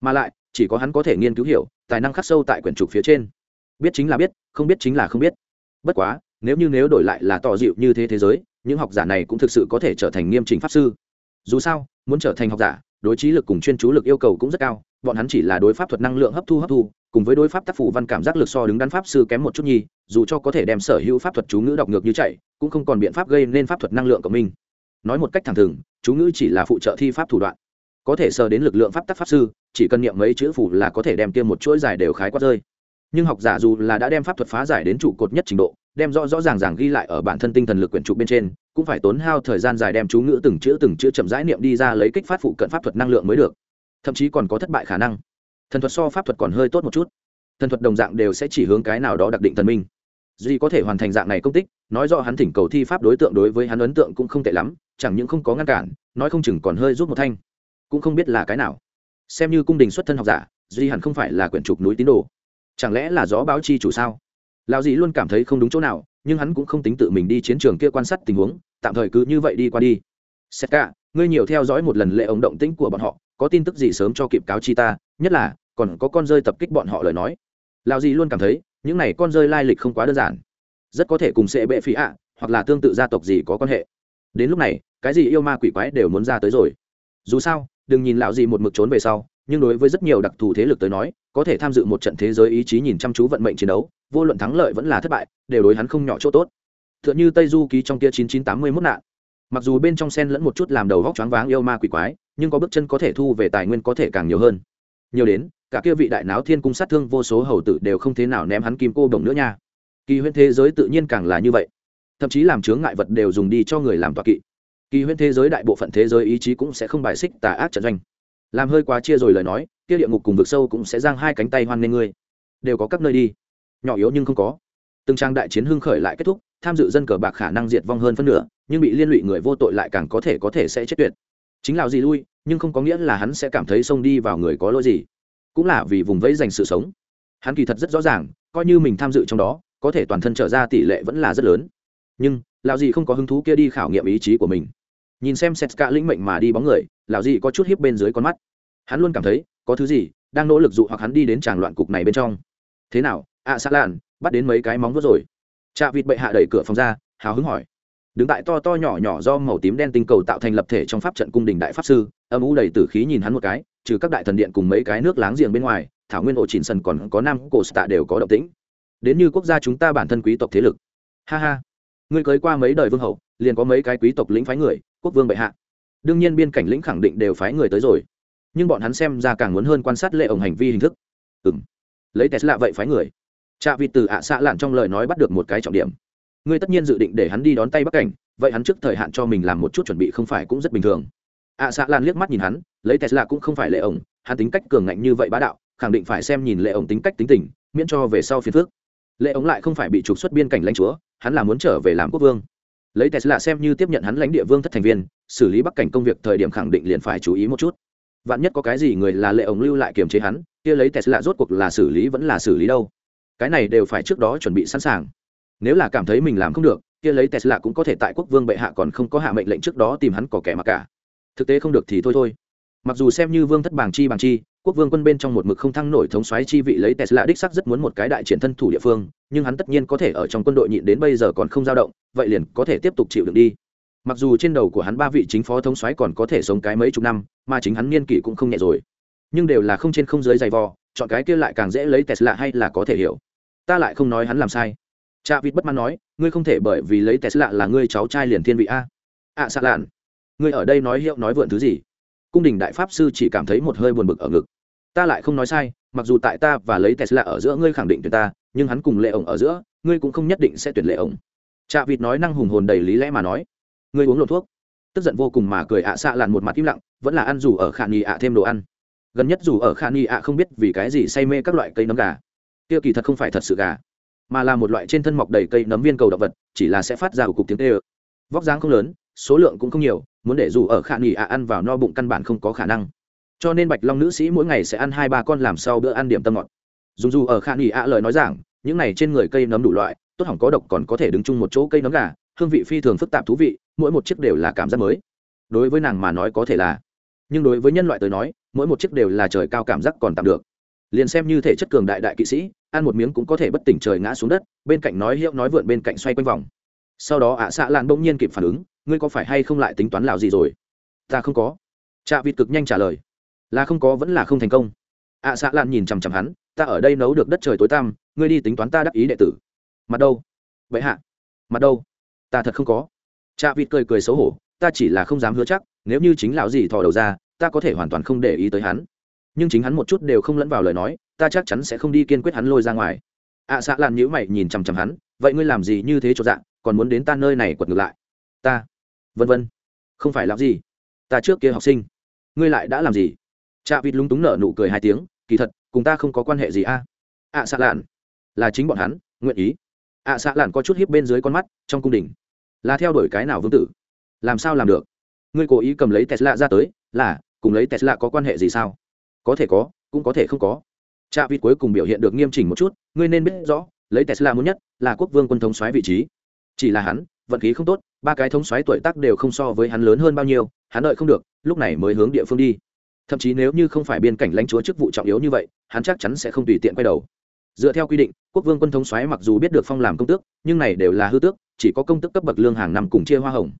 Mà lại, chỉ có hắn có thể nghiên cứu hiểu, tài năng khắc sâu tại quyển trục phía trên. Biết chính là biết, không biết chính là không biết. Bất quá, nếu như nếu đổi lại là tỏ dịu như thế thế giới, những học giả này cũng thực sự có thể trở thành nghiêm trình pháp sư. Dù sao, muốn trở thành học giả, đối trí lực cùng chuyên chú lực yêu cầu cũng rất cao, bọn hắn chỉ là đối pháp thuật năng lượng hấp thu hấp thu cùng với đối pháp tác phủ văn cảm giác lực so đứng đắn pháp sư kém một chút nhi, dù cho có thể đem sở hữu pháp thuật chú ngữ đọc ngược như chạy, cũng không còn biện pháp gây nên pháp thuật năng lượng của mình. Nói một cách thẳng thừng, chú ngữ chỉ là phụ trợ thi pháp thủ đoạn. Có thể sờ đến lực lượng pháp tác pháp sư, chỉ cần niệm mấy chữ phủ là có thể đem kia một chuỗi dài đều khái quát rơi. Nhưng học giả dù là đã đem pháp thuật phá giải đến trụ cột nhất trình độ, đem rõ rõ ràng ràng ghi lại ở bản thân tinh thần lực quyển trục bên trên, cũng phải tốn hao thời gian dài đem chú ngữ từng chữ từng chữ chậm rãi niệm đi ra lấy kích phát phụ cận pháp thuật năng lượng mới được. Thậm chí còn có thất bại khả năng thần thuật so pháp thuật còn hơi tốt một chút. Thần thuật đồng dạng đều sẽ chỉ hướng cái nào đó đặc định thần minh. Duy có thể hoàn thành dạng này công tích, nói rõ hắn thỉnh cầu thi pháp đối tượng đối với hắn ấn tượng cũng không tệ lắm, chẳng những không có ngăn cản, nói không chừng còn hơi giúp một thanh. Cũng không biết là cái nào. Xem như cung đình xuất thân học giả, duy hẳn không phải là quyển trục núi tín đồ. Chẳng lẽ là gió báo chi chủ sao? Lão dì luôn cảm thấy không đúng chỗ nào, nhưng hắn cũng không tính tự mình đi chiến trường kia quan sát tình huống, tạm thời cứ như vậy đi qua đi. Xét cả ngươi nhiều theo dõi một lần lệ ống động tĩnh của bọn họ có tin tức gì sớm cho kịp cáo chi ta, nhất là, còn có con rơi tập kích bọn họ lời nói. Lão dì luôn cảm thấy, những này con rơi lai lịch không quá đơn giản. Rất có thể cùng sệ bệ phí ạ, hoặc là tương tự gia tộc gì có quan hệ. Đến lúc này, cái gì yêu ma quỷ quái đều muốn ra tới rồi. Dù sao, đừng nhìn lão gì một mực trốn về sau, nhưng đối với rất nhiều đặc thù thế lực tới nói, có thể tham dự một trận thế giới ý chí nhìn chăm chú vận mệnh chiến đấu, vô luận thắng lợi vẫn là thất bại, đều đối hắn không nhỏ chỗ tốt. T h ư ợ n h ư tây du ký trong kia chín chín tám nạn. Mặc dù bên trong sen lẫn một chút làm đầu vóc choáng váng yêu ma quỷ quái nhưng có bước chân có thể thu về tài nguyên có thể càng nhiều hơn. Nhiều đến, cả kia vị đại náo thiên cung sát thương vô số hầu tử đều không thế nào ném hắn kim cô đồng nữa nha. Kỳ huyễn thế giới tự nhiên càng là như vậy. Thậm chí làm chướng ngại vật đều dùng đi cho người làm tọa kỵ. Kỳ huyễn thế giới đại bộ phận thế giới ý chí cũng sẽ không bài xích tà ác trận doanh. Làm hơi quá chia rồi lời nói, kia địa ngục cùng vực sâu cũng sẽ giang hai cánh tay hoan nghênh ngươi. Đều có các nơi đi. Nhỏ yếu nhưng không có. Từng trang đại chiến hưng khởi lại kết thúc, tham dự dân cờ bạc khả năng diệt vong hơn phân nửa, nhưng bị liên lụy người vô tội lại càng có thể có thể sẽ chết tuyệt chính lào gì lui nhưng không có nghĩa là hắn sẽ cảm thấy xông đi vào người có lỗi gì. Cũng là vì vùng vẫy dành sự sống. Hắn kỳ thật rất rõ ràng coi như mình tham dự trong đó có thể toàn thân trở ra tỷ lệ vẫn là rất lớn. Nhưng lão gì không có hứng thú kia đi khảo nghiệm ý chí của mình. Nhìn xem sét cả lĩnh mệnh mà đi bóng người lão gì có chút hiếp bên dưới con mắt. Hắn luôn cảm thấy có thứ gì đang nỗ lực dụ hoặc hắn đi đến tràng loạn cục này bên trong. Thế nào ạ à, xa lạn bắt đến mấy cái móng vuốt rồi. Chạ vịt bệ hạ đẩy cửa phòng ra hào hứng hỏi đứng tại to to nhỏ nhỏ do màu tím đen tinh cầu tạo thành lập thể trong pháp trận cung đình đại pháp sư, âm u đầy tử khí nhìn hắn một cái, trừ các đại thần điện cùng mấy cái nước láng giềng bên ngoài, thảo nguyên ổ chỉnh sần còn có nam cổ stạ đều có động tĩnh. Đến như quốc gia chúng ta bản thân quý tộc thế lực. Ha ha. Ngươi cưới qua mấy đời vương hậu, liền có mấy cái quý tộc lĩnh phái người, quốc vương bệ hạ. Đương nhiên biên cảnh lĩnh khẳng định đều phái người tới rồi. Nhưng bọn hắn xem ra càng muốn hơn quan sát lệ ổng hành vi hình thức. Ừ m lấy tesla vậy phái người. Chạ vịt từ ạ xạ lạn trong lời nói bắt được một cái trọng điểm ngươi tất nhiên dự định để hắn đi đón tay bắc cảnh, vậy hắn trước thời hạn cho mình làm một chút chuẩn bị không phải cũng rất bình thường. À, Ạ xạ Lan liếc mắt nhìn hắn, lấy tesla cũng không phải lệ ổng, hắn tính cách cường ngạnh như vậy bá đạo, khẳng định phải xem nhìn lệ ổng tính cách tính tình, miễn cho về sau phiền phước lệ ổng lại không phải bị trục xuất biên cảnh lãnh chúa, hắn là muốn trở về làm quốc vương. Lấy tesla xem như tiếp nhận hắn lãnh địa vương thất thành viên, xử lý bắc cảnh công việc thời điểm khẳng định liền phải chú ý một chút. Vạn nhất có cái gì người là lệ ổng lưu lại kiềm chế hắn, kia lấy tesla rốt cuộc là xử lý vẫn là xử lý đâu. Cái này đều phải trước đó chuẩn bị sẵn sàng nếu là cảm thấy mình làm không được, kia lấy tesla cũng có thể tại quốc vương bệ hạ còn không có hạ mệnh lệnh trước đó tìm hắn có kẻ mặc cả. Thực tế không được thì thôi thôi. Mặc dù xem như vương thất bàng chi bàng chi, quốc vương quân bên trong một mực không thăng nổi thống xoáy chi vị lấy tesla đích sắc rất muốn một cái đại triển thân thủ địa phương, nhưng hắn tất nhiên có thể ở trong quân đội nhịn đến bây giờ còn không dao động, vậy liền có thể tiếp tục chịu đựng đi. Mặc dù trên đầu của hắn ba vị chính phó thống soái còn có thể sống cái mấy chục năm, mà chính hắn niên kỷ cũng không nhẹ rồi. Nhưng đều là không trên không dưới dày vò, chọn cái kia lại càng dễ lấy tesla hay là có thể hiểu. Ta lại không nói hắn làm sai cha vịt bất mãn nói ngươi không thể bởi vì lấy tesla là ngươi cháu trai liền thiên vị a. Ạ à, xạ lạn ngươi ở đây nói hiệu nói vượn thứ gì? Cung đình đại pháp sư chỉ cảm thấy một hơi buồn bực ở ngực. Ta lại không nói sai mặc dù tại ta và lấy tesla ở giữa ngươi khẳng định tuyển ta nhưng hắn cùng lệ ổng ở giữa ngươi cũng không nhất định sẽ tuyển lệ ổng. Trạ vịt nói năng hùng hồn đầy lý lẽ mà nói. Ngươi uống lộ thuốc. Tức giận vô cùng mà cười ạ xạ lạn một mặt im lặng vẫn là ăn dù ở khả nghi ạ thêm đồ ăn. Gần nhất dù ở khả nghi ạ không biết vì cái gì say mê các loại cây nấm gà. Tiêu kỳ thật không phải thật sự gà mà là một loại trên thân mọc đầy cây nấm viên cầu động vật, chỉ là sẽ phát ra cục tiếng tê ơ. Vóc dáng không lớn, số lượng cũng không nhiều, muốn để dù ở khả nghỉ ạ ăn vào no bụng căn bản không có khả năng. Cho nên bạch long nữ sĩ mỗi ngày sẽ ăn hai ba con làm sau bữa ăn điểm tâm ngọt. Dùng dù ở khả nghỉ ạ lời nói rằng những này trên người cây nấm đủ loại, tốt hỏng có độc còn có thể đứng chung một chỗ cây nấm gà, hương vị phi thường phức tạp thú vị, mỗi một chiếc đều là cảm giác mới. Đối với nàng mà nói có thể là, nhưng đối với nhân loại tới nói, mỗi một chiếc đều là trời cao cảm giác còn tạm được. Liền xem như thể chất cường đại đại kỵ sĩ ăn một miếng cũng có thể bất tỉnh trời ngã xuống đất, bên cạnh nói hiệu nói vượn bên cạnh xoay quanh vòng. Sau đó ạ xạ lan bỗng nhiên kịp phản ứng, ngươi có phải hay không lại tính toán lào gì rồi? Ta không có. Trạ vịt cực nhanh trả lời. Là không có vẫn là không thành công. ạ xạ lan nhìn chằm chằm hắn, ta ở đây nấu được đất trời tối tăm, ngươi đi tính toán ta đắc ý đệ tử. Mặt đâu? Vậy hạ. Mặt đâu? Ta thật không có. Trạ vịt cười cười xấu hổ, ta chỉ là không dám hứa chắc, nếu như chính lão gì thò đầu ra, ta có thể hoàn toàn không để ý tới hắn. Nhưng chính hắn một chút đều không lẫn vào lời nói ta chắc chắn sẽ không đi kiên quyết hắn lôi ra ngoài. Ạ à, xạ lan nhữ mày nhìn chằm chằm hắn vậy ngươi làm gì như thế cho dạng còn muốn đến ta nơi này quật ngược lại? Ta vân vân không phải làm gì. Ta trước kia học sinh ngươi lại đã làm gì? Cha vịt lúng túng nở nụ cười hai tiếng kỳ thật cùng ta không có quan hệ gì a. À? ạ xạ lạn là chính bọn hắn nguyện ý. Ạ à, xạ lạn có chút hiếp bên dưới con mắt trong cung đình là theo đuổi cái nào vương tử? Làm sao làm được? Ngươi cố ý cầm lấy tesla ra tới là cùng lấy tesla có quan hệ gì sao? Có thể có cũng có thể không có cha vịt cuối cùng biểu hiện được nghiêm chỉnh một chút, ngươi nên biết rõ, lấy tesla muốn nhất là quốc vương quân thống soái vị trí. Chỉ là hắn, vận khí không tốt, ba cái thống soái tuổi tác đều không so với hắn lớn hơn bao nhiêu, hắn đợi không được, lúc này mới hướng địa phương đi. Thậm chí nếu như không phải biên cảnh lãnh chúa chức vụ trọng yếu như vậy, hắn chắc chắn sẽ không tùy tiện quay đầu. Dựa theo quy định, quốc vương quân thống soái mặc dù biết được phong làm công tước, nhưng này đều là hư tước, chỉ có công tước cấp bậc lương hàng năm cùng chia hoa hồng.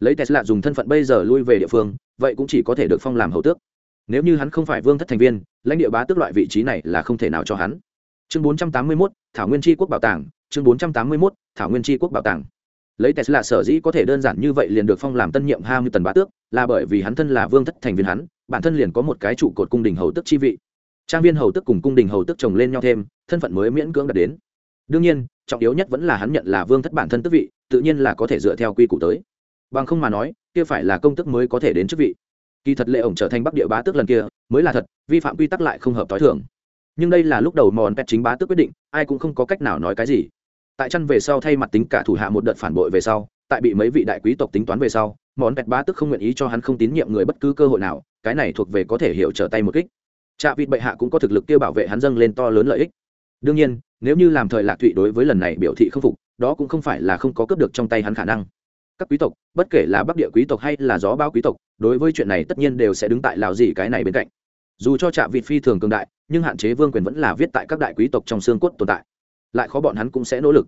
Lấy tesla dùng thân phận bây giờ lui về địa phương, vậy cũng chỉ có thể được phong làm hầu tước nếu như hắn không phải vương thất thành viên lãnh địa bá tước loại vị trí này là không thể nào cho hắn. Chương 481, thảo nguyên tri quốc bảo tàng chương 481, thảo nguyên tri quốc bảo tàng. Lấy tesla sở dĩ có thể đơn giản như vậy liền được phong làm tân nhiệm hai mươi tần bá tước là bởi vì hắn thân là vương thất thành viên hắn bản thân liền có một cái trụ cột cung đình hầu tức chi vị. Trang viên hầu tức cùng cung đình hầu tức chồng lên nhau thêm thân phận mới miễn cưỡng đạt đến. Đương nhiên trọng yếu nhất vẫn là hắn nhận là vương thất bản thân tức vị tự nhiên là có thể dựa theo quy củ tới. Bằng không mà nói kia phải là công tức mới có thể đến chức vị kỳ thật lệ ổng trở thành bắc địa bá tước lần kia, mới là thật, vi phạm quy tắc lại không hợp t h o i thưởng nhưng đây là lúc đầu mòn pet chính bá tước quyết định, ai cũng không có cách nào nói cái gì. Tại chăn về sau thay mặt tính cả thủ hạ một đợt phản bội về sau, tại bị mấy vị đại quý tộc tính toán về sau món pet bá tước không nguyện ý cho hắn không tín nhiệm người bất cứ cơ hội nào, cái này thuộc về có thể hiểu trở tay một kích. Trạ vịt bệ hạ cũng có thực lực kêu bảo vệ hắn dâng lên to lớn lợi ích. Đương nhiên, nếu như làm thời lạc thụy đối với lần này biểu thị không phục, đó cũng không phải là không có cướp được trong tay hắn khả năng các quý tộc, bất kể là bắc địa quý tộc hay là gió bao quý tộc, đối với chuyện này tất nhiên đều sẽ đứng tại lào gì cái này bên cạnh. Dù cho trạm vịt phi thường cường đại, nhưng hạn chế vương quyền vẫn là viết tại các đại quý tộc trong xương cốt tồn tại. Lại khó bọn hắn cũng sẽ nỗ lực.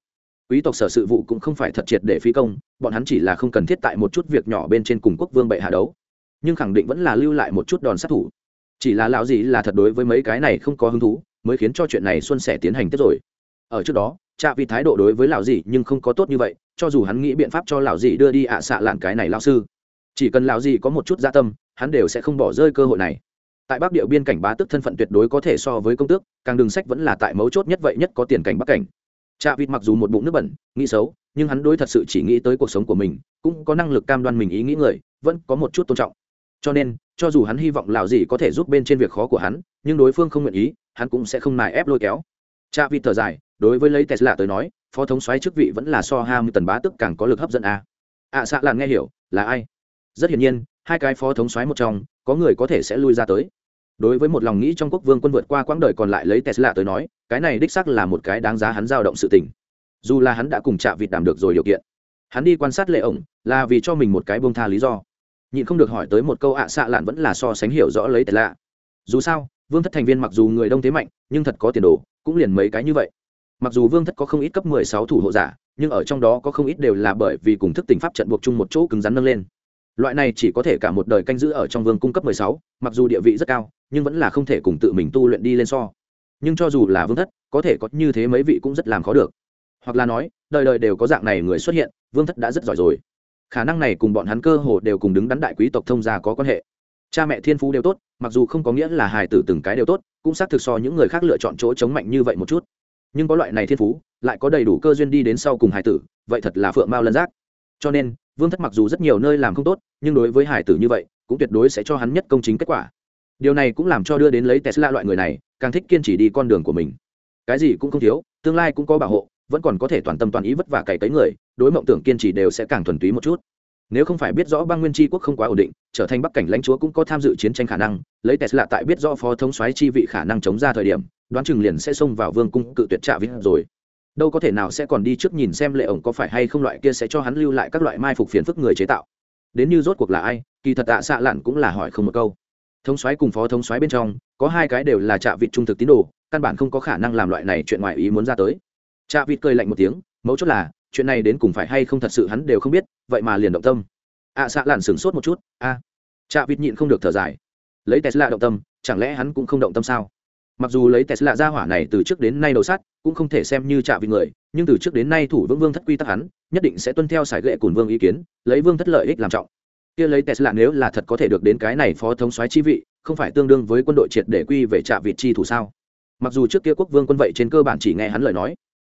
Quý tộc sở sự vụ cũng không phải thật triệt để phi công, bọn hắn chỉ là không cần thiết tại một chút việc nhỏ bên trên cùng quốc vương bệ hạ đấu. Nhưng khẳng định vẫn là lưu lại một chút đòn sát thủ. Chỉ là lão gì là thật đối với mấy cái này không có hứng thú, mới khiến cho chuyện này xuân sẻ tiến hành tiếp rồi. Ở trước đó trạ vì thái độ đối với lão dì nhưng không có tốt như vậy, cho dù hắn nghĩ biện pháp cho lão dì đưa đi ạ à xạ lạn cái này lão sư. Chỉ cần lão dì có một chút gia tâm, hắn đều sẽ không bỏ rơi cơ hội này. Tại bắc địa biên cảnh bá tức thân phận tuyệt đối có thể so với công tước, càng đường sách vẫn là tại mấu chốt nhất vậy nhất có tiền cảnh bắc cảnh. Trạ vịt mặc dù một bụng nước bẩn, nghĩ xấu, nhưng hắn đối thật sự chỉ nghĩ tới cuộc sống của mình, cũng có năng lực cam đoan mình ý nghĩ người, vẫn có một chút tôn trọng. Cho nên, cho dù hắn hy vọng lão gì có thể giúp bên trên việc khó của hắn, nhưng đối phương không nguyện ý, hắn cũng sẽ không nài ép lôi kéo. Cha vịt thở dài đối với lấy tesla tới nói, phó thống xoáy chức vị vẫn là so ham tần bá tức càng có lực hấp dẫn à? à, a ạ xạ làn nghe hiểu, là ai? Rất hiển nhiên, hai cái phó thống xoáy một trong, có người có thể sẽ lui ra tới. Đối với một lòng nghĩ trong quốc vương quân vượt qua quãng đời còn lại lấy tesla tới nói, cái này đích sắc là một cái đáng giá hắn dao động sự tình. Dù là hắn đã cùng chạ vịt đảm được rồi điều kiện, hắn đi quan sát lệ ổng là vì cho mình một cái bông tha lý do. Nhịn không được hỏi tới một câu ạ xạ lạn vẫn là so sánh hiểu rõ lấy tesla. Dù sao, vương thất thành viên mặc dù người đông thế mạnh, nhưng thật có tiền đồ, cũng liền mấy cái như vậy mặc dù vương thất có không ít cấp mười sáu thủ hộ giả, nhưng ở trong đó có không ít đều là bởi vì cùng thức tình pháp trận buộc chung một chỗ cứng rắn nâng lên. Loại này chỉ có thể cả một đời canh giữ ở trong vương cung cấp mười sáu, mặc dù địa vị rất cao, nhưng vẫn là không thể cùng tự mình tu luyện đi lên so. Nhưng cho dù là vương thất, có thể có như thế mấy vị cũng rất làm khó được. Hoặc là nói, đời đời đều có dạng này người xuất hiện, vương thất đã rất giỏi rồi. Khả năng này cùng bọn hắn cơ hồ đều cùng đứng đắn đại quý tộc thông gia có quan hệ. Cha mẹ thiên phú đều tốt, mặc dù không có nghĩa là hài tử từng cái đều tốt, cũng xác thực so những người khác lựa chọn chỗ chống mạnh như vậy một chút nhưng có loại này thiên phú, lại có đầy đủ cơ duyên đi đến sau cùng hải tử, vậy thật là phượng mao lân giác. Cho nên, vương thất mặc dù rất nhiều nơi làm không tốt, nhưng đối với hải tử như vậy, cũng tuyệt đối sẽ cho hắn nhất công chính kết quả. Điều này cũng làm cho đưa đến lấy tesla loại người này, càng thích kiên trì đi con đường của mình. Cái gì cũng không thiếu, tương lai cũng có bảo hộ, vẫn còn có thể toàn tâm toàn ý vất vả cày cấy người, đối mộng tưởng kiên trì đều sẽ càng thuần túy một chút nếu không phải biết rõ bang nguyên tri quốc không quá ổn định, trở thành bắc cảnh lãnh chúa cũng có tham dự chiến tranh khả năng, lấy tesla tại biết rõ phó thống soái chi vị khả năng chống ra thời điểm, đoán chừng liền sẽ xông vào vương cung cự tuyệt trạ vít rồi. Đâu có thể nào sẽ còn đi trước nhìn xem lệ ổng có phải hay không loại kia sẽ cho hắn lưu lại các loại mai phục phiền phức người chế tạo. Đến như rốt cuộc là ai, kỳ thật tạ xạ lặn cũng là hỏi không một câu. Thống soái cùng phó thống soái bên trong, có hai cái đều là trạ vịt trung thực tín đồ, căn bản không có khả năng làm loại này chuyện ngoài ý muốn ra tới. Trạ vịt cười lạnh một tiếng, mấu chốt là chuyện này đến cùng phải hay không thật sự hắn đều không biết, vậy mà liền động tâm. Ạ xạ lặn sửng sốt một chút, a. À. trạ vịt nhịn không được thở dài. Lấy tesla động tâm, chẳng lẽ hắn cũng không động tâm sao? Mặc dù lấy tesla ra hỏa này từ trước đến nay đầu sát cũng không thể xem như chạ vịt người, nhưng từ trước đến nay thủ vương vương thất quy tắc hắn, nhất định sẽ tuân theo sải gậy cùng vương ý kiến, lấy vương thất lợi ích làm trọng. Kia lấy tesla nếu là thật có thể được đến cái này phó thống soái chi vị, không phải tương đương với quân đội triệt để quy về chạ vịt chi thủ sao? Mặc dù trước kia quốc vương quân vậy trên cơ bản chỉ nghe hắn lời nói,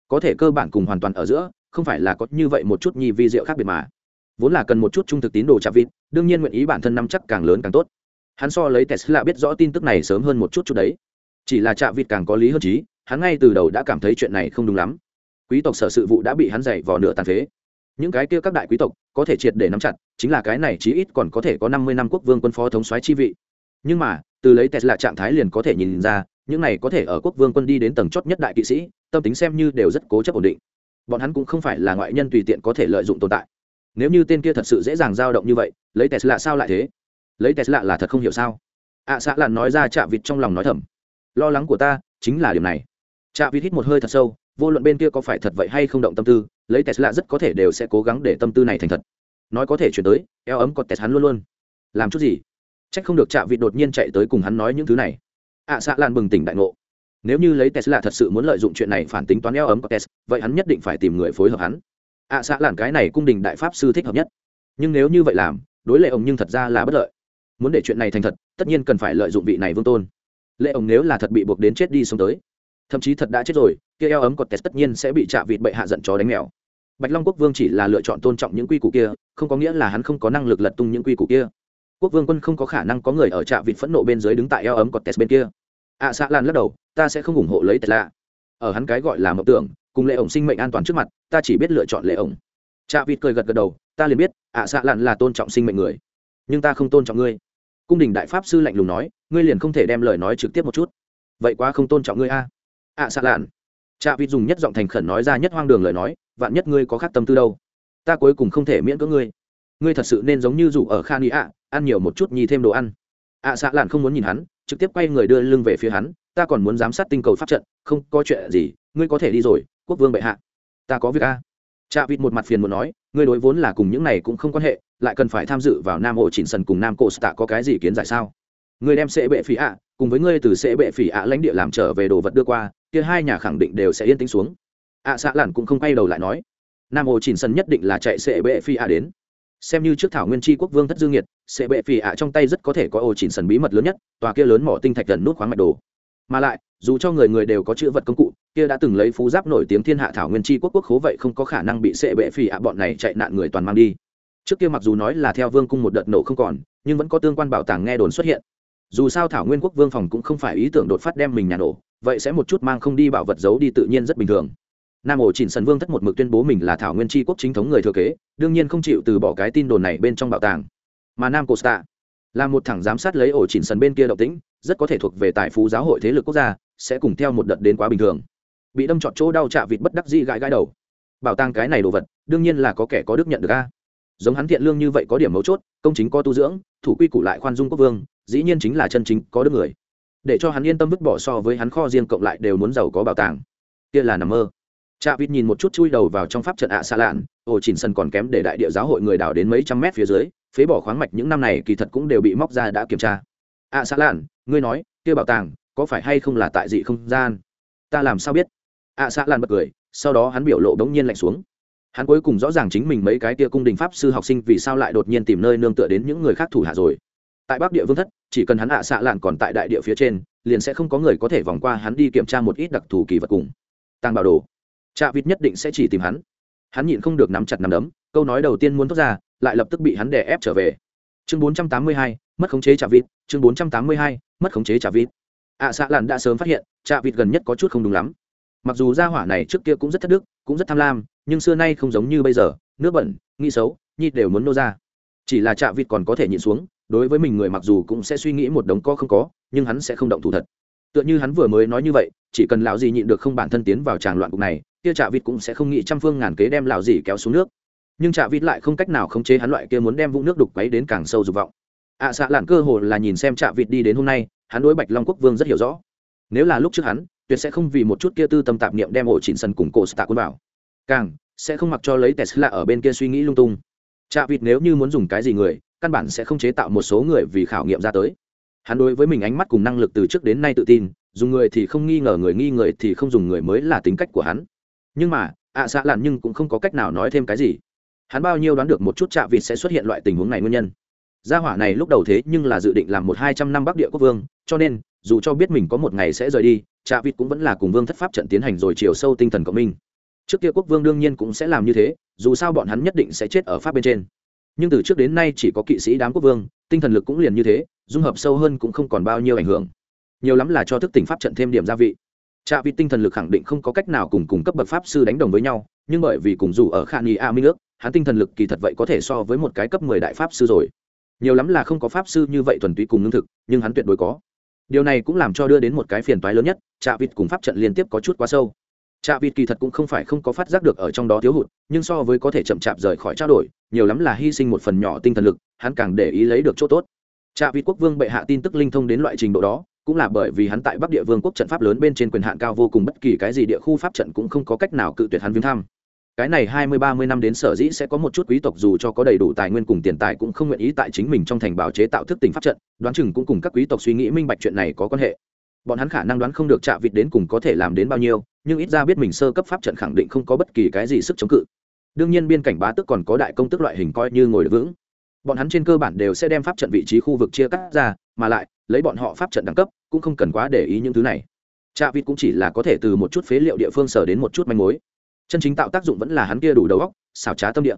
có thể cơ bản cùng hoàn toàn ở giữa không phải là có như vậy một chút nhi vi diệu khác biệt mà. Vốn là cần một chút trung thực tín đồ chạm vịt, đương nhiên nguyện ý bản thân năm chắc càng lớn càng tốt. Hắn so lấy tesla biết rõ tin tức này sớm hơn một chút chút đấy. Chỉ là chạm vịt càng có lý hơn trí hắn ngay từ đầu đã cảm thấy chuyện này không đúng lắm. Quý tộc sở sự vụ đã bị hắn dày vò nửa tàn phế. Những cái kia các đại quý tộc có thể triệt để nắm chặt, chính là cái này chí ít còn có thể có năm mươi năm quốc vương quân phó thống soái chi vị. Nhưng mà, từ lấy tesla trạng thái liền có thể nhìn ra, những này có thể ở quốc vương quân đi đến tầng chót nhất đại kỵ sĩ, tâm tính xem như đều rất cố chấp ổn định bọn hắn cũng không phải là ngoại nhân tùy tiện có thể lợi dụng tồn tại. Nếu như tên kia thật sự dễ dàng dao động như vậy lấy tesla sao lại thế? Lấy tesla là thật không hiểu sao? Ạ à, xã lạn nói ra chạ vịt trong lòng nói thầm. Lo lắng của ta chính là điều này. Chạ vịt hít một hơi thật sâu vô luận bên kia có phải thật vậy hay không động tâm tư lấy tesla rất có thể đều sẽ cố gắng để tâm tư này thành thật. Nói có thể chuyển tới eo ấm còn tes hắn luôn luôn. Làm chút gì? Chắc không được chạ vịt đột nhiên chạy tới cùng hắn nói những thứ này. Ạ à, xạ lan bừng tỉnh đại ngộ nếu như lấy tesla thật sự muốn lợi dụng chuyện này phản tính toán eo ấm của tes vậy hắn nhất định phải tìm người phối hợp hắn. Ạ à, xạ cái này cung đình đại pháp sư thích hợp nhất. Nhưng nếu như vậy làm đối lệ ông nhưng thật ra là bất lợi. Muốn để chuyện này thành thật tất nhiên cần phải lợi dụng vị này vương tôn. Lệ ông nếu là thật bị buộc đến chết đi sống tới thậm chí thật đã chết rồi kia eo ấm của tes tất nhiên sẽ bị chạ vịt bệ hạ giận chó đánh mèo. Bạch long quốc vương chỉ là lựa chọn tôn trọng những quy củ kia không có nghĩa là hắn không có năng lực lật tung những quy củ kia. Quốc vương quân không có khả năng có người ở trạ vịt phẫn nộ bên dưới đứng tại eo ấm cọt tes bên kia ạ à, xạ lan lắc đầu ta sẽ không ủng hộ lấy tesla. Ở hắn cái gọi là mộng tưởng cùng lệ ổng sinh mệnh an toàn trước mặt ta chỉ biết lựa chọn lệ ổng. Cha vịt cười gật gật đầu ta liền biết ạ à, xạ lan là tôn trọng sinh mệnh người nhưng ta không tôn trọng ngươi. Cung đình đại pháp sư lạnh lùng nói ngươi liền không thể đem lời nói trực tiếp một chút. Vậy quá không tôn trọng ngươi a. Ạ xạ lan. Cha vịt dùng nhất giọng thành khẩn nói ra nhất hoang đường lời nói vạn nhất ngươi có khác tâm tư đâu? Ta cuối cùng không thể miễn cưỡng ngươi. Ngươi thật sự nên giống như rủ ở khan ý ạ ăn nhiều một chút nhì thêm đồ ăn ạ à, xạ lạn không muốn nhìn hắn trực tiếp quay người đưa lưng về phía hắn ta còn muốn giám sát tinh cầu pháp trận không có chuyện gì ngươi có thể đi rồi quốc vương bệ hạ. Ta có việc a. Chạ vịt một mặt phiền muốn nói ngươi đối vốn là cùng những này cũng không quan hệ lại cần phải tham dự vào nam hộ chỉnh sần cùng nam cổ tạ có cái gì kiến giải sao? Ngươi đem sẽ bệ phỉ ạ cùng với ngươi từ sẽ bệ phỉ ạ lãnh địa làm trở về đồ vật đưa qua kia hai nhà khẳng định đều sẽ yên tĩnh xuống. Ạ à, xạ lạn cũng không quay đầu lại nói nam ổ chỉnh sân nhất định là chạy sẽ bệ phỉ ạ đến xem như trước thảo nguyên tri quốc vương thất dương nhiệt, sẽ bệ phỉ ạ trong tay rất có thể có ổ chỉnh sần bí mật lớn nhất, tòa kia lớn mỏ tinh thạch gần nút khoáng mạch đồ. Mà lại, dù cho người người đều có chữ vật công cụ, kia đã từng lấy phú giáp nổi tiếng thiên hạ thảo nguyên tri quốc quốc khố vậy không có khả năng bị sệ bệ phỉ ạ bọn này chạy nạn người toàn mang đi. Trước kia mặc dù nói là theo vương cung một đợt nổ không còn, nhưng vẫn có tương quan bảo tàng nghe đồn xuất hiện. Dù sao thảo nguyên quốc vương phòng cũng không phải ý tưởng đột phát đem mình nhà nổ, vậy sẽ một chút mang không đi bảo vật giấu đi tự nhiên rất bình thường nam ổ chỉnh sần vương thất một mực tuyên bố mình là thảo nguyên tri quốc chính thống người thừa kế, đương nhiên không chịu từ bỏ cái tin đồn này bên trong bảo tàng. Mà nam costa là một thằng giám sát lấy ổ chỉnh sần bên kia động tĩnh, rất có thể thuộc về tài phú giáo hội thế lực quốc gia, sẽ cùng theo một đợt đến quá bình thường. Bị đâm trọt chỗ đau chạ vịt bất đắc dĩ gãi gãi đầu. Bảo tàng cái này đồ vật, đương nhiên là có kẻ có đức nhận được a. Giống hắn thiện lương như vậy có điểm mấu chốt, công chính có tu dưỡng, thủ quy củ lại khoan dung quốc vương, dĩ nhiên chính là chân chính có đức người. Để cho hắn yên tâm vứt bỏ so với hắn kho riêng cộng lại đều muốn giàu có bảo tàng. Kia là nằm mơ. Trạ Vịt nhìn một chút chui đầu vào trong pháp trận ạ xa lạn, ổ chỉnh sân còn kém để đại địa giáo hội người đào đến mấy trăm mét phía dưới, phế bỏ khoáng mạch những năm này kỳ thật cũng đều bị móc ra đã kiểm tra. ạ xa lạn, ngươi nói, kia bảo tàng, có phải hay không là tại dị không gian? Ta làm sao biết? ạ xa lạn bật cười, sau đó hắn biểu lộ đống nhiên lạnh xuống. hắn cuối cùng rõ ràng chính mình mấy cái tia cung đình pháp sư học sinh vì sao lại đột nhiên tìm nơi nương tựa đến những người khác thủ hạ rồi tại bắc địa vương thất chỉ cần hắn ạ xạ lạn còn tại đại địa phía trên liền sẽ không có người có thể vòng qua hắn đi kiểm tra một ít đặc thù kỳ vật cùng tăng bảo đồ trạ vịt nhất định sẽ chỉ tìm hắn. Hắn nhịn không được nắm chặt nắm đấm câu nói đầu tiên muốn thoát ra lại lập tức bị hắn đè ép trở về. Chương 482, mất khống chế trạ vịt chương 482, mất khống chế trạ vịt. Ạ xạ lạn đã sớm phát hiện trạ vịt gần nhất có chút không đúng lắm. Mặc dù gia hỏa này trước kia cũng rất thất đức cũng rất tham lam nhưng xưa nay không giống như bây giờ nước bẩn nghi xấu nhi đều muốn nô ra. Chỉ là trạ vịt còn có thể nhịn xuống đối với mình người mặc dù cũng sẽ suy nghĩ một đống có không có nhưng hắn sẽ không động thủ thật tựa như hắn vừa mới nói như vậy chỉ cần lão gì nhịn được không bản thân tiến vào tràng loạn cục này kia trạ vịt cũng sẽ không nghĩ trăm phương ngàn kế đem lão gì kéo xuống nước. Nhưng trạ vịt lại không cách nào khống chế hắn loại kia muốn đem vũng nước đục quấy đến càng sâu dục vọng. Ạ à, xạ lạn cơ hồ là nhìn xem trạ vịt đi đến hôm nay hắn đối bạch long quốc vương rất hiểu rõ. Nếu là lúc trước hắn tuyệt sẽ không vì một chút kia tư tâm tạp niệm đem ổ chỉnh sân cùng cổ tạ quân vào. Càng sẽ không mặc cho lấy tesla ở bên kia suy nghĩ lung tung. Trạ vịt nếu như muốn dùng cái gì người căn bản sẽ không chế tạo một số người vì khảo nghiệm ra tới hắn đối với mình ánh mắt cùng năng lực từ trước đến nay tự tin, dùng người thì không nghi ngờ, người nghi người thì không dùng người mới là tính cách của hắn. Nhưng mà, ạ xạ lạn nhưng cũng không có cách nào nói thêm cái gì. Hắn bao nhiêu đoán được một chút chạ vịt sẽ xuất hiện loại tình huống này nguyên nhân. Gia hỏa này lúc đầu thế nhưng là dự định làm một hai trăm năm bắc địa quốc vương, cho nên, dù cho biết mình có một ngày sẽ rời đi chạ vịt cũng vẫn là cùng vương thất pháp trận tiến hành rồi chiều sâu tinh thần cộng minh. Trước kia quốc vương đương nhiên cũng sẽ làm như thế, dù sao bọn hắn nhất định sẽ chết ở pháp bên trên nhưng từ trước đến nay chỉ có kỵ sĩ đám quốc vương, tinh thần lực cũng liền như thế, dung hợp sâu hơn cũng không còn bao nhiêu ảnh hưởng. Nhiều lắm là cho thức tỉnh pháp trận thêm điểm gia vị. Trạ vị tinh thần lực khẳng định không có cách nào cùng cùng cấp bậc pháp sư đánh đồng với nhau, nhưng bởi vì cùng dù ở khả nghi a minh ước, hắn tinh thần lực kỳ thật vậy có thể so với một cái cấp mười đại pháp sư rồi. Nhiều lắm là không có pháp sư như vậy thuần túy cùng lương thực, nhưng hắn tuyệt đối có. Điều này cũng làm cho đưa đến một cái phiền toái lớn nhất, trạ vịt cùng pháp trận liên tiếp có chút quá sâu trạ vịt kỳ thật cũng không phải không có phát giác được ở trong đó thiếu hụt, nhưng so với có thể chậm chạp rời khỏi trao đổi, nhiều lắm là hy sinh một phần nhỏ tinh thần lực, hắn càng để ý lấy được chỗ tốt. Trạ vịt quốc vương bệ hạ tin tức linh thông đến loại trình độ đó, cũng là bởi vì hắn tại bắc địa vương quốc trận pháp lớn bên trên quyền hạn cao vô cùng, bất kỳ cái gì địa khu pháp trận cũng không có cách nào cự tuyệt hắn viếng thăm. Cái này hai mươi, ba mươi năm đến sở dĩ sẽ có một chút quý tộc dù cho có đầy đủ tài nguyên cùng tiền tài cũng không nguyện ý tại chính mình trong thành bảo chế tạo thức tỉnh pháp trận, đoán chừng cũng cùng các quý tộc suy nghĩ minh bạch chuyện này có quan hệ bọn hắn khả năng đoán không được chạ vịt đến cùng có thể làm đến bao nhiêu, nhưng ít ra biết mình sơ cấp pháp trận khẳng định không có bất kỳ cái gì sức chống cự. Đương nhiên biên cảnh bá tức còn có đại công tức loại hình coi như ngồi được vững. Bọn hắn trên cơ bản đều sẽ đem pháp trận vị trí khu vực chia cắt ra, mà lại, lấy bọn họ pháp trận đẳng cấp, cũng không cần quá để ý những thứ này. Trạ vịt cũng chỉ là có thể từ một chút phế liệu địa phương sở đến một chút manh mối. Chân chính tạo tác dụng vẫn là hắn kia đủ đầu óc, xảo trá tâm địa.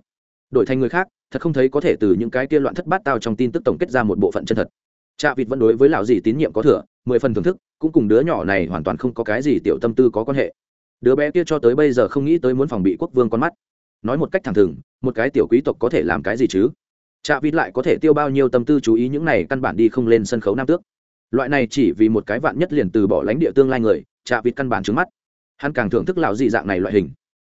Đổi thành người khác, thật không thấy có thể từ những cái kia loạn thất bát tao trong tin tức tổng kết ra một bộ phận chân thật. Trạ vịt vẫn đối với lão gì tín nhiệm có thừa mười phần thưởng thức, cũng cùng đứa nhỏ này hoàn toàn không có cái gì tiểu tâm tư có quan hệ. Đứa bé kia cho tới bây giờ không nghĩ tới muốn phòng bị quốc vương con mắt. Nói một cách thẳng thừng, một cái tiểu quý tộc có thể làm cái gì chứ? Chạ vịt lại có thể tiêu bao nhiêu tâm tư chú ý những này căn bản đi không lên sân khấu nam tước. Loại này chỉ vì một cái vạn nhất liền từ bỏ lãnh địa tương lai người chạ vịt căn bản trứng mắt. Hắn càng thưởng thức lão dị dạng này loại hình.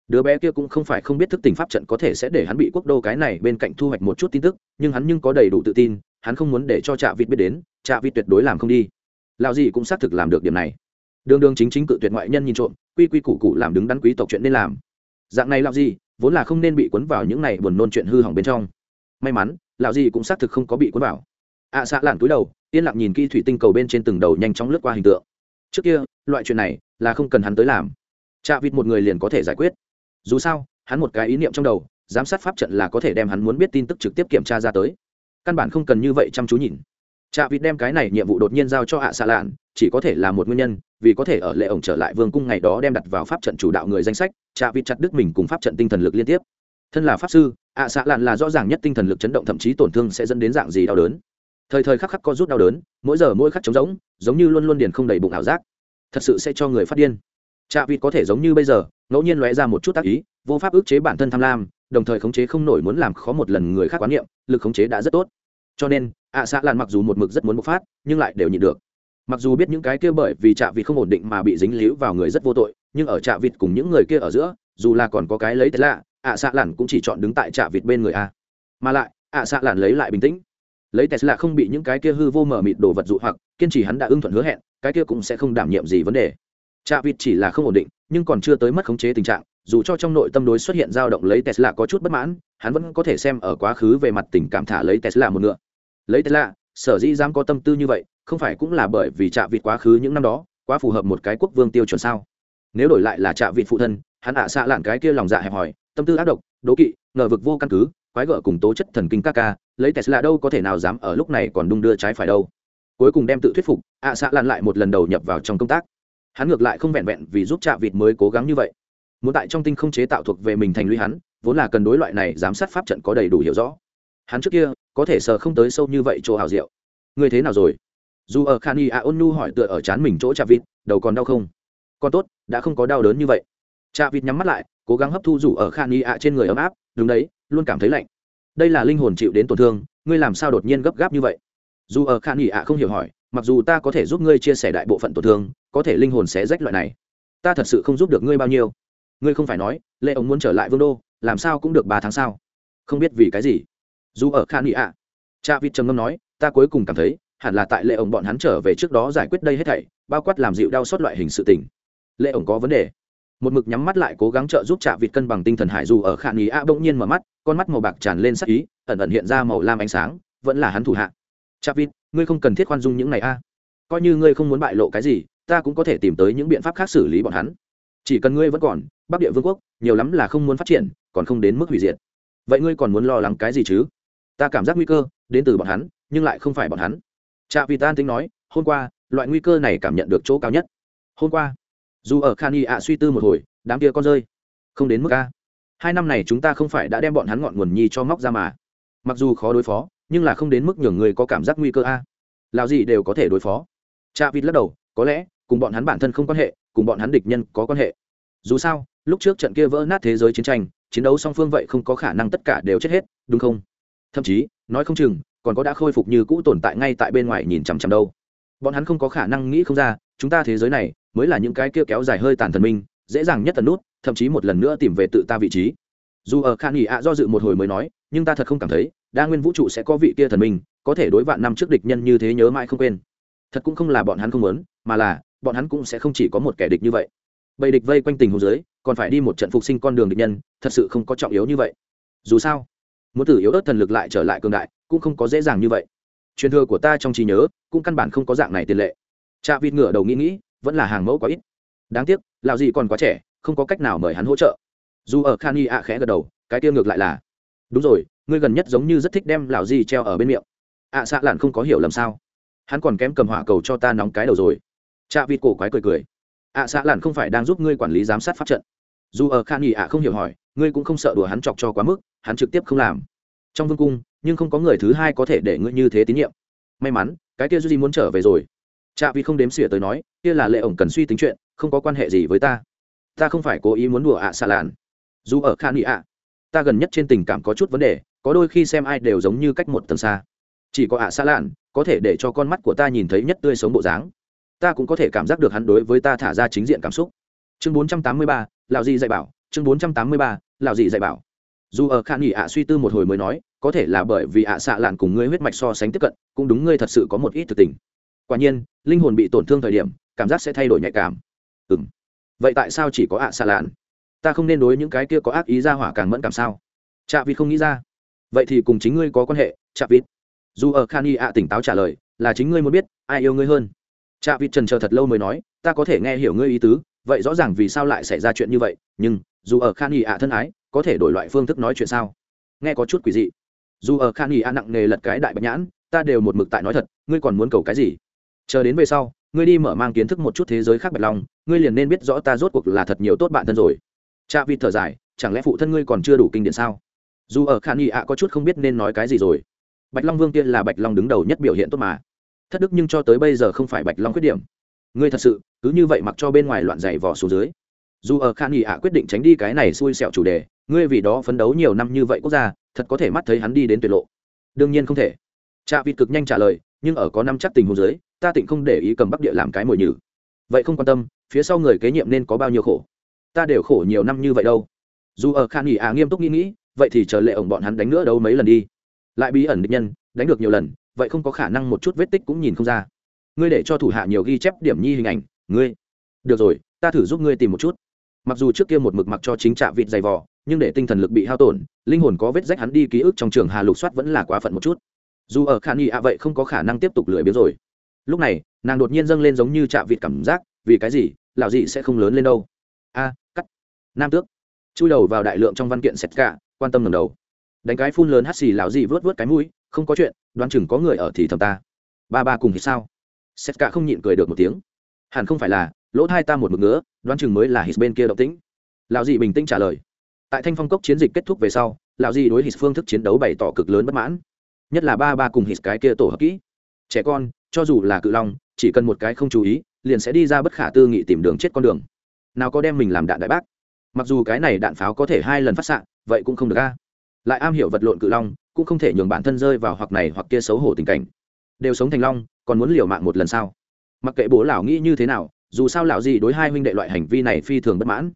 Đứa bé kia cũng không phải không biết thức tình pháp trận có thể sẽ để hắn bị quốc đô cái này bên cạnh thu hoạch một chút tin tức, nhưng hắn nhưng có đầy đủ tự tin, hắn không muốn để cho chạ vịt biết đến chạ vịt tuyệt đối làm không đi lão gì cũng xác thực làm được điểm này. Đường đường chính chính cự tuyệt ngoại nhân nhìn trộm quy quy củ cụ làm đứng đắn quý tộc chuyện nên làm. Dạng này lão gì vốn là không nên bị cuốn vào những này buồn nôn chuyện hư hỏng bên trong. May mắn lão gì cũng xác thực không có bị cuốn vào. Ạ à, xạ lạn túi đầu yên lặng nhìn kỹ thủy tinh cầu bên trên từng đầu nhanh chóng lướt qua hình tượng. Trước kia loại chuyện này là không cần hắn tới làm. Chạ vịt một người liền có thể giải quyết. Dù sao hắn một cái ý niệm trong đầu giám sát pháp trận là có thể đem hắn muốn biết tin tức trực tiếp kiểm tra ra tới. Căn bản không cần như vậy chăm chú nhìn chạ vịt đem cái này nhiệm vụ đột nhiên giao cho ạ à xạ lạn, chỉ có thể là một nguyên nhân, vì có thể ở lệ ổng trở lại vương cung ngày đó đem đặt vào pháp trận chủ đạo người danh sách chạ vịt chặt đứt mình cùng pháp trận tinh thần lực liên tiếp. Thân là pháp sư, ạ à xạ lạn là rõ ràng nhất tinh thần lực chấn động thậm chí tổn thương sẽ dẫn đến dạng gì đau đớn. Thời thời khắc khắc có rút đau đớn, mỗi giờ mỗi khắc trống rỗng, giống như luôn luôn điền không đầy bụng ảo giác. Thật sự sẽ cho người phát điên. Chạ vịt có thể giống như bây giờ, ngẫu nhiên lóe ra một chút tác ý, vô pháp ức chế bản thân tham lam, đồng thời khống chế không nổi muốn làm khó một lần người khác quán niệm, lực khống chế đã rất tốt cho nên, ạ à xạ lạn mặc dù một mực rất muốn bộc phát, nhưng lại đều nhịn được. Mặc dù biết những cái kia bởi vì trạ vịt không ổn định mà bị dính líu vào người rất vô tội, nhưng ở trạ vịt cùng những người kia ở giữa, dù là còn có cái lấy thế lạ, ạ xạ lạn cũng chỉ chọn đứng tại trạ vịt bên người a. Mà lại, ạ xạ lạn lấy lại bình tĩnh. Lấy tesla không bị những cái kia hư vô mở mịt đồ vật dụ hoặc, kiên trì hắn đã ưng thuận hứa hẹn, cái kia cũng sẽ không đảm nhiệm gì vấn đề. Trạ vịt chỉ là không ổn định, nhưng còn chưa tới mất khống chế tình trạng, dù cho trong nội tâm đối xuất hiện dao động lấy tesla có chút bất mãn, hắn vẫn có thể xem ở quá khứ về mặt tình cảm thả lấy tesla một ngựa lấy tesla sở dĩ dám có tâm tư như vậy, không phải cũng là bởi vì trạ vịt quá khứ những năm đó, quá phù hợp một cái quốc vương tiêu chuẩn sao? Nếu đổi lại là trạ vịt phụ thân, hắn ạ à xạ lạn cái kia lòng dạ hẹp hòi, tâm tư ác độc, đố kỵ, ngờ vực vô căn cứ, quái gở cùng tố chất thần kinh các ca, lấy tesla đâu có thể nào dám ở lúc này còn đung đưa trái phải đâu. Cuối cùng đem tự thuyết phục, ạ xạ lạn lại một lần đầu nhập vào trong công tác. Hắn ngược lại không vẹn vẹn vì giúp trạ vịt mới cố gắng như vậy. Muốn tại trong tinh không chế tạo thuộc về mình thành lũy hắn, vốn là cần đối loại này giám sát pháp trận có đầy đủ hiểu rõ hắn trước kia có thể sờ không tới sâu như vậy chỗ hào diệu. Ngươi thế nào rồi? Dù ở khani a ôn nu hỏi tựa ở chán mình chỗ chạ vịt, đầu còn đau không? Còn tốt, đã không có đau đớn như vậy. Chạ vịt nhắm mắt lại, cố gắng hấp thu rủ ở khani a trên người ấm áp, đúng đấy, luôn cảm thấy lạnh. Đây là linh hồn chịu đến tổn thương, ngươi làm sao đột nhiên gấp gáp như vậy? Dù ở khani a không hiểu hỏi, mặc dù ta có thể giúp ngươi chia sẻ đại bộ phận tổn thương, có thể linh hồn sẽ rách loại này. Ta thật sự không giúp được ngươi bao nhiêu. Ngươi không phải nói, lệ ông muốn trở lại vương đô, làm sao cũng được ba tháng sau không biết vì cái gì dù ở khan nghị ạ. Cha vịt trầm ngâm nói, ta cuối cùng cảm thấy, hẳn là tại lệ ổng bọn hắn trở về trước đó giải quyết đây hết thảy, bao quát làm dịu đau xót loại hình sự tình. Lệ ổng có vấn đề. Một mực nhắm mắt lại cố gắng trợ giúp trạ vịt cân bằng tinh thần hải dù ở khả nghị a bỗng nhiên mở mắt, con mắt màu bạc tràn lên sắc ý, ẩn ẩn hiện ra màu lam ánh sáng, vẫn là hắn thủ hạ. Trạ vịt, ngươi không cần thiết khoan dung những này a. Coi như ngươi không muốn bại lộ cái gì, ta cũng có thể tìm tới những biện pháp khác xử lý bọn hắn. Chỉ cần ngươi vẫn còn, bắc địa vương quốc, nhiều lắm là không muốn phát triển, còn không đến mức hủy diệt. Vậy ngươi còn muốn lo lắng cái gì chứ? Ta cảm giác nguy cơ đến từ bọn hắn, nhưng lại không phải bọn hắn. Cha vị tan tính nói, hôm qua, loại nguy cơ này cảm nhận được chỗ cao nhất. Hôm qua, dù ở khan y ạ suy tư một hồi, đám kia con rơi, không đến mức a. Hai năm này chúng ta không phải đã đem bọn hắn ngọn nguồn nhi cho móc ra mà. Mặc dù khó đối phó, nhưng là không đến mức nhường người có cảm giác nguy cơ a. Lào gì đều có thể đối phó. Cha vịt lắc đầu, có lẽ, cùng bọn hắn bản thân không quan hệ, cùng bọn hắn địch nhân có quan hệ. Dù sao, lúc trước trận kia vỡ nát thế giới chiến tranh, chiến đấu song phương vậy không có khả năng tất cả đều chết hết, đúng không? Thậm chí, nói không chừng, còn có đã khôi phục như cũ tồn tại ngay tại bên ngoài nhìn chằm chằm đâu. Bọn hắn không có khả năng nghĩ không ra, chúng ta thế giới này mới là những cái kia kéo dài hơi tàn thần minh, dễ dàng nhất tần nút, thậm chí một lần nữa tìm về tự ta vị trí. Dù ở khan nghỉ ạ do dự một hồi mới nói, nhưng ta thật không cảm thấy, đa nguyên vũ trụ sẽ có vị kia thần minh, có thể đối vạn năm trước địch nhân như thế nhớ mãi không quên. Thật cũng không là bọn hắn không muốn, mà là, bọn hắn cũng sẽ không chỉ có một kẻ địch như vậy. Bầy địch vây quanh tình hồ dưới, còn phải đi một trận phục sinh con đường địch nhân, thật sự không có trọng yếu như vậy. Dù sao muốn từ yếu ớt thần lực lại trở lại cường đại cũng không có dễ dàng như vậy. Truyền thừa của ta trong trí nhớ cũng căn bản không có dạng này tiền lệ. Cha vịt ngựa đầu nghĩ nghĩ vẫn là hàng mẫu quá ít. Đáng tiếc lào gì còn quá trẻ không có cách nào mời hắn hỗ trợ. Dù ở khan y ạ khẽ gật đầu cái tiêu ngược lại là đúng rồi ngươi gần nhất giống như rất thích đem lào gì treo ở bên miệng. Ạ à, xạ lạn không có hiểu lầm sao? Hắn còn kém cầm hỏa cầu cho ta nóng cái đầu rồi. Cha vịt cổ quái cười cười ạ à, xạ lạn không phải đang giúp ngươi quản lý giám sát pháp trận. Dù ở khan y ạ không hiểu hỏi ngươi cũng không sợ đùa hắn chọc cho quá mức hắn trực tiếp không làm. Trong vương cung, nhưng không có người thứ hai có thể để ngươi như thế tín nhiệm. May mắn, cái kia duy muốn trở về rồi. Chạ vì không đếm xỉa tới nói, kia là lệ ổng cần suy tính chuyện, không có quan hệ gì với ta. Ta không phải cố ý muốn đùa ạ à xà làn dù ở khan nghị ạ, ta gần nhất trên tình cảm có chút vấn đề, có đôi khi xem ai đều giống như cách một tầng xa. Chỉ có ạ à xa lạn, có thể để cho con mắt của ta nhìn thấy nhất tươi sống bộ dáng. Ta cũng có thể cảm giác được hắn đối với ta thả ra chính diện cảm xúc. Chương bốn trăm tám mươi ba lào gì dạy bảo, chương bốn trăm tám mươi ba lào gì dạy bảo dù ở khả nghỉ ạ suy tư một hồi mới nói, có thể là bởi vì ạ xạ lạn cùng ngươi huyết mạch so sánh tiếp cận, cũng đúng ngươi thật sự có một ít thực tình. Quả nhiên, linh hồn bị tổn thương thời điểm, cảm giác sẽ thay đổi nhạy cảm. Ừ m vậy tại sao chỉ có ạ xạ lạn? Ta không nên đối những cái kia có ác ý ra hỏa càng mẫn cảm sao? Chạ vịt không nghĩ ra. Vậy thì cùng chính ngươi có quan hệ chạ vịt. Dù ở khan y ạ tỉnh táo trả lời, là chính ngươi muốn biết, ai yêu ngươi hơn. Chạ vịt trần chờ thật lâu mới nói, ta có thể nghe hiểu ngươi ý tứ, vậy rõ ràng vì sao lại xảy ra chuyện như vậy, nhưng, dù ở khan y ạ thân ái có thể đổi loại phương thức nói chuyện sao? Nghe có chút quỷ dị. Dù ở khan nghỉ a nặng nề lật cái đại bạch nhãn, ta đều một mực tại nói thật, ngươi còn muốn cầu cái gì? Chờ đến về sau, ngươi đi mở mang kiến thức một chút thế giới khác bạch long, ngươi liền nên biết rõ ta rốt cuộc là thật nhiều tốt bạn thân rồi. Cha vịt thở dài, chẳng lẽ phụ thân ngươi còn chưa đủ kinh điển sao? Dù ở khan y ạ có chút không biết nên nói cái gì rồi. Bạch long vương tiên là bạch long đứng đầu nhất biểu hiện tốt mà. Thất đức nhưng cho tới bây giờ không phải bạch long khuyết điểm. Ngươi thật sự, cứ như vậy mặc cho bên ngoài loạn giày vò xuống dưới. Dù ở khan y ạ quyết định tránh đi cái này xui xẻo chủ đề ngươi vì đó phấn đấu nhiều năm như vậy quốc gia, thật có thể mắt thấy hắn đi đến tuyệt lộ. Đương nhiên không thể. Cha vịt cực nhanh trả lời, nhưng ở có năm chắc tình hồ dưới, ta tịnh không để ý cầm bắc địa làm cái mồi nhử. Vậy không quan tâm, phía sau người kế nhiệm nên có bao nhiêu khổ? Ta đều khổ nhiều năm như vậy đâu. Dù ở khan nghỉ à nghiêm túc nghĩ nghĩ, vậy thì chờ lệ ổng bọn hắn đánh nữa đâu mấy lần đi. Lại bí ẩn địch nhân, đánh được nhiều lần, vậy không có khả năng một chút vết tích cũng nhìn không ra. Ngươi để cho thủ hạ nhiều ghi chép điểm nhi hình ảnh, ngươi. Được rồi, ta thử giúp ngươi tìm một chút mặc dù trước kia một mực mặc cho chính trạ vịt dày vò, nhưng để tinh thần lực bị hao tổn, linh hồn có vết rách hắn đi ký ức trong trường hà lục soát vẫn là quá phận một chút. Dù ở khả nghi ạ vậy không có khả năng tiếp tục lười biếng rồi. Lúc này, nàng đột nhiên dâng lên giống như chạm vịt cảm giác, vì cái gì, lão dị sẽ không lớn lên đâu. A, cắt. Nam tước. Chui đầu vào đại lượng trong văn kiện sét cả quan tâm ngầm đầu. Đánh cái phun lớn hắt xì lão dị vớt vớt cái mũi, không có chuyện, đoán chừng có người ở thì thầm ta. Ba ba cùng thì sao? Sét cả không nhịn cười được một tiếng hẳn không phải là, lỗ thai ta một mực ngứa, đoán chừng mới là hít bên kia động tĩnh. Lão dị bình tĩnh trả lời. Tại thanh phong cốc chiến dịch kết thúc về sau, lão dị đối hít phương thức chiến đấu bày tỏ cực lớn bất mãn. Nhất là ba ba cùng hít cái kia tổ hợp kỹ. Trẻ con, cho dù là cự long, chỉ cần một cái không chú ý, liền sẽ đi ra bất khả tư nghị tìm đường chết con đường. Nào có đem mình làm đạn đại bác. Mặc dù cái này đạn pháo có thể hai lần phát xạ, vậy cũng không được a. Lại am hiểu vật lộn cự long, cũng không thể nhường bản thân rơi vào hoặc này hoặc kia xấu hổ tình cảnh. Đều sống thành long, còn muốn liều mạng một lần sao? Mặc kệ bố lão nghĩ như thế nào, dù sao lão gì đối hai huynh đệ loại hành vi này phi thường bất mãn.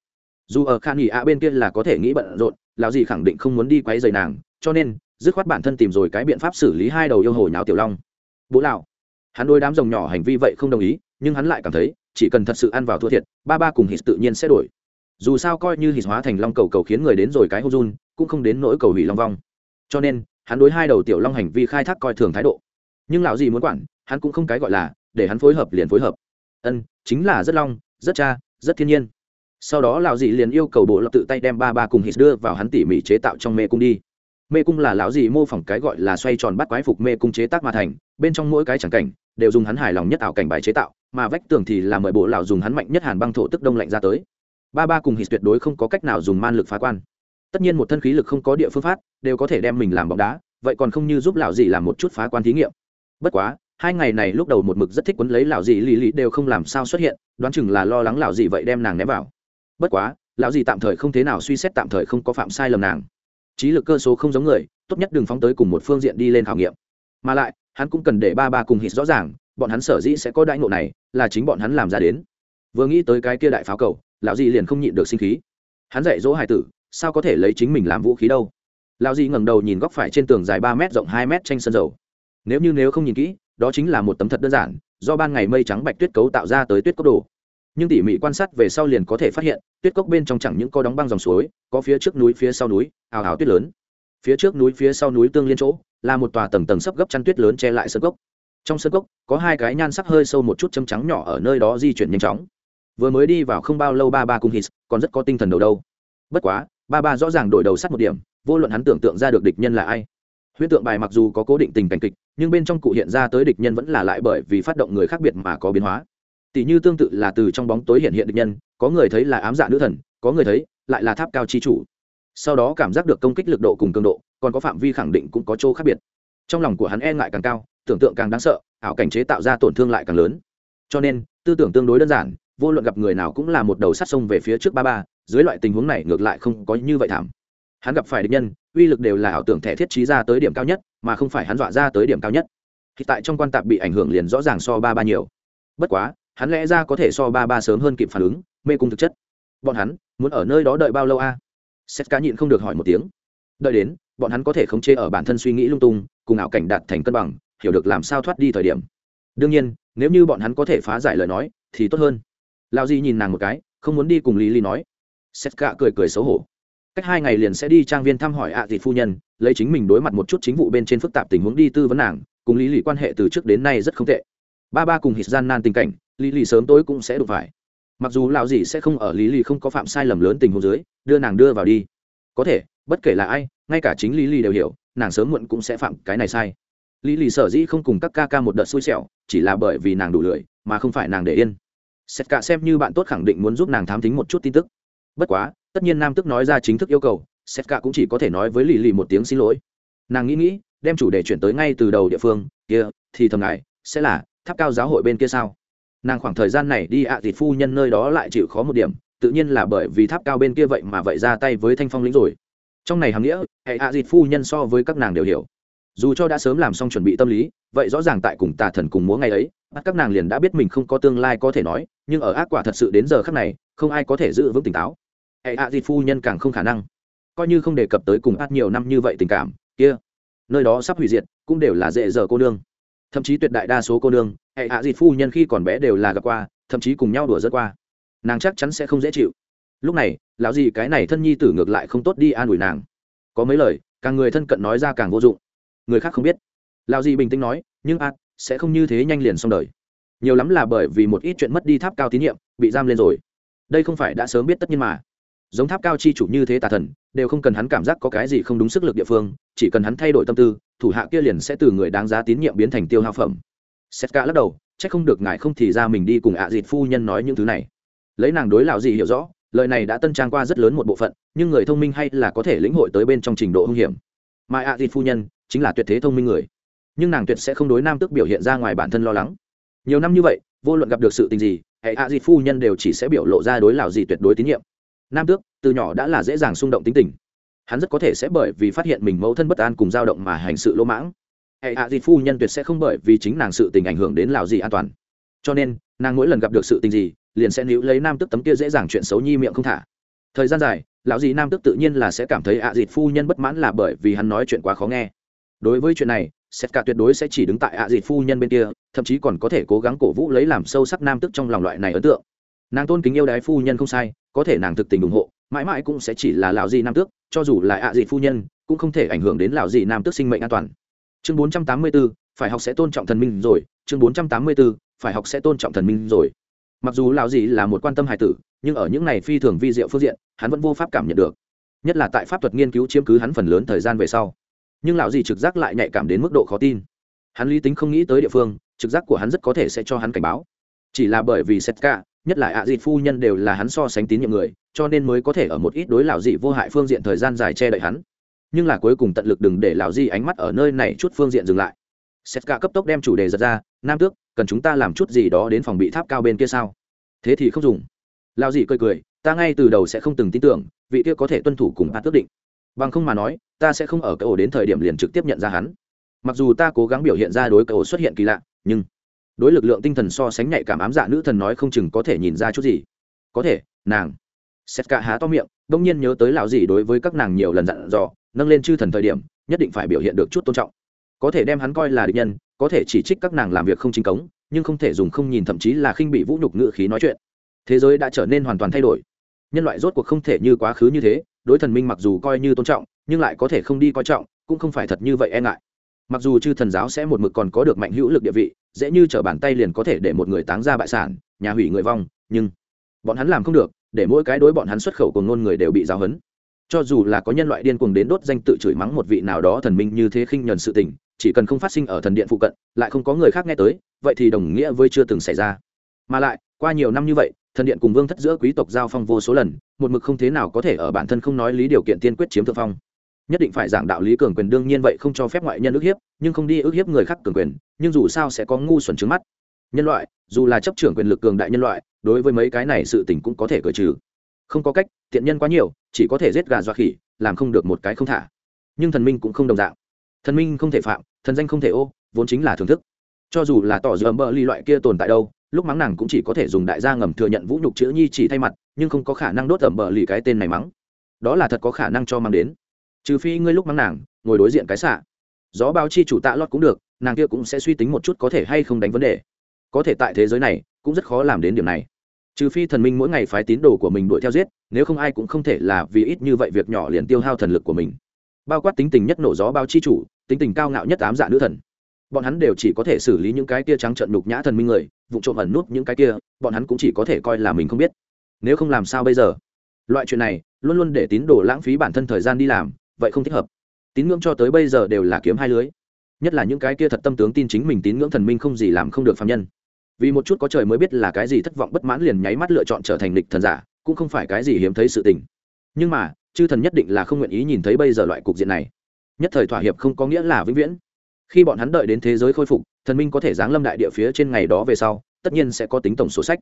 Dù ở khan nghỉ ạ bên kia là có thể nghĩ bận rộn, lão gì khẳng định không muốn đi quấy rầy nàng, cho nên, dứt khoát bản thân tìm rồi cái biện pháp xử lý hai đầu yêu hồ nháo tiểu long. Bố lão, hắn đôi đám rồng nhỏ hành vi vậy không đồng ý, nhưng hắn lại cảm thấy, chỉ cần thật sự ăn vào thua thiệt, ba ba cùng hít tự nhiên sẽ đổi. Dù sao coi như hít hóa thành long cầu cầu khiến người đến rồi cái hô run, cũng không đến nỗi cầu hủy long vong. Cho nên, hắn đối hai đầu tiểu long hành vi khai thác coi thường thái độ. Nhưng lão gì muốn quản, hắn cũng không cái gọi là để hắn phối hợp liền phối hợp. Ân, chính là rất long, rất cha, rất thiên nhiên. Sau đó lão dị liền yêu cầu bộ lập tự tay đem ba ba cùng hít đưa vào hắn tỉ mỉ chế tạo trong mê cung đi. Mê cung là lão dị mô phỏng cái gọi là xoay tròn bắt quái phục mê cung chế tác mà thành, bên trong mỗi cái chẳng cảnh đều dùng hắn hài lòng nhất ảo cảnh bài chế tạo, mà vách tường thì là mời bộ lão dùng hắn mạnh nhất hàn băng thổ tức đông lạnh ra tới. Ba ba cùng hít tuyệt đối không có cách nào dùng man lực phá quan. Tất nhiên một thân khí lực không có địa phương phát, đều có thể đem mình làm bóng đá, vậy còn không như giúp lão dị làm một chút phá quan thí nghiệm. Bất quá hai ngày này lúc đầu một mực rất thích quấn lấy lão dị lì lì đều không làm sao xuất hiện, đoán chừng là lo lắng lão dị vậy đem nàng ném vào. Bất quá, lão dị tạm thời không thế nào suy xét tạm thời không có phạm sai lầm nàng. Trí lực cơ số không giống người, tốt nhất đừng phóng tới cùng một phương diện đi lên khảo nghiệm. Mà lại, hắn cũng cần để ba ba cùng hít rõ ràng, bọn hắn sở dĩ sẽ có đại ngộ này, là chính bọn hắn làm ra đến. Vừa nghĩ tới cái kia đại pháo cầu, lão dị liền không nhịn được sinh khí. Hắn dạy dỗ hải tử, sao có thể lấy chính mình làm vũ khí đâu? Lão dị ngẩng đầu nhìn góc phải trên tường dài ba m rộng hai m tranh sân dầu. Nếu như nếu không nhìn kỹ đó chính là một tấm thật đơn giản, do ban ngày mây trắng bạch tuyết cấu tạo ra tới tuyết cốc đồ. Nhưng tỉ mỉ quan sát về sau liền có thể phát hiện, tuyết cốc bên trong chẳng những có đóng băng dòng suối, có phía trước núi phía sau núi, ào ào tuyết lớn. Phía trước núi phía sau núi tương liên chỗ, là một tòa tầng tầng sấp gấp chăn tuyết lớn che lại sân cốc. Trong sân cốc, có hai cái nhan sắc hơi sâu một chút chấm trắng nhỏ ở nơi đó di chuyển nhanh chóng. Vừa mới đi vào không bao lâu ba ba cùng hít, còn rất có tinh thần đầu đâu. Bất quá, ba ba rõ ràng đổi đầu sắt một điểm, vô luận hắn tưởng tượng ra được địch nhân là ai huyễn tượng bài mặc dù có cố định tình cảnh kịch, nhưng bên trong cụ hiện ra tới địch nhân vẫn là lại bởi vì phát động người khác biệt mà có biến hóa. Tỷ như tương tự là từ trong bóng tối hiện hiện địch nhân, có người thấy là ám dạ nữ thần, có người thấy lại là tháp cao chi chủ. Sau đó cảm giác được công kích lực độ cùng cường độ, còn có phạm vi khẳng định cũng có chỗ khác biệt. Trong lòng của hắn e ngại càng cao, tưởng tượng càng đáng sợ, ảo cảnh chế tạo ra tổn thương lại càng lớn. Cho nên, tư tưởng tương đối đơn giản, vô luận gặp người nào cũng là một đầu sắt sông về phía trước ba ba, dưới loại tình huống này ngược lại không có như vậy thảm hắn gặp phải địch nhân, uy lực đều là ảo tưởng thẻ thiết trí ra tới điểm cao nhất, mà không phải hắn dọa ra tới điểm cao nhất. Thì tại trong quan tạp bị ảnh hưởng liền rõ ràng so ba ba nhiều. Bất quá, hắn lẽ ra có thể so ba ba sớm hơn kịp phản ứng, mê cung thực chất. Bọn hắn, muốn ở nơi đó đợi bao lâu a? À? sét cá nhịn không được hỏi một tiếng. Đợi đến, bọn hắn có thể khống chế ở bản thân suy nghĩ lung tung, cùng ảo cảnh đạt thành cân bằng, hiểu được làm sao thoát đi thời điểm. Đương nhiên, nếu như bọn hắn có thể phá giải lời nói, thì tốt hơn. Lao di nhìn nàng một cái, không muốn đi cùng lý lý nói. Sét cả cười cười xấu hổ cách hai ngày liền sẽ đi trang viên thăm hỏi ạ à phu nhân, lấy chính mình đối mặt một chút chính vụ bên trên phức tạp tình huống đi tư vấn nàng, cùng lý lì quan hệ từ trước đến nay rất không tệ. Ba ba cùng hít gian nan tình cảnh, lý lì sớm tối cũng sẽ đụng phải. Mặc dù lão gì sẽ không ở lý lì không có phạm sai lầm lớn tình huống dưới, đưa nàng đưa vào đi. Có thể, bất kể là ai, ngay cả chính lý lì đều hiểu, nàng sớm muộn cũng sẽ phạm cái này sai. Lý lì sở dĩ không cùng các ca ca một đợt xui xẻo, chỉ là bởi vì nàng đủ lười, mà không phải nàng để yên. Xét cả xem như bạn tốt khẳng định muốn giúp nàng thám tính một chút tin tức. Bất quá tất nhiên nam tức nói ra chính thức yêu cầu sét cả cũng chỉ có thể nói với lì lì một tiếng xin lỗi. Nàng nghĩ nghĩ, đem chủ đề chuyển tới ngay từ đầu địa phương, kia, thì thầm ngài sẽ là, tháp cao giáo hội bên kia sao? Nàng khoảng thời gian này đi ạ à phu nhân nơi đó lại chịu khó một điểm, tự nhiên là bởi vì tháp cao bên kia vậy mà vậy ra tay với thanh phong lĩnh rồi. Trong này hàm nghĩa, hệ ạ à phu nhân so với các nàng đều hiểu. Dù cho đã sớm làm xong chuẩn bị tâm lý, vậy rõ ràng tại cùng tà thần cùng múa ngày ấy các nàng liền đã biết mình không có tương lai có thể nói, nhưng ở ác quả thật sự đến giờ khắc này, không ai có thể giữ vững tỉnh táo hệ hạ à phu nhân càng không khả năng. Coi như không đề cập tới cùng át nhiều năm như vậy tình cảm, kia, nơi đó sắp hủy diệt, cũng đều là dễ dở cô nương. Thậm chí tuyệt đại đa số cô nương hệ hạ à phu nhân khi còn bé đều là gặp qua, thậm chí cùng nhau đùa rất qua. Nàng chắc chắn sẽ không dễ chịu. Lúc này, lão gì cái này thân nhi tử ngược lại không tốt đi an ủi nàng. Có mấy lời, càng người thân cận nói ra càng vô dụng. Người khác không biết. Lão gì bình tĩnh nói, nhưng át sẽ không như thế nhanh liền xong đời. Nhiều lắm là bởi vì một ít chuyện mất đi tháp cao tín nhiệm, bị giam lên rồi. Đây không phải đã sớm biết tất nhiên mà giống tháp cao chi chủ như thế tà thần, đều không cần hắn cảm giác có cái gì không đúng sức lực địa phương, chỉ cần hắn thay đổi tâm tư, thủ hạ kia liền sẽ từ người đáng giá tín nhiệm biến thành tiêu hao phẩm. Xét cả lắc đầu c h ắ c không được ngài không thì ra mình đi cùng ạ à dịt phu nhân nói những thứ này. Lấy nàng đối lạo gì hiểu rõ, lời này đã tân trang qua rất lớn một bộ phận, nhưng người thông minh hay là có thể lĩnh hội tới bên trong trình độ hung hiểm. Mà ạ à dịt phu nhân chính là tuyệt thế thông minh người. Nhưng nàng tuyệt sẽ không đối nam tước biểu hiện ra ngoài bản thân lo lắng. Nhiều năm như vậy, vô luận gặp được sự tình gì hệ ạ dịt phu nhân đều chỉ sẽ biểu lộ ra đối lạo gì tuyệt đối tín nhiệm nam tước, từ nhỏ đã là dễ dàng xung động tính tình. Hắn rất có thể sẽ bởi vì phát hiện mình mẫu thân bất an cùng dao động mà hành sự lỗ mãng. Hệ hạ à phu nhân tuyệt sẽ không bởi vì chính nàng sự tình ảnh hưởng đến lào gì an toàn. Cho nên, nàng mỗi lần gặp được sự tình gì, liền sẽ níu lấy nam tức tấm kia dễ dàng chuyện xấu nhi miệng không thả. Thời gian dài, lão gì nam tức tự nhiên là sẽ cảm thấy ạ à phu nhân bất mãn là bởi vì hắn nói chuyện quá khó nghe. Đối với chuyện này sét cả tuyệt đối sẽ chỉ đứng tại ạ à phu nhân bên kia, thậm chí còn có thể cố gắng cổ vũ lấy làm sâu sắc nam tức trong lòng loại này ấn tượng. Nàng tôn kính yêu đái phu nhân không sai có thể nàng thực tình ủng hộ mãi mãi cũng sẽ chỉ là lão gì nam tước cho dù là ạ à phu nhân cũng không thể ảnh hưởng đến lão gì nam tước sinh mệnh an toàn. Chương 484, phải học sẽ tôn trọng thần minh rồi. Chương 484, phải học sẽ tôn trọng thần minh rồi. Mặc dù lão gì là một quan tâm hài tử nhưng ở những này phi thường vi diệu phương diện hắn vẫn vô pháp cảm nhận được. Nhất là tại pháp thuật nghiên cứu chiếm cứ hắn phần lớn thời gian về sau. Nhưng lão gì trực giác lại nhạy cảm đến mức độ khó tin. Hắn lý tính không nghĩ tới địa phương trực giác của hắn rất có thể sẽ cho hắn cảnh báo. Chỉ là bởi vì setka nhất là ạ à dịt phu nhân đều là hắn so sánh tín nhiệm người, cho nên mới có thể ở một ít đối lão dị vô hại phương diện thời gian dài che đậy hắn. Nhưng là cuối cùng tận lực đừng để lão di ánh mắt ở nơi này chút phương diện dừng lại. Setka cấp tốc đem chủ đề giật ra, nam tước, cần chúng ta làm chút gì đó đến phòng bị tháp cao bên kia sao? Thế thì không dùng. Lão dị cười cười, ta ngay từ đầu sẽ không từng tin tưởng, vị kia có thể tuân thủ cùng ta tước định. Bằng không mà nói, ta sẽ không ở cái ổ đến thời điểm liền trực tiếp nhận ra hắn. Mặc dù ta cố gắng biểu hiện ra đối cái ổ xuất hiện kỳ lạ, nhưng đối lực lượng tinh thần so sánh nhạy cảm ám dạ nữ thần nói không chừng có thể nhìn ra chút gì. Có thể, nàng. Xét cả há to miệng, đông nhiên nhớ tới lão gì đối với các nàng nhiều lần dặn dò, nâng lên chư thần thời điểm, nhất định phải biểu hiện được chút tôn trọng. Có thể đem hắn coi là địch nhân, có thể chỉ trích các nàng làm việc không chính cống, nhưng không thể dùng không nhìn thậm chí là khinh bị vũ nhục ngự khí nói chuyện. Thế giới đã trở nên hoàn toàn thay đổi. Nhân loại rốt cuộc không thể như quá khứ như thế, đối thần minh mặc dù coi như tôn trọng, nhưng lại có thể không đi coi trọng, cũng không phải thật như vậy e ngại mặc dù chư thần giáo sẽ một mực còn có được mạnh hữu lực địa vị, dễ như t bàn tay liền có thể để một người táng ra bại sản, nhà hủy người vong, nhưng bọn hắn làm không được, để mỗi cái đối bọn hắn xuất khẩu của ngôn người đều bị giáo hấn cho dù là có nhân loại điên cuồng đến đốt danh tự chửi mắng một vị nào đó thần minh như thế khinh nhuần sự tình, chỉ cần không phát sinh ở thần điện phụ cận, lại không có người khác nghe tới, vậy thì đồng nghĩa với chưa từng xảy ra. Mà lại, qua nhiều năm như vậy, thần điện cùng vương thất giữa quý tộc giao phong vô số lần, một mực không thế nào có thể ở bản thân không nói lý điều kiện tiên quyết chiếm thượng phong nhất định phải giảng đạo lý cường quyền, đương nhiên vậy không cho phép ngoại nhân ức hiếp, nhưng không đi ức hiếp người khác cường quyền, nhưng dù sao sẽ có ngu xuẩn trứng mắt. Nhân loại, dù là chấp trưởng quyền lực cường đại nhân loại, đối với mấy cái này sự tình cũng có thể cởi trừ. Không có cách, tiện nhân quá nhiều, chỉ có thể giết gà dọa khỉ, làm không được một cái không thả. Nhưng thần minh cũng không đồng dạng. Thần minh không thể phạm, thần danh không thể ô, vốn chính là thưởng thức. Cho dù là tỏ dơ bờ ly loại kia tồn tại đâu, lúc mắng nàng cũng chỉ có thể dùng đại gia ngầm thừa nhận vũ nhục chữ nhi chỉ thay mặt, nhưng không có khả năng đốt ẩm bờ lì cái tên này mắng. Đó là thật có khả năng cho mang đến trừ phi ngươi lúc mắng nàng, ngồi đối diện cái xạ. Gió báo chi chủ tạ lót cũng được, nàng kia cũng sẽ suy tính một chút có thể hay không đánh vấn đề. Có thể tại thế giới này, cũng rất khó làm đến điểm này. Trừ phi thần minh mỗi ngày phái tín đồ của mình đuổi theo giết, nếu không ai cũng không thể là vì ít như vậy việc nhỏ liền tiêu hao thần lực của mình. Bao quát tính tình nhất nổ gió bao chi chủ, tính tình cao ngạo nhất ám dạ nữ thần. Bọn hắn đều chỉ có thể xử lý những cái kia trắng trợn nhục nhã thần minh người, vụ trộm ẩn nút những cái kia, bọn hắn cũng chỉ có thể coi là mình không biết. Nếu không làm sao bây giờ? Loại chuyện này, luôn luôn để tín đồ lãng phí bản thân thời gian đi làm vậy không thích hợp. Tín ngưỡng cho tới bây giờ đều là kiếm hai lưới. Nhất là những cái kia thật tâm tướng tin chính mình tín ngưỡng thần minh không gì làm không được phạm nhân. Vì một chút có trời mới biết là cái gì thất vọng bất mãn liền nháy mắt lựa chọn trở thành lịch thần giả, cũng không phải cái gì hiếm thấy sự tình. Nhưng mà, chư thần nhất định là không nguyện ý nhìn thấy bây giờ loại cục diện này. Nhất thời thỏa hiệp không có nghĩa là vĩnh viễn. Khi bọn hắn đợi đến thế giới khôi phục, thần minh có thể giáng lâm đại địa phía trên ngày đó về sau, tất nhiên sẽ có tính tổng số sách.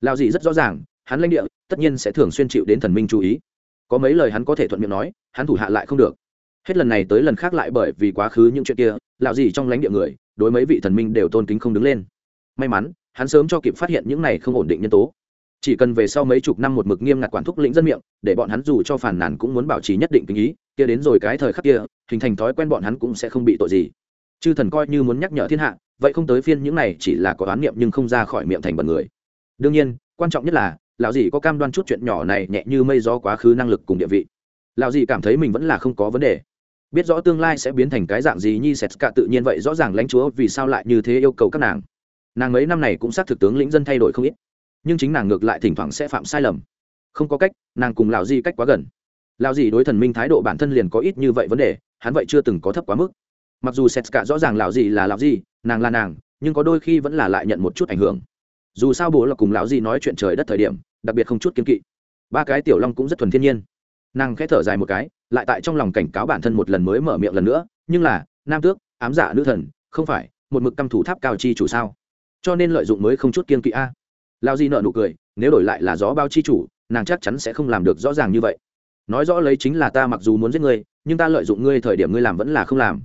Lao gì rất rõ ràng, hắn lãnh địa, tất nhiên sẽ thường xuyên chịu đến thần minh chú ý có mấy lời hắn có thể thuận miệng nói, hắn thủ hạ lại không được. Hết lần này tới lần khác lại bởi vì quá khứ những chuyện kia lạo gì trong lãnh địa người, đối mấy vị thần minh đều tôn kính không đứng lên. May mắn, hắn sớm cho kịp phát hiện những này không ổn định nhân tố. Chỉ cần về sau mấy chục năm một mực nghiêm ngặt quản thúc lĩnh dân miệng, để bọn hắn dù cho phản nàn cũng muốn bảo trì nhất định kinh ý, kia đến rồi cái thời khắc kia, hình thành thói quen bọn hắn cũng sẽ không bị tội gì. Chư thần coi như muốn nhắc nhở thiên hạ, vậy không tới phiên những này chỉ là có oán niệm nhưng không ra khỏi miệng thành bẩn người. Đương nhiên, quan trọng nhất là lão dì có cam đoan chút chuyện nhỏ này nhẹ như mây gió quá khứ năng lực cùng địa vị. Lão dì cảm thấy mình vẫn là không có vấn đề. Biết rõ tương lai sẽ biến thành cái dạng gì nhi sệt cả tự nhiên vậy rõ ràng lãnh chúa vì sao lại như thế yêu cầu các nàng. Nàng mấy năm này cũng xác thực tướng lĩnh dân thay đổi không ít. Nhưng chính nàng ngược lại thỉnh thoảng sẽ phạm sai lầm. Không có cách, nàng cùng lão dì cách quá gần. Lão dì đối thần minh thái độ bản thân liền có ít như vậy vấn đề, hắn vậy chưa từng có thấp quá mức. Mặc dù sệt cả rõ ràng lão dì là lão dì, nàng là nàng, nhưng có đôi khi vẫn là lại nhận một chút ảnh hưởng dù sao bố là cùng lão di nói chuyện trời đất thời điểm, đặc biệt không chút kiên kỵ. Ba cái tiểu long cũng rất thuần thiên nhiên. Nàng khẽ thở dài một cái, lại tại trong lòng cảnh cáo bản thân một lần mới mở miệng lần nữa, nhưng là, nam tước, ám giả nữ thần, không phải, một mực căm thủ tháp cao chi chủ sao? Cho nên lợi dụng mới không chút kiên kỵ a. Lao di nợ nụ cười, nếu đổi lại là gió bao chi chủ, nàng chắc chắn sẽ không làm được rõ ràng như vậy. Nói rõ lấy chính là ta mặc dù muốn giết ngươi, nhưng ta lợi dụng ngươi thời điểm ngươi làm vẫn là không làm.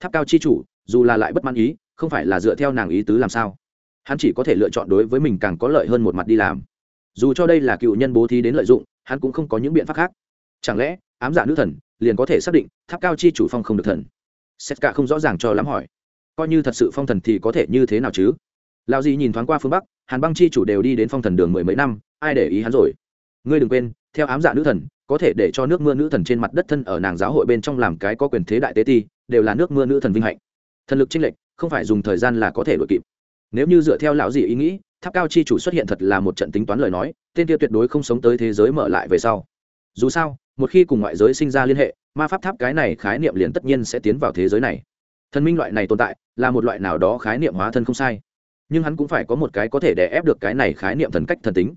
Tháp cao chi chủ, dù là lại bất mãn ý, không phải là dựa theo nàng ý tứ làm sao? Hắn chỉ có thể lựa chọn đối với mình càng có lợi hơn một mặt đi làm. Dù cho đây là cựu nhân bố thí đến lợi dụng, hắn cũng không có những biện pháp khác. Chẳng lẽ, ám giả nữ thần liền có thể xác định tháp cao chi chủ phong không được thần? Xét cả không rõ ràng cho lắm hỏi. Coi như thật sự phong thần thì có thể như thế nào chứ? Lao gì nhìn thoáng qua phương bắc, hàn băng chi chủ đều đi đến phong thần đường mười mấy năm, ai để ý hắn rồi? Ngươi đừng quên, theo ám giả nữ thần, có thể để cho nước mưa nữ thần trên mặt đất thân ở nàng giáo hội bên trong làm cái có quyền thế đại tế ti, đều là nước mưa nữ thần vinh hạnh. Thần lực chênh lệch, không phải dùng thời gian là có thể đội kịp nếu như dựa theo lão gì ý nghĩ, tháp cao chi chủ xuất hiện thật là một trận tính toán lời nói, tên kia tuyệt đối không sống tới thế giới mở lại về sau. Dù sao, một khi cùng ngoại giới sinh ra liên hệ, ma pháp tháp cái này khái niệm liền tất nhiên sẽ tiến vào thế giới này. Thần minh loại này tồn tại, là một loại nào đó khái niệm hóa thân không sai. Nhưng hắn cũng phải có một cái có thể đè ép được cái này khái niệm thần cách thần tính.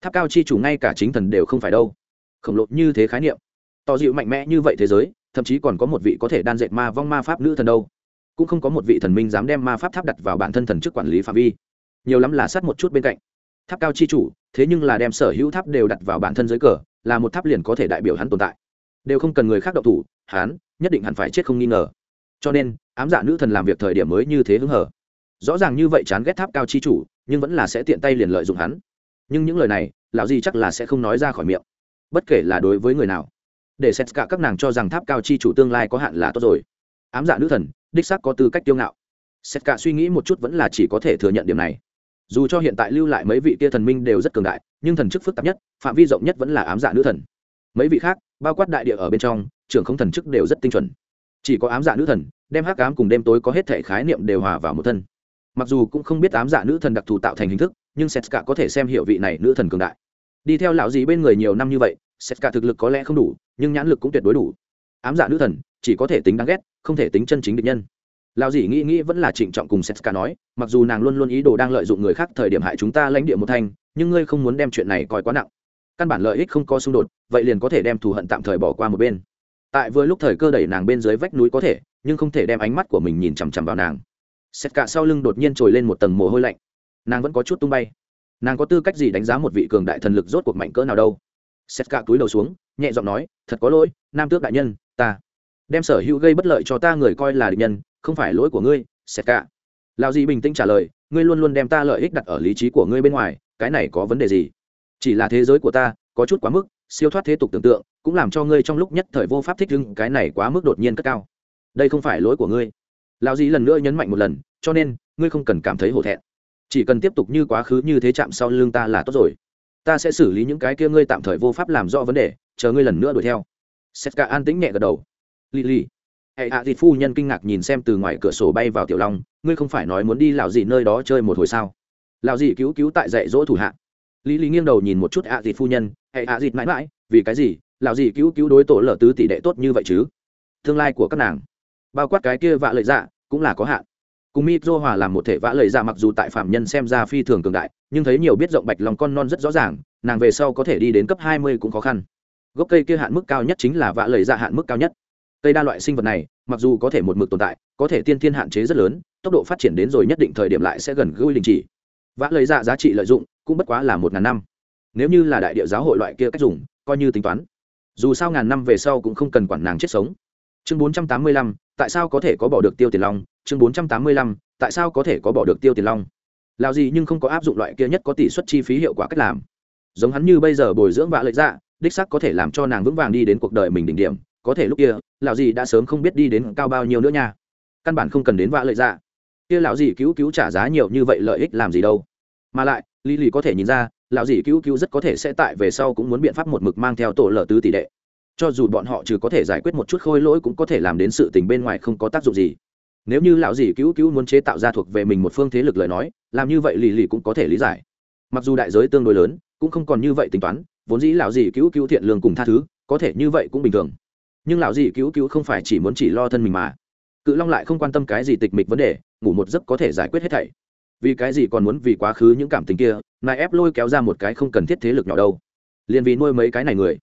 Tháp cao chi chủ ngay cả chính thần đều không phải đâu. Khổng lồ như thế khái niệm. Tỏ dịu mạnh mẽ như vậy thế giới, thậm chí còn có một vị có thể đan dệt ma vong ma pháp nữ thần đâu cũng không có một vị thần minh dám đem ma pháp tháp đặt vào bản thân thần chức quản lý phạm vi. Nhiều lắm là sát một chút bên cạnh. Tháp cao chi chủ, thế nhưng là đem sở hữu tháp đều đặt vào bản thân dưới cờ, là một tháp liền có thể đại biểu hắn tồn tại. Đều không cần người khác động thủ, hắn nhất định hẳn phải chết không nghi ngờ. Cho nên, ám dạ nữ thần làm việc thời điểm mới như thế hứng hở rõ ràng như vậy chán ghét tháp cao chi chủ, nhưng vẫn là sẽ tiện tay liền lợi dụng hắn. Nhưng những lời này, lão gì chắc là sẽ không nói ra khỏi miệng. Bất kể là đối với người nào, để xét cả các nàng cho rằng tháp cao chi chủ tương lai có hạn là tốt rồi ám dạ nữ thần, đích xác có tư cách tiêu ngạo. Xét cả suy nghĩ một chút vẫn là chỉ có thể thừa nhận điểm này. Dù cho hiện tại lưu lại mấy vị kia thần minh đều rất cường đại, nhưng thần chức phức tạp nhất, phạm vi rộng nhất vẫn là ám dạ nữ thần. Mấy vị khác, bao quát đại địa ở bên trong, trưởng không thần chức đều rất tinh chuẩn. Chỉ có ám dạ nữ thần, đem hắc ám cùng đêm tối có hết thể khái niệm đều hòa vào một thân. Mặc dù cũng không biết ám dạ nữ thần đặc thù tạo thành hình thức, nhưng setka có thể xem hiệu vị này nữ thần cường đại. Đi theo lão dì bên người nhiều năm như vậy setka thực lực có lẽ không đủ, nhưng nhãn lực cũng tuyệt đối đủ ám dạ nữ thần, chỉ có thể tính đáng ghét, không thể tính chân chính địch nhân. Lao dì nghĩ nghĩ vẫn là trịnh trọng cùng setka nói, mặc dù nàng luôn luôn ý đồ đang lợi dụng người khác thời điểm hại chúng ta lãnh địa một thanh nhưng ngươi không muốn đem chuyện này coi quá nặng. Căn bản lợi ích không có xung đột, vậy liền có thể đem thù hận tạm thời bỏ qua một bên. Tại vừa lúc thời cơ đẩy nàng bên dưới vách núi có thể, nhưng không thể đem ánh mắt của mình nhìn chằm chằm vào nàng. Xét cả sau lưng đột nhiên trồi lên một tầng mồ hôi lạnh. Nàng vẫn có chút tung bay. Nàng có tư cách gì đánh giá một vị cường đại thần lực rốt cuộc mạnh cỡ nào đâu? Xét cả túi đầu xuống, nhẹ giọng nói, thật có lỗi, nam tước đại nhân ta. Đem sở hữu gây bất lợi cho ta người coi là địch nhân, không phải lỗi của ngươi, sẹt cả. Lao dì bình tĩnh trả lời, ngươi luôn luôn đem ta lợi ích đặt ở lý trí của ngươi bên ngoài, cái này có vấn đề gì? Chỉ là thế giới của ta, có chút quá mức, siêu thoát thế tục tưởng tượng, cũng làm cho ngươi trong lúc nhất thời vô pháp thích lưng cái này quá mức đột nhiên cất cao. Đây không phải lỗi của ngươi. Lão dì lần nữa nhấn mạnh một lần, cho nên, ngươi không cần cảm thấy hổ thẹn. Chỉ cần tiếp tục như quá khứ như thế chạm sau lưng ta là tốt rồi. Ta sẽ xử lý những cái kia ngươi tạm thời vô pháp làm rõ vấn đề, chờ ngươi lần nữa đuổi theo setka an tĩnh nhẹ gật đầu. Lì lì hệ hạ thịt phu nhân kinh ngạc nhìn xem từ ngoài cửa sổ bay vào tiểu long, ngươi không phải nói muốn đi lào gì nơi đó chơi một hồi sao? Lào gì cứu cứu tại dạy dỗ thủ hạ. Lý lý nghiêng đầu nhìn một chút hạ thịt phu nhân, hệ hạ thịt mãi mãi, vì cái gì? Lào gì cứu cứu đối tổ lở tứ tỷ đệ tốt như vậy chứ? Tương lai của các nàng. Bao quát cái kia vạ lợi dạ cũng là có hạn. Cùng mi dô hòa làm một thể vã lợi dạ mặc dù tại phạm nhân xem ra phi thường cường đại, nhưng thấy nhiều biết rộng bạch lòng con non rất rõ ràng, nàng về sau có thể đi đến cấp hai mươi cũng khó khăn gốc cây kia hạn mức cao nhất chính là vạ lầy dạ hạn mức cao nhất. Cây đa loại sinh vật này, mặc dù có thể một mực tồn tại, có thể tiên thiên hạn chế rất lớn, tốc độ phát triển đến rồi nhất định thời điểm lại sẽ gần gũi đình chỉ. Vạ lầy dạ giá trị lợi dụng cũng bất quá là một ngàn năm. Nếu như là đại địa giáo hội loại kia cách dùng, coi như tính toán. Dù sao ngàn năm về sau cũng không cần quản nàng chết sống. Chương bốn trăm tám mươi lăm, tại sao có thể có bỏ được tiêu tiền long? Chương bốn trăm tám mươi lăm, tại sao có thể có bỏ được tiêu tiền long? Lào gì nhưng không có áp dụng loại kia nhất có tỷ suất chi phí hiệu quả cách làm. Giống hắn như bây giờ bồi dưỡng vạ lợi dạ đích sắc có thể làm cho nàng vững vàng đi đến cuộc đời mình đỉnh điểm, có thể lúc kia, lão gì đã sớm không biết đi đến cao bao nhiêu nữa nha. Căn bản không cần đến vạ lợi dạ. Kia lão gì cứu cứu trả giá nhiều như vậy lợi ích làm gì đâu. Mà lại, lý lì có thể nhìn ra, lão gì cứu cứu rất có thể sẽ tại về sau cũng muốn biện pháp một mực mang theo tổ lở tứ tỷ đệ. Cho dù bọn họ trừ có thể giải quyết một chút khôi lỗi cũng có thể làm đến sự tình bên ngoài không có tác dụng gì. Nếu như lão dì cứu cứu muốn chế tạo ra thuộc về mình một phương thế lực lời nói, làm như vậy lì lì cũng có thể lý giải. Mặc dù đại giới tương đối lớn, cũng không còn như vậy tính toán vốn dĩ lão dì cứu cứu thiện lương cùng tha thứ, có thể như vậy cũng bình thường. Nhưng lão dì cứu cứu không phải chỉ muốn chỉ lo thân mình mà. Cự long lại không quan tâm cái gì tịch mịch vấn đề, ngủ một giấc có thể giải quyết hết thảy. Vì cái gì còn muốn vì quá khứ những cảm tình kia nài ép lôi kéo ra một cái không cần thiết thế lực nhỏ đâu. Liền vì nuôi mấy cái này người.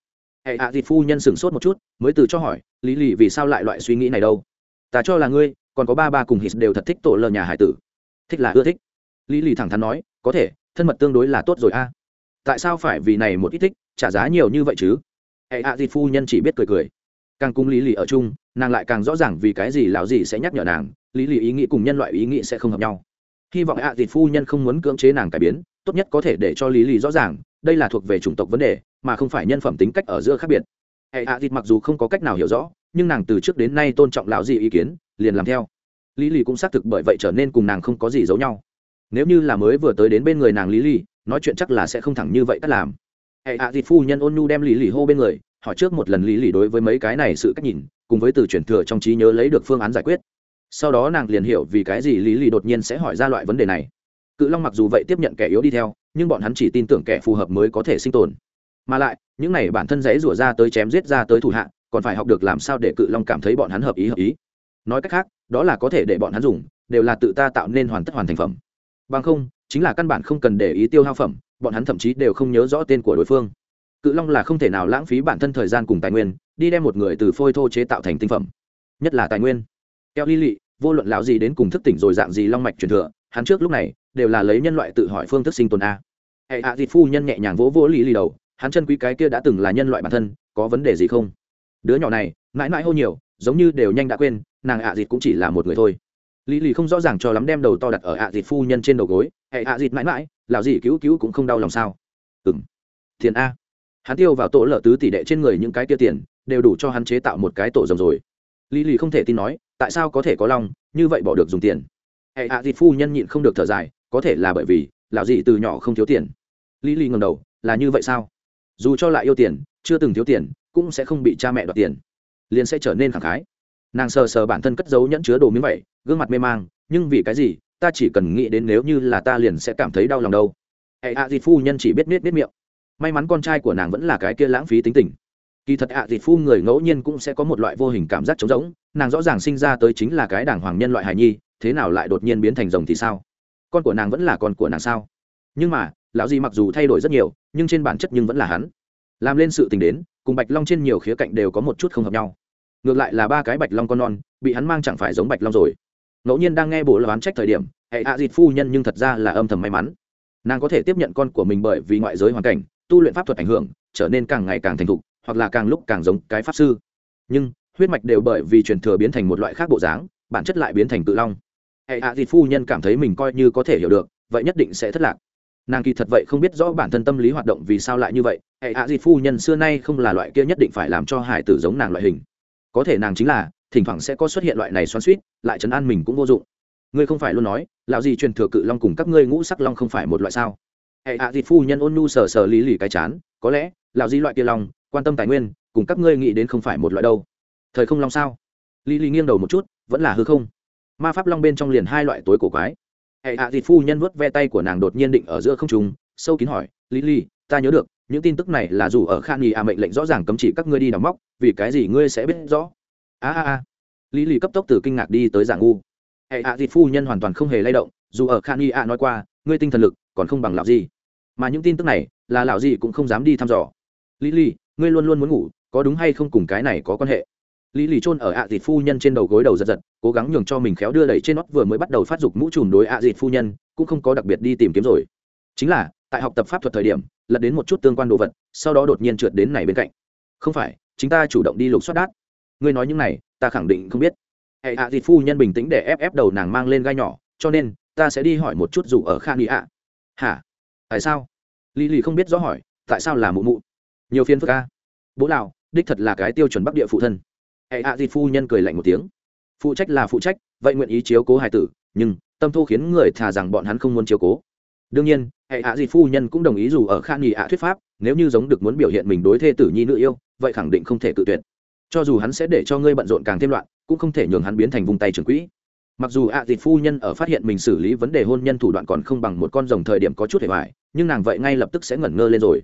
Hệ hạ à phu nhân sửng sốt một chút, mới từ cho hỏi, lý lì, vì sao lại loại suy nghĩ này đâu? Ta cho là ngươi, còn có ba ba cùng hít đều thật thích tổ lờ nhà hải tử. Thích là ưa thích. Lý lì thẳng thắn nói, có thể, thân mật tương đối là tốt rồi a tại sao phải vì này một ít thích, trả giá nhiều như vậy chứ? Hệ hạ dịt phu nhân chỉ biết cười cười. Càng cung lý lì ở chung, nàng lại càng rõ ràng vì cái gì lão gì sẽ nhắc nhở nàng, lý lì ý nghĩ cùng nhân loại ý nghĩ sẽ không hợp nhau. Hy vọng hạ dịt phu nhân không muốn cưỡng chế nàng cải biến, tốt nhất có thể để cho lý lì rõ ràng, đây là thuộc về chủng tộc vấn đề, mà không phải nhân phẩm tính cách ở giữa khác biệt. Hệ hạ dịt mặc dù không có cách nào hiểu rõ, nhưng nàng từ trước đến nay tôn trọng lão gì ý kiến, liền làm theo. Lý lì cũng xác thực bởi vậy trở nên cùng nàng không có gì giấu nhau. Nếu như là mới vừa tới đến bên người nàng lý lì nói chuyện chắc là sẽ không thẳng như vậy cắt làm. Hệ hạ à phu nhân ôn nhu đem lý lì hô bên người, hỏi trước một lần lý lì đối với mấy cái này sự cách nhìn, cùng với từ truyền thừa trong trí nhớ lấy được phương án giải quyết. Sau đó nàng liền hiểu vì cái gì lý lì đột nhiên sẽ hỏi ra loại vấn đề này. Cự long mặc dù vậy tiếp nhận kẻ yếu đi theo, nhưng bọn hắn chỉ tin tưởng kẻ phù hợp mới có thể sinh tồn. Mà lại, những này bản thân dãy rủa ra tới chém giết ra tới thủ hạ, còn phải học được làm sao để cự long cảm thấy bọn hắn hợp ý hợp ý. Nói cách khác, đó là có thể để bọn hắn dùng, đều là tự ta tạo nên hoàn tất hoàn thành phẩm. Bằng không chính là căn bản không cần để ý tiêu hao phẩm, bọn hắn thậm chí đều không nhớ rõ tên của đối phương. Cự long là không thể nào lãng phí bản thân thời gian cùng tài nguyên, đi đem một người từ phôi thô chế tạo thành tinh phẩm. Nhất là tài nguyên. Keo ly lị, vô luận lão gì đến cùng thức tỉnh rồi dạng gì long mạch truyền thừa, hắn trước lúc này, đều là lấy nhân loại tự hỏi phương thức sinh tồn a. Hệ hạ thịt phu nhân nhẹ nhàng vỗ vỗ lý lì đầu, hắn chân quý cái kia đã từng là nhân loại bản thân, có vấn đề gì không? Đứa nhỏ này, mãi mãi hô nhiều, giống như đều nhanh đã quên, nàng ạ dịt cũng chỉ là một người thôi lý lì không rõ ràng cho lắm đem đầu to đặt ở ạ dịt phu nhân trên đầu gối. Hệ ạ dịt mãi mãi, lão gì cứu cứu cũng không đau lòng sao? Ừng tiền a. Hắn tiêu vào tổ lợ tứ tỷ đệ trên người những cái kia tiền, đều đủ cho hắn chế tạo một cái tổ rồng rồi. Lý lì không thể tin nói, tại sao có thể có lòng, như vậy bỏ được dùng tiền? Hệ hạ dịt phu nhân nhịn không được thở dài, có thể là bởi vì, lão dị từ nhỏ không thiếu tiền. Lý lì ngầm đầu, là như vậy sao? Dù cho lại yêu tiền, chưa từng thiếu tiền, cũng sẽ không bị cha mẹ đoạt tiền, liền sẽ trở nên khẳng khái nàng sờ sờ bản thân cất giấu nhẫn chứa đồ miếng vậy, gương mặt mê mang, nhưng vì cái gì, ta chỉ cần nghĩ đến nếu như là ta liền sẽ cảm thấy đau lòng đâu. Hệ hạ dịt phu nhân chỉ biết biết biết miệng. May mắn con trai của nàng vẫn là cái kia lãng phí tính tình. Kỳ thật ạ à phu người ngẫu nhiên cũng sẽ có một loại vô hình cảm giác trống rỗng, nàng rõ ràng sinh ra tới chính là cái đảng hoàng nhân loại hài nhi, thế nào lại đột nhiên biến thành rồng thì sao? Con của nàng vẫn là con của nàng sao? Nhưng mà, lão di mặc dù thay đổi rất nhiều, nhưng trên bản chất nhưng vẫn là hắn. Làm lên sự tình đến, cùng bạch long trên nhiều khía cạnh đều có một chút không hợp nhau ngược lại là ba cái bạch long con non, bị hắn mang chẳng phải giống bạch long rồi. Ngẫu nhiên đang nghe bộ là trách thời điểm, hệ hạ dịt phu nhân nhưng thật ra là âm thầm may mắn. Nàng có thể tiếp nhận con của mình bởi vì ngoại giới hoàn cảnh, tu luyện pháp thuật ảnh hưởng, trở nên càng ngày càng thành thục, hoặc là càng lúc càng giống cái pháp sư. Nhưng, huyết mạch đều bởi vì truyền thừa biến thành một loại khác bộ dáng, bản chất lại biến thành tự long. Hệ hạ dịt phu nhân cảm thấy mình coi như có thể hiểu được, vậy nhất định sẽ thất lạc. Nàng kỳ thật vậy không biết rõ bản thân tâm lý hoạt động vì sao lại như vậy, hệ hạ dịt phu nhân xưa nay không là loại kia nhất định phải làm cho hải tử giống nàng loại hình có thể nàng chính là, thỉnh thoảng sẽ có xuất hiện loại này xoắn suýt lại chấn an mình cũng vô dụng. Ngươi không phải luôn nói, lão gì truyền thừa cự long cùng các ngươi ngũ sắc long không phải một loại sao? Hệ hạ dịt phu nhân ôn nhu sờ sờ lý lì cái chán, có lẽ, lão gì loại kia long, quan tâm tài nguyên, cùng các ngươi nghĩ đến không phải một loại đâu. Thời không long sao? Lý lì nghiêng đầu một chút, vẫn là hư không. Ma pháp long bên trong liền hai loại tối cổ quái. Hệ hạ thịt phu nhân vuốt ve tay của nàng đột nhiên định ở giữa không trung, sâu kín hỏi lý lì, ta nhớ được những tin tức này là dù ở khan nghỉ à mệnh lệnh rõ ràng cấm chỉ các ngươi đi đào móc vì cái gì ngươi sẽ biết rõ? A a a. Lý Lì cấp tốc từ kinh ngạc đi tới giả ngu. Hệ hạ thịt phu nhân hoàn toàn không hề lay động dù ở khan nghỉ à nói qua ngươi tinh thần lực còn không bằng lão gì. Mà những tin tức này là lão gì cũng không dám đi thăm dò. Lý Lì, ngươi luôn luôn muốn ngủ có đúng hay không cùng cái này có quan hệ? Lý lì chôn ở ạ dịt phu nhân trên đầu gối đầu giật giật cố gắng nhường cho mình khéo đưa đẩy trên nót vừa mới bắt đầu phát dục mũ trùm đối ạ dịt phu nhân cũng không có đặc biệt đi tìm kiếm rồi. Chính là tại học tập pháp thuật thời điểm, lật đến một chút tương quan đồ vật, sau đó đột nhiên trượt đến này bên cạnh. Không phải, chúng ta chủ động đi lục soát đát. Ngươi nói những này, ta khẳng định không biết. Hệ ạ dịt phu nhân bình tĩnh để ép ép đầu nàng mang lên gai nhỏ, cho nên, ta sẽ đi hỏi một chút dù ở khan ý ạ. Hả? Tại sao? Lý lì không biết rõ hỏi, tại sao là mụ mụ? Nhiều phiên phức ca bố lào, đích thật là cái tiêu chuẩn bắc địa phụ thân. Hệ hạ dịt phu nhân cười lạnh một tiếng. Phụ trách là phụ trách, vậy nguyện ý chiếu cố hài tử, nhưng tâm thu khiến người thà rằng bọn hắn không muốn chiếu cố đương nhiên, hệ hạ dịt phu nhân cũng đồng ý dù ở khan nghị ạ thuyết pháp, nếu như giống được muốn biểu hiện mình đối thê tử nhi nữ yêu, vậy khẳng định không thể tự tuyệt. Cho dù hắn sẽ để cho ngươi bận rộn càng thêm loạn, cũng không thể nhường hắn biến thành vùng tay trường quỹ. Mặc dù ạ dịt phu nhân ở phát hiện mình xử lý vấn đề hôn nhân thủ đoạn còn không bằng một con rồng thời điểm có chút hề hoài, nhưng nàng vậy ngay lập tức sẽ ngẩn ngơ lên rồi.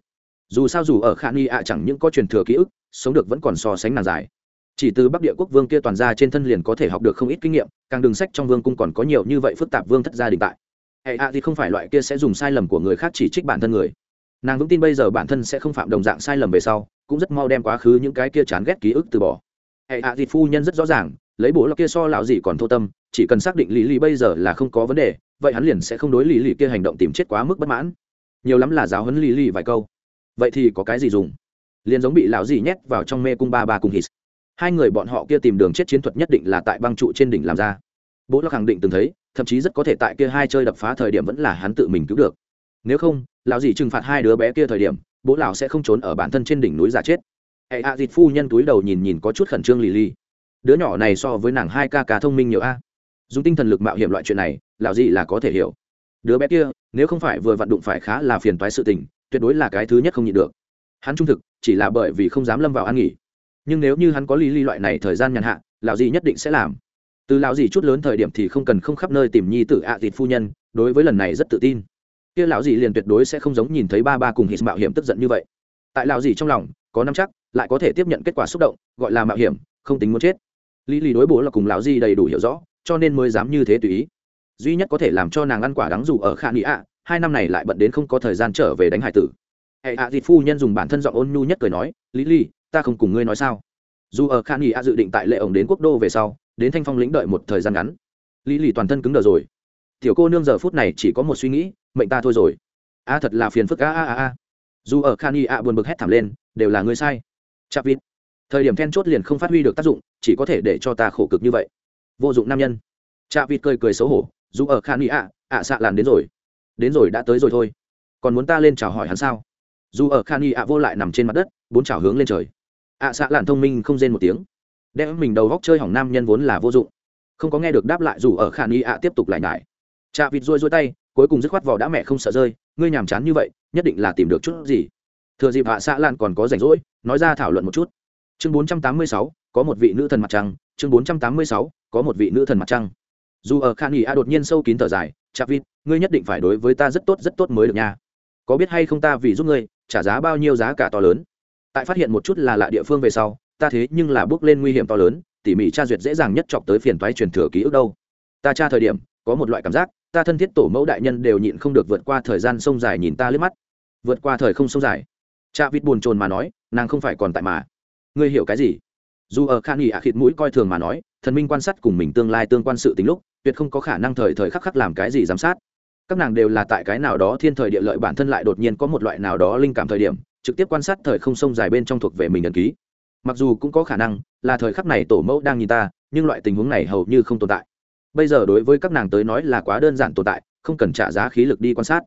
Dù sao dù ở khả nghi ạ chẳng những có truyền thừa ký ức, sống được vẫn còn so sánh nàng dài. Chỉ từ bắc địa quốc vương kia toàn ra trên thân liền có thể học được không ít kinh nghiệm, càng đường sách trong vương cung còn có nhiều như vậy phức tạp vương thất gia đình tại hệ ạ à, thì không phải loại kia sẽ dùng sai lầm của người khác chỉ trích bản thân người. Nàng vững tin bây giờ bản thân sẽ không phạm đồng dạng sai lầm về sau, cũng rất mau đem quá khứ những cái kia chán ghét ký ức từ bỏ. Hệ ạ à, thì phu nhân rất rõ ràng, lấy bố là kia so lão gì còn thô tâm, chỉ cần xác định lý lý bây giờ là không có vấn đề, vậy hắn liền sẽ không đối lý lý kia hành động tìm chết quá mức bất mãn. Nhiều lắm là giáo huấn lý lý vài câu. Vậy thì có cái gì dùng? Liền giống bị lão gì nhét vào trong mê cung ba ba cùng hít. Hai người bọn họ kia tìm đường chết chiến thuật nhất định là tại băng trụ trên đỉnh làm ra. Bố là khẳng định từng thấy thậm chí rất có thể tại kia hai chơi đập phá thời điểm vẫn là hắn tự mình cứu được. Nếu không, lão gì trừng phạt hai đứa bé kia thời điểm, bố lão sẽ không trốn ở bản thân trên đỉnh núi giả chết. Hệ a dịt phu nhân túi đầu nhìn nhìn có chút khẩn trương lì lì. Đứa nhỏ này so với nàng hai ca ca thông minh nhiều a. Dùng tinh thần lực mạo hiểm loại chuyện này, lão gì là có thể hiểu. Đứa bé kia, nếu không phải vừa vặn đụng phải khá là phiền toái sự tình, tuyệt đối là cái thứ nhất không nhịn được. Hắn trung thực, chỉ là bởi vì không dám lâm vào ăn nghỉ. Nhưng nếu như hắn có lì lì loại này thời gian nhàn hạ, lão gì nhất định sẽ làm từ lão gì chút lớn thời điểm thì không cần không khắp nơi tìm nhi tử ạ à dịt phu nhân, đối với lần này rất tự tin. Kia lão gì liền tuyệt đối sẽ không giống nhìn thấy ba ba cùng hít mạo hiểm tức giận như vậy. Tại lão gì trong lòng, có năm chắc, lại có thể tiếp nhận kết quả xúc động, gọi là mạo hiểm, không tính muốn chết. Lý lý đối bố là cùng lão gì đầy đủ hiểu rõ, cho nên mới dám như thế tùy ý. Duy nhất có thể làm cho nàng ăn quả đắng dù ở khả nghĩ ạ, hai năm này lại bận đến không có thời gian trở về đánh hải tử. Hệ ạ dịt phu nhân dùng bản thân giọng ôn nhu nhất cười nói, lý lý ta không cùng ngươi nói sao? Dù ở khả nghĩ ạ dự định tại lệ ổng đến quốc đô về sau đến thanh phong lĩnh đợi một thời gian ngắn. Lý lì toàn thân cứng đờ rồi. Tiểu cô nương giờ phút này chỉ có một suy nghĩ, mệnh ta thôi rồi. A, thật là phiền phức, a a a a. Dù ở khan y a buồn bực hét thảm lên, đều là ngươi sai. Chạp vịt. Thời điểm then chốt liền không phát huy được tác dụng, chỉ có thể để cho ta khổ cực như vậy. Vô dụng nam nhân. Chạp vịt cười cười xấu hổ, dù ở khan y a, ạ xạ làn đến rồi. Đến rồi, đã tới rồi thôi. Còn muốn ta lên chào hỏi hắn sao? Dù ở khan y a vô lại nằm trên mặt đất, bốn chào hướng lên trời. ạ xạ làn thông minh không rên một tiếng đem mình đầu góc chơi hỏng nam nhân vốn là vô dụng. Không có nghe được đáp lại dù ở khả nghi ạ tiếp tục lại nhải. Chạ vịt rôi rôi tay, cuối cùng dứt khoát vỏ đã mẹ không sợ rơi, ngươi nhàm chán như vậy, nhất định là tìm được chút gì. Thừa dịp hạ xã lan còn có rảnh rỗi, nói ra thảo luận một chút. Chương bốn trăm tám mươi sáu, có một vị nữ thần mặt trăng. Chương bốn trăm tám mươi sáu, có một vị nữ thần mặt trăng. Dù ở khan nghỉ a đột nhiên sâu kín thở dài chạ vịt, ngươi nhất định phải đối với ta rất tốt rất tốt mới được nha. Có biết hay không ta vì giúp ngươi, trả giá bao nhiêu giá cả to lớn? Tại phát hiện một chút là lạ địa phương về sau ta thế nhưng là bước lên nguy hiểm to lớn, tỉ mỉ tra duyệt dễ dàng nhất chọc tới phiền toái truyền thừa ký ức đâu. Ta tra thời điểm, có một loại cảm giác, ta thân thiết tổ mẫu đại nhân đều nhịn không được vượt qua thời gian sông dài nhìn ta lướt mắt. Vượt qua thời không sông dài. Cha vịt buồn chồn mà nói, nàng không phải còn tại mà. Ngươi hiểu cái gì? Dù ở khan nghỉ ạ khịt mũi coi thường mà nói, thần minh quan sát cùng mình tương lai tương quan sự tính lúc, tuyệt không có khả năng thời thời khắc khắc làm cái gì giám sát. Các nàng đều là tại cái nào đó thiên thời địa lợi bản thân lại đột nhiên có một loại nào đó linh cảm thời điểm, trực tiếp quan sát thời không sông dài bên trong thuộc về mình ẩn ký mặc dù cũng có khả năng là thời khắc này tổ mẫu đang nhìn ta, nhưng loại tình huống này hầu như không tồn tại. Bây giờ đối với các nàng tới nói là quá đơn giản tồn tại, không cần trả giá khí lực đi quan sát.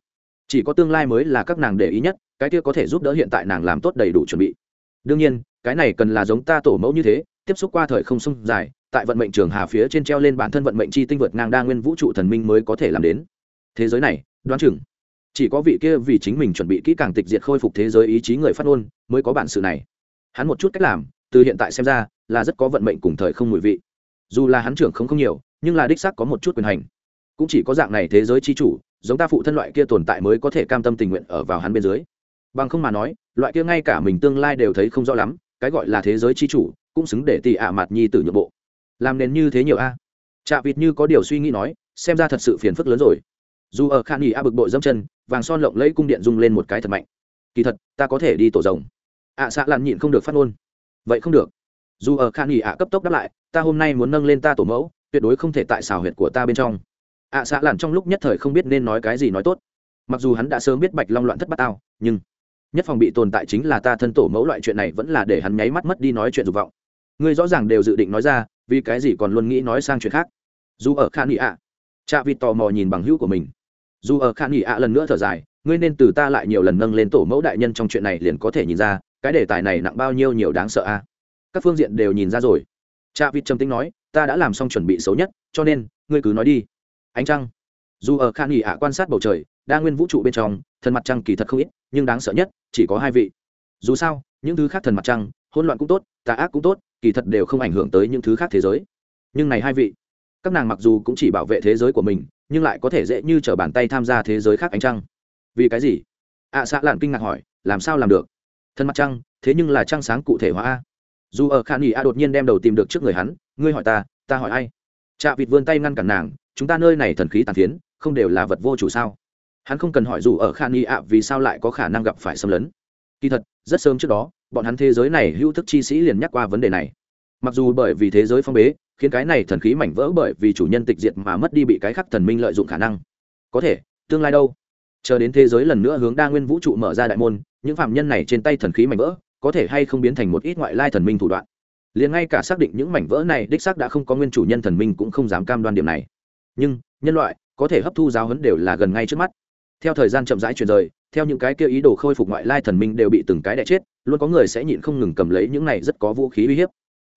Chỉ có tương lai mới là các nàng để ý nhất, cái kia có thể giúp đỡ hiện tại nàng làm tốt đầy đủ chuẩn bị. Đương nhiên, cái này cần là giống ta tổ mẫu như thế, tiếp xúc qua thời không sông dài, tại vận mệnh trường hà phía trên treo lên bản thân vận mệnh chi tinh vượt ngang đa nguyên vũ trụ thần minh mới có thể làm đến. Thế giới này, đoán chừng, chỉ có vị kia vì chính mình chuẩn bị kỹ càng tịch diệt khôi phục thế giới ý chí người phát ngôn mới có bản sự này hắn một chút cách làm, từ hiện tại xem ra, là rất có vận mệnh cùng thời không mùi vị. Dù là hắn trưởng không không nhiều, nhưng là đích xác có một chút quyền hành. Cũng chỉ có dạng này thế giới chi chủ, giống ta phụ thân loại kia tồn tại mới có thể cam tâm tình nguyện ở vào hắn bên dưới. Bằng không mà nói, loại kia ngay cả mình tương lai đều thấy không rõ lắm, cái gọi là thế giới chi chủ, cũng xứng để tị ạ mặt nhi tử nhượng bộ. Làm nền như thế nhiều a. À. chạ vịt như có điều suy nghĩ nói, xem ra thật sự phiền phức lớn rồi. Dù ở khan nghỉ a bực bội dâm chân, vàng son lộng lẫy cung điện rung lên một cái thật mạnh. Kỳ thật, ta có thể đi tổ rồng ạ à, xạ lặn nhịn không được phát ngôn. Vậy không được. Dù ở khan nghỉ ạ cấp tốc đáp lại ta hôm nay muốn nâng lên ta tổ mẫu tuyệt đối không thể tại xào huyệt của ta bên trong. Ạ à, xạ lặn trong lúc nhất thời không biết nên nói cái gì nói tốt. Mặc dù hắn đã sớm biết bạch long loạn thất bát tao nhưng nhất phòng bị tồn tại chính là ta thân tổ mẫu loại chuyện này vẫn là để hắn nháy mắt mất đi nói chuyện dục vọng. Ngươi rõ ràng đều dự định nói ra vì cái gì còn luôn nghĩ nói sang chuyện khác? Dù ở khan nghỉ ạ cha vịt tò mò nhìn bằng hữu của mình. Dù ở khan nghỉ ạ lần nữa thở dài ngươi nên từ ta lại nhiều lần nâng lên tổ mẫu đại nhân trong chuyện này liền có thể nhìn ra cái đề tài này nặng bao nhiêu nhiều đáng sợ a. Các phương diện đều nhìn ra rồi. Cha vịt trầm tính nói ta đã làm xong chuẩn bị xấu nhất cho nên ngươi cứ nói đi. Ánh trăng. Dù ở khan nghỉ ạ quan sát bầu trời đa nguyên vũ trụ bên trong thần mặt trăng kỳ thật không ít nhưng đáng sợ nhất chỉ có hai vị. Dù sao những thứ khác thần mặt trăng hỗn loạn cũng tốt tà ác cũng tốt kỳ thật đều không ảnh hưởng tới những thứ khác thế giới. Nhưng này hai vị các nàng mặc dù cũng chỉ bảo vệ thế giới của mình nhưng lại có thể dễ như t r ở bàn tay tham gia thế giới khác ánh trăng. Vì cái gì? Ạ à, xạ lạn kinh ngạc hỏi làm sao làm được? Thân mặt trăng, thế nhưng là trăng sáng cụ thể hóa a. Dù ở khả nghỉ a đột nhiên đem đầu tìm được trước người hắn, ngươi hỏi ta ta hỏi ai? Chạ vịt vươn tay ngăn cản nàng, chúng ta nơi này thần khí tàn phiến, không đều là vật vô chủ sao? Hắn không cần hỏi dù ở khả nghi ạ vì sao lại có khả năng gặp phải xâm lấn. Kỳ thật, rất sớm trước đó, bọn hắn thế giới này hữu thức chi sĩ liền nhắc qua vấn đề này. Mặc dù bởi vì thế giới phong bế, khiến cái này thần khí mảnh vỡ bởi vì chủ nhân tịch diệt mà mất đi bị cái khắc thần minh lợi dụng khả năng. Có thể, tương lai đâu? Chờ đến thế giới lần nữa hướng đa nguyên vũ trụ mở ra đại môn, những phạm nhân này trên tay thần khí mảnh vỡ, có thể hay không biến thành một ít ngoại lai thần minh thủ đoạn. Liền ngay cả xác định những mảnh vỡ này đích xác đã không có nguyên chủ nhân thần minh cũng không dám cam đoan điểm này. Nhưng, nhân loại, có thể hấp thu giáo huấn đều là gần ngay trước mắt. Theo thời gian chậm rãi chuyển rời, theo những cái kia ý đồ khôi phục ngoại lai thần minh đều bị từng cái đẻ chết, luôn có người sẽ nhịn không ngừng cầm lấy những này rất có vũ khí uy hiếp.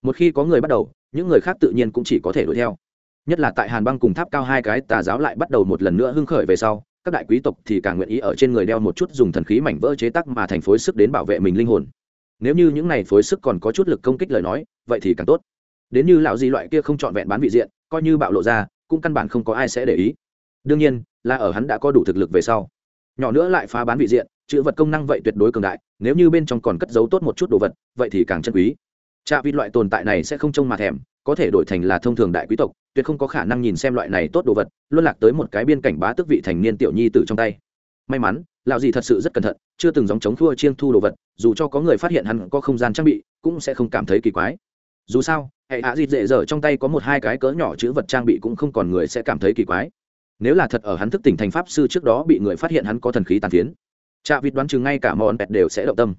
Một khi có người bắt đầu, những người khác tự nhiên cũng chỉ có thể đuổi theo. Nhất là tại hàn băng cùng tháp cao hai cái tà giáo lại bắt đầu một lần nữa hưng khởi về sau các đại quý tộc thì càng nguyện ý ở trên người đeo một chút dùng thần khí mảnh vỡ chế tắc mà thành phối sức đến bảo vệ mình linh hồn. Nếu như những này phối sức còn có chút lực công kích lời nói, vậy thì càng tốt. Đến như lão di loại kia không trọn vẹn bán vị diện, coi như bạo lộ ra, cũng căn bản không có ai sẽ để ý. Đương nhiên, là ở hắn đã có đủ thực lực về sau. Nhỏ nữa lại phá bán vị diện, chữ vật công năng vậy tuyệt đối cường đại, nếu như bên trong còn cất giấu tốt một chút đồ vật, vậy thì càng chân quý. Trạ vịt loại tồn tại này sẽ không trông mà thèm, có thể đổi thành là thông thường đại quý tộc tuyệt không có khả năng nhìn xem loại này tốt đồ vật luân lạc tới một cái biên cảnh bá tước vị thành niên tiểu nhi tử trong tay. May mắn, lão gì thật sự rất cẩn thận, chưa từng dòng chống thua chiêng thu đồ vật, dù cho có người phát hiện hắn có không gian trang bị, cũng sẽ không cảm thấy kỳ quái. Dù sao, hệ hạ dịt dễ dở trong tay có một hai cái cỡ nhỏ chữ vật trang bị cũng không còn người sẽ cảm thấy kỳ quái. Nếu là thật ở hắn thức tỉnh thành pháp sư trước đó bị người phát hiện hắn có thần khí tàn tiến trạ vịt đoán chừng ngay cả món pẹt đều sẽ động tâm.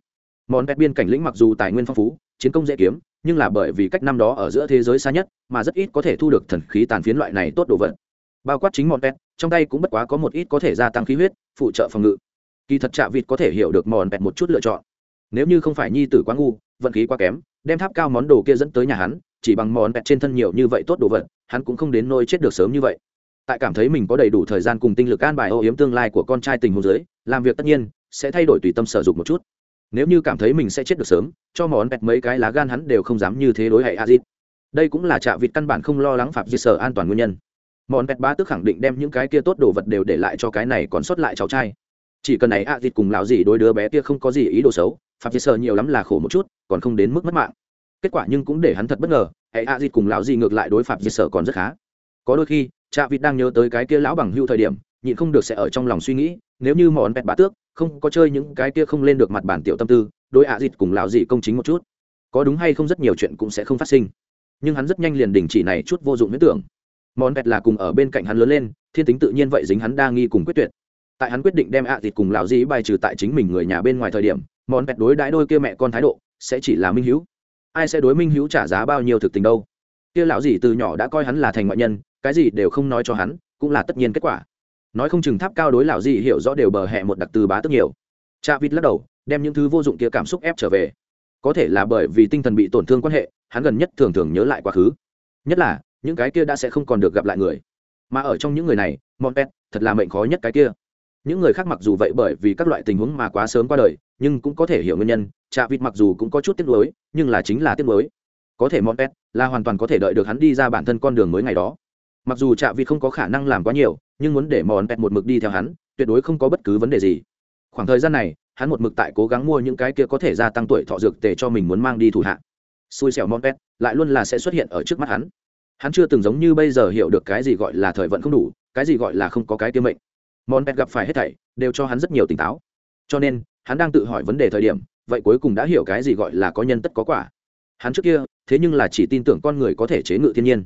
Món pẹt biên cảnh lĩnh mặc dù tài nguyên phong phú, chiến công dễ kiếm nhưng là bởi vì cách năm đó ở giữa thế giới xa nhất, mà rất ít có thể thu được thần khí tàn phiến loại này tốt đồ vật. Bao quát chính món pet trong tay cũng bất quá có một ít có thể gia tăng khí huyết, phụ trợ phòng ngự. Kỳ thật trạ vịt có thể hiểu được mòn pet một chút lựa chọn. Nếu như không phải nhi tử quá ngu, vận khí quá kém, đem tháp cao món đồ kia dẫn tới nhà hắn, chỉ bằng mòn pet trên thân nhiều như vậy tốt đồ vật, hắn cũng không đến nôi chết được sớm như vậy. Tại cảm thấy mình có đầy đủ thời gian cùng tinh lực an bài ô yếm tương lai của con trai tình huống dưới, làm việc tất nhiên sẽ thay đổi tùy tâm sở dụng một chút nếu như cảm thấy mình sẽ chết được sớm, cho món bẹt mấy cái lá gan hắn đều không dám như thế đối hệ azit. Đây cũng là trạ vịt căn bản không lo lắng phạm di sở an toàn nguyên nhân. Món bẹt ba tức khẳng định đem những cái kia tốt đồ vật đều để lại cho cái này còn sót lại cháu trai. Chỉ cần này azit cùng lão gì đối đứa bé kia không có gì ý đồ xấu, phạm di sở nhiều lắm là khổ một chút, còn không đến mức mất mạng. Kết quả nhưng cũng để hắn thật bất ngờ, hệ azit cùng lão gì ngược lại đối phạm di sở còn rất khá. Có đôi khi, trạ vịt đang nhớ tới cái kia lão bằng hưu thời điểm, nhịn không được sẽ ở trong lòng suy nghĩ, nếu như món bẹt bá tước không có chơi những cái kia không lên được mặt bản tiểu tâm tư, đối ạ à dịt cùng lão dị công chính một chút. Có đúng hay không rất nhiều chuyện cũng sẽ không phát sinh. Nhưng hắn rất nhanh liền đình chỉ này chút vô dụng huyết tưởng. Món pẹt là cùng ở bên cạnh hắn lớn lên, thiên tính tự nhiên vậy dính hắn đa nghi cùng quyết tuyệt. Tại hắn quyết định đem ạ à dịt cùng lão dị bài trừ tại chính mình người nhà bên ngoài thời điểm, món pẹt đối đãi đôi kia mẹ con thái độ, sẽ chỉ là minh hữu ai sẽ đối minh hữu trả giá bao nhiêu thực tình đâu? Kia lão dị từ nhỏ đã coi hắn là thành ngoại nhân, cái gì đều không nói cho hắn, cũng là tất nhiên kết quả nói không chừng tháp cao đối lão gì hiểu rõ đều bờ hẹ một đặc từ bá tức nhiều. Cha vịt lắc đầu, đem những thứ vô dụng kia cảm xúc ép trở về. Có thể là bởi vì tinh thần bị tổn thương quan hệ, hắn gần nhất thường thường nhớ lại quá khứ. Nhất là, những cái kia đã sẽ không còn được gặp lại người. Mà ở trong những người này mọn pet thật là mệnh khó nhất cái kia. Những người khác mặc dù vậy bởi vì các loại tình huống mà quá sớm qua đời, nhưng cũng có thể hiểu nguyên nhân. Cha vịt mặc dù cũng có chút tiếc nuối, nhưng là chính là tiếc nuối. Có thể mọn pet là hoàn toàn có thể đợi được hắn đi ra bản thân con đường mới ngày đó mặc dù trạ vịt không có khả năng làm quá nhiều, nhưng muốn để mòn pet một mực đi theo hắn, tuyệt đối không có bất cứ vấn đề gì. Khoảng thời gian này, hắn một mực tại cố gắng mua những cái kia có thể gia tăng tuổi thọ dược tề cho mình muốn mang đi thủ hạ. Xui xẻo mòn pet lại luôn là sẽ xuất hiện ở trước mắt hắn. Hắn chưa từng giống như bây giờ hiểu được cái gì gọi là thời vận không đủ, cái gì gọi là không có cái tiêm mệnh. Mòn pet gặp phải hết thảy, đều cho hắn rất nhiều tỉnh táo. Cho nên, hắn đang tự hỏi vấn đề thời điểm, vậy cuối cùng đã hiểu cái gì gọi là có nhân tất có quả. Hắn trước kia, thế nhưng là chỉ tin tưởng con người có thể chế ngự thiên nhiên.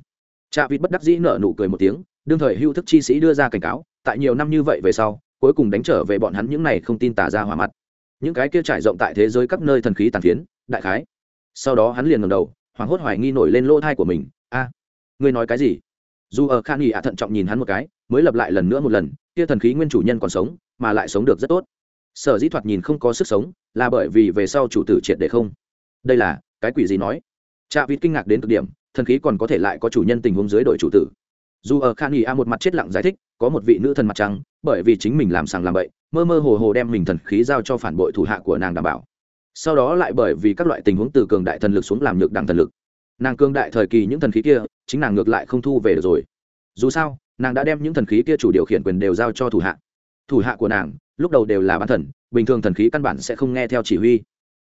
Trạ Vịt bất đắc dĩ nở nụ cười một tiếng, đương thời hưu thức chi sĩ đưa ra cảnh cáo, tại nhiều năm như vậy về sau, cuối cùng đánh trở về bọn hắn những này không tin tà ra hỏa mặt. Những cái kia trải rộng tại thế giới các nơi thần khí tàn phiến, đại khái. Sau đó hắn liền ngẩng đầu, hoảng hốt hoài nghi nổi lên lỗ thai của mình, "A, ngươi nói cái gì?" Dù ở Khan Nghị ạ thận trọng nhìn hắn một cái, mới lặp lại lần nữa một lần, kia thần khí nguyên chủ nhân còn sống, mà lại sống được rất tốt. Sở Dĩ thoạt nhìn không có sức sống, là bởi vì về sau chủ tử triệt để không. Đây là, cái quỷ gì nói? Trạ Vịt kinh ngạc đến cực điểm, thần khí còn có thể lại có chủ nhân tình huống dưới đội chủ tử. Dù ở khan nghỉ a một mặt chết lặng giải thích, có một vị nữ thần mặt trắng bởi vì chính mình làm sàng làm bậy, mơ mơ hồ hồ đem mình thần khí giao cho phản bội thủ hạ của nàng đảm bảo. Sau đó lại bởi vì các loại tình huống từ cường đại thần lực xuống làm nhược đẳng thần lực. Nàng cường đại thời kỳ những thần khí kia, chính nàng ngược lại không thu về được rồi. Dù sao, nàng đã đem những thần khí kia chủ điều khiển quyền đều giao cho thủ hạ. Thủ hạ của nàng, lúc đầu đều là bán thần, bình thường thần khí căn bản sẽ không nghe theo chỉ huy.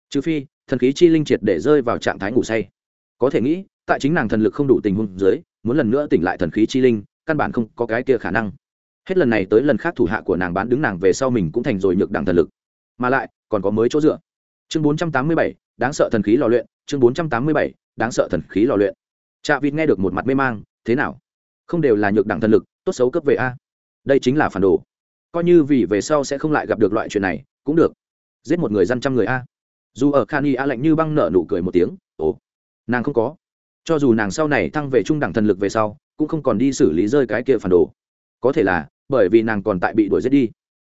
Trừ phi, thần khí chi linh triệt để rơi vào trạng thái ngủ say. Có thể nghĩ tại chính nàng thần lực không đủ tình huống dưới, muốn lần nữa tỉnh lại thần khí chi linh, căn bản không có cái kia khả năng. Hết lần này tới lần khác thủ hạ của nàng bán đứng nàng về sau mình cũng thành rồi nhược đẳng thần lực. Mà lại, còn có mới chỗ dựa. Chương bốn trăm tám mươi bảy, đáng sợ thần khí lò luyện, chương bốn trăm tám mươi bảy, đáng sợ thần khí lò luyện. Chạ vịt nghe được một mặt mê mang, thế nào? Không đều là nhược đẳng thần lực, tốt xấu cấp về a. Đây chính là phản đồ. Coi như vì về sau sẽ không lại gặp được loại chuyện này, cũng được. Giết một người dân trăm người a. Dù ở khan y a lạnh như băng nở nụ cười một tiếng, ồ, nàng không có cho dù nàng sau này thăng về trung đẳng thần lực về sau, cũng không còn đi xử lý rơi cái kia phản đồ. Có thể là, bởi vì nàng còn tại bị đuổi giết đi.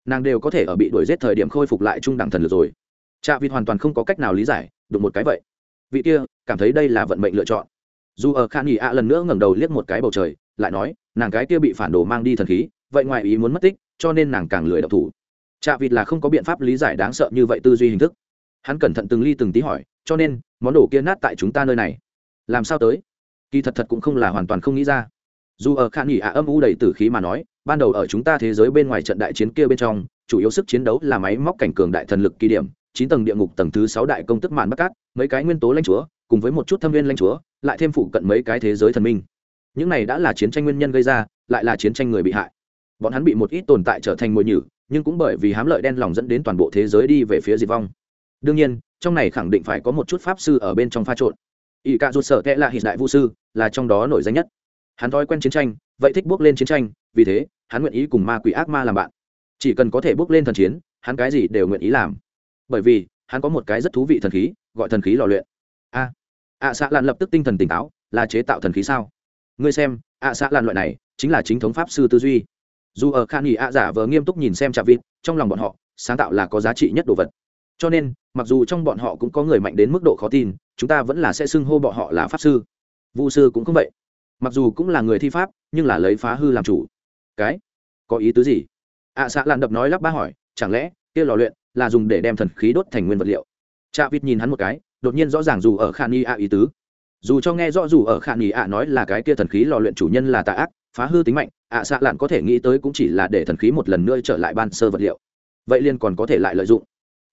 Nàng đều có thể ở bị đuổi giết thời điểm khôi phục lại trung đẳng thần lực rồi. Trạ vịt hoàn toàn không có cách nào lý giải được một cái vậy. Vị kia, cảm thấy đây là vận mệnh lựa chọn. Dù ở khan nghỉ ạ lần nữa ngẩng đầu liếc một cái bầu trời, lại nói, nàng cái kia bị phản đồ mang đi thần khí, vậy ngoài ý muốn mất tích, cho nên nàng càng lười độc thủ. Trạ vịt là không có biện pháp lý giải đáng sợ như vậy tư duy hình thức. Hắn cẩn thận từng ly từng tí hỏi, cho nên, món đồ kia nát tại chúng ta nơi này làm sao tới? Kỳ thật thật cũng không là hoàn toàn không nghĩ ra. Dù ở khả nghỉ ạ âm u đầy tử khí mà nói, ban đầu ở chúng ta thế giới bên ngoài trận đại chiến kia bên trong, chủ yếu sức chiến đấu là máy móc cảnh cường đại thần lực kỳ điểm, chín tầng địa ngục tầng thứ sáu đại công tức màn bắc cát, mấy cái nguyên tố lãnh chúa, cùng với một chút thâm viên lãnh chúa, lại thêm phụ cận mấy cái thế giới thần minh. Những này đã là chiến tranh nguyên nhân gây ra, lại là chiến tranh người bị hại. Bọn hắn bị một ít tồn tại trở thành mồi nhử, nhưng cũng bởi vì hám lợi đen lòng dẫn đến toàn bộ thế giới đi về phía diệt vong. Đương nhiên, trong này khẳng định phải có một chút pháp sư ở bên trong pha trộn ỷ cạ ruột sở tệ là hít đại vũ sư là trong đó nổi danh nhất. Hắn thói quen chiến tranh vậy thích bước lên chiến tranh vì thế hắn nguyện ý cùng ma quỷ ác ma làm bạn. Chỉ cần có thể bước lên thần chiến hắn cái gì đều nguyện ý làm. Bởi vì hắn có một cái rất thú vị thần khí gọi thần khí lò luyện. A à, ạ xạ lan lập tức tinh thần tỉnh táo là chế tạo thần khí sao? Ngươi xem ạ xạ lan loại này chính là chính thống pháp sư tư duy. Dù ở khan nghỉ ạ giả vờ nghiêm túc nhìn xem trà vịt trong lòng bọn họ sáng tạo là có giá trị nhất đồ vật cho nên, mặc dù trong bọn họ cũng có người mạnh đến mức độ khó tin, chúng ta vẫn là sẽ xưng hô bọn họ là pháp sư. Vu sư cũng không vậy. Mặc dù cũng là người thi pháp, nhưng là lấy phá hư làm chủ. Cái? Có ý tứ gì? À, ạ xạ lan đập nói lắp ba hỏi, chẳng lẽ, kia lò luyện là dùng để đem thần khí đốt thành nguyên vật liệu? Cha vịt nhìn hắn một cái, đột nhiên rõ ràng dù ở khan y ạ ý tứ. Dù cho nghe rõ dù ở khan y ạ nói là cái kia thần khí lò luyện chủ nhân là tà ác, phá hư tính mạnh à, ạ xạ lạn có thể nghĩ tới cũng chỉ là để thần khí một lần nữa trở lại ban sơ vật liệu. Vậy liên còn có thể lại lợi dụng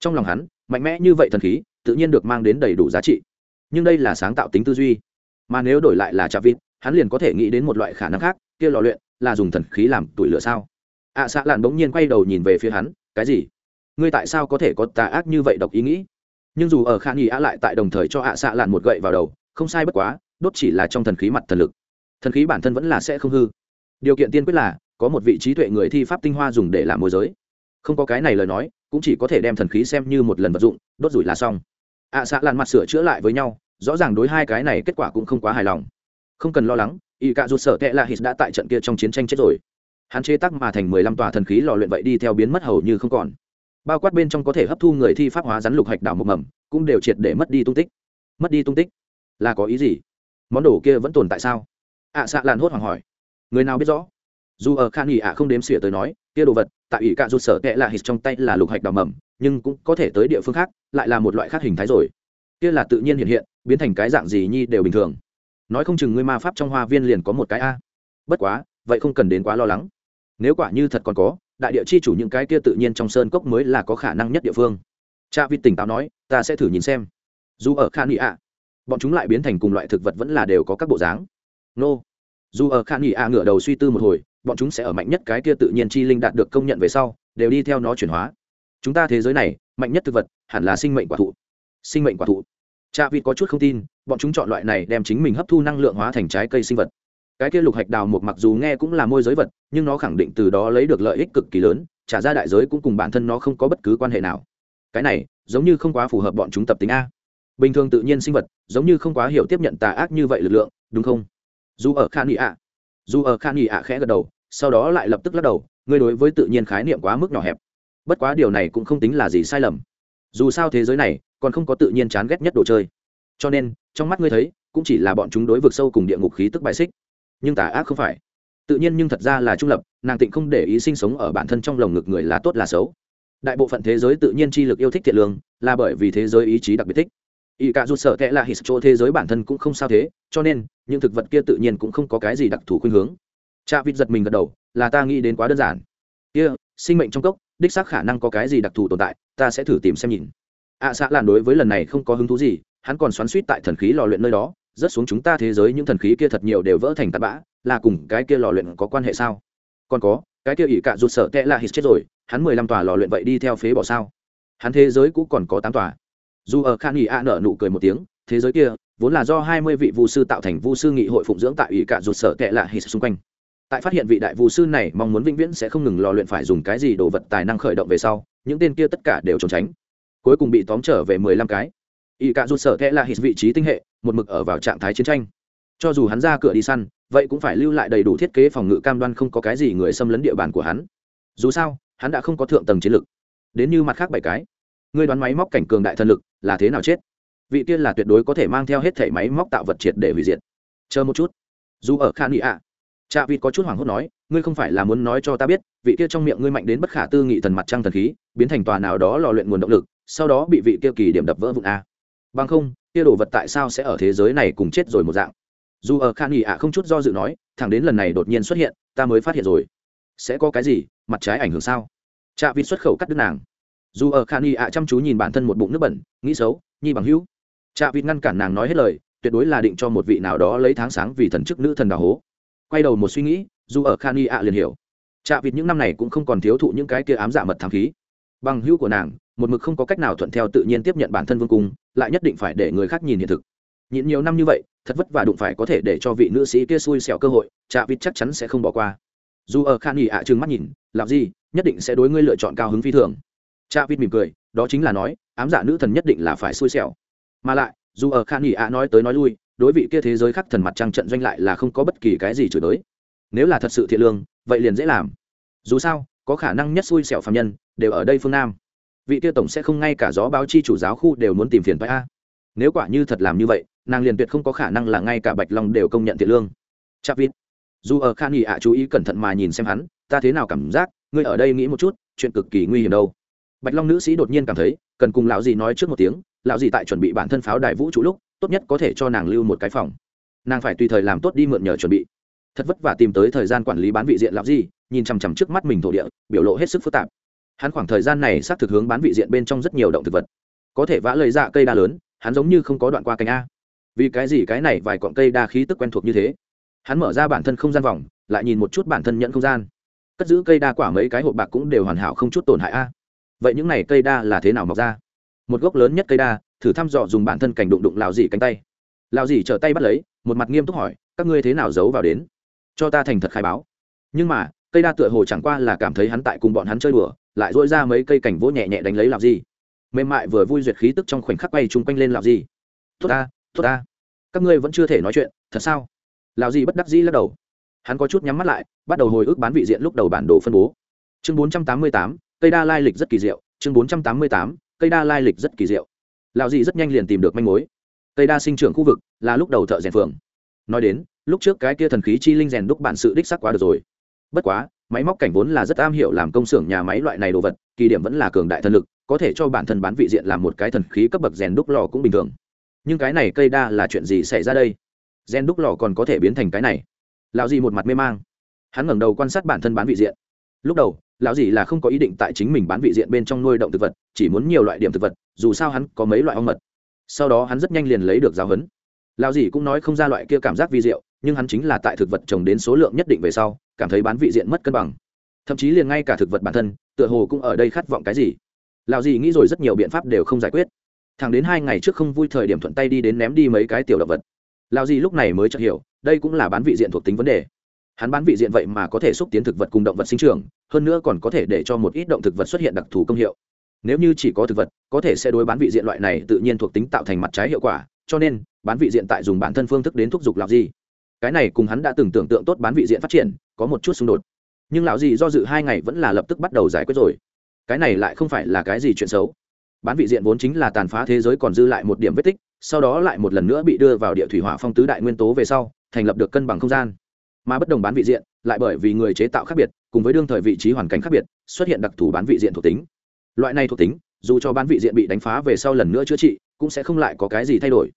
trong lòng hắn, mạnh mẽ như vậy thần khí, tự nhiên được mang đến đầy đủ giá trị. Nhưng đây là sáng tạo tính tư duy. Mà nếu đổi lại là trà vịt hắn liền có thể nghĩ đến một loại khả năng khác, kia lò luyện là dùng thần khí làm tuổi lửa sao? Ạ xạ lạn bỗng nhiên quay đầu nhìn về phía hắn, cái gì? Ngươi tại sao có thể có tà ác như vậy độc ý nghĩ? Nhưng dù ở khả nghi ạ lại tại đồng thời cho ạ xạ lạn một gậy vào đầu, không sai bất quá, đốt chỉ là trong thần khí mặt thần lực. Thần khí bản thân vẫn là sẽ không hư. Điều kiện tiên quyết là, có một vị trí tuệ người thi pháp tinh hoa dùng để làm môi giới. Không có cái này lời nói cũng chỉ có thể đem thần khí xem như một lần vật dụng đốt rủi là xong. Ạ xạ làn mặt sửa chữa lại với nhau rõ ràng đối hai cái này kết quả cũng không quá hài lòng. Không cần lo lắng y cạ rụt sở tệ là hít đã tại trận kia trong chiến tranh chết rồi. Hắn chế tắc mà thành mười lăm tòa thần khí lò luyện vậy đi theo biến mất hầu như không còn. Bao quát bên trong có thể hấp thu người thi pháp hóa rắn lục hạch đảo một mầm cũng đều triệt để mất đi tung tích. Mất đi tung tích? Là có ý gì? Món đồ kia vẫn tồn tại sao? Ạ à, xạ làn hốt hoảng hỏi. Người nào biết rõ? Dù ở khan ỉ ạ không đếm xỉa tới nói, kia đồ vật, tại ỉ cạ rụt sở kệ là hít trong tay là lục hạch đào mầm, nhưng cũng có thể tới địa phương khác, lại là một loại khác hình thái rồi. Kia là tự nhiên hiện hiện, biến thành cái dạng gì nhi đều bình thường. Nói không chừng ngươi ma pháp trong hoa viên liền có một cái a. Bất quá, vậy không cần đến quá lo lắng. Nếu quả như thật còn có, đại địa chi chủ những cái kia tự nhiên trong sơn cốc mới là có khả năng nhất địa phương. Cha vịt tỉnh táo nói, ta sẽ thử nhìn xem. Dù ở khan ỉ ạ, bọn chúng lại biến thành cùng loại thực vật vẫn là đều có các bộ dáng. Nô. Dù ở khan ỉ ạ ngửa đầu suy tư một hồi bọn chúng sẽ ở mạnh nhất cái kia tự nhiên chi linh đạt được công nhận về sau, đều đi theo nó chuyển hóa. Chúng ta thế giới này, mạnh nhất thực vật, hẳn là sinh mệnh quả thụ. Sinh mệnh quả thụ. Cha vịt có chút không tin, bọn chúng chọn loại này đem chính mình hấp thu năng lượng hóa thành trái cây sinh vật. Cái kia lục hạch đào một mặc dù nghe cũng là môi giới vật, nhưng nó khẳng định từ đó lấy được lợi ích cực kỳ lớn, trả ra đại giới cũng cùng bản thân nó không có bất cứ quan hệ nào. Cái này, giống như không quá phù hợp bọn chúng tập tính a. Bình thường tự nhiên sinh vật, giống như không quá hiểu tiếp nhận tà ác như vậy lực lượng, đúng không? Dù ở khan nghị ạ dù ở khan nghỉ ạ khẽ gật đầu, sau đó lại lập tức lắc đầu, ngươi đối với tự nhiên khái niệm quá mức nhỏ hẹp. Bất quá điều này cũng không tính là gì sai lầm. Dù sao thế giới này còn không có tự nhiên chán ghét nhất đồ chơi. Cho nên, trong mắt ngươi thấy, cũng chỉ là bọn chúng đối vực sâu cùng địa ngục khí tức bài xích. Nhưng tà ác không phải. Tự nhiên nhưng thật ra là trung lập, nàng tịnh không để ý sinh sống ở bản thân trong lồng ngực người là tốt là xấu. Đại bộ phận thế giới tự nhiên chi lực yêu thích thiện lương, là bởi vì thế giới ý chí đặc biệt thích ý cả rụt sợ kẽ là hít chỗ thế giới bản thân cũng không sao thế, cho nên, những thực vật kia tự nhiên cũng không có cái gì đặc thù khuynh hướng. Cha vịt giật mình gật đầu, là ta nghĩ đến quá đơn giản. Kia, sinh mệnh trong cốc, đích xác khả năng có cái gì đặc thù tồn tại, ta sẽ thử tìm xem nhìn. Ạ xã làn đối với lần này không có hứng thú gì, hắn còn xoắn suýt tại thần khí lò luyện nơi đó, rớt xuống chúng ta thế giới những thần khí kia thật nhiều đều vỡ thành tạt bã, là cùng cái kia lò luyện có quan hệ sao? Còn có, cái kia ỷ cạ rụt sợ tệ là hít chết rồi, hắn mười lăm tòa lò luyện vậy đi theo phế bỏ sao? Hắn thế giới cũng còn có tám tòa dù ở khan nghị a nở nụ cười một tiếng, thế giới kia vốn là do hai mươi vị vu sư tạo thành vu sư nghị hội phụng dưỡng tại ủy cả ruột sợ tệ Lạ hít xung quanh. Tại phát hiện vị đại vu sư này mong muốn vĩnh viễn sẽ không ngừng lò luyện phải dùng cái gì đồ vật tài năng khởi động về sau, những tên kia tất cả đều trốn tránh. Cuối cùng bị tóm trở về mười lăm cái. Ỷ cạ rụt sợ tệ là hít vị trí tinh hệ, một mực ở vào trạng thái chiến tranh. Cho dù hắn ra cửa đi săn, vậy cũng phải lưu lại đầy đủ thiết kế phòng ngự cam đoan không có cái gì người xâm lấn địa bàn của hắn. Dù sao, hắn đã không có thượng tầng chiến lực. Đến như mặt khác bảy cái. Ngươi đoán máy móc cảnh cường đại thần lực là thế nào chết? Vị kia là tuyệt đối có thể mang theo hết thể máy móc tạo vật triệt để hủy diệt. Chờ một chút. Dù ở khan nghị ạ. Cha vịt có chút hoảng hốt nói, ngươi không phải là muốn nói cho ta biết, vị kia trong miệng ngươi mạnh đến bất khả tư nghị thần mặt trăng thần khí, biến thành tòa nào đó lò luyện nguồn động lực, sau đó bị vị kia kỳ điểm đập vỡ vụn a. Bằng không, kia đồ vật tại sao sẽ ở thế giới này cùng chết rồi một dạng? Dù ở khan nghị ạ không chút do dự nói, thẳng đến lần này đột nhiên xuất hiện, ta mới phát hiện rồi. Sẽ có cái gì, mặt trái ảnh hưởng sao? Chạ vịt xuất khẩu cắt đứt nàng dù ở khan nghị ạ chăm chú nhìn bản thân một bụng nước bẩn, nghĩ xấu, nhi bằng hữu. Chạ vịt ngăn cản nàng nói hết lời, tuyệt đối là định cho một vị nào đó lấy tháng sáng vì thần chức nữ thần đào hố. Quay đầu một suy nghĩ, dù ở khan nghị ạ liền hiểu. Chạ vịt những năm này cũng không còn thiếu thụ những cái kia ám dạ mật thám khí. Bằng hữu của nàng, một mực không có cách nào thuận theo tự nhiên tiếp nhận bản thân vương cung, lại nhất định phải để người khác nhìn hiện thực. Nhịn nhiều năm như vậy, thật vất vả đụng phải có thể để cho vị nữ sĩ kia xui xẻo cơ hội chạ vịt chắc chắn sẽ không bỏ qua. Dù ở khan nghỉ ạ trừng mắt nhìn làm gì nhất định sẽ đối ngươi lựa chọn cao hứng phi thường cha vít mỉm cười, đó chính là nói, ám giả nữ thần nhất định là phải xui xẻo. Mà lại, dù ở khan nghỉ ạ nói tới nói lui, đối vị kia thế giới khác thần mặt trăng trận doanh lại là không có bất kỳ cái gì chửi tới nếu là thật sự thiện lương, vậy liền dễ làm. Dù sao, có khả năng nhất xui xẻo phạm nhân đều ở đây phương nam. Vị kia tổng sẽ không ngay cả gió báo chi chủ giáo khu đều muốn tìm phiền phải a. Nếu quả như thật làm như vậy, nàng liền tuyệt không có khả năng là ngay cả bạch long đều công nhận thiện lương. Chạp vít, dù ở khan nghị ạ chú ý cẩn thận mà nhìn xem hắn, ta thế nào cảm giác, ngươi ở đây nghĩ một chút, chuyện cực kỳ nguy hiểm đâu bạch long nữ sĩ đột nhiên cảm thấy cần cùng lão dì nói trước một tiếng lão dì tại chuẩn bị bản thân pháo đài vũ trụ lúc tốt nhất có thể cho nàng lưu một cái phòng. Nàng phải tùy thời làm tốt đi mượn nhờ chuẩn bị. Thật vất vả tìm tới thời gian quản lý bán vị diện lão dì, nhìn chằm chằm trước mắt mình thổ địa biểu lộ hết sức phức tạp. Hắn khoảng thời gian này xác thực hướng bán vị diện bên trong rất nhiều động thực vật. Có thể vã lời dạ cây đa lớn hắn giống như không có đoạn qua cánh a. Vì cái gì cái này vài cọng cây đa khí tức quen thuộc như thế? Hắn mở ra bản thân không gian vòng lại nhìn một chút bản thân nhận không gian. Cất giữ cây đa quả mấy cái hộp bạc cũng đều hoàn hảo không chút tổn hại a vậy những này cây đa là thế nào mọc ra? Một gốc lớn nhất cây đa, thử thăm dò dùng bản thân cảnh đụng đụng lào dị cánh tay. Lào dị trở tay bắt lấy, một mặt nghiêm túc hỏi, các ngươi thế nào giấu vào đến? Cho ta thành thật khai báo. Nhưng mà, cây đa tựa hồ chẳng qua là cảm thấy hắn tại cùng bọn hắn chơi đùa, lại dỗi ra mấy cây cảnh vỗ nhẹ nhẹ đánh lấy lào dị mềm mại vừa vui duyệt khí tức trong khoảnh khắc quay chung quanh lên lào dị tốt ta tốt ta. Các ngươi vẫn chưa thể nói chuyện, thật sao? Lào dị bất đắc dĩ lắc đầu. Hắn có chút nhắm mắt lại, bắt đầu hồi ức bán vị diện lúc đầu bản đồ phân bố. Chương bốn trăm tám mươi tám cây đa lai lịch rất kỳ diệu, chương bốn trăm tám mươi tám, cây đa lai lịch rất kỳ diệu. Lạo dị rất nhanh liền tìm được manh mối. Cây đa sinh trưởng khu vực, là lúc đầu thợ rèn phường. Nói đến, lúc trước cái kia thần khí chi linh rèn đúc bản sự đích sắc quá được rồi. Bất quá, máy móc cảnh vốn là rất am hiểu làm công xưởng nhà máy loại này đồ vật, kỳ điểm vẫn là cường đại thần lực, có thể cho bản thân bán vị diện làm một cái thần khí cấp bậc rèn đúc lò cũng bình thường. Nhưng cái này cây đa là chuyện gì xảy ra đây? Rèn đúc lò còn có thể biến thành cái này. Lão dị một mặt mê mang. Hắn ngẩng đầu quan sát bản thân bán vị diện. Lúc đầu lão gì là không có ý định tại chính mình bán vị diện bên trong nuôi động thực vật, chỉ muốn nhiều loại điểm thực vật, dù sao hắn có mấy loại ong mật. Sau đó hắn rất nhanh liền lấy được giáo huấn. Lão gì cũng nói không ra loại kia cảm giác vi diệu, nhưng hắn chính là tại thực vật trồng đến số lượng nhất định về sau, cảm thấy bán vị diện mất cân bằng. Thậm chí liền ngay cả thực vật bản thân, tựa hồ cũng ở đây khát vọng cái gì. Lão gì nghĩ rồi rất nhiều biện pháp đều không giải quyết. Thẳng đến hai ngày trước không vui thời điểm thuận tay đi đến ném đi mấy cái tiểu động vật. Lão gì lúc này mới chợt hiểu, đây cũng là bán vị diện thuộc tính vấn đề hắn bán vị diện vậy mà có thể xúc tiến thực vật cùng động vật sinh trưởng, hơn nữa còn có thể để cho một ít động thực vật xuất hiện đặc thù công hiệu. Nếu như chỉ có thực vật, có thể sẽ đối bán vị diện loại này tự nhiên thuộc tính tạo thành mặt trái hiệu quả, cho nên, bán vị diện tại dùng bản thân phương thức đến thúc giục lão di. Cái này cùng hắn đã từng tưởng tượng tốt bán vị diện phát triển, có một chút xung đột. Nhưng lão gì do dự hai ngày vẫn là lập tức bắt đầu giải quyết rồi. Cái này lại không phải là cái gì chuyện xấu. Bán vị diện vốn chính là tàn phá thế giới còn dư lại một điểm vết tích, sau đó lại một lần nữa bị đưa vào địa thủy hỏa phong tứ đại nguyên tố về sau, thành lập được cân bằng không gian mà bất đồng bán vị diện, lại bởi vì người chế tạo khác biệt, cùng với đương thời vị trí hoàn cảnh khác biệt, xuất hiện đặc thù bán vị diện thuộc tính. Loại này thuộc tính, dù cho bán vị diện bị đánh phá về sau lần nữa chữa trị, cũng sẽ không lại có cái gì thay đổi.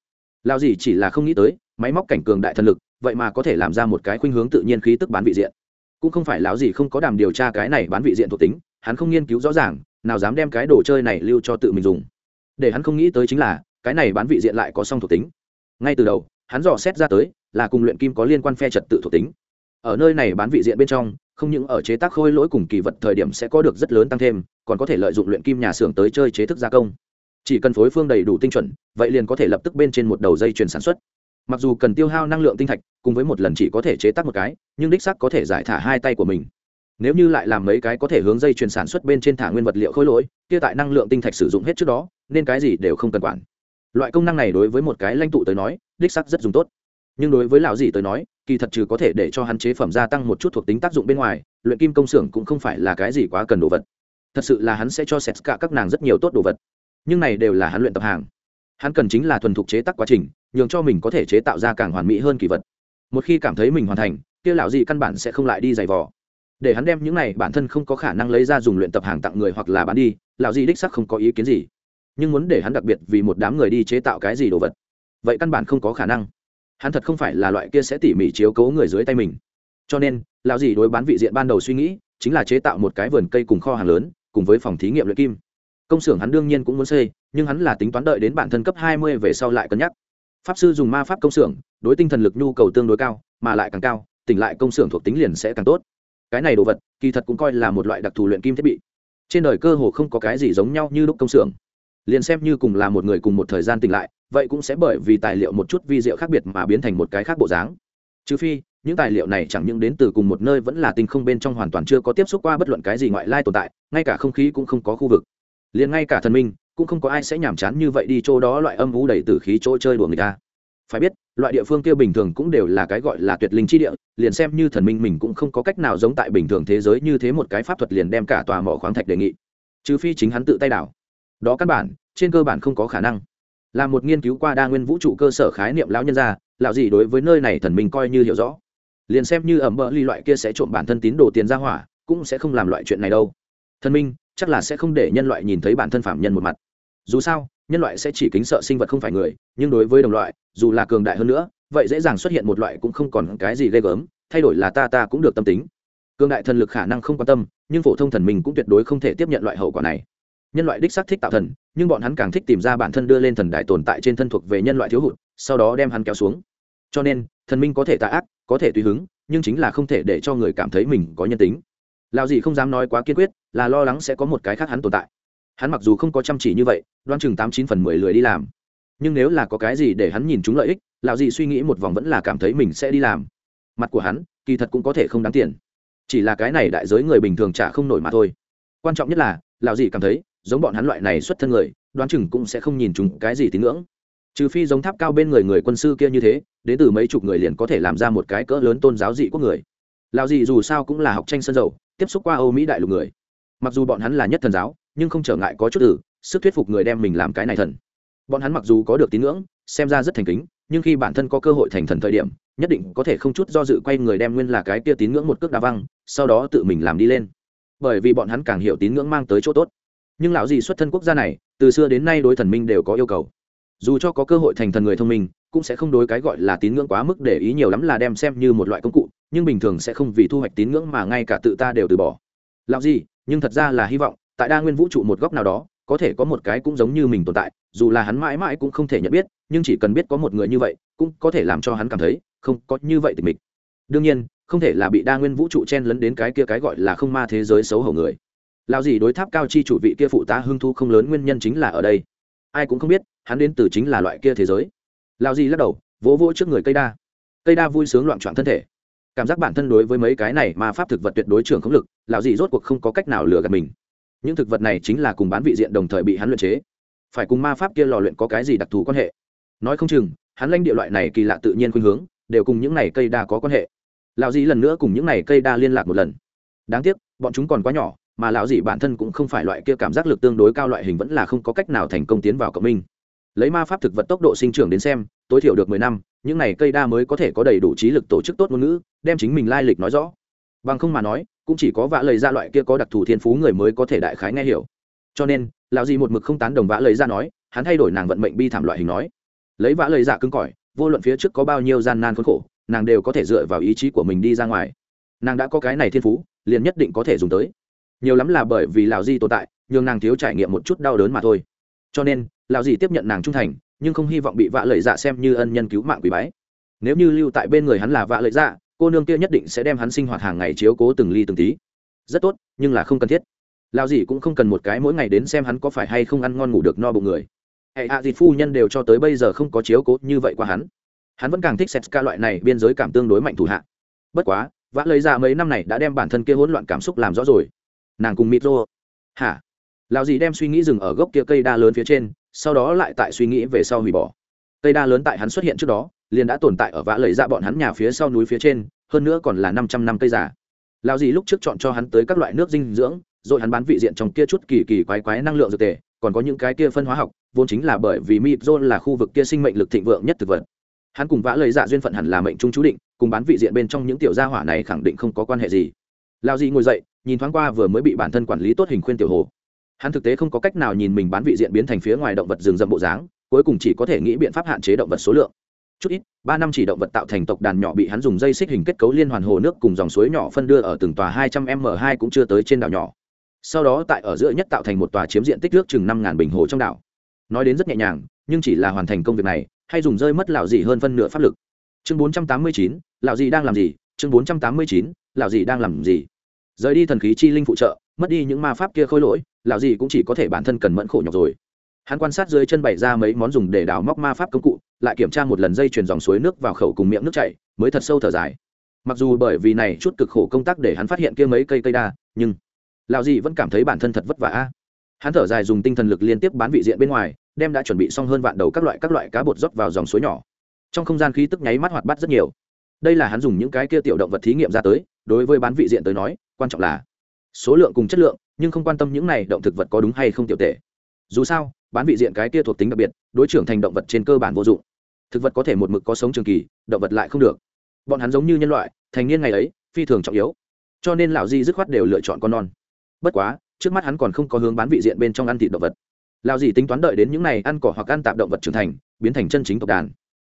Lao gì chỉ là không nghĩ tới, máy móc cảnh cường đại thần lực, vậy mà có thể làm ra một cái khuynh hướng tự nhiên khí tức bán vị diện. Cũng không phải lão gì không có đàm điều tra cái này bán vị diện thuộc tính, hắn không nghiên cứu rõ ràng, nào dám đem cái đồ chơi này lưu cho tự mình dùng. Để hắn không nghĩ tới chính là, cái này bán vị diện lại có song thuộc tính. Ngay từ đầu, hắn dò xét ra tới là cùng luyện kim có liên quan phe trật tự thuộc tính. Ở nơi này bán vị diện bên trong, không những ở chế tác khôi lỗi cùng kỳ vật thời điểm sẽ có được rất lớn tăng thêm, còn có thể lợi dụng luyện kim nhà xưởng tới chơi chế thức gia công. Chỉ cần phối phương đầy đủ tinh chuẩn, vậy liền có thể lập tức bên trên một đầu dây chuyền sản xuất. Mặc dù cần tiêu hao năng lượng tinh thạch, cùng với một lần chỉ có thể chế tác một cái, nhưng đích sắc có thể giải thả hai tay của mình. Nếu như lại làm mấy cái có thể hướng dây chuyền sản xuất bên trên thả nguyên vật liệu khôi lỗi, kia tại năng lượng tinh thạch sử dụng hết trước đó, nên cái gì đều không cần quản. Loại công năng này đối với một cái lãnh tụ tới nói, đích sắc rất dùng tốt nhưng đối với lão dì tới nói, kỳ thật trừ có thể để cho hắn chế phẩm gia tăng một chút thuộc tính tác dụng bên ngoài, luyện kim công xưởng cũng không phải là cái gì quá cần đồ vật. Thật sự là hắn sẽ cho sét cả các nàng rất nhiều tốt đồ vật. Nhưng này đều là hắn luyện tập hàng. Hắn cần chính là thuần thục chế tác quá trình, nhường cho mình có thể chế tạo ra càng hoàn mỹ hơn kỳ vật. Một khi cảm thấy mình hoàn thành, kia lão dì căn bản sẽ không lại đi giày vò. Để hắn đem những này bản thân không có khả năng lấy ra dùng luyện tập hàng tặng người hoặc là bán đi, lão dì đích sắc không có ý kiến gì. Nhưng muốn để hắn đặc biệt vì một đám người đi chế tạo cái gì đồ vật, vậy căn bản không có khả năng hắn thật không phải là loại kia sẽ tỉ mỉ chiếu cố người dưới tay mình. Cho nên, lão dì đối bán vị diện ban đầu suy nghĩ, chính là chế tạo một cái vườn cây cùng kho hàng lớn, cùng với phòng thí nghiệm luyện kim. Công xưởng hắn đương nhiên cũng muốn xây, nhưng hắn là tính toán đợi đến bản thân cấp hai mươi về sau lại cân nhắc. Pháp sư dùng ma pháp công xưởng, đối tinh thần lực nhu cầu tương đối cao, mà lại càng cao, tỉnh lại công xưởng thuộc tính liền sẽ càng tốt. Cái này đồ vật, kỳ thật cũng coi là một loại đặc thù luyện kim thiết bị. Trên đời cơ hồ không có cái gì giống nhau như lúc công xưởng. Liền xem như cùng là một người cùng một thời gian tỉnh lại vậy cũng sẽ bởi vì tài liệu một chút vi diệu khác biệt mà biến thành một cái khác bộ dáng. Trừ phi, những tài liệu này chẳng những đến từ cùng một nơi vẫn là tinh không bên trong hoàn toàn chưa có tiếp xúc qua bất luận cái gì ngoại lai tồn tại, ngay cả không khí cũng không có khu vực. Liền ngay cả thần minh, cũng không có ai sẽ nhàm chán như vậy đi chỗ đó loại âm vũ đầy tử khí chỗ chơi đùa người ta. Phải biết, loại địa phương kia bình thường cũng đều là cái gọi là tuyệt linh chi địa, liền xem như thần minh mình cũng không có cách nào giống tại bình thường thế giới như thế một cái pháp thuật liền đem cả tòa mỏ khoáng thạch đề nghị. Trừ phi chính hắn tự tay đảo. Đó căn bản, trên cơ bản không có khả năng là một nghiên cứu qua đa nguyên vũ trụ cơ sở khái niệm lão nhân gia, lão gì đối với nơi này thần minh coi như hiểu rõ. Liền xem như ẩm bỡ ly loại kia sẽ trộm bản thân tín đồ tiền ra hỏa, cũng sẽ không làm loại chuyện này đâu. Thần minh, chắc là sẽ không để nhân loại nhìn thấy bản thân phạm nhân một mặt. Dù sao, nhân loại sẽ chỉ kính sợ sinh vật không phải người, nhưng đối với đồng loại, dù là cường đại hơn nữa, vậy dễ dàng xuất hiện một loại cũng không còn cái gì ghê gớm, thay đổi là ta ta cũng được tâm tính. Cường đại thần lực khả năng không quan tâm, nhưng phổ thông thần mình cũng tuyệt đối không thể tiếp nhận loại hậu quả này nhân loại đích xác thích tạo thần, nhưng bọn hắn càng thích tìm ra bản thân đưa lên thần đại tồn tại trên thân thuộc về nhân loại thiếu hụt, sau đó đem hắn kéo xuống. Cho nên, thần minh có thể tạ ác, có thể tùy hứng, nhưng chính là không thể để cho người cảm thấy mình có nhân tính. Lao gì không dám nói quá kiên quyết, là lo lắng sẽ có một cái khác hắn tồn tại. Hắn mặc dù không có chăm chỉ như vậy, đoan chừng tám chín phần mười lười đi làm. Nhưng nếu là có cái gì để hắn nhìn chúng lợi ích, lão gì suy nghĩ một vòng vẫn là cảm thấy mình sẽ đi làm. Mặt của hắn, kỳ thật cũng có thể không đáng tiền. Chỉ là cái này đại giới người bình thường trả không nổi mà thôi. Quan trọng nhất là, lão gì cảm thấy giống bọn hắn loại này xuất thân người, đoán chừng cũng sẽ không nhìn chúng cái gì tín ngưỡng. Trừ phi giống tháp cao bên người người quân sư kia như thế, đến từ mấy chục người liền có thể làm ra một cái cỡ lớn tôn giáo dị quốc người. Lão gì dù sao cũng là học tranh sân dầu, tiếp xúc qua âu mỹ đại lục người. Mặc dù bọn hắn là nhất thần giáo, nhưng không trở ngại có chút tử sức thuyết phục người đem mình làm cái này thần. Bọn hắn mặc dù có được tín ngưỡng, xem ra rất thành kính, nhưng khi bản thân có cơ hội thành thần thời điểm, nhất định có thể không chút do dự quay người đem nguyên là cái kia tín ngưỡng một cước đá văng, sau đó tự mình làm đi lên. Bởi vì bọn hắn càng hiểu tín ngưỡng mang tới chỗ tốt nhưng lão gì xuất thân quốc gia này, từ xưa đến nay đối thần minh đều có yêu cầu. Dù cho có cơ hội thành thần người thông minh, cũng sẽ không đối cái gọi là tín ngưỡng quá mức để ý nhiều lắm là đem xem như một loại công cụ, nhưng bình thường sẽ không vì thu hoạch tín ngưỡng mà ngay cả tự ta đều từ bỏ. Lão gì nhưng thật ra là hy vọng, tại đa nguyên vũ trụ một góc nào đó, có thể có một cái cũng giống như mình tồn tại, dù là hắn mãi mãi cũng không thể nhận biết, nhưng chỉ cần biết có một người như vậy, cũng có thể làm cho hắn cảm thấy, không có như vậy tình mình. đương nhiên, không thể là bị đa nguyên vũ trụ chen lấn đến cái kia cái gọi là không ma thế giới xấu hổ người lao gì đối tháp cao chi chủ vị kia phụ tá hưng thu không lớn nguyên nhân chính là ở đây. Ai cũng không biết, hắn đến từ chính là loại kia thế giới. Lao gì lắc đầu, vỗ vỗ trước người cây đa. Cây đa vui sướng loạn trọn thân thể. Cảm giác bản thân đối với mấy cái này mà pháp thực vật tuyệt đối trưởng không lực, lão gì rốt cuộc không có cách nào lừa gạt mình. Những thực vật này chính là cùng bán vị diện đồng thời bị hắn luyện chế. Phải cùng ma pháp kia lò luyện có cái gì đặc thù quan hệ? Nói không chừng, hắn lãnh địa loại này kỳ lạ tự nhiên khuynh hướng, đều cùng những này cây đa có quan hệ. Lão dĩ lần nữa cùng những này cây đa liên lạc một lần. Đáng tiếc, bọn chúng còn quá nhỏ mà lão dị bản thân cũng không phải loại kia cảm giác lực tương đối cao loại hình vẫn là không có cách nào thành công tiến vào cộng minh. Lấy ma pháp thực vật tốc độ sinh trưởng đến xem, tối thiểu được mười năm, những này cây đa mới có thể có đầy đủ trí lực tổ chức tốt ngôn ngữ, đem chính mình lai lịch nói rõ. Bằng không mà nói, cũng chỉ có vã lời ra loại kia có đặc thù thiên phú người mới có thể đại khái nghe hiểu. Cho nên, lão dị một mực không tán đồng vã lời ra nói, hắn thay đổi nàng vận mệnh bi thảm loại hình nói. Lấy vã lời dạ cứng cỏi, vô luận phía trước có bao nhiêu gian nan khốn khổ, nàng đều có thể dựa vào ý chí của mình đi ra ngoài. Nàng đã có cái này thiên phú, liền nhất định có thể dùng tới nhiều lắm là bởi vì lão di tồn tại nhưng nàng thiếu trải nghiệm một chút đau đớn mà thôi. Cho nên, lão di tiếp nhận nàng trung thành, nhưng không hy vọng bị vạ lợi dạ xem như ân nhân cứu mạng quý bái. Nếu như lưu tại bên người hắn là vạ lợi dạ cô nương kia nhất định sẽ đem hắn sinh hoạt hàng ngày chiếu cố từng ly từng tí. Rất tốt, nhưng là không cần thiết. Lao gì cũng không cần một cái mỗi ngày đến xem hắn có phải hay không ăn ngon ngủ được no bụng người. Hệ hạ à phu nhân đều cho tới bây giờ không có chiếu cố như vậy qua hắn. Hắn vẫn càng thích sét ca loại này biên giới cảm tương đối mạnh thủ hạ. Bất quá vã lấy ra mấy năm này đã đem bản thân kia hỗn loạn cảm xúc làm rõ rồi nàng cùng mịt rô hả? Lão gì đem suy nghĩ dừng ở gốc kia cây đa lớn phía trên, sau đó lại tại suy nghĩ về sau hủy bỏ. Cây đa lớn tại hắn xuất hiện trước đó, liền đã tồn tại ở vã lời ra dạ bọn hắn nhà phía sau núi phía trên, hơn nữa còn là năm trăm năm cây già. Lão gì lúc trước chọn cho hắn tới các loại nước dinh dưỡng, rồi hắn bán vị diện trong kia chút kỳ kỳ quái quái năng lượng dược tề, còn có những cái kia phân hóa học, vốn chính là bởi vì mịt rô là khu vực kia sinh mệnh lực thịnh vượng nhất thực vật. Hắn cùng vã lời dạ duyên phận hẳn là mệnh trung chú định, cùng bán vị diện bên trong những tiểu gia hỏa này khẳng định không có quan hệ gì. Lao gì ngồi dậy nhìn thoáng qua vừa mới bị bản thân quản lý tốt hình khuyên tiểu hồ. Hắn thực tế không có cách nào nhìn mình bán vị diện biến thành phía ngoài động vật rừng rậm bộ dáng, cuối cùng chỉ có thể nghĩ biện pháp hạn chế động vật số lượng. Chút ít, ba năm chỉ động vật tạo thành tộc đàn nhỏ bị hắn dùng dây xích hình kết cấu liên hoàn hồ nước cùng dòng suối nhỏ phân đưa ở từng tòa hai trăm m hai cũng chưa tới trên đảo nhỏ. Sau đó tại ở giữa nhất tạo thành một tòa chiếm diện tích nước chừng năm ngàn bình hồ trong đảo. Nói đến rất nhẹ nhàng, nhưng chỉ là hoàn thành công việc này, hay dùng rơi mất lão gì hơn phân nửa pháp lực. Chương bốn trăm tám mươi chín, lão gì đang làm gì? Chương bốn trăm tám mươi chín, lão gì đang làm gì? Rời đi thần khí chi linh phụ trợ, mất đi những ma pháp kia khôi lỗi, lão gì cũng chỉ có thể bản thân cần mẫn khổ nhọc rồi. Hắn quan sát dưới chân bày ra mấy món dùng để đào móc ma pháp công cụ, lại kiểm tra một lần dây chuyền dòng suối nước vào khẩu cùng miệng nước chảy, mới thật sâu thở dài. Mặc dù bởi vì này chút cực khổ công tác để hắn phát hiện kia mấy cây cây đa, nhưng lão gì vẫn cảm thấy bản thân thật vất vả. Hắn thở dài dùng tinh thần lực liên tiếp bán vị diện bên ngoài, đem đã chuẩn bị xong hơn vạn đầu các loại các loại cá bột rót vào dòng suối nhỏ. Trong không gian khí tức nháy mắt hoạt bát rất nhiều. Đây là hắn dùng những cái kia tiểu động vật thí nghiệm ra tới đối với bán vị diện tới nói, quan trọng là số lượng cùng chất lượng, nhưng không quan tâm những này động thực vật có đúng hay không tiểu tệ. Dù sao, bán vị diện cái kia thuộc tính đặc biệt, đối trưởng thành động vật trên cơ bản vô dụng. Thực vật có thể một mực có sống trường kỳ, động vật lại không được. Bọn hắn giống như nhân loại, thành niên ngày ấy, phi thường trọng yếu. Cho nên lão di dứt khoát đều lựa chọn con non. Bất quá, trước mắt hắn còn không có hướng bán vị diện bên trong ăn thịt động vật. Lão di tính toán đợi đến những này ăn cỏ hoặc ăn tạp động vật trưởng thành, biến thành chân chính tộc đàn.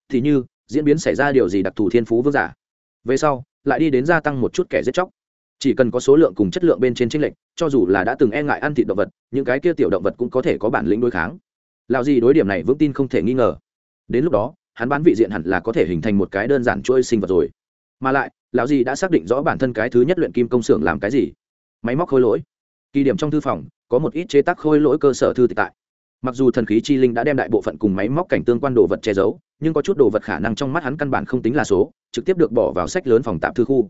Thì như, diễn biến xảy ra điều gì đặc thù thiên phú vương giả. Về sau lại đi đến gia tăng một chút kẻ giết chóc. Chỉ cần có số lượng cùng chất lượng bên trên tranh lệch, cho dù là đã từng e ngại ăn thịt động vật, những cái kia tiểu động vật cũng có thể có bản lĩnh đối kháng. Lạo gì đối điểm này vững tin không thể nghi ngờ. Đến lúc đó, hắn bán vị diện hẳn là có thể hình thành một cái đơn giản chuỗi sinh vật rồi. Mà lại, lão gì đã xác định rõ bản thân cái thứ nhất luyện kim công xưởng làm cái gì. Máy móc khôi lỗi. Kỳ điểm trong thư phòng, có một ít chế tác khôi lỗi cơ sở thư tịch tại mặc dù thần khí chi linh đã đem đại bộ phận cùng máy móc cảnh tương quan đồ vật che giấu, nhưng có chút đồ vật khả năng trong mắt hắn căn bản không tính là số, trực tiếp được bỏ vào sách lớn phòng tạm thư khu.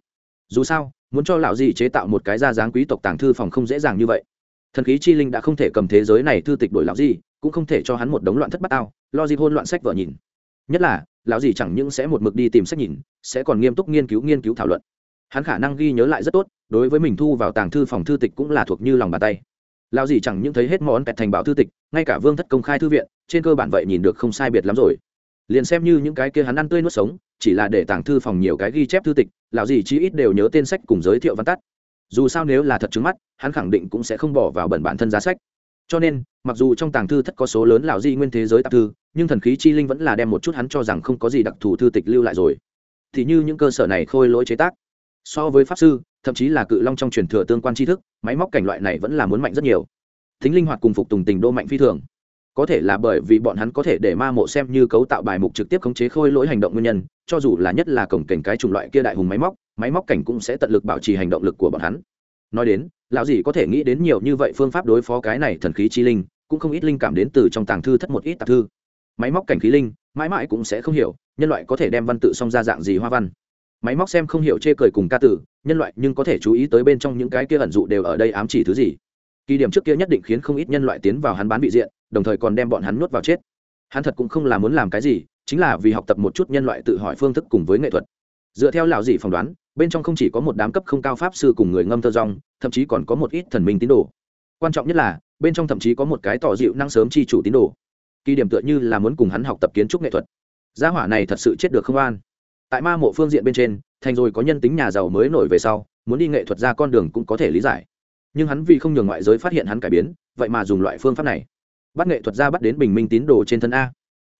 Dù sao, muốn cho lão gì chế tạo một cái ra dáng quý tộc tàng thư phòng không dễ dàng như vậy. Thần khí chi linh đã không thể cầm thế giới này thư tịch đổi lão gì cũng không thể cho hắn một đống loạn thất bát ao, lo gì hôn loạn sách vợ nhìn. Nhất là, lão gì chẳng những sẽ một mực đi tìm sách nhìn, sẽ còn nghiêm túc nghiên cứu nghiên cứu thảo luận. Hắn khả năng ghi nhớ lại rất tốt, đối với mình thu vào tàng thư phòng thư tịch cũng là thuộc như lòng bàn tay lão gì chẳng những thấy hết món pẹt thành bảo thư tịch, ngay cả vương thất công khai thư viện, trên cơ bản vậy nhìn được không sai biệt lắm rồi. Liền xem như những cái kia hắn ăn tươi nuốt sống, chỉ là để tàng thư phòng nhiều cái ghi chép thư tịch, lão gì chí ít đều nhớ tên sách cùng giới thiệu văn tắt. Dù sao nếu là thật trứng mắt, hắn khẳng định cũng sẽ không bỏ vào bẩn bản thân giá sách. Cho nên, mặc dù trong tàng thư thất có số lớn lão di nguyên thế giới tạp thư, nhưng thần khí chi linh vẫn là đem một chút hắn cho rằng không có gì đặc thù thư tịch lưu lại rồi. Thì như những cơ sở này khôi lỗi chế tác. So với pháp sư thậm chí là cự long trong truyền thừa tương quan tri thức, máy móc cảnh loại này vẫn là muốn mạnh rất nhiều. Thính linh hoạt cùng phục tùng tình đô mạnh phi thường. Có thể là bởi vì bọn hắn có thể để ma mộ xem như cấu tạo bài mục trực tiếp khống chế khôi lỗi hành động nguyên nhân, cho dù là nhất là cổng cảnh cái chủng loại kia đại hùng máy móc máy móc cảnh cũng sẽ tận lực bảo trì hành động lực của bọn hắn. Nói đến, lão gì có thể nghĩ đến nhiều như vậy phương pháp đối phó cái này thần khí chi linh, cũng không ít linh cảm đến từ trong tàng thư thất một ít tạp thư. Máy móc cảnh khí linh, mãi mãi cũng sẽ không hiểu, nhân loại có thể đem văn tự song ra dạng gì hoa văn. Máy móc xem không hiểu chê cười cùng ca tử nhân loại nhưng có thể chú ý tới bên trong những cái kia ẩn dụ đều ở đây ám chỉ thứ gì. Kỳ điểm trước kia nhất định khiến không ít nhân loại tiến vào hắn bán bị diện, đồng thời còn đem bọn hắn nuốt vào chết. Hắn thật cũng không là muốn làm cái gì, chính là vì học tập một chút nhân loại tự hỏi phương thức cùng với nghệ thuật. Dựa theo lão dì phỏng đoán, bên trong không chỉ có một đám cấp không cao pháp sư cùng người ngâm thơ rong, thậm chí còn có một ít thần minh tín đồ. Quan trọng nhất là, bên trong thậm chí có một cái tỏ dịu năng sớm chi chủ tín đồ. Kỳ điểm tựa như là muốn cùng hắn học tập kiến trúc nghệ thuật. Gia hỏa này thật sự chết được không an tại ma mộ phương diện bên trên, thành rồi có nhân tính nhà giàu mới nổi về sau, muốn đi nghệ thuật ra con đường cũng có thể lý giải. Nhưng hắn vì không nhường ngoại giới phát hiện hắn cải biến, vậy mà dùng loại phương pháp này. Bắt nghệ thuật ra bắt đến bình minh tín đồ trên thân a.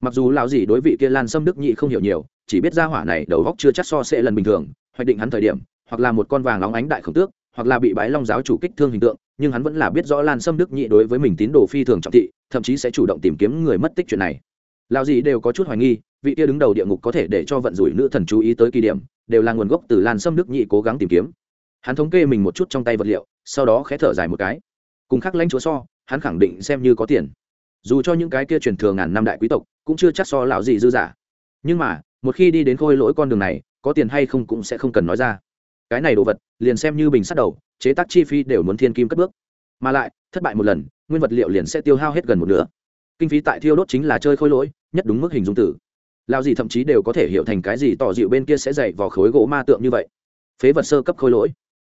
Mặc dù lão gì đối vị kia lan sâm đức nhị không hiểu nhiều, chỉ biết ra hỏa này đầu góc chưa chắc so sẽ lần bình thường, hoạch định hắn thời điểm, hoặc là một con vàng lóng ánh đại khổng tước, hoặc là bị bái long giáo chủ kích thương hình tượng, nhưng hắn vẫn là biết rõ lan sâm đức nhị đối với mình tín đồ phi thường trọng thị, thậm chí sẽ chủ động tìm kiếm người mất tích chuyện này. Lão gì đều có chút hoài nghi vị kia đứng đầu địa ngục có thể để cho vận rủi nữ thần chú ý tới kỳ điểm, đều là nguồn gốc từ lan sâm nước nhị cố gắng tìm kiếm. Hắn thống kê mình một chút trong tay vật liệu, sau đó khẽ thở dài một cái. Cùng khắc lãnh chúa so, hắn khẳng định xem như có tiền. Dù cho những cái kia truyền thừa ngàn năm đại quý tộc, cũng chưa chắc so lão gì dư giả nhưng mà, một khi đi đến khôi lỗi con đường này, có tiền hay không cũng sẽ không cần nói ra. Cái này đồ vật, liền xem như bình sắt đầu, chế tác chi phí đều muốn thiên kim cất bước. Mà lại, thất bại một lần, nguyên vật liệu liền sẽ tiêu hao hết gần một nửa. Kinh phí tại thiêu đốt chính là chơi khôi lỗi, nhất đúng mức hình dung tử lao gì thậm chí đều có thể hiểu thành cái gì tỏ dịu bên kia sẽ dậy vào khối gỗ ma tượng như vậy. Phế vật sơ cấp khôi lỗi.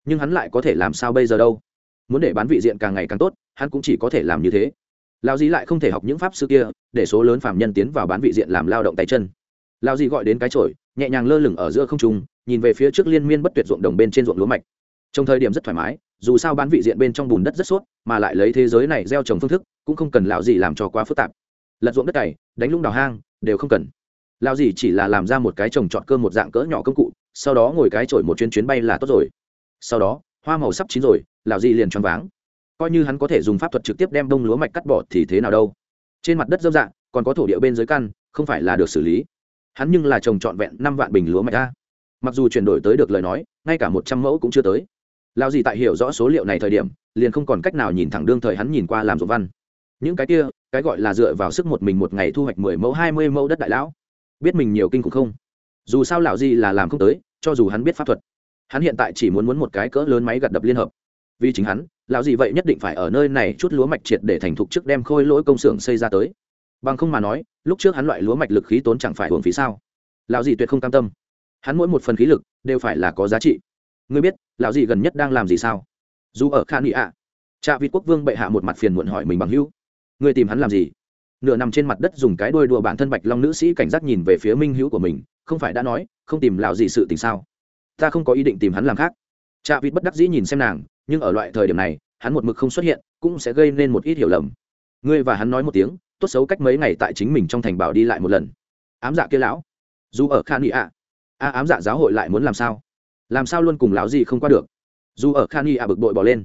Nhưng hắn lại có thể làm sao bây giờ đâu? Muốn để bán vị diện càng ngày càng tốt hắn cũng chỉ có thể làm như thế. Lao gì lại không thể học những pháp sư kia để số lớn phạm nhân tiến vào bán vị diện làm lao động tay chân. Lao gì gọi đến cái trội nhẹ nhàng lơ lửng ở giữa không trung nhìn về phía trước liên miên bất tuyệt ruộng đồng bên trên ruộng lúa mạch. Trong thời điểm rất thoải mái dù sao bán vị diện bên trong bùn đất rất suốt mà lại lấy thế giới này gieo trồng phương thức cũng không cần lão gì làm cho quá phức tạp. Lật ruộng đất này, đánh lũng đào hang đều không cần lão gì chỉ là làm ra một cái trồng trọt cơ một dạng cỡ nhỏ công cụ, sau đó ngồi cái chổi một chuyến chuyến bay là tốt rồi. Sau đó, hoa màu sắp chín rồi, lão gì liền choáng váng. Coi như hắn có thể dùng pháp thuật trực tiếp đem đông lúa mạch cắt bỏ thì thế nào đâu. Trên mặt đất dâm dạng còn có thổ địa bên dưới căn, không phải là được xử lý. Hắn nhưng là trồng trọn vẹn năm vạn bình lúa mạch ra mặc dù chuyển đổi tới được lời nói, ngay cả một trăm mẫu cũng chưa tới. Lao gì tại hiểu rõ số liệu này thời điểm, liền không còn cách nào nhìn thẳng đương thời hắn nhìn qua làm dụng văn. Những cái kia, cái gọi là dựa vào sức một mình một ngày thu hoạch mười mẫu, hai mươi mẫu đất đại lão biết mình nhiều kinh khủng không? Dù sao lão gì là làm không tới, cho dù hắn biết pháp thuật, hắn hiện tại chỉ muốn muốn một cái cỡ lớn máy gặt đập liên hợp. Vì chính hắn, lão gì vậy nhất định phải ở nơi này chút lúa mạch triệt để thành thục trước đem khôi lỗi công xưởng xây ra tới. Bằng không mà nói, lúc trước hắn loại lúa mạch lực khí tốn chẳng phải hưởng phí sao? Lão gì tuyệt không cam tâm. Hắn mỗi một phần khí lực đều phải là có giá trị. Ngươi biết, lão gì gần nhất đang làm gì sao? Dù ở khan nghị ạ cha vịt quốc vương bệ hạ một mặt phiền muộn hỏi mình bằng hữu. Ngươi tìm hắn làm gì? Nửa nằm trên mặt đất dùng cái đuôi đùa bản thân bạch long nữ sĩ cảnh giác nhìn về phía minh hữu của mình, không phải đã nói, không tìm lão gì sự tình sao? Ta không có ý định tìm hắn làm khác. Cha vịt bất đắc dĩ nhìn xem nàng, nhưng ở loại thời điểm này, hắn một mực không xuất hiện, cũng sẽ gây nên một ít hiểu lầm. Ngươi và hắn nói một tiếng, tốt xấu cách mấy ngày tại chính mình trong thành bảo đi lại một lần. Ám dạ kia lão. Dù ở khan nghị ạ. A, ám dạ giáo hội lại muốn làm sao? Làm sao luôn cùng lão gì không qua được? Dù ở khan nghị ạ bực bội bỏ lên.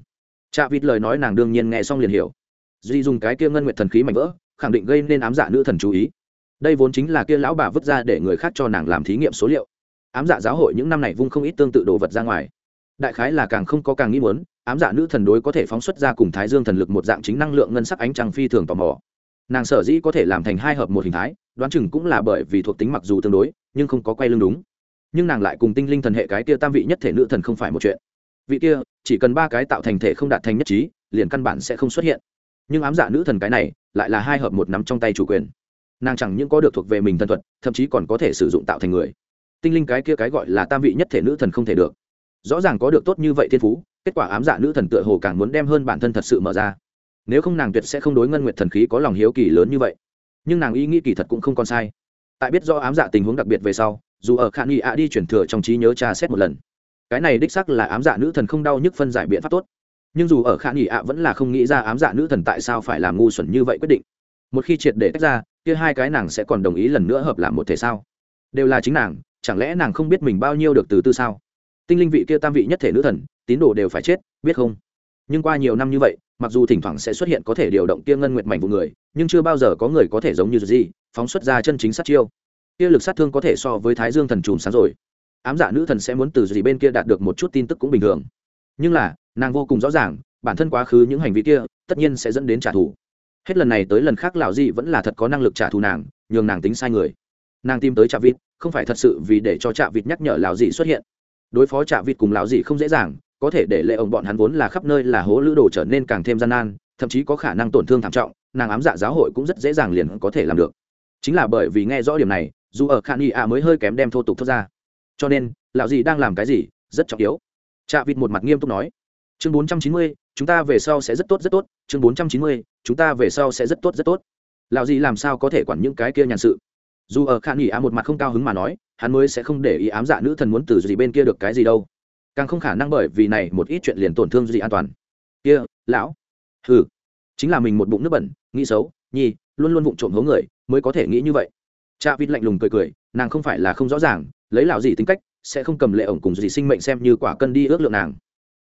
Cha vịt lời nói nàng đương nhiên nghe xong liền hiểu. Duy dùng cái kia ngân nguyện thần khí mạnh vỡ khẳng định gây nên ám dạ nữ thần chú ý. Đây vốn chính là kia lão bà vứt ra để người khác cho nàng làm thí nghiệm số liệu. Ám dạ giáo hội những năm này vung không ít tương tự đồ vật ra ngoài. Đại khái là càng không có càng nghĩ muốn, ám dạ nữ thần đối có thể phóng xuất ra cùng thái dương thần lực một dạng chính năng lượng ngân sắc ánh trăng phi thường tò mò. Nàng sở dĩ có thể làm thành hai hợp một hình thái, đoán chừng cũng là bởi vì thuộc tính mặc dù tương đối, nhưng không có quay lưng đúng. Nhưng nàng lại cùng tinh linh thần hệ cái kia tam vị nhất thể nữ thần không phải một chuyện. Vị kia, chỉ cần ba cái tạo thành thể không đạt thành nhất trí, liền căn bản sẽ không xuất hiện nhưng ám dạ nữ thần cái này lại là hai hợp một nắm trong tay chủ quyền. Nàng chẳng những có được thuộc về mình thần thuật, thậm chí còn có thể sử dụng tạo thành người. Tinh linh cái kia cái gọi là tam vị nhất thể nữ thần không thể được. Rõ ràng có được tốt như vậy thiên phú, kết quả ám dạ nữ thần tựa hồ càng muốn đem hơn bản thân thật sự mở ra. Nếu không nàng tuyệt sẽ không đối ngân nguyệt thần khí có lòng hiếu kỳ lớn như vậy. Nhưng nàng ý nghĩ kỳ thật cũng không còn sai. Tại biết do ám dạ tình huống đặc biệt về sau, dù ở khả nghi ạ đi chuyển thừa trong trí nhớ tra xét một lần. Cái này đích sắc là ám dạ nữ thần không đau nhức phân giải biện pháp tốt nhưng dù ở khả nghi ạ vẫn là không nghĩ ra ám dạ nữ thần tại sao phải làm ngu xuẩn như vậy quyết định. Một khi triệt để tách ra, kia hai cái nàng sẽ còn đồng ý lần nữa hợp làm một thể sao? Đều là chính nàng, chẳng lẽ nàng không biết mình bao nhiêu được từ tư sao? Tinh linh vị kia tam vị nhất thể nữ thần, tín đồ đều phải chết, biết không? Nhưng qua nhiều năm như vậy, mặc dù thỉnh thoảng sẽ xuất hiện có thể điều động kia ngân nguyệt mảnh vụ người, nhưng chưa bao giờ có người có thể giống như gì phóng xuất ra chân chính sát chiêu. Kia lực sát thương có thể so với thái dương thần trùm sáng rồi. Ám dạ nữ thần sẽ muốn từ gì bên kia đạt được một chút tin tức cũng bình thường. Nhưng là nàng vô cùng rõ ràng, bản thân quá khứ những hành vi kia, tất nhiên sẽ dẫn đến trả thù. Hết lần này tới lần khác lão dị vẫn là thật có năng lực trả thù nàng, nhường nàng tính sai người. Nàng tìm tới trạ vịt, không phải thật sự vì để cho trạ vịt nhắc nhở lão dị xuất hiện. Đối phó trạ vịt cùng lão dị không dễ dàng, có thể để lệ ổng bọn hắn vốn là khắp nơi là hố lữ đồ trở nên càng thêm gian nan, thậm chí có khả năng tổn thương thảm trọng, nàng ám dạ giáo hội cũng rất dễ dàng liền có thể làm được. Chính là bởi vì nghe rõ điểm này, dù ở khan y a mới hơi kém đem thô tục thốt ra. Cho nên, lão dị đang làm cái gì, rất trọng yếu. Trạ vịt một mặt nghiêm túc nói chương bốn trăm chín mươi, chúng ta về sau sẽ rất tốt rất tốt. Chương bốn trăm chín mươi, chúng ta về sau sẽ rất tốt rất tốt. Lão gì làm sao có thể quản những cái kia nhàn sự? Dù ở khả nghi á một mặt không cao hứng mà nói, hắn mới sẽ không để ý ám dạ nữ thần muốn từ gì bên kia được cái gì đâu. Càng không khả năng bởi vì này một ít chuyện liền tổn thương gì an toàn. Kia, lão. Hừ. Chính là mình một bụng nước bẩn, nghĩ xấu nhi luôn luôn vụng trộm hố người, mới có thể nghĩ như vậy. Cha vịt lạnh lùng cười cười, nàng không phải là không rõ ràng, lấy lão gì tính cách, sẽ không cầm lệ ổng cùng gì sinh mệnh xem như quả cân đi ước lượng nàng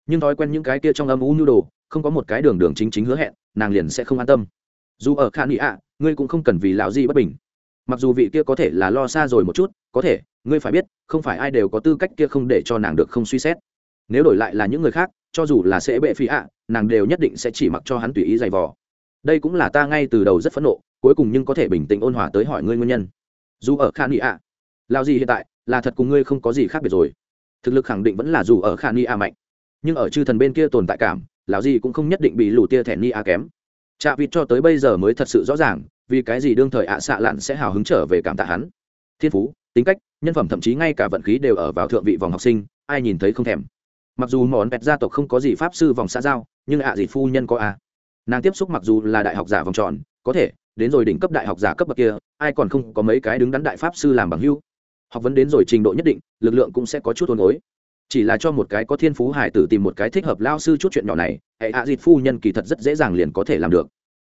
nhưng thói quen những cái kia trong âm u nhu đồ, không có một cái đường đường chính chính hứa hẹn, nàng liền sẽ không an tâm. Dù ở khan ý ạ, ngươi cũng không cần vì lão gì bất bình. Mặc dù vị kia có thể là lo xa rồi một chút, có thể, ngươi phải biết, không phải ai đều có tư cách kia không để cho nàng được không suy xét. Nếu đổi lại là những người khác, cho dù là sẽ bệ phi ạ, nàng đều nhất định sẽ chỉ mặc cho hắn tùy ý giày vò. Đây cũng là ta ngay từ đầu rất phẫn nộ, cuối cùng nhưng có thể bình tĩnh ôn hòa tới hỏi ngươi nguyên nhân. Dù ở khan ý ạ lao gì hiện tại là thật cùng ngươi không có gì khác biệt rồi. Thực lực khẳng định vẫn là dù ở khan ý ạ mạnh nhưng ở chư thần bên kia tồn tại cảm, lão gì cũng không nhất định bị lù tia thẻ ni a kém. Chạ vịt cho tới bây giờ mới thật sự rõ ràng, vì cái gì đương thời ạ xạ lặn sẽ hào hứng trở về cảm tạ hắn. Thiên phú, tính cách, nhân phẩm thậm chí ngay cả vận khí đều ở vào thượng vị vòng học sinh, ai nhìn thấy không thèm. Mặc dù món pẹt gia tộc không có gì pháp sư vòng xã giao, nhưng ạ gì phu nhân có a. Nàng tiếp xúc mặc dù là đại học giả vòng tròn, có thể, đến rồi đỉnh cấp đại học giả cấp bậc kia, ai còn không có mấy cái đứng đắn đại pháp sư làm bằng hưu. Học vấn đến rồi trình độ nhất định, lực lượng cũng sẽ có chút hôn gối chỉ là cho một cái có thiên phú hải tử tìm một cái thích hợp lao sư chút chuyện nhỏ này, hệ hạ dịt phu nhân kỳ thật rất dễ dàng liền có thể làm được.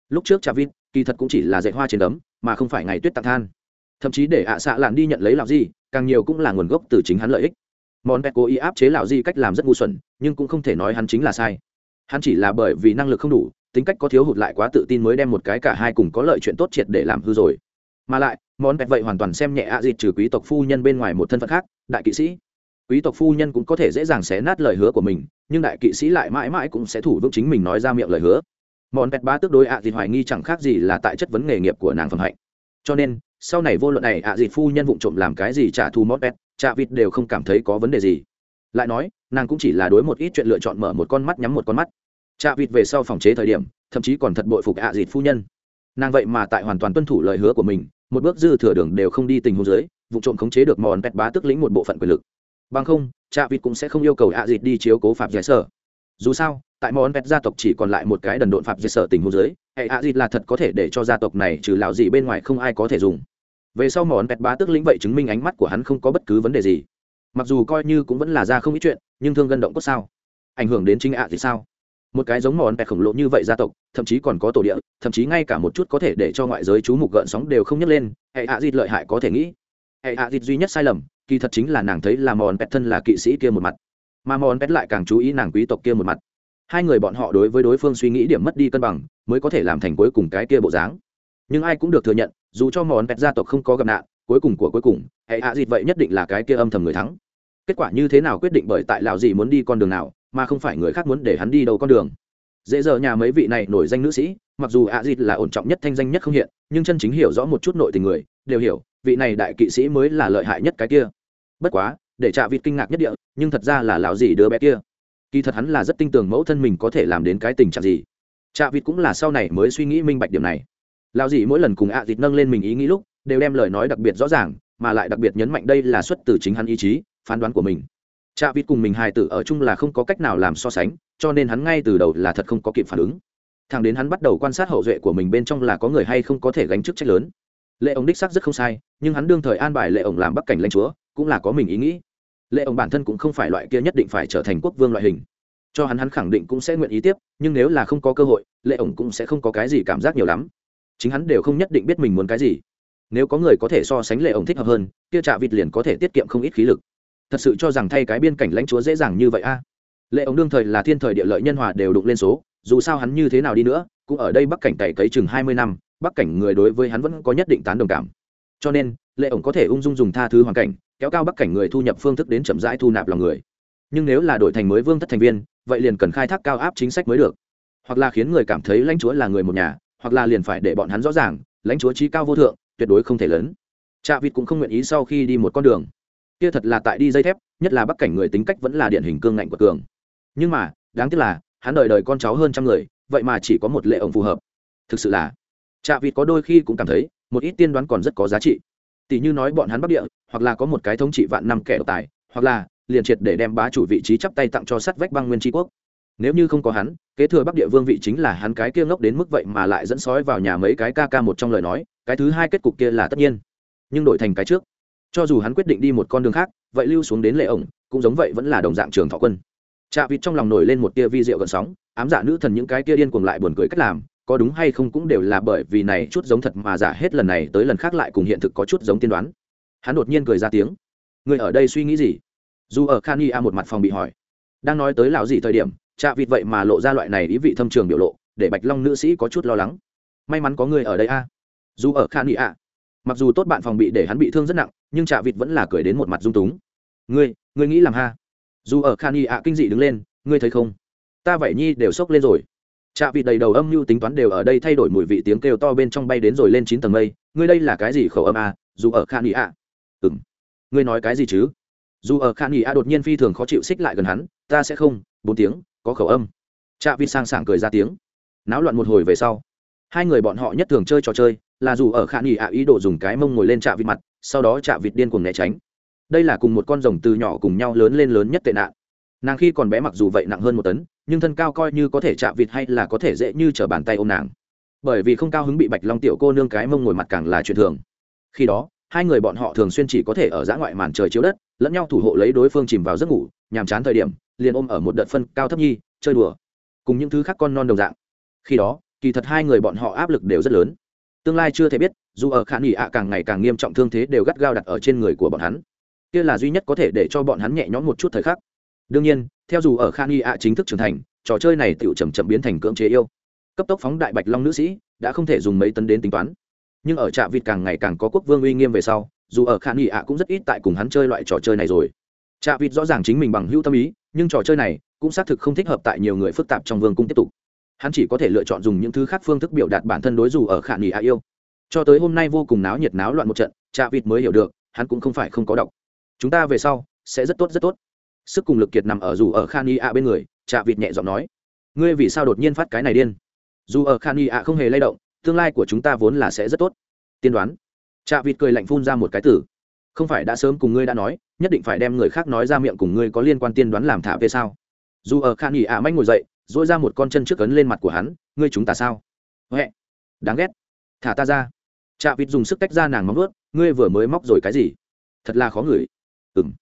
Lúc trước trà vin kỳ thật cũng chỉ là dạy hoa trên đấm, mà không phải ngày tuyết tạc than. Thậm chí để ạ xạ lạn đi nhận lấy lạo di, càng nhiều cũng là nguồn gốc từ chính hắn lợi ích. Món pet cố ý áp chế lạo di cách làm rất ngu xuẩn, nhưng cũng không thể nói hắn chính là sai. Hắn chỉ là bởi vì năng lực không đủ, tính cách có thiếu hụt lại quá tự tin mới đem một cái cả hai cùng có lợi chuyện tốt triệt để làm hư rồi. Mà lại, món pet vậy hoàn toàn xem nhẹ ạ dịt trừ quý tộc phu nhân bên ngoài một thân phận khác, đại kỵ sĩ quý tộc phu nhân cũng có thể dễ dàng xé nát lời hứa của mình, nhưng đại kỵ sĩ lại mãi mãi cũng sẽ thủ vững chính mình nói ra miệng lời hứa. Món pet ba tức đối ạ à dịt hoài nghi chẳng khác gì là tại chất vấn nghề nghiệp của nàng phẩm hạnh. Cho nên, sau này vô luận này, ạ à dịt phu nhân vụng trộm làm cái gì trả thù món pet chạ vịt đều không cảm thấy có vấn đề gì. Lại nói, nàng cũng chỉ là đối một ít chuyện lựa chọn mở một con mắt nhắm một con mắt. Chạ vịt về sau phòng chế thời điểm, thậm chí còn thật bội phục ạ à dịt phu nhân. Nàng vậy mà tại hoàn toàn tuân thủ lời hứa của mình, một bước dư thừa đường đều không đi tình huống dưới vụ trộm khống chế được món pet bá tức lĩnh một bộ phận quyền lực bằng không cha vịt cũng sẽ không yêu cầu ạ dịt đi chiếu cố phạm giải sở. Dù sao, tại món vẹt gia tộc chỉ còn lại một cái đần độn phạm giải sở tình hồ dưới, hệ ạ dịt là thật có thể để cho gia tộc này trừ lão gì bên ngoài không ai có thể dùng. Về sau món vẹt bá tức lĩnh vậy chứng minh ánh mắt của hắn không có bất cứ vấn đề gì. Mặc dù coi như cũng vẫn là ra không ít chuyện, nhưng thương gân động cốt sao? Ảnh hưởng đến chính ạ thì sao? Một cái giống món vẹt khổng lồ như vậy gia tộc, thậm chí còn có tổ địa, thậm chí ngay cả một chút có thể để cho ngoại giới chú mục gợn sóng đều không nhấc lên, hệ ạ dịt lợi hại có thể nghĩ. Hệ ạ dịt duy nhất sai lầm kỳ thật chính là nàng thấy là mòn pet thân là kỵ sĩ kia một mặt. Mà mòn pet lại càng chú ý nàng quý tộc kia một mặt. Hai người bọn họ đối với đối phương suy nghĩ điểm mất đi cân bằng, mới có thể làm thành cuối cùng cái kia bộ dáng. Nhưng ai cũng được thừa nhận, dù cho mòn pet gia tộc không có gặp nạn, cuối cùng của cuối cùng, hệ hạ dịt vậy nhất định là cái kia âm thầm người thắng. Kết quả như thế nào quyết định bởi tại lào gì muốn đi con đường nào, mà không phải người khác muốn để hắn đi đâu con đường. Dễ giờ nhà mấy vị này nổi danh nữ sĩ, mặc dù ạ dịt là ổn trọng nhất thanh danh nhất không hiện, nhưng chân chính hiểu rõ một chút nội tình người đều hiểu, vị này đại kỵ sĩ mới là lợi hại nhất cái kia. Bất quá, để trạ vịt kinh ngạc nhất địa, nhưng thật ra là lão gì đứa bé kia. Kỳ thật hắn là rất tin tưởng mẫu thân mình có thể làm đến cái tình trạng gì. Trạ vịt cũng là sau này mới suy nghĩ minh bạch điểm này. Lão gì mỗi lần cùng ạ vịt nâng lên mình ý nghĩ lúc, đều đem lời nói đặc biệt rõ ràng, mà lại đặc biệt nhấn mạnh đây là xuất từ chính hắn ý chí, phán đoán của mình. Trạ vịt cùng mình hài tử ở chung là không có cách nào làm so sánh, cho nên hắn ngay từ đầu là thật không có kịp phản ứng. Thằng đến hắn bắt đầu quan sát hậu duệ của mình bên trong là có người hay không có thể gánh chức trách lớn lệ ổng đích xác rất không sai, nhưng hắn đương thời an bài lệ ổng làm bắc cảnh lãnh chúa, cũng là có mình ý nghĩ. Lệ ổng bản thân cũng không phải loại kia nhất định phải trở thành quốc vương loại hình. Cho hắn hắn khẳng định cũng sẽ nguyện ý tiếp, nhưng nếu là không có cơ hội, lệ ổng cũng sẽ không có cái gì cảm giác nhiều lắm. Chính hắn đều không nhất định biết mình muốn cái gì. Nếu có người có thể so sánh lệ ổng thích hợp hơn, kia trạ vịt liền có thể tiết kiệm không ít khí lực. Thật sự cho rằng thay cái biên cảnh lãnh chúa dễ dàng như vậy a. Lệ ổng đương thời là thiên thời địa lợi nhân hòa đều đụng lên số, dù sao hắn như thế nào đi nữa, cũng ở đây bắc cảnh cày cấy chừng hai mươi năm bắc cảnh người đối với hắn vẫn có nhất định tán đồng cảm. Cho nên, lệ ổng có thể ung dung dùng tha thứ hoàn cảnh, kéo cao bắc cảnh người thu nhập phương thức đến chậm rãi thu nạp lòng người. Nhưng nếu là đổi thành mới vương thất thành viên, vậy liền cần khai thác cao áp chính sách mới được. Hoặc là khiến người cảm thấy lãnh chúa là người một nhà, hoặc là liền phải để bọn hắn rõ ràng, lãnh chúa trí cao vô thượng, tuyệt đối không thể lớn. Trạ vịt cũng không nguyện ý sau khi đi một con đường. Kia thật là tại đi dây thép, nhất là bắc cảnh người tính cách vẫn là điển hình cương ngạnh của cường. Nhưng mà, đáng tiếc là, hắn đợi đời con cháu hơn trăm người, vậy mà chỉ có một lệ ổng phù hợp. Thực sự là trạ vịt có đôi khi cũng cảm thấy, một ít tiên đoán còn rất có giá trị. Tỷ như nói bọn hắn bắc địa, hoặc là có một cái thống trị vạn năm kẻ độc tài, hoặc là liền triệt để đem bá chủ vị trí chắp tay tặng cho sát vách băng nguyên tri quốc. Nếu như không có hắn, kế thừa bắc địa vương vị chính là hắn cái kia ngốc đến mức vậy mà lại dẫn sói vào nhà mấy cái ca ca một trong lời nói, cái thứ hai kết cục kia là tất nhiên. Nhưng đổi thành cái trước, cho dù hắn quyết định đi một con đường khác, vậy lưu xuống đến lệ ổng, cũng giống vậy vẫn là đồng dạng trường thọ quân. Trạ vịt trong lòng nổi lên một tia vi rượu gần sóng, ám giả dạ nữ thần những cái kia điên cuồng lại buồn cười cách làm có đúng hay không cũng đều là bởi vì này chút giống thật mà giả hết lần này tới lần khác lại cùng hiện thực có chút giống tiên đoán. Hắn đột nhiên cười ra tiếng. Người ở đây suy nghĩ gì? Dù ở khan y a một mặt phòng bị hỏi. Đang nói tới lão gì thời điểm chạ vịt vậy mà lộ ra loại này ý vị thâm trường biểu lộ, để bạch long nữ sĩ có chút lo lắng. May mắn có người ở đây a. Dù ở khan nghị a mặc dù tốt bạn phòng bị để hắn bị thương rất nặng, nhưng chạ vịt vẫn là cười đến một mặt dung túng. Ngươi ngươi nghĩ làm ha? Dù ở khan nghị a kinh dị đứng lên, ngươi thấy không? Ta vậy nhi đều sốc lên rồi chạ vị đầy đầu âm mưu tính toán đều ở đây thay đổi mùi vị tiếng kêu to bên trong bay đến rồi lên chín tầng mây. Ngươi đây là cái gì khẩu âm a dù ở khan nghị ạ. Ừm. ngươi nói cái gì chứ? Dù ở khan nghị ạ đột nhiên phi thường khó chịu xích lại gần hắn. Ta sẽ không. Bốn tiếng, có khẩu âm. Chạ vị sang sảng cười ra tiếng. Náo loạn một hồi về sau, hai người bọn họ nhất thường chơi trò chơi là dù ở Khan Nghị ạ ý đồ dùng cái mông ngồi lên chạ vị mặt, sau đó chạ vịt điên cuồng né tránh. Đây là cùng một con rồng từ nhỏ cùng nhau lớn lên lớn nhất tệ nạn. Nàng khi còn bé mặc dù vậy nặng hơn một tấn nhưng thân cao coi như có thể chạm vịt hay là có thể dễ như t bàn tay ô m nàng. Bởi vì không cao hứng bị bạch long tiểu cô nương cái mông ngồi mặt càng là chuyện thường. Khi đó, hai người bọn họ thường xuyên chỉ có thể ở dã ngoại màn trời chiếu đất, lẫn nhau thủ hộ lấy đối phương chìm vào giấc ngủ, nhàm chán thời điểm, liền ôm ở một đợt phân cao thấp nhi, chơi đùa, cùng những thứ khác con non đồng dạng. Khi đó, kỳ thật hai người bọn họ áp lực đều rất lớn. Tương lai chưa thể biết, dù ở khả nghỉ ạ càng ngày càng nghiêm trọng thương thế đều gắt gao đặt ở trên người của bọn hắn. Kia là duy nhất có thể để cho bọn hắn nhẹ nhõm một chút thời khắc. Đương nhiên theo dù ở khan y ạ chính thức trưởng thành, trò chơi này tựu chầm chậm biến thành cưỡng chế yêu. Cấp tốc phóng đại bạch long nữ sĩ, đã không thể dùng mấy tấn đến tính toán. Nhưng ở trạm vịt càng ngày càng có quốc vương uy nghiêm về sau, dù ở khan y ạ cũng rất ít tại cùng hắn chơi loại trò chơi này rồi. Trạm vịt rõ ràng chính mình bằng hữu tâm ý, nhưng trò chơi này cũng xác thực không thích hợp tại nhiều người phức tạp trong vương cung tiếp tục. Hắn chỉ có thể lựa chọn dùng những thứ khác phương thức biểu đạt bản thân đối dù ở khả nghỉ a yêu. Cho tới hôm nay vô cùng náo nhiệt náo loạn một trận cha vịt mới hiểu được, hắn cũng không phải không có đọc. Chúng ta về sau sẽ rất tốt rất tốt sức cùng lực kiệt nằm ở dù ở khan y a bên người chạ vịt nhẹ giọng nói, ngươi vì sao đột nhiên phát cái này điên? Dù ở khan y a không hề lay động, tương lai của chúng ta vốn là sẽ rất tốt. Tiên đoán. Chạ vịt cười lạnh phun ra một cái tử không phải đã sớm cùng ngươi đã nói, nhất định phải đem người khác nói ra miệng cùng ngươi có liên quan tiên đoán làm thả về sao? Dù ở khan y a manh ngồi dậy dỗi ra một con chân trước ấn lên mặt của hắn, ngươi chúng ta sao? Huệ đáng ghét. Thả ta ra. Chạ vịt dùng sức tách ra nàng móng ướt ngươi vừa mới móc rồi cái gì? Thật là khó ngửi. Ừng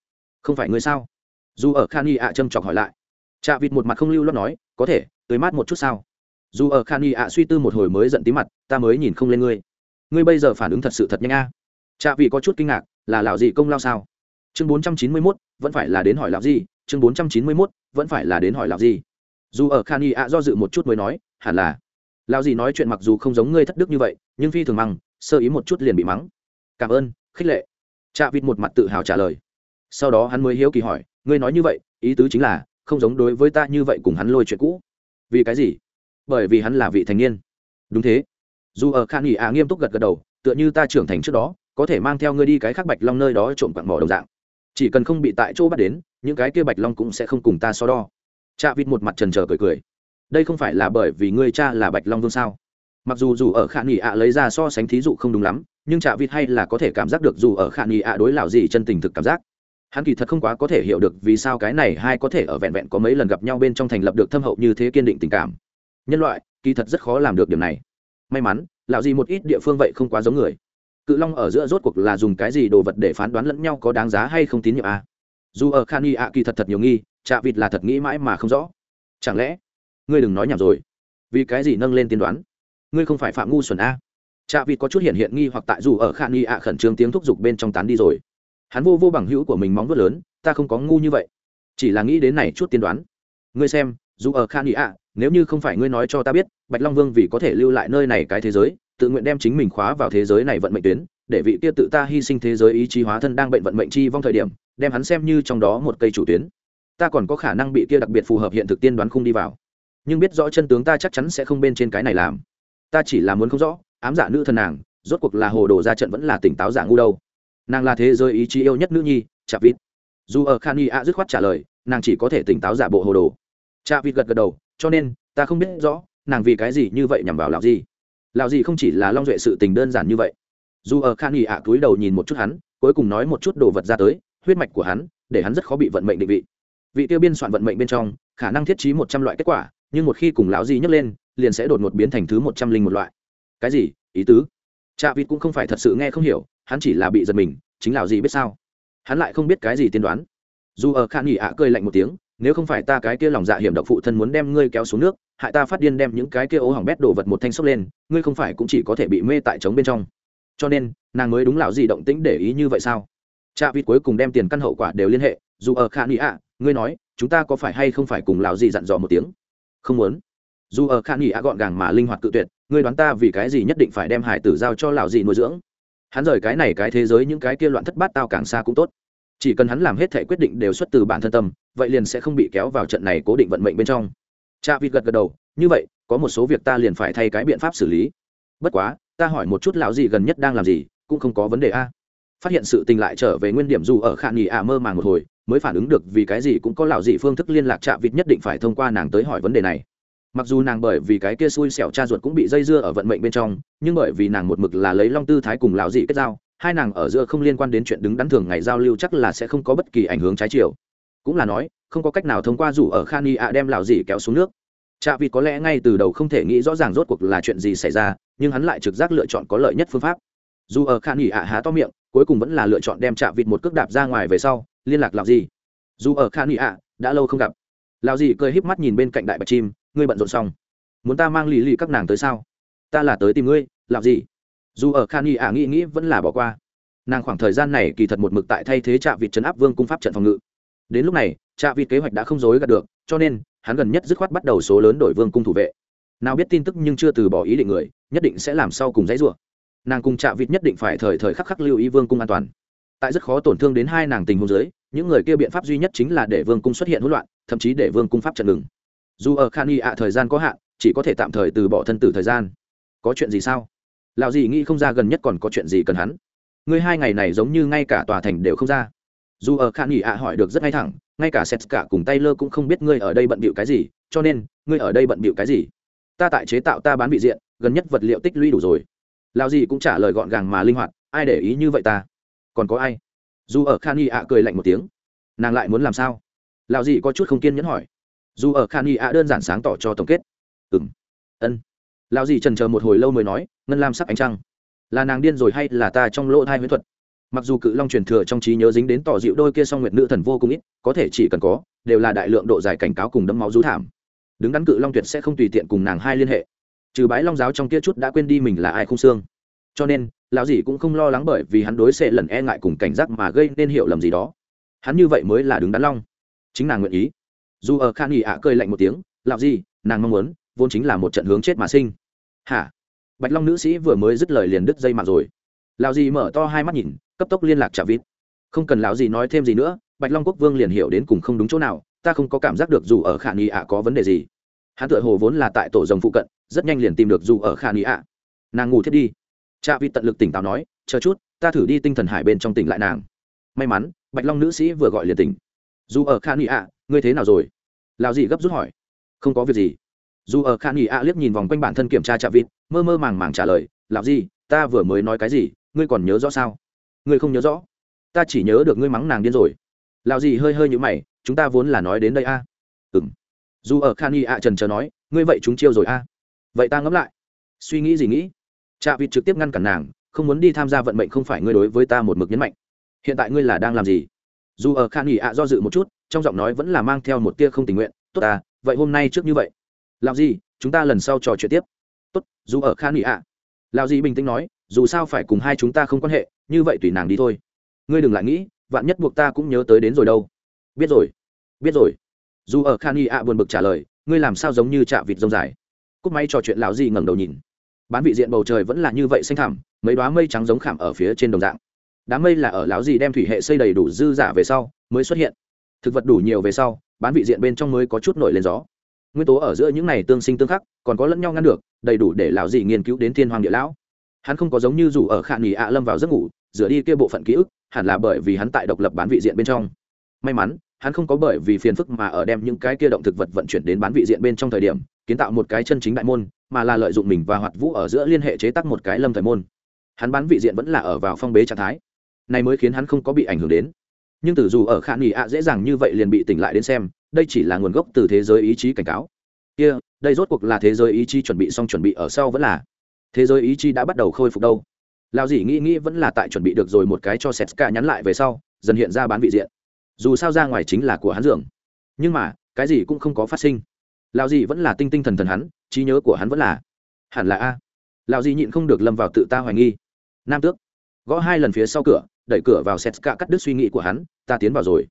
không phải ngươi sao? Dù ở khan y ạ châm chọc hỏi lại. Chạ vịt một mặt không lưu lót nói có thể tới mát một chút sao? Dù ở khan y ạ suy tư một hồi mới giận tí mặt ta mới nhìn không lên ngươi. Ngươi bây giờ phản ứng thật sự thật nhanh a. Chạ vị có chút kinh ngạc là lão gì công lao sao? Chương bốn trăm chín mươi mốt vẫn phải là đến hỏi lão gì chương bốn trăm chín mươi mốt vẫn phải là đến hỏi lão gì dù ở khan y ạ do dự một chút mới nói hẳn là. Lão gì nói chuyện mặc dù không giống ngươi thất đức như vậy nhưng phi thường măng, sơ ý một chút liền bị mắng. Cảm ơn khích lệ. Chạ vịt một mặt tự hào trả lời. Sau đó hắn mới hiếu kỳ hỏi ngươi nói như vậy, ý tứ chính là, không giống đối với ta như vậy cùng hắn lôi chuyện cũ. Vì cái gì? Bởi vì hắn là vị thành niên. Đúng thế. Dù ở khan nghỉ ạ à nghiêm túc gật gật đầu, tựa như ta trưởng thành trước đó, có thể mang theo ngươi đi cái khác bạch long nơi đó trộm quặng mỏ đồng dạng. Chỉ cần không bị tại chỗ bắt đến, những cái kia bạch long cũng sẽ không cùng ta so đo. Cha vịt một mặt trần trờ cười cười. Đây không phải là bởi vì ngươi cha là bạch long vương sao? Mặc dù dù ở khả nghỉ ạ à lấy ra so sánh thí dụ không đúng lắm, nhưng chạ vịt hay là có thể cảm giác được dù ở khả nghỉ ạ à đối lào gì chân tình thực cảm giác hắn kỳ thật không quá có thể hiểu được vì sao cái này hai có thể ở vẹn vẹn có mấy lần gặp nhau bên trong thành lập được thâm hậu như thế kiên định tình cảm. Nhân loại, kỳ thật rất khó làm được điểm này. May mắn lạo gì một ít địa phương vậy không quá giống người. Cự long ở giữa rốt cuộc là dùng cái gì đồ vật để phán đoán lẫn nhau có đáng giá hay không tín nhiệm à? dù ở khan y ạ, kỳ thật thật nhiều nghi chạ vịt là thật nghĩ mãi mà không rõ. Chẳng lẽ, ngươi đừng nói nhảm rồi. Vì cái gì nâng lên tiên đoán? Ngươi không phải phạm ngu xuẩn à? a chạ vịt có chút hiện hiện nghi hoặc tại dù ở khan y ạ khẩn trương tiếng thúc giục bên trong tán đi rồi hắn vô vô bằng hữu của mình móng vuốt lớn, ta không có ngu như vậy. Chỉ là nghĩ đến này chút tiên đoán. Ngươi xem, dù ở khan ý ạ, nếu như không phải ngươi nói cho ta biết, bạch long vương vì có thể lưu lại nơi này cái thế giới, tự nguyện đem chính mình khóa vào thế giới này vận mệnh tuyến, để vị kia tự ta hy sinh thế giới ý chí hóa thân đang bệnh vận mệnh chi vong thời điểm, đem hắn xem như trong đó một cây chủ tuyến. Ta còn có khả năng bị kia đặc biệt phù hợp hiện thực tiên đoán không đi vào. Nhưng biết rõ chân tướng ta chắc chắn sẽ không bên trên cái này làm. Ta chỉ là muốn không rõ, ám giả dạ nữ thần nàng, rốt cuộc là hồ đồ ra trận vẫn là tỉnh táo giả ngu đâu nàng là thế giới ý chí yêu nhất nữ nhi chạ vịt. Dù ở khan y a dứt khoát trả lời, nàng chỉ có thể tỉnh táo giả bộ hồ đồ. Chạ vịt gật gật đầu, cho nên, ta không biết rõ, nàng vì cái gì như vậy nhằm vào lạo gì lạo gì không chỉ là long duệ sự tình đơn giản như vậy. Dù ở khan y a cúi đầu nhìn một chút hắn, cuối cùng nói một chút đồ vật ra tới, huyết mạch của hắn, để hắn rất khó bị vận mệnh định vị. Vị tiêu biên soạn vận mệnh bên trong, khả năng thiết trí một trăm loại kết quả, nhưng một khi cùng lão di nhấc lên, liền sẽ đột ngột biến thành thứ một trăm linh một loại. Cái gì? Ý tứ? Chạ vịt cũng không phải thật sự nghe không hiểu hắn chỉ là bị giật mình, chính lão gì biết sao? Hắn lại không biết cái gì tiên đoán. Dù ở khan nghỉ ạ cười lạnh một tiếng, nếu không phải ta cái kia lòng dạ hiểm độc phụ thân muốn đem ngươi kéo xuống nước, hại ta phát điên đem những cái kia ố hỏng bét đổ vật một thanh sốc lên, ngươi không phải cũng chỉ có thể bị mê tại trống bên trong. Cho nên, nàng mới đúng lão gì động tĩnh để ý như vậy sao? Cha vịt cuối cùng đem tiền căn hậu quả đều liên hệ, dù ở khan nghỉ ạ, ngươi nói, chúng ta có phải hay không phải cùng lão gì dặn dò một tiếng? Không muốn. Dù ở khan nghỉ ạ gọn gàng mà linh hoạt cự tuyệt, ngươi đoán ta vì cái gì nhất định phải đem hải tử giao cho lão gì nuôi dưỡng? Hắn rời cái này cái thế giới những cái kia loạn thất bát tao càng xa cũng tốt. Chỉ cần hắn làm hết thể quyết định đều xuất từ bản thân tâm, vậy liền sẽ không bị kéo vào trận này cố định vận mệnh bên trong. Cha vịt gật gật đầu, như vậy, có một số việc ta liền phải thay cái biện pháp xử lý. Bất quá, ta hỏi một chút lão gì gần nhất đang làm gì, cũng không có vấn đề a. Phát hiện sự tình lại trở về nguyên điểm dù ở khả nghỉ ả mơ màng một hồi, mới phản ứng được vì cái gì cũng có lão gì phương thức liên lạc chạ vịt nhất định phải thông qua nàng tới hỏi vấn đề này mặc dù nàng bởi vì cái kia xui xẻo cha ruột cũng bị dây dưa ở vận mệnh bên trong, nhưng bởi vì nàng một mực là lấy long tư thái cùng lão dị kết giao, hai nàng ở giữa không liên quan đến chuyện đứng đắn thường ngày giao lưu chắc là sẽ không có bất kỳ ảnh hưởng trái chiều. Cũng là nói, không có cách nào thông qua rủ ở khani ạ đem lão dị kéo xuống nước. Chạ vịt có lẽ ngay từ đầu không thể nghĩ rõ ràng rốt cuộc là chuyện gì xảy ra, nhưng hắn lại trực giác lựa chọn có lợi nhất phương pháp. Dù ở khan nghỉ ạ há to miệng, cuối cùng vẫn là lựa chọn đem chạ vịt một cước đạp ra ngoài về sau, liên lạc Lão Dị. dù ở khan nghỉ ạ đã lâu không gặp. Lão Dị cười híp mắt nhìn bên cạnh đại bạch chim ngươi bận rộn xong muốn ta mang lì lì các nàng tới sao? Ta là tới tìm ngươi làm gì? Dù ở khan y ả nghĩ nghĩ vẫn là bỏ qua. Nàng khoảng thời gian này kỳ thật một mực tại thay thế trạ vịt trấn áp vương cung pháp trận phòng ngự. Đến lúc này trạ vịt kế hoạch đã không dối gạt được cho nên hắn gần nhất dứt khoát bắt đầu số lớn đổi vương cung thủ vệ. Nào biết tin tức nhưng chưa từ bỏ ý định người nhất định sẽ làm sau cùng dãy rủa. Nàng cùng trạ vịt nhất định phải thời thời khắc khắc lưu ý vương cung an toàn. Tại rất khó tổn thương đến hai nàng tình huống giới, những người kia biện pháp duy nhất chính là để vương cung xuất hiện hỗn loạn thậm chí để vương cung pháp trận ngừng dù ở khan y ạ, thời gian có hạn, chỉ có thể tạm thời từ bỏ thân tử thời gian. Có chuyện gì sao? Lão gì nghĩ không ra gần nhất còn có chuyện gì cần hắn. Ngươi hai ngày này giống như ngay cả tòa thành đều không ra. Dù ở khan y ạ hỏi được rất ngay thẳng, ngay cả sét cả cùng tay lơ cũng không biết ngươi ở đây bận bịu cái gì, cho nên, ngươi ở đây bận bịu cái gì? Ta tại chế tạo ta bán bị diện, gần nhất vật liệu tích lũy đủ rồi. Lão gì cũng trả lời gọn gàng mà linh hoạt, ai để ý như vậy ta? Còn có ai? Dù ở khan y ạ cười lạnh một tiếng. Nàng lại muốn làm sao? Lão gì có chút không kiên nhẫn hỏi dù ở khan y ạ đơn giản sáng tỏ cho tổng kết. Ừng ân. Lao gì trần chờ một hồi lâu mới nói, ngân lam sắc ánh trăng. Là nàng điên rồi hay là ta trong lỗ thai huyễn thuật? Mặc dù cự long truyền thừa trong trí nhớ dính đến tỏ dịu đôi kia song nguyệt nữ thần vô cùng ít, có thể chỉ cần có, đều là đại lượng độ dài cảnh cáo cùng đấm máu rú thảm. Đứng đắn cự long tuyệt sẽ không tùy tiện cùng nàng hai liên hệ. Trừ bái long giáo trong kia chút đã quên đi mình là ai không xương. Cho nên, lão dì cũng không lo lắng bởi vì hắn đối xệ lần e ngại cùng cảnh giác mà gây nên hiểu lầm gì đó. Hắn như vậy mới là đứng đắn long. Chính nàng nguyện ý dù ở khan nghỉ ạ cười lạnh một tiếng, lão gì nàng mong muốn, vốn chính là một trận hướng chết mà sinh. Hả? Bạch long nữ sĩ vừa mới dứt lời liền đứt dây mạng rồi. Lão gì mở to hai mắt nhìn, cấp tốc liên lạc trả vít không cần lão gì nói thêm gì nữa, bạch long quốc vương liền hiểu đến cùng không đúng chỗ nào, ta không có cảm giác được dù ở khả nghi ạ có vấn đề gì. Hắn tựa hồ vốn là tại tổ rồng phụ cận, rất nhanh liền tìm được dù ở khả nghi ạ. Nàng ngủ thiết đi. Cha vi tận lực tỉnh táo nói, chờ chút, ta thử đi tinh thần hải bên trong tỉnh lại nàng. May mắn, bạch long nữ sĩ vừa gọi liền tỉnh. Dù ở khả nghi ạ ngươi thế nào rồi? Lào gì gấp rút hỏi. Không có việc gì. Dù ở khan nghỉ ạ liếc nhìn vòng quanh bản thân kiểm tra chạ vịt, mơ mơ màng màng trả lời lào gì ta vừa mới nói cái gì? Ngươi còn nhớ rõ sao? Ngươi không nhớ rõ. Ta chỉ nhớ được ngươi mắng nàng điên rồi. Lào gì hơi hơi như mày, chúng ta vốn là nói đến đây a. À? ừng dù ở khan nghỉ ạ trần chờ nói, ngươi vậy chúng chiêu rồi a. Vậy ta ngẫm lại. Suy nghĩ gì nghĩ? Cha vịt trực tiếp ngăn cản nàng, không muốn đi tham gia vận mệnh không phải ngươi đối với ta một mực nhấn mạnh. Hiện tại ngươi là đang làm gì? Dù ở khan nghỉ ạ do dự một chút trong giọng nói vẫn là mang theo một tia không tình nguyện, tốt à vậy hôm nay trước như vậy. Làm gì, chúng ta lần sau trò chuyện tiếp. Tốt, dù ở khan nghị ạ. Làm gì bình tĩnh nói, dù sao phải cùng hai chúng ta không quan hệ, như vậy tùy nàng đi thôi. Ngươi đừng lại nghĩ, vạn nhất buộc ta cũng nhớ tới đến rồi đâu. Biết rồi biết rồi. Dù ở khan nghị ạ buồn bực trả lời, ngươi làm sao giống như chạ vịt rông dài. Cúc máy trò chuyện, lão gì ngẩng đầu nhìn. Bán vị diện bầu trời vẫn là như vậy xanh thẳm, mấy đoá mây trắng giống khảm ở phía trên đồng dạng. Đám mây là ở lão gì đem thủy hệ xây đầy đủ dư giả về sau, mới xuất hiện thực vật đủ nhiều về sau, bán vị diện bên trong mới có chút nổi lên gió. Nguyên tố ở giữa những này tương sinh tương khắc, còn có lẫn nhau ngăn được, đầy đủ để lão dị nghiên cứu đến thiên hoàng địa lão. Hắn không có giống như dù ở khả nghỉ ạ lâm vào giấc ngủ, rửa đi kia bộ phận ký ức, hẳn là bởi vì hắn tại độc lập bán vị diện bên trong. May mắn, hắn không có bởi vì phiền phức mà ở đem những cái kia động thực vật vận chuyển đến bán vị diện bên trong thời điểm, kiến tạo một cái chân chính đại môn, mà là lợi dụng mình và hoạt vũ ở giữa liên hệ chế tác một cái lâm thời môn. Hắn bán vị diện vẫn là ở vào phong bế trạng thái. Này mới khiến hắn không có bị ảnh hưởng đến nhưng tử dù ở khả nghỉ ạ dễ dàng như vậy liền bị tỉnh lại đến xem đây chỉ là nguồn gốc từ thế giới ý chí cảnh cáo. Kia、yeah, đây rốt cuộc là thế giới ý chí chuẩn bị xong chuẩn bị ở sau vẫn là. Thế giới ý chí đã bắt đầu khôi phục đâu? Lao dì nghĩ nghĩ vẫn là tại chuẩn bị được rồi một cái cho setska nhắn lại về sau dần hiện ra bán vị diện. Dù sao ra ngoài chính là của hắn dường. Nhưng mà cái gì cũng không có phát sinh. Lao dì vẫn là tinh tinh thần thần hắn trí nhớ của hắn vẫn là. Hẳn là a. Lao dì nhịn không được lâm vào tự ta hoài nghi. Nam tước. Gõ hai lần phía sau cửa đẩy cửa vào setska cắt đứt suy nghĩ của hắn ta tiến vào rồi.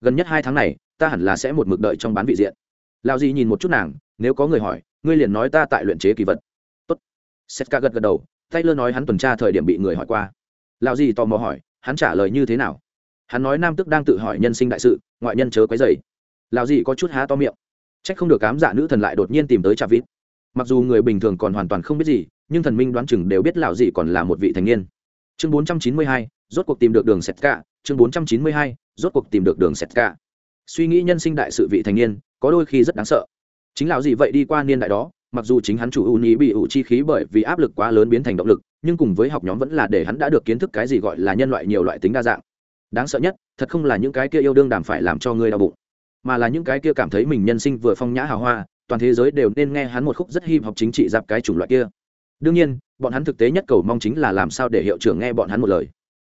Gần nhất hai tháng này, ta hẳn là sẽ một mực đợi trong bán vị diện. Lao di nhìn một chút nàng, nếu có người hỏi, ngươi liền nói ta tại luyện chế kỳ vật. Tốt. Setka gật gật đầu, taylor nói hắn tuần tra thời điểm bị người hỏi qua. Lao di tò mò hỏi, hắn trả lời như thế nào? Hắn nói nam tức đang tự hỏi nhân sinh đại sự, ngoại nhân chớ quấy dày lao di có chút há to miệng. C h ắ c không được cám dạ nữ thần lại đột nhiên tìm tới trà vít mặc dù người bình thường còn hoàn toàn không biết gì, nhưng thần minh đoán chừng đều biết lão dị còn là một vị thành niên. Chương bốn trăm chín mươi hai, rốt cuộc tìm được đường sét cả chương bốn trăm chín mươi hai, rốt cuộc tìm được đường sẹt cả. Suy nghĩ nhân sinh đại sự vị thành niên, có đôi khi rất đáng sợ. Chính lão gì vậy đi qua niên đại đó, mặc dù chính hắn chủ ưu ní bị ủ chi khí bởi vì áp lực quá lớn biến thành động lực, nhưng cùng với học nhóm vẫn là để hắn đã được kiến thức cái gì gọi là nhân loại nhiều loại tính đa dạng. Đáng sợ nhất, thật không là những cái kia yêu đương đàm phải làm cho ngươi đau bụng, mà là những cái kia cảm thấy mình nhân sinh vừa phong nhã hào hoa, toàn thế giới đều nên nghe hắn một khúc rất hip học chính trị dạp cái chủng loại kia. Đương nhiên, bọn hắn thực tế nhất cầu mong chính là làm sao để hiệu trưởng nghe bọn hắn một lời.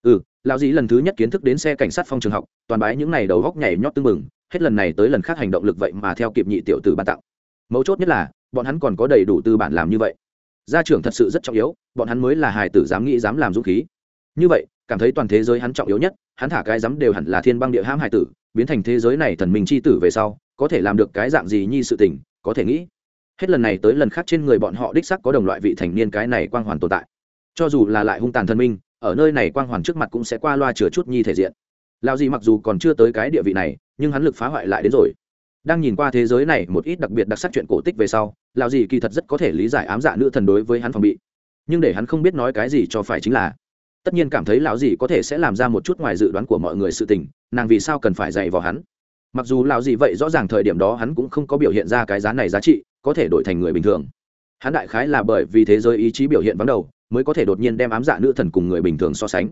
Ừ lão dĩ lần thứ nhất kiến thức đến xe cảnh sát phong trường học, toàn bái những n à y đầu góc nhảy nhót tưng bừng, hết lần này tới lần khác hành động lực vậy mà theo kịp nhị tiểu tử ban tặng. Mấu chốt nhất là, bọn hắn còn có đầy đủ tư bản làm như vậy. Gia trưởng thật sự rất trọng yếu, bọn hắn mới là hài tử dám nghĩ dám làm dũng khí. Như vậy, cảm thấy toàn thế giới hắn trọng yếu nhất, hắn thả cái dám đều hẳn là thiên băng địa hãm hài tử, biến thành thế giới này thần minh c h i tử về sau, có thể làm được cái dạng gì nhi sự tình, có thể nghĩ. Hết lần này tới lần khác trên người bọn họ đích sắc có đồng loại vị thành niên cái này quang hoàn tồn tại. Cho dù là lại hung tàn thần minh ở nơi này quang hoàn trước mặt cũng sẽ qua loa chừa chút nhi thể diện. Lao gì mặc dù còn chưa tới cái địa vị này, nhưng hắn lực phá hoại lại đến rồi. Đang nhìn qua thế giới này một ít đặc biệt đặc sắc chuyện cổ tích về sau lao gì kỳ thật rất có thể lý giải ám dạ nữ thần đối với hắn phòng bị. Nhưng để hắn không biết nói cái gì cho phải chính là, tất nhiên cảm thấy lão gì có thể sẽ làm ra một chút ngoài dự đoán của mọi người sự tình, nàng vì sao cần phải dạy vào hắn? Mặc dù lão gì vậy rõ ràng thời điểm đó hắn cũng không có biểu hiện ra cái giá này giá trị, có thể đổi thành người bình thường. Hắn đại khái là bởi vì thế giới ý chí biểu hiện vắng đầu mới có thể đột nhiên đem ám dạ nữ thần cùng người bình thường so sánh.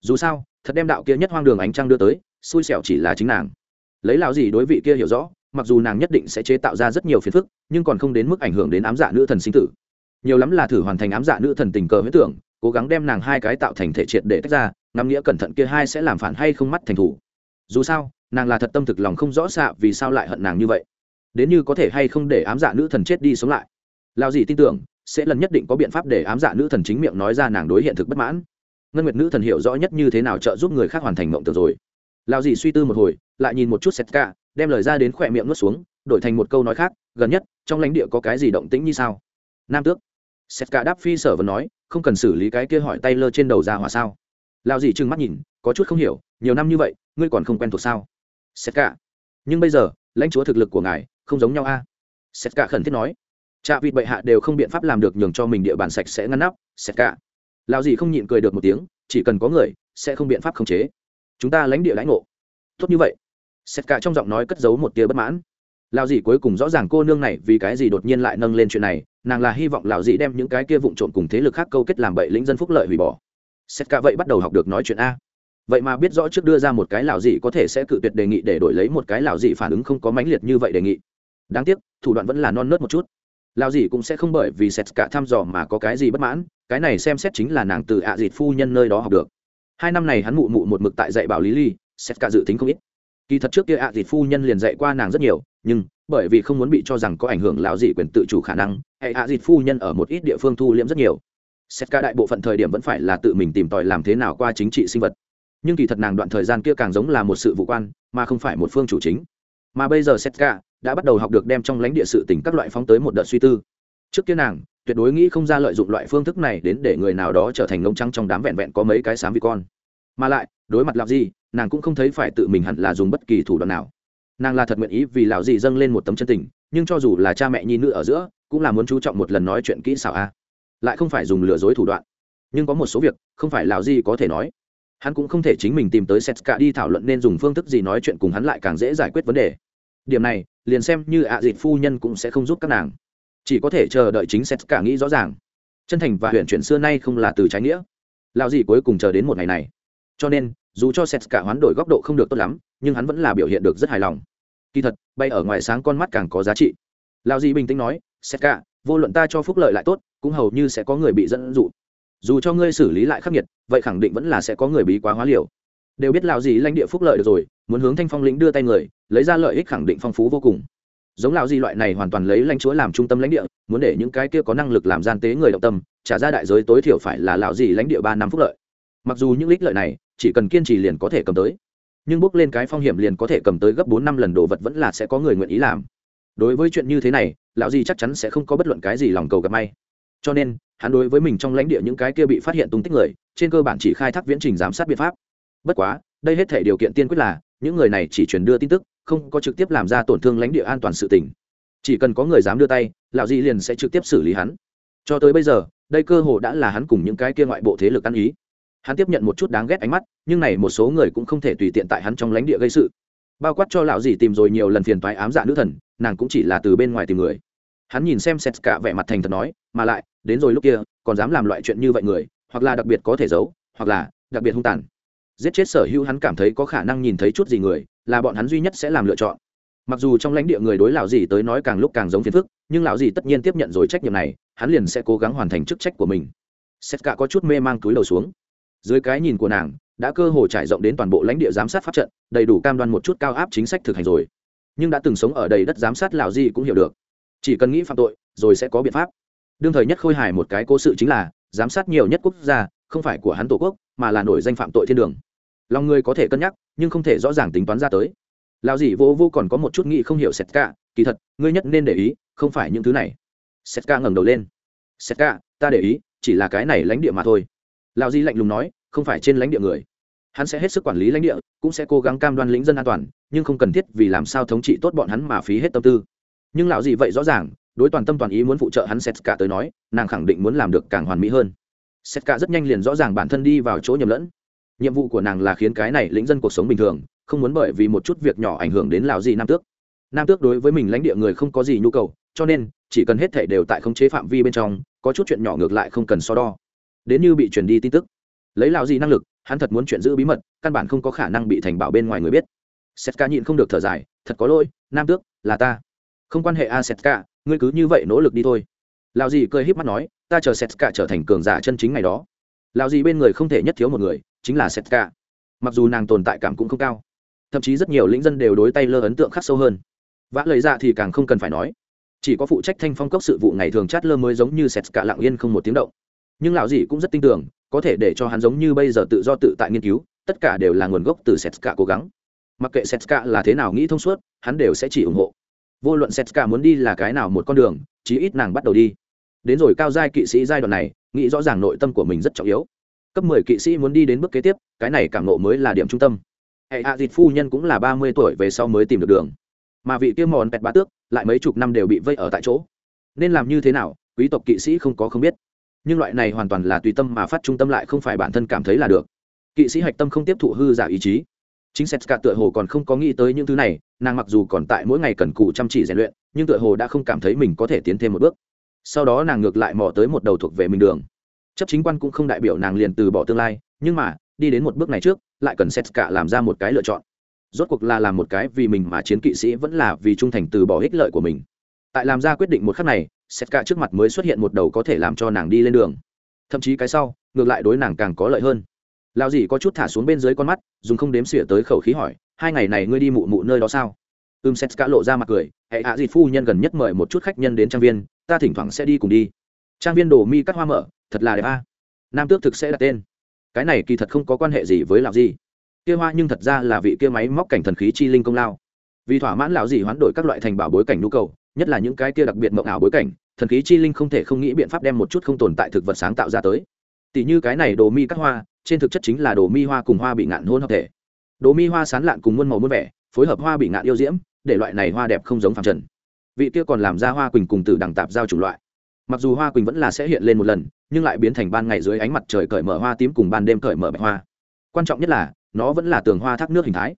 Dù sao, thật đem đạo kia nhất hoang đường ánh trăng đưa tới, xui xẻo chỉ là chính nàng. Lấy lão gì đối vị kia hiểu rõ, mặc dù nàng nhất định sẽ chế tạo ra rất nhiều phiền phức, nhưng còn không đến mức ảnh hưởng đến ám dạ nữ thần sinh tử. Nhiều lắm là thử hoàn thành ám dạ nữ thần tình cờ huyết tưởng, cố gắng đem nàng hai cái tạo thành thể triệt để tách ra, ngắm nghĩa cẩn thận kia hai sẽ làm phản hay không mắt thành thủ. Dù sao, nàng là thật tâm thực lòng không rõ xạ vì sao lại hận nàng như vậy. Đến như có thể hay không để ám dạ nữ thần chết đi sống lại. Lao gì tin tưởng sẽ lần nhất định có biện pháp để ám dạ nữ thần chính miệng nói ra nàng đối hiện thực bất mãn. Ngân nguyệt nữ thần hiểu rõ nhất như thế nào trợ giúp người khác hoàn thành mộng tưởng rồi. Lao dì suy tư một hồi, lại nhìn một chút setka, đem lời ra đến khỏe miệng nuốt xuống, đổi thành một câu nói khác, gần nhất, trong lãnh địa có cái gì động tĩnh như sao? Nam tước. Setka đáp phi sở vẫn nói, không cần xử lý cái kia hỏi tay lơ trên đầu ra hỏa sao. Lao dì trừng mắt nhìn, có chút không hiểu, nhiều năm như vậy, ngươi còn không quen thuộc sao? Setka. Nhưng bây giờ, lãnh chúa thực lực của ngài, không giống nhau a. À? a khẩn thiết nói trạ vịt bệ hạ đều không biện pháp làm được nhường cho mình địa bàn sạch sẽ ngăn nắp setka lao gì không nhịn cười được một tiếng, chỉ cần có người, sẽ không biện pháp khống chế. Chúng ta lãnh địa lãnh ngộ. Tốt như vậy. Setka trong giọng nói cất giấu một tia bất mãn. Lão gì cuối cùng rõ ràng cô nương này vì cái gì đột nhiên lại nâng lên chuyện này, nàng là hy vọng lão dì đem những cái kia vụn trộn cùng thế lực khác câu kết làm bậy lĩnh dân phúc lợi hủy bỏ. Setka vậy bắt đầu học được nói chuyện a. Vậy mà biết rõ trước đưa ra một cái lão dì có thể sẽ cự tuyệt đề nghị để đổi lấy một cái lão dì phản ứng không có mãnh liệt như vậy đề nghị. Đáng tiếc, thủ đoạn vẫn là non nớt một chút lão gì cũng sẽ không bởi vì xét cả thăm dò mà có cái gì bất mãn, cái này xem xét chính là nàng từ ạ à dịt phu nhân nơi đó học được. Hai năm này hắn mụ mụ một mực tại dạy bảo lý ly xét cả dự tính không ít. Kỳ thật trước kia ạ à dịt phu nhân liền dạy qua nàng rất nhiều, nhưng bởi vì không muốn bị cho rằng có ảnh hưởng lão dị quyền tự chủ khả năng, hệ ạ dịt phu nhân ở một ít địa phương thu liễm rất nhiều. Xét cả đại bộ phận thời điểm vẫn phải là tự mình tìm tòi làm thế nào qua chính trị sinh vật. Nhưng kỳ thật nàng đoạn thời gian kia càng giống là một sự vụ quan, mà không phải một phương chủ chính. Mà bây giờ setka đã bắt đầu học được đem trong lãnh địa sự tỉnh các loại phóng tới một đợt suy tư. Trước kia nàng, tuyệt đối nghĩ không ra lợi dụng loại phương thức này đến để người nào đó trở thành nông trắng trong đám vẹn vẹn có mấy cái xám vì con. Mà lại, đối mặt lào gì nàng cũng không thấy phải tự mình hẳn là dùng bất kỳ thủ đoạn nào. Nàng là thật nguyện ý vì lão gì dâng lên một tấm chân tình, nhưng cho dù là cha mẹ nhi nữ ở giữa, cũng là muốn chú trọng một lần nói chuyện kỹ xảo a. Lại không phải dùng lừa dối thủ đoạn. Nhưng có một số việc, không phải lão gì có thể nói. Hắn cũng không thể chính mình tìm tới setska đi thảo luận nên dùng phương thức gì nói chuyện cùng hắn lại càng dễ giải quyết vấn đề. Điểm này liền xem như ạ à dịt phu nhân cũng sẽ không giúp các nàng. Chỉ có thể chờ đợi chính setska nghĩ rõ ràng. Chân thành và huyện chuyển xưa nay không là từ trái nghĩa. Lao gì cuối cùng chờ đến một ngày này. Cho nên, dù cho setska hoán đổi góc độ không được tốt lắm, nhưng hắn vẫn là biểu hiện được rất hài lòng. Kỳ thật, bay ở ngoài sáng con mắt càng có giá trị. Lao gì bình tĩnh nói setska vô luận ta cho phúc lợi lại tốt, cũng hầu như sẽ có người bị dẫn dụ. Dù cho ngươi xử lý lại khắc nghiệt, vậy khẳng định vẫn là sẽ có người bí quá hóa liều đều biết lão gì lãnh địa phúc lợi được rồi, muốn hướng thanh phong lĩnh đưa tay người, lấy ra lợi ích khẳng định phong phú vô cùng. Giống lão gì loại này hoàn toàn lấy lãnh chúa làm trung tâm lãnh địa, muốn để những cái kia có năng lực làm gian tế người động tâm, trả ra đại giới tối thiểu phải là lão gì lãnh địa ba năm phúc lợi. Mặc dù những lích lợi này, chỉ cần kiên trì liền có thể cầm tới. Nhưng bước lên cái phong hiểm liền có thể cầm tới gấp bốn năm lần đồ vật vẫn là sẽ có người nguyện ý làm. Đối với chuyện như thế này, lão gì chắc chắn sẽ không có bất luận cái gì lòng cầu gặp may. Cho nên, hắn đối với mình trong lãnh địa những cái kia bị phát hiện tung tích người, trên cơ bản chỉ khai thác viễn trình giám sát biện pháp bất quá, đây hết thể điều kiện tiên quyết là, những người này chỉ truyền đưa tin tức, không có trực tiếp làm ra tổn thương lãnh địa an toàn sự tỉnh chỉ cần có người dám đưa tay, lão di liền sẽ trực tiếp xử lý hắn. Cho tới bây giờ, đây cơ hồ đã là hắn cùng những cái kia ngoại bộ thế lực ăn ý. Hắn tiếp nhận một chút đáng ghét ánh mắt, nhưng này một số người cũng không thể tùy tiện tại hắn trong lãnh địa gây sự. Bao quát cho lão dì tìm rồi nhiều lần phiền toái ám dạ nữ thần, nàng cũng chỉ là từ bên ngoài tìm người. Hắn nhìn xem xét cả vẻ mặt thành thật nói, mà lại, đến rồi lúc kia, còn dám làm loại chuyện như vậy người, hoặc là đặc biệt có thể giấu, hoặc là đặc biệt hung tàn giết chết sở hữu hắn cảm thấy có khả năng nhìn thấy chút gì người, là bọn hắn duy nhất sẽ làm lựa chọn. Mặc dù trong lãnh địa người đối lão dì tới nói càng lúc càng giống phiền phức, nhưng lão dì tất nhiên tiếp nhận rồi trách nhiệm này, hắn liền sẽ cố gắng hoàn thành chức trách của mình. Xét cả có chút mê mang túi đầu xuống. Dưới cái nhìn của nàng, đã cơ hồ trải rộng đến toàn bộ lãnh địa giám sát pháp trận, đầy đủ cam đoan một chút cao áp chính sách thực hành rồi. Nhưng đã từng sống ở đầy đất giám sát lão dì cũng hiểu được. Chỉ cần nghĩ phạm tội, rồi sẽ có biện pháp. Đương thời nhất khôi hài một cái cố sự chính là, giám sát nhiều nhất quốc gia, không phải của hắn tổ quốc, mà là nổi danh phạm tội thiên đường lòng người có thể cân nhắc, nhưng không thể rõ ràng tính toán ra tới. Lao dì vô vô còn có một chút nghĩ không hiểu sét cả kỳ thật, ngươi nhất nên để ý, không phải những thứ này. Sét cả ngẩng đầu lên. Sét cả ta để ý, chỉ là cái này lãnh địa mà thôi. Lao dì lạnh lùng nói, không phải trên lãnh địa người. Hắn sẽ hết sức quản lý lãnh địa, cũng sẽ cố gắng cam đoan lĩnh dân an toàn, nhưng không cần thiết vì làm sao thống trị tốt bọn hắn mà phí hết tâm tư. Nhưng lão gì vậy rõ ràng, đối toàn tâm toàn ý muốn phụ trợ hắn Setka tới nói, nàng khẳng định muốn làm được càng hoàn mỹ hơn. Setka rất nhanh liền rõ ràng bản thân đi vào chỗ nhầm lẫn nhiệm vụ của nàng là khiến cái này lĩnh dân cuộc sống bình thường, không muốn bởi vì một chút việc nhỏ ảnh hưởng đến lão gì nam tước. Nam tước đối với mình lãnh địa người không có gì nhu cầu, cho nên, chỉ cần hết thể đều tại khống chế phạm vi bên trong, có chút chuyện nhỏ ngược lại không cần so đo. Đến như bị truyền đi tin tức, lấy lão gì năng lực, hắn thật muốn chuyện giữ bí mật, căn bản không có khả năng bị thành bảo bên ngoài người biết. Setka nhịn không được thở dài, thật có lỗi, nam tước, là ta. Không quan hệ a setka, ngươi cứ như vậy nỗ lực đi thôi. Lão gì cười híp mắt nói, ta chờ setka trở thành cường giả chân chính ngày đó. Lão gì bên người không thể nhất thiếu một người chính là setka. Mặc dù nàng tồn tại cảm cũng không cao, thậm chí rất nhiều lĩnh dân đều đối tay lơ ấn tượng khắc sâu hơn. Vã lời ra dạ thì càng không cần phải nói, chỉ có phụ trách thanh phong cốc sự vụ ngày thường chát lơ mới giống như setka lặng yên không một tiếng động. Nhưng lão dì cũng rất tin tưởng, có thể để cho hắn giống như bây giờ tự do tự tại nghiên cứu, tất cả đều là nguồn gốc từ setka cố gắng. Mặc kệ setka là thế nào nghĩ thông suốt, hắn đều sẽ chỉ ủng hộ. Vô luận setka muốn đi là cái nào một con đường, chí ít nàng bắt đầu đi. Đến rồi cao giai kỵ sĩ giai đoạn này, nghĩ rõ ràng nội tâm của mình rất trọng yếu cấp mười kỵ sĩ muốn đi đến bước kế tiếp, cái này cảm nộ mới là điểm trung tâm. Hệ hạ dịt phu nhân cũng là ba mươi tuổi về sau mới tìm được đường. Mà vị kia mòn pẹt bá tước lại mấy chục năm đều bị vây ở tại chỗ. Nên làm như thế nào, quý tộc kỵ sĩ không có không biết. Nhưng loại này hoàn toàn là tùy tâm mà phát trung tâm lại không phải bản thân cảm thấy là được. Kỵ sĩ hạch tâm không tiếp thụ hư giả ý chí. Chính setska tựa hồ còn không có nghĩ tới những thứ này, nàng mặc dù còn tại mỗi ngày cần cù chăm chỉ rèn luyện, nhưng tựa hồ đã không cảm thấy mình có thể tiến thêm một bước. Sau đó nàng ngược lại mò tới một đầu thuộc về mình đường chấp chính quan cũng không đại biểu nàng liền từ bỏ tương lai, nhưng mà, đi đến một bước này trước, lại cần setska làm ra một cái lựa chọn. Rốt cuộc là làm một cái vì mình mà chiến kỵ sĩ vẫn là vì trung thành từ bỏ ích lợi của mình. Tại làm ra quyết định một khắc này, xét cả trước mặt mới xuất hiện một đầu có thể làm cho nàng đi lên đường. Thậm chí cái sau, ngược lại đối nàng càng có lợi hơn. Lao dì có chút thả xuống bên dưới con mắt, dùng không đếm xỉa tới khẩu khí hỏi, hai ngày này ngươi đi mụ mụ nơi đó sao? Ưm xét cả lộ ra mặt cười hệ hạ dì phu nhân gần nhất mời một chút khách nhân đến trang viên, ta thỉnh thoảng sẽ đi cùng đi. Trang viên đồ mi cắt hoa mở thật là đẹp a. Nam tước thực sẽ đặt tên. Cái này kỳ thật không có quan hệ gì với lão gì kia hoa nhưng thật ra là vị kia máy móc cảnh thần khí chi linh công lao. Vì thỏa mãn lão gì hoán đổi các loại thành bảo bối cảnh nhu cầu, nhất là những cái kia đặc biệt mộng ảo bối cảnh, thần khí chi linh không thể không nghĩ biện pháp đem một chút không tồn tại thực vật sáng tạo ra tới. Tỷ như cái này đồ mi các hoa, trên thực chất chính là đồ mi hoa cùng hoa bị ngạn hôn hợp thể. Đồ mi hoa sán lạn cùng muôn màu muôn vẻ, phối hợp hoa bị ngạn yêu diễm, để loại này hoa đẹp không giống phàm trần. Vị kia còn làm ra hoa quỳnh cùng từ đằng tạp giao chủng loại. Mặc dù hoa quỳnh vẫn là sẽ hiện lên một lần nhưng lại biến thành ban ngày dưới ánh mặt trời cởi mở hoa tím cùng ban đêm cởi mở bạch hoa. Quan trọng nhất là, nó vẫn là tường hoa thác nước hình thái.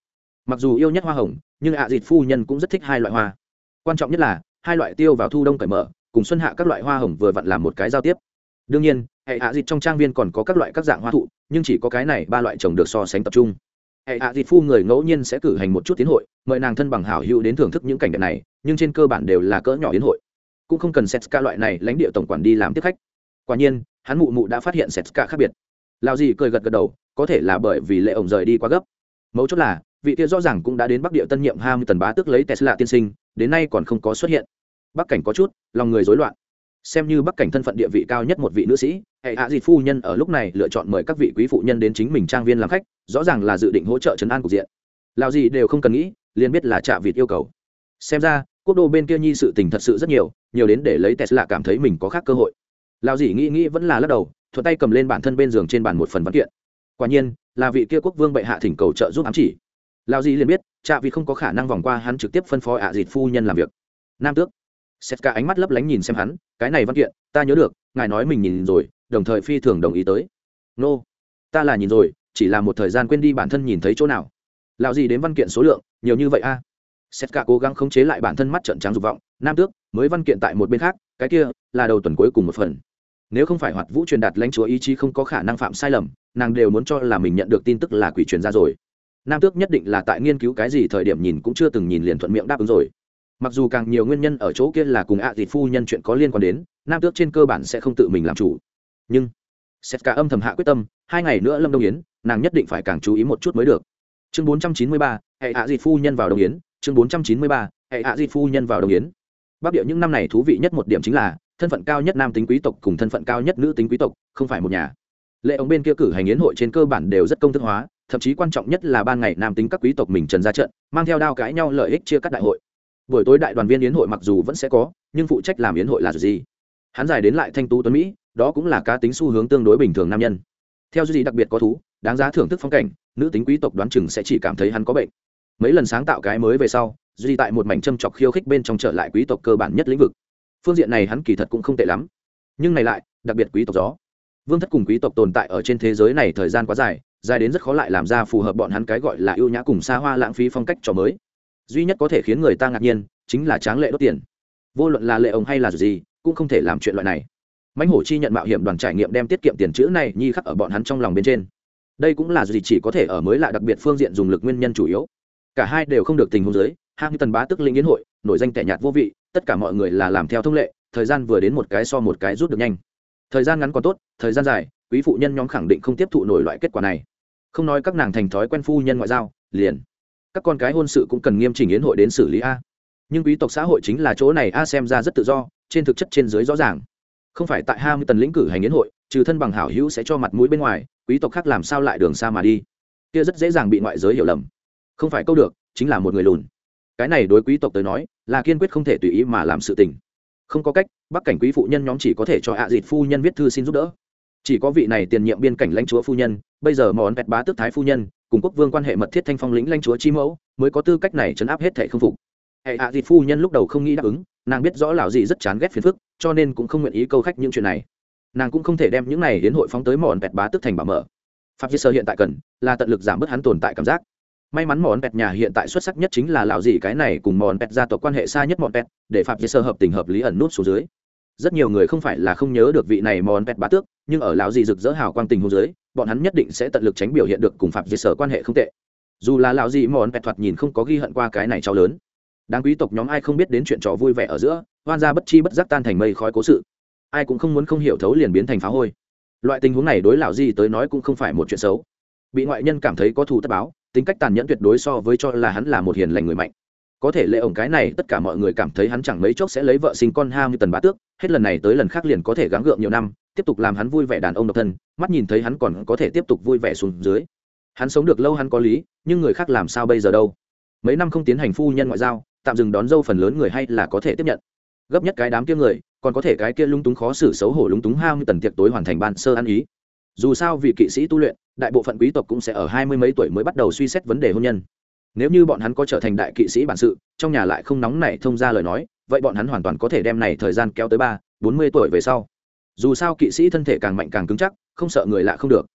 Mặc dù yêu nhất hoa hồng, nhưng ạ à dịt phu nhân cũng rất thích hai loại hoa. Quan trọng nhất là, hai loại tiêu vào thu đông cởi mở, cùng xuân hạ các loại hoa hồng vừa vặn làm một cái giao tiếp. Đương nhiên, hệ hạ dịt trong trang viên còn có các loại các dạng hoa thụ, nhưng chỉ có cái này ba loại trồng được so sánh tập trung. Hệ hạ dịt phu người ngẫu nhiên sẽ cử hành một chút tiến hội, mời nàng thân bằng hảo hữu đến thưởng thức những cảnh đẹp này, nhưng trên cơ bản đều là cỡ nhỏ tiến hội. Cũng không cần xét ca loại này lãnh địa tổng quản đi làm tiếp khách quả nhiên, hắn mụ mụ đã phát hiện sệt cả khác biệt. Lao gì cười gật gật đầu, có thể là bởi vì lệ ổng rời đi quá gấp. Mấu chốt là, vị kia rõ ràng cũng đã đến bắc địa tân nhiệm ham tần bá tức lấy tesla tiên sinh, đến nay còn không có xuất hiện. Bắc cảnh có chút, lòng người rối loạn. Xem như bắc cảnh thân phận địa vị cao nhất một vị nữ sĩ, hệ hạ dịt phu nhân ở lúc này lựa chọn mời các vị quý phụ nhân đến chính mình trang viên làm khách, rõ ràng là dự định hỗ trợ trấn an cục diện. Lào gì đều không cần nghĩ, liền biết là chạ vịt yêu cầu. Xem ra, quốc đô bên kia nhi sự tình thật sự rất nhiều nhiều đến để lấy tesla cảm thấy mình có khác cơ hội lao gì nghĩ nghĩ vẫn là lắc đầu, thuận tay cầm lên bản thân bên giường trên bàn một phần văn kiện. Quả nhiên, là vị kia quốc vương bệ hạ thỉnh cầu trợ giúp ám chỉ. Lao gì liền biết cha vì không có khả năng vòng qua hắn trực tiếp phân phó ạ à dịt phu nhân làm việc. Nam tước. Xét cả ánh mắt lấp lánh nhìn xem hắn, cái này văn kiện, ta nhớ được, ngài nói mình nhìn rồi, đồng thời phi thường đồng ý tới. Nô、no. ta là nhìn rồi, chỉ là một thời gian quên đi bản thân nhìn thấy chỗ nào. Lão gì đến văn kiện số lượng, nhiều như vậy a. À? xét cả cố gắng khống chế lại bản thân mắt trận trắng dục vọng. Nam tước, mới văn kiện tại một bên khác, cái kia, là đầu tuần cuối cùng một phần nếu không phải hoạt vũ truyền đạt lãnh chúa ý chí không có khả năng phạm sai lầm, nàng đều muốn cho là mình nhận được tin tức là quỷ truyền ra rồi. Nam tước nhất định là tại nghiên cứu cái gì thời điểm nhìn cũng chưa từng nhìn liền thuận miệng đáp ứng rồi. Mặc dù càng nhiều nguyên nhân ở chỗ kia là cùng ạ à phu nhân chuyện có liên quan đến, nam tước trên cơ bản sẽ không tự mình làm chủ. Nhưng, xét cả âm thầm hạ quyết tâm, hai ngày nữa lâm đông yến, nàng nhất định phải càng chú ý một chút mới được. Chương bốn trăm chín mươi ba, hệ ạ à phu nhân vào đông yến. Chương bốn trăm chín mươi ba, hệ ạ à phu nhân vào đông yến. Bắc địa những năm này thú vị nhất một điểm chính là thân phận cao nhất nam tính quý tộc cùng thân phận cao nhất nữ tính quý tộc, không phải một nhà. Lệ ống bên kia cử hành yến hội trên cơ bản đều rất công thức hóa, thậm chí quan trọng nhất là ban ngày nam tính các quý tộc mình trần ra trận, mang theo đao cãi nhau lợi ích chia cắt đại hội. Buổi tối đại đoàn viên yến hội mặc dù vẫn sẽ có, nhưng phụ trách làm yến hội là gì. Hắn giải đến lại thanh tú tuấn mỹ, đó cũng là cá tính xu hướng tương đối bình thường nam nhân. Theo duy đặc biệt có thú, đáng giá thưởng thức phong cảnh, nữ tính quý tộc đoán chừng sẽ chỉ cảm thấy hắn có bệnh. Mấy lần sáng tạo cái mới về sau duy tại một mảnh châm chọc khiêu khích bên trong trở lại quý tộc cơ bản nhất lĩnh vực phương diện này hắn kỳ thật cũng không tệ lắm. Nhưng này lại, đặc biệt quý tộc gió. Vương thất cùng quý tộc tồn tại ở trên thế giới này thời gian quá dài dài đến rất khó lại làm ra phù hợp bọn hắn cái gọi là ưu nhã cùng xa hoa lãng phí phong cách trò mới. Duy nhất có thể khiến người ta ngạc nhiên, chính là tráng lệ đốt tiền. Vô luận là lệ ông hay là gì, cũng không thể làm chuyện loại này. Mãnh hổ chi nhận mạo hiểm đoàn trải nghiệm đem tiết kiệm tiền chữ này nhi khắc ở bọn hắn trong lòng bên trên. Đây cũng là gì chỉ có thể ở mới lạ đặc biệt phương diện dùng lực nguyên nhân chủ yếu. Cả hai đều không được tình huống giới như tần bá tức linh yến hội nổi danh tẻ nhạt vô vị, tất cả mọi người là làm theo thông lệ, thời gian vừa đến một cái so một cái rút được nhanh. Thời gian ngắn còn tốt, thời gian dài, quý phụ nhân nhóm khẳng định không tiếp thụ nổi loại kết quả này. Không nói các nàng thành thói quen phu nhân ngoại giao, liền. Các con cái hôn sự cũng cần nghiêm chỉnh yến hội đến xử lý a. Nhưng quý tộc xã hội chính là chỗ này a xem ra rất tự do, trên thực chất trên dưới rõ ràng. Không phải tại hai mươi tần lĩnh cử hành yến hội, trừ thân bằng hảo hữu sẽ cho mặt mũi bên ngoài, quý tộc khác làm sao lại đường xa mà đi. Kia rất dễ dàng bị ngoại giới hiểu lầm. Không phải câu được, chính là một người lùn cái này đối quý tộc tới nói, là kiên quyết không thể tùy ý mà làm sự tình. Không có cách, bắc cảnh quý phụ nhân nhóm chỉ có thể cho ạ à dịt phu nhân viết thư xin giúp đỡ. Chỉ có vị này tiền nhiệm biên cảnh lãnh chúa phu nhân, bây giờ món vẹt bá tước thái phu nhân, cùng quốc vương quan hệ mật thiết thanh phong lĩnh lãnh chúa chi mẫu, mới có tư cách này chấn áp hết thể không phục. Hệ ạ à dịt phu nhân lúc đầu không nghĩ đáp ứng, nàng biết rõ lão dị rất chán ghét phiền phức, cho nên cũng không nguyện ý câu khách những chuyện này. Nàng cũng không thể đem những này đến hội phóng tới mòn vẹt bá tước thành bảo mở. Pháp chế sơ hiện tại cần là tận lực giảm bớt hắn tồn tại cảm giác may mắn mòn pet nhà hiện tại xuất sắc nhất chính là lão gì cái này cùng mòn pet gia tộc quan hệ xa nhất mòn pet để phạm chế sơ hợp tình hợp lý ẩn nút xuống dưới. Rất nhiều người không phải là không nhớ được vị này mòn pet bá tước, nhưng ở lão gì rực rỡ hào quang tình hôn dưới, bọn hắn nhất định sẽ tận lực tránh biểu hiện được cùng phạm chế sơ quan hệ không tệ. Dù là lão gì mòn pet thoạt nhìn không có ghi hận qua cái này cháu lớn, đáng quý tộc nhóm ai không biết đến chuyện trò vui vẻ ở giữa, hoan gia bất chi bất giác tan thành mây khói cố sự. Ai cũng không muốn không hiểu thấu liền biến thành phá hôi. Loại tình huống này đối lão gì tới nói cũng không phải một chuyện xấu. Bị ngoại nhân cảm thấy có thù tất báo tính cách tàn nhẫn tuyệt đối so với cho là hắn là một hiền lành người mạnh. Có thể lệ ổng cái này, tất cả mọi người cảm thấy hắn chẳng mấy chốc sẽ lấy vợ sinh con ham như tần bá tước, hết lần này tới lần khác liền có thể gắng gượng nhiều năm, tiếp tục làm hắn vui vẻ đàn ông độc thân, mắt nhìn thấy hắn còn có thể tiếp tục vui vẻ xuống dưới. Hắn sống được lâu hắn có lý, nhưng người khác làm sao bây giờ đâu? Mấy năm không tiến hành phu nhân ngoại giao, tạm dừng đón dâu phần lớn người hay là có thể tiếp nhận. Gấp nhất cái đám kia người, còn có thể cái kia lung túng khó xử xấu hổ lung túng ham như tần tiệc tối hoàn thành ban sơ ăn ý. Dù sao vì kỵ sĩ tu luyện đại bộ phận quý tộc cũng sẽ ở hai mươi mấy tuổi mới bắt đầu suy xét vấn đề hôn nhân. Nếu như bọn hắn có trở thành đại kỵ sĩ bản sự, trong nhà lại không nóng nảy thông ra lời nói, vậy bọn hắn hoàn toàn có thể đem này thời gian kéo tới ba, bốn mươi tuổi về sau. Dù sao kỵ sĩ thân thể càng mạnh càng cứng chắc, không sợ người lạ không được.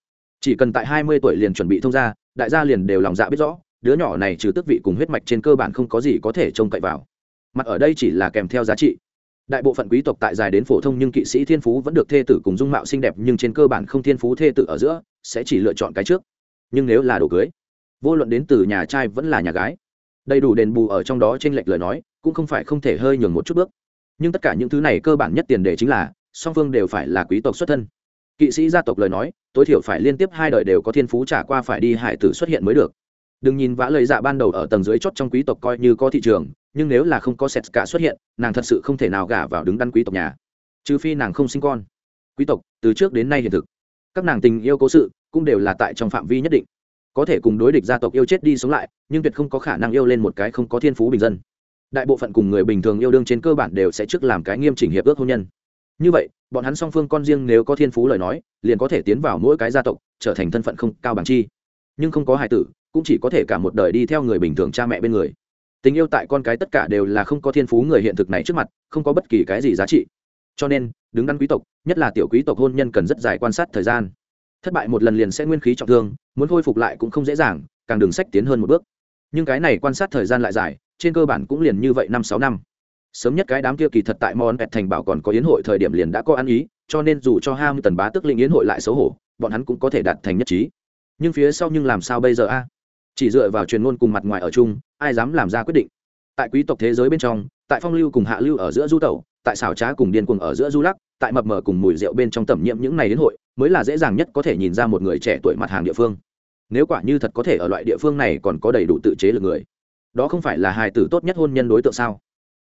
Chỉ cần tại hai mươi tuổi liền chuẩn bị thông ra, đại gia liền đều lòng dạ biết rõ, đứa nhỏ này trừ tước vị cùng huyết mạch trên cơ bản không có gì có thể trông cậy vào. Mặt ở đây chỉ là kèm theo giá trị đại bộ phận quý tộc tại dài đến phổ thông nhưng kỵ sĩ thiên phú vẫn được thê tử cùng dung mạo xinh đẹp nhưng trên cơ bản không thiên phú thê tử ở giữa, sẽ chỉ lựa chọn cái trước. Nhưng nếu là đồ cưới, vô luận đến từ nhà trai vẫn là nhà gái, đầy đủ đền bù ở trong đó trên lệch lời nói, cũng không phải không thể hơi nhường một chút bước. Nhưng tất cả những thứ này cơ bản nhất tiền đề chính là, song phương đều phải là quý tộc xuất thân. Kỵ sĩ gia tộc lời nói, tối thiểu phải liên tiếp hai đời đều có thiên phú trả qua phải đi hải tử xuất hiện mới được đừng nhìn vã lời dạ ban đầu ở tầng dưới chót trong quý tộc coi như có thị trường, nhưng nếu là không có sẹt cả xuất hiện, nàng thật sự không thể nào gả vào đứng đắn quý tộc nhà. Trừ phi nàng không sinh con. Quý tộc, từ trước đến nay hiện thực. Các nàng tình yêu cố sự cũng đều là tại trong phạm vi nhất định. Có thể cùng đối địch gia tộc yêu chết đi sống lại, nhưng tuyệt không có khả năng yêu lên một cái không có thiên phú bình dân. Đại bộ phận cùng người bình thường yêu đương trên cơ bản đều sẽ trước làm cái nghiêm chỉnh hiệp ước hôn nhân. Như vậy, bọn hắn song phương con riêng nếu có thiên phú lời nói, liền có thể tiến vào mỗi cái gia tộc, trở thành thân phận không cao bằng chi. Nhưng không có hài tử cũng chỉ có thể cả một đời đi theo người bình thường cha mẹ bên người. Tình yêu tại con cái tất cả đều là không có thiên phú người hiện thực này trước mặt, không có bất kỳ cái gì giá trị. Cho nên, đứng đắn quý tộc, nhất là tiểu quý tộc hôn nhân cần rất dài quan sát thời gian. Thất bại một lần liền sẽ nguyên khí trọng thương, muốn khôi phục lại cũng không dễ dàng, càng đường sách tiến hơn một bước. Nhưng cái này quan sát thời gian lại dài, trên cơ bản cũng liền như vậy năm sáu năm. Sớm nhất cái đám kia kỳ thật tại món pẹt thành bảo còn có yến hội thời điểm liền đã có ăn ý, cho nên dù cho ham tần bá tức linh yến hội lại xấu hổ, bọn hắn cũng có thể đạt thành nhất trí. Nhưng phía sau nhưng làm sao bây giờ a? Chỉ dựa vào truyền ngôn cùng mặt ngoài ở chung, ai dám làm ra quyết định? Tại quý tộc thế giới bên trong, tại phong lưu cùng hạ lưu ở giữa du tẩu, tại xảo trá cùng điên cuồng ở giữa du lắc, tại mập mờ cùng mùi rượu bên trong tẩm nhiễm những này đến hội, mới là dễ dàng nhất có thể nhìn ra một người trẻ tuổi mặt hàng địa phương. Nếu quả như thật có thể ở loại địa phương này còn có đầy đủ tự chế lực người, đó không phải là hài tử tốt nhất hôn nhân đối tượng sao?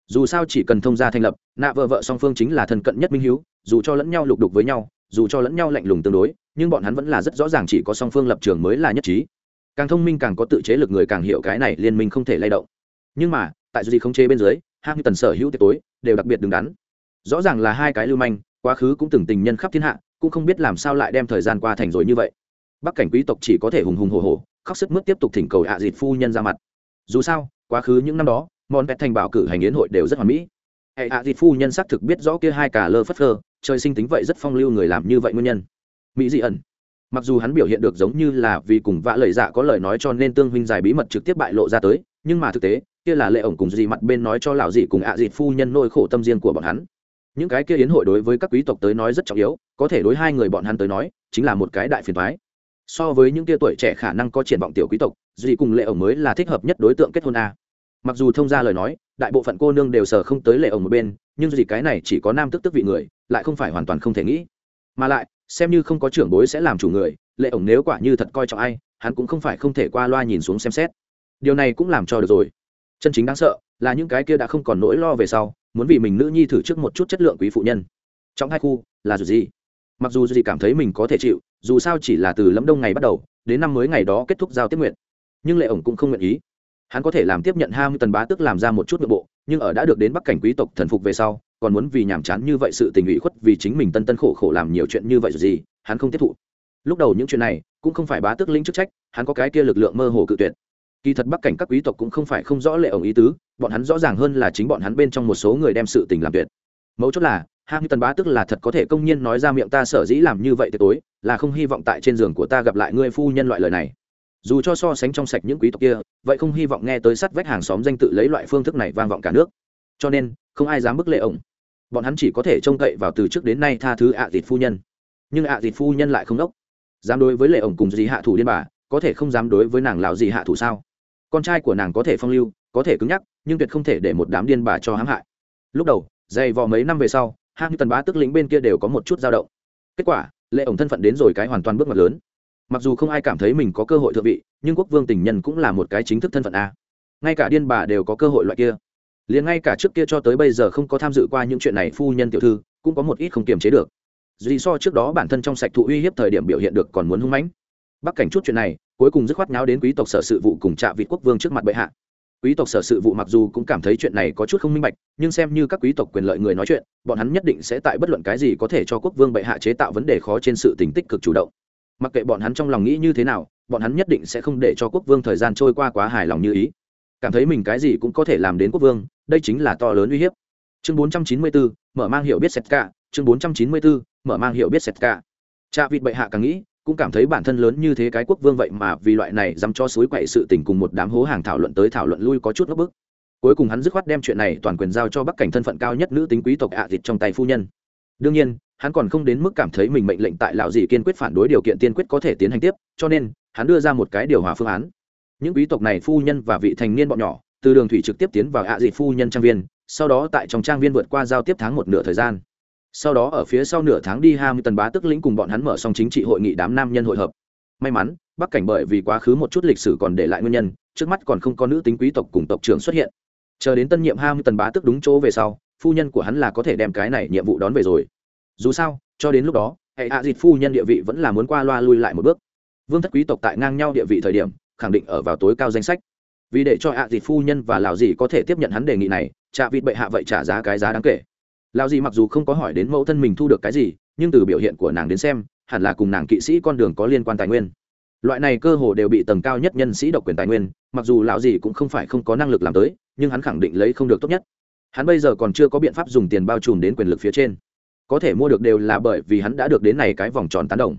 Dù sao chỉ cần thông gia thành lập, nạ vợ vợ song phương chính là thân cận nhất minh hiếu, dù cho lẫn nhau lục đục với nhau, dù cho lẫn nhau lạnh lùng tương đối, nhưng bọn hắn vẫn là rất rõ ràng chỉ có song phương lập trường mới là nhất trí càng thông minh càng có tự chế lực người càng hiểu cái này liên minh không thể lay động. Nhưng mà, tại duy không chế bên dưới hai như tần sở hữu tiệc tối đều đặc biệt đứng đắn. Rõ ràng là hai cái lưu manh, quá khứ cũng từng tình nhân khắp thiên hạ, cũng không biết làm sao lại đem thời gian qua thành rồi như vậy. Bắc cảnh quý tộc chỉ có thể hùng hùng hồ hồ khóc sức mướt tiếp tục thỉnh cầu hạ à dịt phu nhân ra mặt. Dù sao, quá khứ những năm đó, món vẹt thành bảo cử hành yến hội đều rất hoàn mỹ. Hệ ạ dịt phu nhân xác thực biết rõ kia hai cả lơ phất lơ, trời sinh tính vậy rất phong lưu người làm như vậy nguyên nhân. Mỹ dị ẩn mặc dù hắn biểu hiện được giống như là vì cùng vạ lời dạ có lời nói cho nên tương huynh giải bí mật trực tiếp bại lộ ra tới, nhưng mà thực tế, kia là lệ ổng cùng gì mặt bên nói cho lão dị cùng ạ à dịt phu nhân nỗi khổ tâm riêng của bọn hắn. Những cái kia yến hội đối với các quý tộc tới nói rất trọng yếu, có thể đối hai người bọn hắn tới nói, chính là một cái đại phiền thoái so với những kia tuổi trẻ khả năng có triển vọng tiểu quý tộc dì cùng lệ ổng mới là thích hợp nhất đối tượng kết hôn a. Mặc dù thông ra lời nói, đại bộ phận cô nương đều sờ không tới lệ ổng một bên, nhưng dì cái này chỉ có nam tức tức vị người, lại không phải hoàn toàn không thể nghĩ. Mà lại xem như không có trưởng bối sẽ làm chủ người, lệ ổng nếu quả như thật coi trọng ai, hắn cũng không phải không thể qua loa nhìn xuống xem xét. Điều này cũng làm cho được rồi. Chân chính đáng sợ là những cái kia đã không còn nỗi lo về sau, muốn vì mình nữ nhi thử trước một chút chất lượng quý phụ nhân. Trong hai khu, là dù gì? Mặc dù gì cảm thấy mình có thể chịu, dù sao chỉ là từ lẫm đông ngày bắt đầu, đến năm mới ngày đó kết thúc giao tiếp nguyện. Nhưng lệ ổng cũng không nguyện ý. Hắn có thể làm tiếp nhận ham tần bá tức làm ra một chút nội bộ, nhưng ở đã được đến bắc cảnh quý tộc thần phục về sau còn muốn vì nhàm chán như vậy sự tình ủy khuất vì chính mình tân tân khổ khổ làm nhiều chuyện như vậy gì, hắn không tiếp thụ. Lúc đầu những chuyện này cũng không phải bá tước lĩnh chức trách, hắn có cái kia lực lượng mơ hồ cự tuyệt. Kỳ thật bắc cảnh các quý tộc cũng không phải không rõ lệ ổng ý tứ, bọn hắn rõ ràng hơn là chính bọn hắn bên trong một số người đem sự tình làm tuyệt. Mấu chốt là hang tần bá tức là thật có thể công nhiên nói ra miệng ta sở dĩ làm như vậy tối, là không hy vọng tại trên giường của ta gặp lại ngươi phu nhân loại lời này. Dù cho so sánh trong sạch những quý tộc kia, vậy không hy vọng nghe tới sắt vách hàng xóm danh tự lấy loại phương thức này vang vọng cả nước. Cho nên, không ai dám bức lệ ổng bọn hắn chỉ có thể trông cậy vào từ trước đến nay tha thứ ạ à dịt phu nhân. Nhưng ạ à dịt phu nhân lại không đốc. Dám đối với lệ ổng cùng gì hạ thủ điên bà, có thể không dám đối với nàng lào gì hạ thủ sao? Con trai của nàng có thể phong lưu, có thể cứng nhắc, nhưng tuyệt không thể để một đám điên bà cho hãm hại. Lúc đầu, dày vò mấy năm về sau hạng tần bá tức lĩnh bên kia đều có một chút dao động. Kết quả, lệ ổng thân phận đến rồi cái hoàn toàn bước ngoặt lớn. Mặc dù không ai cảm thấy mình có cơ hội thượng vị, nhưng quốc vương tình nhân cũng là một cái chính thức thân phận a. Ngay cả điên bà đều có cơ hội loại kia liền ngay cả trước kia cho tới bây giờ không có tham dự qua những chuyện này phu nhân tiểu thư, cũng có một ít không kiềm chế được. Dì so trước đó bản thân trong sạch thụ uy hiếp thời điểm biểu hiện được còn muốn hung mãnh. Bắc cảnh chút chuyện này, cuối cùng dứt khoát nháo đến quý tộc sở sự vụ cùng trạ vị quốc vương trước mặt bệ hạ. Quý tộc sở sự vụ mặc dù cũng cảm thấy chuyện này có chút không minh bạch, nhưng xem như các quý tộc quyền lợi người nói chuyện, bọn hắn nhất định sẽ tại bất luận cái gì có thể cho quốc vương bệ hạ chế tạo vấn đề khó trên sự tình tích cực chủ động. Mặc kệ bọn hắn trong lòng nghĩ như thế nào, bọn hắn nhất định sẽ không để cho quốc vương thời gian trôi qua quá hài lòng như ý cảm thấy mình cái gì cũng có thể làm đến quốc vương đây chính là to lớn uy hiếp. Chương 494, mở mang hiểu biết sét cả chương 494, mở mang hiểu biết sét cả cha vịt bệ hạ càng nghĩ cũng cảm thấy bản thân lớn như thế cái quốc vương vậy mà vì loại này dám cho suối quậy sự tình cùng một đám hố hàng thảo luận tới thảo luận lui có chút ngấp bức. Cuối cùng hắn dứt khoát đem chuyện này toàn quyền giao cho bắc cảnh thân phận cao nhất nữ tính quý tộc ạ à thịt trong tay phu nhân. Đương nhiên hắn còn không đến mức cảm thấy mình mệnh lệnh tại lão dị kiên quyết phản đối điều kiện tiên quyết có thể tiến hành tiếp cho nên hắn đưa ra một cái điều hòa phương án những quý tộc này phu nhân và vị thành niên bọn nhỏ, từ đường thủy trực tiếp tiến vào ạ à phu nhân trang viên, sau đó tại trong trang viên vượt qua giao tiếp tháng một nửa thời gian. Sau đó ở phía sau nửa tháng đi hai mươi tần bá tức lĩnh cùng bọn hắn mở xong chính trị hội nghị đám nam nhân hội hợp. May mắn, bắc cảnh bởi vì quá khứ một chút lịch sử còn để lại nguyên nhân, trước mắt còn không có nữ tính quý tộc cùng tộc trưởng xuất hiện. Chờ đến tân nhiệm hai mươi tần bá tức đúng chỗ về sau, phu nhân của hắn là có thể đem cái này nhiệm vụ đón về rồi. Dù sao, cho đến lúc đó, hệ hạ à dịt phu nhân địa vị vẫn là muốn qua loa lui lại một bước. Vương thất quý tộc tại ngang nhau địa vị thời điểm khẳng định ở vào tối cao danh sách. Vì để cho ạ à phu nhân và lào dì có thể tiếp nhận hắn đề nghị này, trạ vịt bệ hạ vậy trả giá cái giá đáng kể. Lào dì mặc dù không có hỏi đến mẫu thân mình thu được cái gì, nhưng từ biểu hiện của nàng đến xem, hẳn là cùng nàng kỵ sĩ con đường có liên quan tài nguyên. Loại này cơ hồ đều bị tầng cao nhất nhân sĩ độc quyền tài nguyên, mặc dù lão gì cũng không phải không có năng lực làm tới, nhưng hắn khẳng định lấy không được tốt nhất. Hắn bây giờ còn chưa có biện pháp dùng tiền bao trùm đến quyền lực phía trên. Có thể mua được đều là bởi vì hắn đã được đến này cái vòng tròn tán đồng.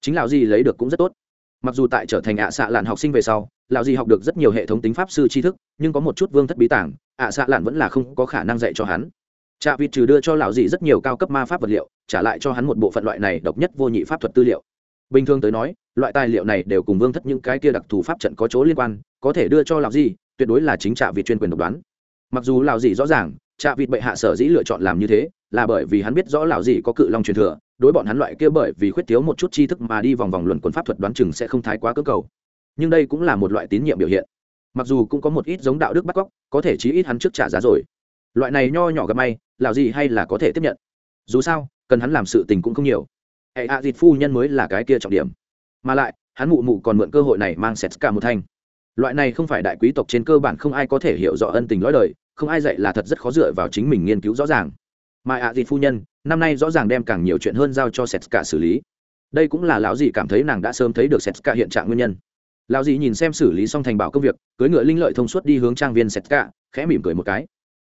Chính lão gì lấy được cũng rất tốt mặc dù tại trở thành ạ xạ lạn học sinh về sau, lão di học được rất nhiều hệ thống tính pháp sư tri thức, nhưng có một chút vương thất bí tảng, ạ xạ lạn vẫn là không có khả năng dạy cho hắn. Trạ vịt trừ đưa cho lão di rất nhiều cao cấp ma pháp vật liệu, trả lại cho hắn một bộ phận loại này độc nhất vô nhị pháp thuật tư liệu. Bình thường tới nói, loại tài liệu này đều cùng vương thất những cái kia đặc thù pháp trận có chỗ liên quan, có thể đưa cho lão di tuyệt đối là chính trạ vịt chuyên quyền độc đoán. Mặc dù lão di rõ ràng trạ vịt bệ hạ sở dĩ lựa chọn làm như thế là bởi vì hắn biết rõ lão gì có cự long truyền thừa, đối bọn hắn loại kia bởi vì khuyết thiếu một chút tri thức mà đi vòng vòng luận quần pháp thuật đoán chừng sẽ không thái quá cơ cầu. Nhưng đây cũng là một loại tín nhiệm biểu hiện. Mặc dù cũng có một ít giống đạo đức bắt cóc, có thể chí ít hắn trước trả giá rồi. Loại này nho nhỏ gặp may, lão gì hay là có thể tiếp nhận. Dù sao, cần hắn làm sự tình cũng không nhiều. Hệ hạ dịt phu nhân mới là cái kia trọng điểm. Mà lại, hắn mụ mụ còn mượn cơ hội này mang sét cả một thanh loại này không phải đại quý tộc trên cơ bản không ai có thể hiểu rõ ân tình lõi đời không ai dạy là thật rất khó dựa vào chính mình nghiên cứu rõ ràng. Mà ạ dịt phu nhân, năm nay rõ ràng đem càng nhiều chuyện hơn giao cho sét cả xử lý. Đây cũng là lão dì cảm thấy nàng đã sớm thấy được sét cả hiện trạng nguyên nhân. Lão dì nhìn xem xử lý xong thành bảo công việc cưới ngựa linh lợi thông suốt đi hướng trang viên sét cả, khẽ mỉm cười một cái.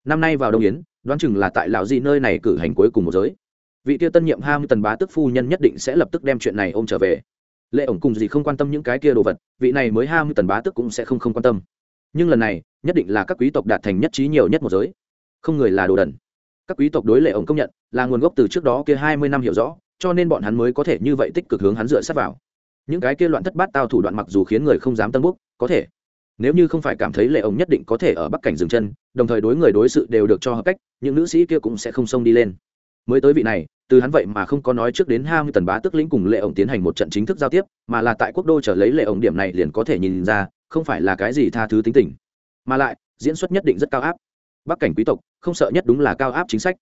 Năm nay vào đông yến, đoán chừng là tại lão dì nơi này cử hành cuối cùng một giới. Vị Tiêu tân nhiệm ham tần bá tức phu nhân nhất định sẽ lập tức đem chuyện này ôm trở về. Lệ ổng cùng gì không quan tâm những cái kia đồ vật, vị này mới ham tần bá tức cũng sẽ không không quan tâm nhưng lần này, nhất định là các quý tộc đạt thành nhất trí nhiều nhất một giới. Không người là đồ đần. Các quý tộc đối lệ ổng công nhận, là nguồn gốc từ trước đó kia hai mươi năm hiểu rõ, cho nên bọn hắn mới có thể như vậy tích cực hướng hắn dựa sát vào. Những cái kia loạn thất bát tao thủ đoạn mặc dù khiến người không dám tân búc có thể. Nếu như không phải cảm thấy lệ ổng nhất định có thể ở bắc cảnh dừng chân, đồng thời đối người đối sự đều được cho hợp cách, những nữ sĩ kia cũng sẽ không xông đi lên. Mới tới vị này, từ hắn vậy mà không có nói trước đến hai mươi tần bá tức lĩnh cùng lệ ổng tiến hành một trận chính thức giao tiếp, mà là tại quốc đô trở lấy lệ ổng điểm này liền có thể nhìn ra không phải là cái gì tha thứ tính tình. Mà lại, diễn xuất nhất định rất cao áp. Bắc cảnh quý tộc, không sợ nhất đúng là cao áp chính sách.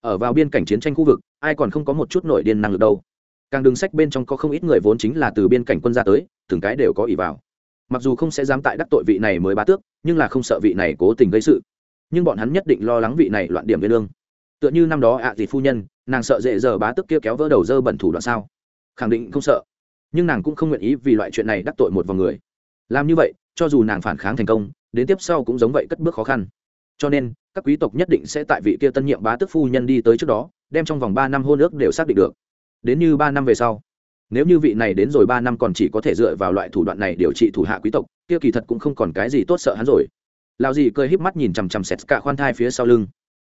Ở vào biên cảnh chiến tranh khu vực, ai còn không có một chút nội điên năng lực đâu. Càng đường sách bên trong có không ít người vốn chính là từ biên cảnh quân ra tới, từng cái đều có ỷ vào. Mặc dù không sẽ dám tại đắc tội vị này mới bá tước, nhưng là không sợ vị này cố tình gây sự. Nhưng bọn hắn nhất định lo lắng vị này loạn điểm viên lương. Tựa như năm đó ạ à dì phu nhân, nàng sợ dễ giờ bá tước kia kéo vỡ đầu dơ bẩn thủ đoạn sao? Khẳng định không sợ. Nhưng nàng cũng không nguyện ý vì loại chuyện này đắc tội một vòng người làm như vậy, cho dù nàng phản kháng thành công, đến tiếp sau cũng giống vậy cất bước khó khăn. Cho nên, các quý tộc nhất định sẽ tại vị kia tân nhiệm bá tức phu nhân đi tới trước đó, đem trong vòng ba năm hôn ước đều xác định được. Đến như ba năm về sau, nếu như vị này đến rồi ba năm còn chỉ có thể dựa vào loại thủ đoạn này điều trị thủ hạ quý tộc, kia kỳ thật cũng không còn cái gì tốt sợ hắn rồi. Lao gì cười híp mắt nhìn chằm chằm sét cả khoan thai phía sau lưng.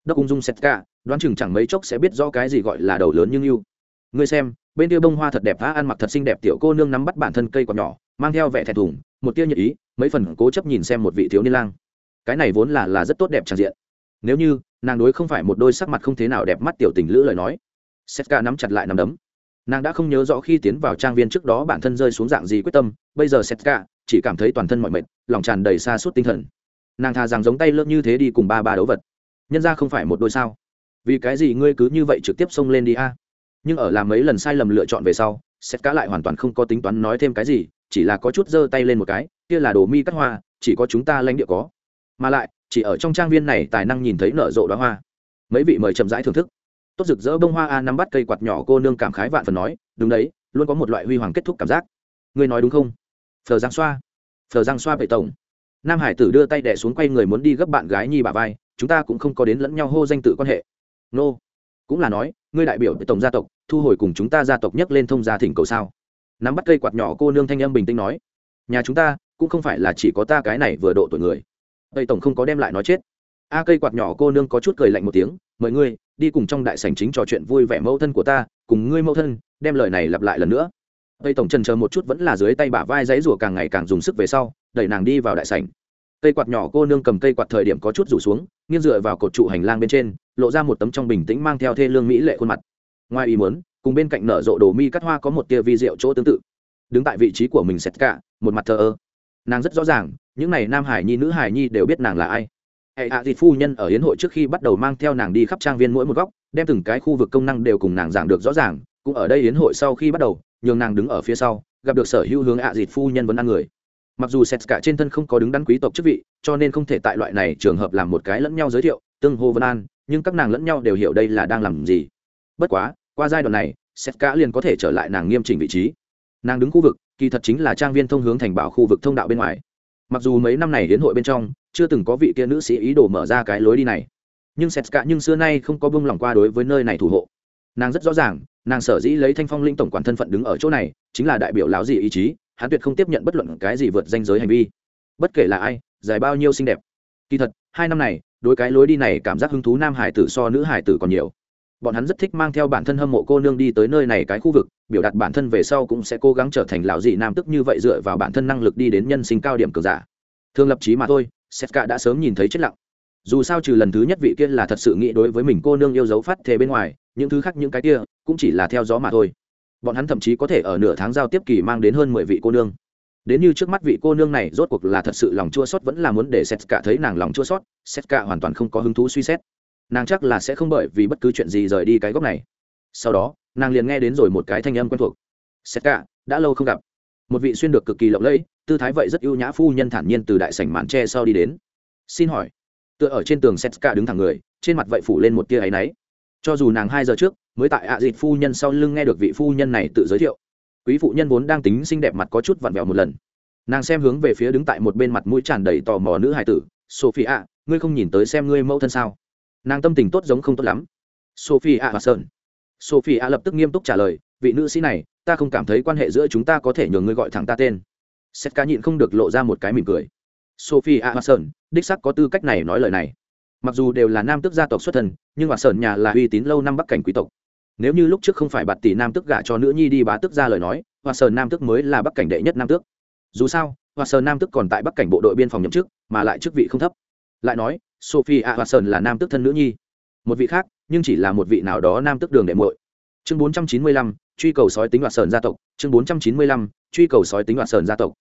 Đốc ung dung sét cả, đoán chừng chẳng mấy chốc sẽ biết rõ cái gì gọi là đầu lớn nhưng yêu ngươi xem, bên kia bông hoa thật đẹp phá ăn mặc thật xinh đẹp, tiểu cô nương nắm bắt bản thân cây còn nhỏ, mang theo vẻ thẹn thùng một tia nhiệt ý, mấy phần cố chấp nhìn xem một vị thiếu niên lang. Cái này vốn là là rất tốt đẹp tràn diện. Nếu như, nàng đối không phải một đôi sắc mặt không thế nào đẹp mắt tiểu tình lữ lời nói, setka nắm chặt lại nắm đấm. Nàng đã không nhớ rõ khi tiến vào trang viên trước đó bản thân rơi xuống dạng gì quyết tâm, bây giờ setka chỉ cảm thấy toàn thân mọi mệt, lòng tràn đầy xa suốt tinh thần. Nàng thà rằng giống tay lướt như thế đi cùng ba ba đấu vật. Nhân ra không phải một đôi sao? Vì cái gì ngươi cứ như vậy trực tiếp xông lên đi a? Nhưng ở làm mấy lần sai lầm lựa chọn về sau, setka lại hoàn toàn không có tính toán nói thêm cái gì chỉ là có chút giơ tay lên một cái, kia là đồ mi cắt hoa, chỉ có chúng ta lãnh địa có. Mà lại, chỉ ở trong trang viên này tài năng nhìn thấy nở rộ đoá hoa. Mấy vị mời chậm rãi thưởng thức. Tốt rực rỡ bông hoa a nắm bắt cây quạt nhỏ cô nương cảm khái vạn phần nói, đúng đấy, luôn có một loại huy hoàng kết thúc cảm giác. Ngươi nói đúng không? Phờ giang xoa. Phờ giang xoa bệ tổng. Nam hải tử đưa tay đẻ xuống quay người muốn đi gấp bạn gái nhi bà vai, chúng ta cũng không có đến lẫn nhau hô danh tự quan hệ. Nô. Cũng là nói, ngươi đại biểu tổng gia tộc, thu hồi cùng chúng ta gia tộc nhắc lên thông gia thỉnh cầu sao? Nắm bắt cây quạt nhỏ cô nương thanh âm bình tĩnh nói, nhà chúng ta cũng không phải là chỉ có ta cái này vừa độ tuổi người. Tây tổng không có đem lại nói chết. A cây quạt nhỏ cô nương có chút cười lạnh một tiếng, mời ngươi đi cùng trong đại sảnh chính trò chuyện vui vẻ mẫu thân của ta, cùng ngươi mẫu thân đem lời này lặp lại lần nữa. Tây tổng trần chờ một chút vẫn là dưới tay bả vai giấy rủa càng ngày càng dùng sức về sau, đẩy nàng đi vào đại sảnh. Cây quạt nhỏ cô nương cầm cây quạt thời điểm có chút rủ xuống, nghiêng dựa vào cột trụ hành lang bên trên, lộ ra một tấm trong bình tĩnh mang theo thê lương mỹ lệ khuôn mặt. Ngoài ý muốn cùng bên cạnh nở rộ đồ mi cắt hoa có một tia vi rượu chỗ tương tự. Đứng tại vị trí của mình sét cả một mặt thờ ơ. Nàng rất rõ ràng, những n à y nam hải nhi, nữ hải nhi đều biết nàng là ai. Hệ hạ thịt phu nhân ở hiến hội trước khi bắt đầu mang theo nàng đi khắp trang viên mỗi một góc, đem từng cái khu vực công năng đều cùng nàng giảng được rõ ràng. Cũng ở đây hiến hội sau khi bắt đầu, nhường nàng đứng ở phía sau, gặp được sở hữu hướng hạ thịt phu nhân vẫn ăn người. Mặc dù sét cả trên thân không có đứng đắn quý tộc chức vị, cho nên không thể tại loại này trường hợp làm một cái lẫn nhau giới thiệu, tương hô vân an, nhưng các nàng lẫn nhau đều hiểu đây là đang làm gì. Bất quá qua giai đoạn này sét cả liền có thể trở lại nàng nghiêm chỉnh vị trí. Nàng đứng khu vực, kỳ thật chính là trang viên thông hướng thành bảo khu vực thông đạo bên ngoài. Mặc dù mấy năm này đến hội bên trong, chưa từng có vị kia nữ sĩ ý đồ mở ra cái lối đi này. Nhưng sét cả nhưng xưa nay không có bông lòng qua đối với nơi này thủ hộ. Nàng rất rõ ràng, nàng sở dĩ lấy thanh phong linh tổng quản thân phận đứng ở chỗ này, chính là đại biểu lão gì ý chí, hắn tuyệt không tiếp nhận bất luận cái gì vượt danh giới hành vi. Bất kể là ai, dài bao nhiêu xinh đẹp. Kỳ thật, hai năm này, đối cái lối đi này cảm giác hứng thú nam hải tử so nữ hải tử còn nhiều bọn hắn rất thích mang theo bản thân hâm mộ cô nương đi tới nơi này cái khu vực, biểu đạt bản thân về sau cũng sẽ cố gắng trở thành lão dị nam tức như vậy dựa vào bản thân năng lực đi đến nhân sinh cao điểm cường giả. Thường lập trí mà thôi setka đã sớm nhìn thấy chết lặng. Dù sao trừ lần thứ nhất vị kia là thật sự nghĩ đối với mình cô nương yêu dấu phát thề bên ngoài, những thứ khác những cái kia cũng chỉ là theo gió mà thôi. Bọn hắn thậm chí có thể ở nửa tháng giao tiếp kỳ mang đến hơn mười vị cô nương. Đến như trước mắt vị cô nương này rốt cuộc là thật sự lòng chua sót vẫn là muốn để Sét cả thấy nàng lòng chua sót Sét cả hoàn toàn không có hứng thú suy xét nàng chắc là sẽ không bởi vì bất cứ chuyện gì rời đi cái góc này. Sau đó, nàng liền nghe đến rồi một cái thanh âm quen thuộc. Xét cả, đã lâu không gặp. Một vị xuyên được cực kỳ lộng lẫy, tư thái vậy rất ưu nhã phu nhân thản nhiên từ đại sảnh màn tre sau đi đến. Xin hỏi, tựa ở trên tường xét cả đứng thẳng người, trên mặt vậy phủ lên một tia áy náy. Cho dù nàng hai giờ trước, mới tại ạ à dịt phu nhân sau lưng nghe được vị phu nhân này tự giới thiệu. Quý phụ nhân vốn đang tính xinh đẹp mặt có chút vặn vẹo một lần. Nàng xem hướng về phía đứng tại một bên mặt mũi tràn đầy tò mò nữ hài tử. Sophie ạ ngươi không nhìn tới xem ngươi mẫu thân sao? Nàng tâm tình tốt giống không tốt lắm. Sophie a. Và sơn sophie a. lập tức nghiêm túc trả lời, vị nữ sĩ này, ta không cảm thấy quan hệ giữa chúng ta có thể nhường ngươi gọi thẳng ta tên. Sét cá nhịn không được lộ ra một cái mỉm cười. Sophie a. Và sơn đích sắc có tư cách này nói lời này. Mặc dù đều là nam tước gia tộc xuất thân, nhưng và sơn nhà là uy tín lâu năm bắc cảnh quý tộc. Nếu như lúc trước không phải bạt tỷ nam tước gả cho nữ nhi đi bá tước ra lời nói và sơn nam tước mới là bắc cảnh đệ nhất nam tước. Dù sao và sơn nam tước còn tại bắc cảnh bộ đội biên phòng nhậm chức, mà lại chức vị không thấp lại nói, sophie a hoa sơn là nam tước thân nữ nhi. Một vị khác, nhưng chỉ là một vị nào đó nam tước đường đệ muội. Chương bốn trăm chín mươi lăm, truy cầu sói tính Hoạt sơn gia tộc. Chương bốn trăm chín mươi lăm, truy cầu sói tính Hoạt sơn gia tộc.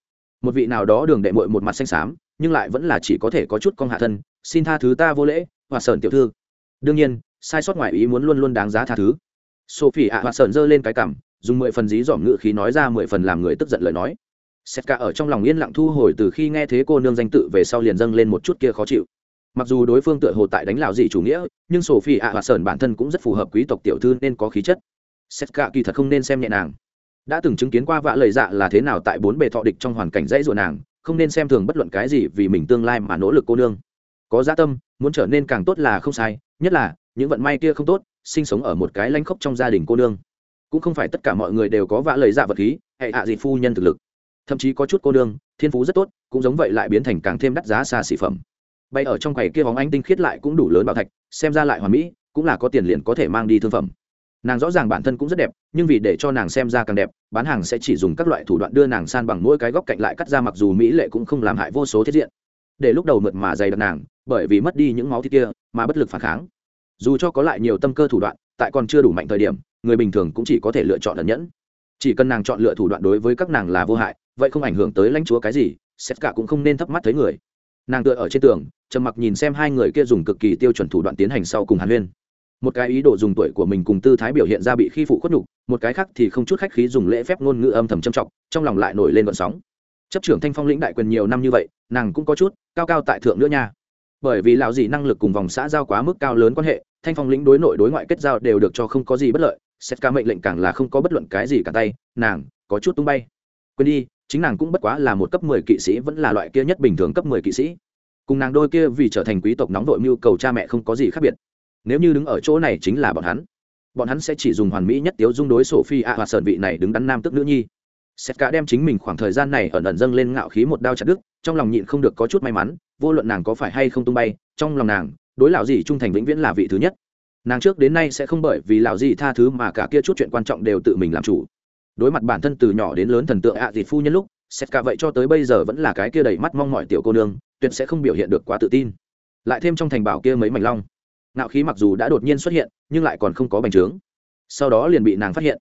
Một vị nào đó đường đệ muội một mặt xanh xám, nhưng lại vẫn là chỉ có thể có chút con hạ thân. Xin tha thứ ta vô lễ Hoạt sơn tiểu thư. Đương nhiên, sai sót ngoài ý muốn luôn luôn đáng giá tha thứ. Sophie ạ hoa sơn giơ lên cái cằm, dùng mười phần dí dỏm ngự khí nói ra mười phần làm người tức giận lời nói sét cả ở trong lòng yên lặng thu hồi từ khi nghe thế cô nương danh tự về sau liền dâng lên một chút kia khó chịu. Mặc dù đối phương tựa hồ tại đánh lào gì chủ nghĩa, nhưng sophie ạ hoa sơn bản thân cũng rất phù hợp quý tộc tiểu thư nên có khí chất. Sét cả kỳ thật không nên xem nhẹ nàng. Đã từng chứng kiến qua vạ lời dạ là thế nào tại bốn bề thọ địch trong hoàn cảnh dãy ruộng nàng, không nên xem thường bất luận cái gì vì mình tương lai mà nỗ lực cô nương. Có gia tâm, muốn trở nên càng tốt là không sai, nhất là, những vận may kia không tốt, sinh sống ở một cái lanh khốc trong gia đình cô nương. Cũng không phải tất cả mọi người đều có vã lời dạ vật khí, hệ hạ à gì phu nhân thực lực thậm chí có chút cô đương thiên phú rất tốt, cũng giống vậy lại biến thành càng thêm đắt giá xa xỉ phẩm. Bay ở trong quầy kia bóng anh tinh khiết lại cũng đủ lớn bảo thạch, xem ra lại hoàn mỹ, cũng là có tiền liền có thể mang đi thương phẩm. Nàng rõ ràng bản thân cũng rất đẹp, nhưng vì để cho nàng xem ra càng đẹp, bán hàng sẽ chỉ dùng các loại thủ đoạn đưa nàng san bằng mỗi cái góc cạnh lại cắt ra mặc dù mỹ lệ cũng không làm hại vô số thiết diện. Để lúc đầu mượt mà dày đặc nàng, bởi vì mất đi những máu thịt kia, mà bất lực phản kháng. Dù cho có lại nhiều tâm cơ thủ đoạn, tại còn chưa đủ mạnh thời điểm, người bình thường cũng chỉ có thể lựa chọn ẩn nhẫn. Chỉ cần nàng chọn lựa thủ đoạn đối với các nàng là vô hại vậy không ảnh hưởng tới lãnh chúa cái gì xét cả cũng không nên thấp mắt thấy người. Nàng tựa ở trên tường, trầm mặc nhìn xem hai người kia dùng cực kỳ tiêu chuẩn thủ đoạn tiến hành sau cùng hàn huyên. Một cái ý đồ dùng tuổi của mình cùng tư thái biểu hiện ra bị khi phụ khuất nhục, một cái khác thì không chút khách khí dùng lễ phép ngôn ngữ âm thầm trầm trọng trong lòng lại nổi lên vận sóng. Chấp trưởng thanh phong lĩnh đại quyền nhiều năm như vậy, nàng cũng có chút cao cao tại thượng nữa nha. Bởi vì lão gì năng lực cùng vòng xã giao quá mức cao lớn quan hệ, thanh phong lĩnh đối nội đối ngoại kết giao đều được cho không có gì bất lợi xét ca mệnh lệnh càng là không có bất luận cái gì cả tay, nàng có chút tung bay. Quên đi chính nàng cũng bất quá là một cấp mười kỵ sĩ, vẫn là loại kia nhất bình thường cấp mười kỵ sĩ. Cùng nàng đôi kia vì trở thành quý tộc nóng đội mưu cầu cha mẹ không có gì khác biệt. Nếu như đứng ở chỗ này chính là bọn hắn. Bọn hắn sẽ chỉ dùng hoàn mỹ nhất tiếu dung đối sổ phi ạ và sờn vị này đứng đắn nam tức nữ nhi. Sét cả đem chính mình khoảng thời gian này ẩn ẩn dâng lên ngạo khí một đao chặt đứt, trong lòng nhịn không được có chút may mắn, vô luận nàng có phải hay không tung bay, trong lòng nàng, đối lão gì trung thành vĩnh viễn là vị thứ nhất. Nàng trước đến nay sẽ không bởi vì lão gì tha thứ mà cả kia chút chuyện quan trọng đều tự mình làm chủ đối mặt bản thân từ nhỏ đến lớn thần tượng ạ à dịt phu nhân lúc xét cả vậy cho tới bây giờ vẫn là cái kia đầy mắt mong mọi tiểu cô nương, tuyệt sẽ không biểu hiện được quá tự tin. Lại thêm trong thành bảo kia mấy mảnh long. Ngạo khí mặc dù đã đột nhiên xuất hiện, nhưng lại còn không có bành trướng. Sau đó liền bị nàng phát hiện.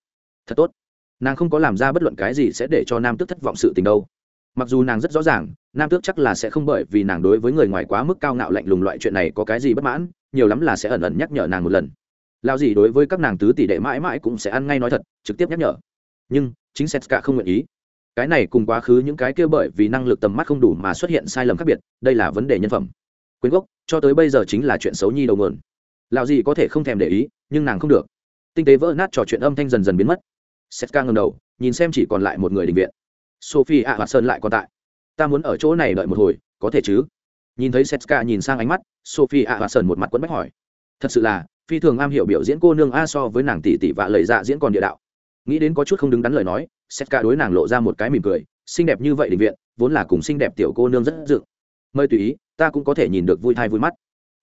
Thật tốt. Nàng không có làm ra bất luận cái gì sẽ để cho nam tước thất vọng sự tình đâu. Mặc dù nàng rất rõ ràng, nam tước chắc là sẽ không bởi vì nàng đối với người ngoài quá mức cao ngạo lạnh lùng loại chuyện này có cái gì bất mãn, nhiều lắm là sẽ ẩn ẩn nhắc nhở nàng một lần. Lao gì đối với các nàng tứ tỷ đệ mãi mãi cũng sẽ ăn ngay nói thật, trực tiếp nhắc nhở nhưng chính setka không nguyện ý. Cái này cùng quá khứ những cái kia bởi vì năng lực tầm mắt không đủ mà xuất hiện sai lầm khác biệt, đây là vấn đề nhân phẩm. Quyến gốc, cho tới bây giờ chính là chuyện xấu nhi đầu nguồn. Lạo gì có thể không thèm để ý, nhưng nàng không được. Tinh tế vỡ nát trò chuyện âm thanh dần dần biến mất. Setka ngầm đầu, nhìn xem chỉ còn lại một người định viện. Sophie ạ hoạt sơn lại còn tại. Ta muốn ở chỗ này đợi một hồi, có thể chứ? Nhìn thấy setka nhìn sang ánh mắt, sophie ạ hoạt sơn một mặt quẫn bách hỏi. Thật sự là, phi thường am hiểu biểu diễn cô nương a so với nàng tỷ tỷ vạ lời dạ diễn còn địa đạo nghĩ đến có chút không đứng đắn lời nói setka đối nàng lộ ra một cái mỉm cười, xinh đẹp như vậy định viện, vốn là cùng xinh đẹp tiểu cô nương rất dự. Mời tùy ý, ta cũng có thể nhìn được vui thai vui mắt.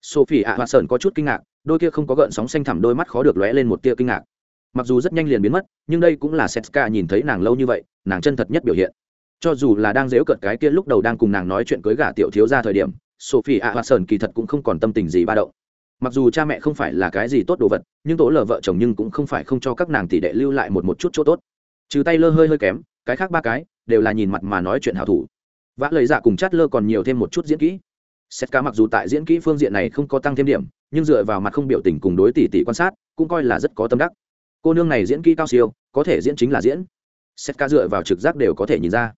Sophie ạ hoạt sơn có chút kinh ngạc, đôi kia không có gợn sóng xanh thẳm đôi mắt khó được lóe lên một tia kinh ngạc. Mặc dù rất nhanh liền biến mất, nhưng đây cũng là setka nhìn thấy nàng lâu như vậy, nàng chân thật nhất biểu hiện. Cho dù là đang dếu cợt cái kia lúc đầu đang cùng nàng nói chuyện cưới gả tiểu thiếu ra thời điểm, sophie a hoa kỳ thật cũng không còn tâm tình gì ba động mặc dù cha mẹ không phải là cái gì tốt đồ vật, nhưng tổ lờ vợ chồng nhưng cũng không phải không cho các nàng tỷ đệ lưu lại một một chút chỗ tốt. Trừ tay lơ hơi hơi kém, cái khác ba cái, đều là nhìn mặt mà nói chuyện hảo thủ. Vã lời dạ cùng chát lơ còn nhiều thêm một chút diễn kỹ. Setka mặc dù tại diễn kỹ phương diện này không có tăng thêm điểm, nhưng dựa vào mặt không biểu tình cùng đối tỷ tỷ quan sát, cũng coi là rất có tâm đắc. Cô nương này diễn kỹ cao siêu, có thể diễn chính là diễn. Setka dựa vào trực giác đều có thể nhìn ra.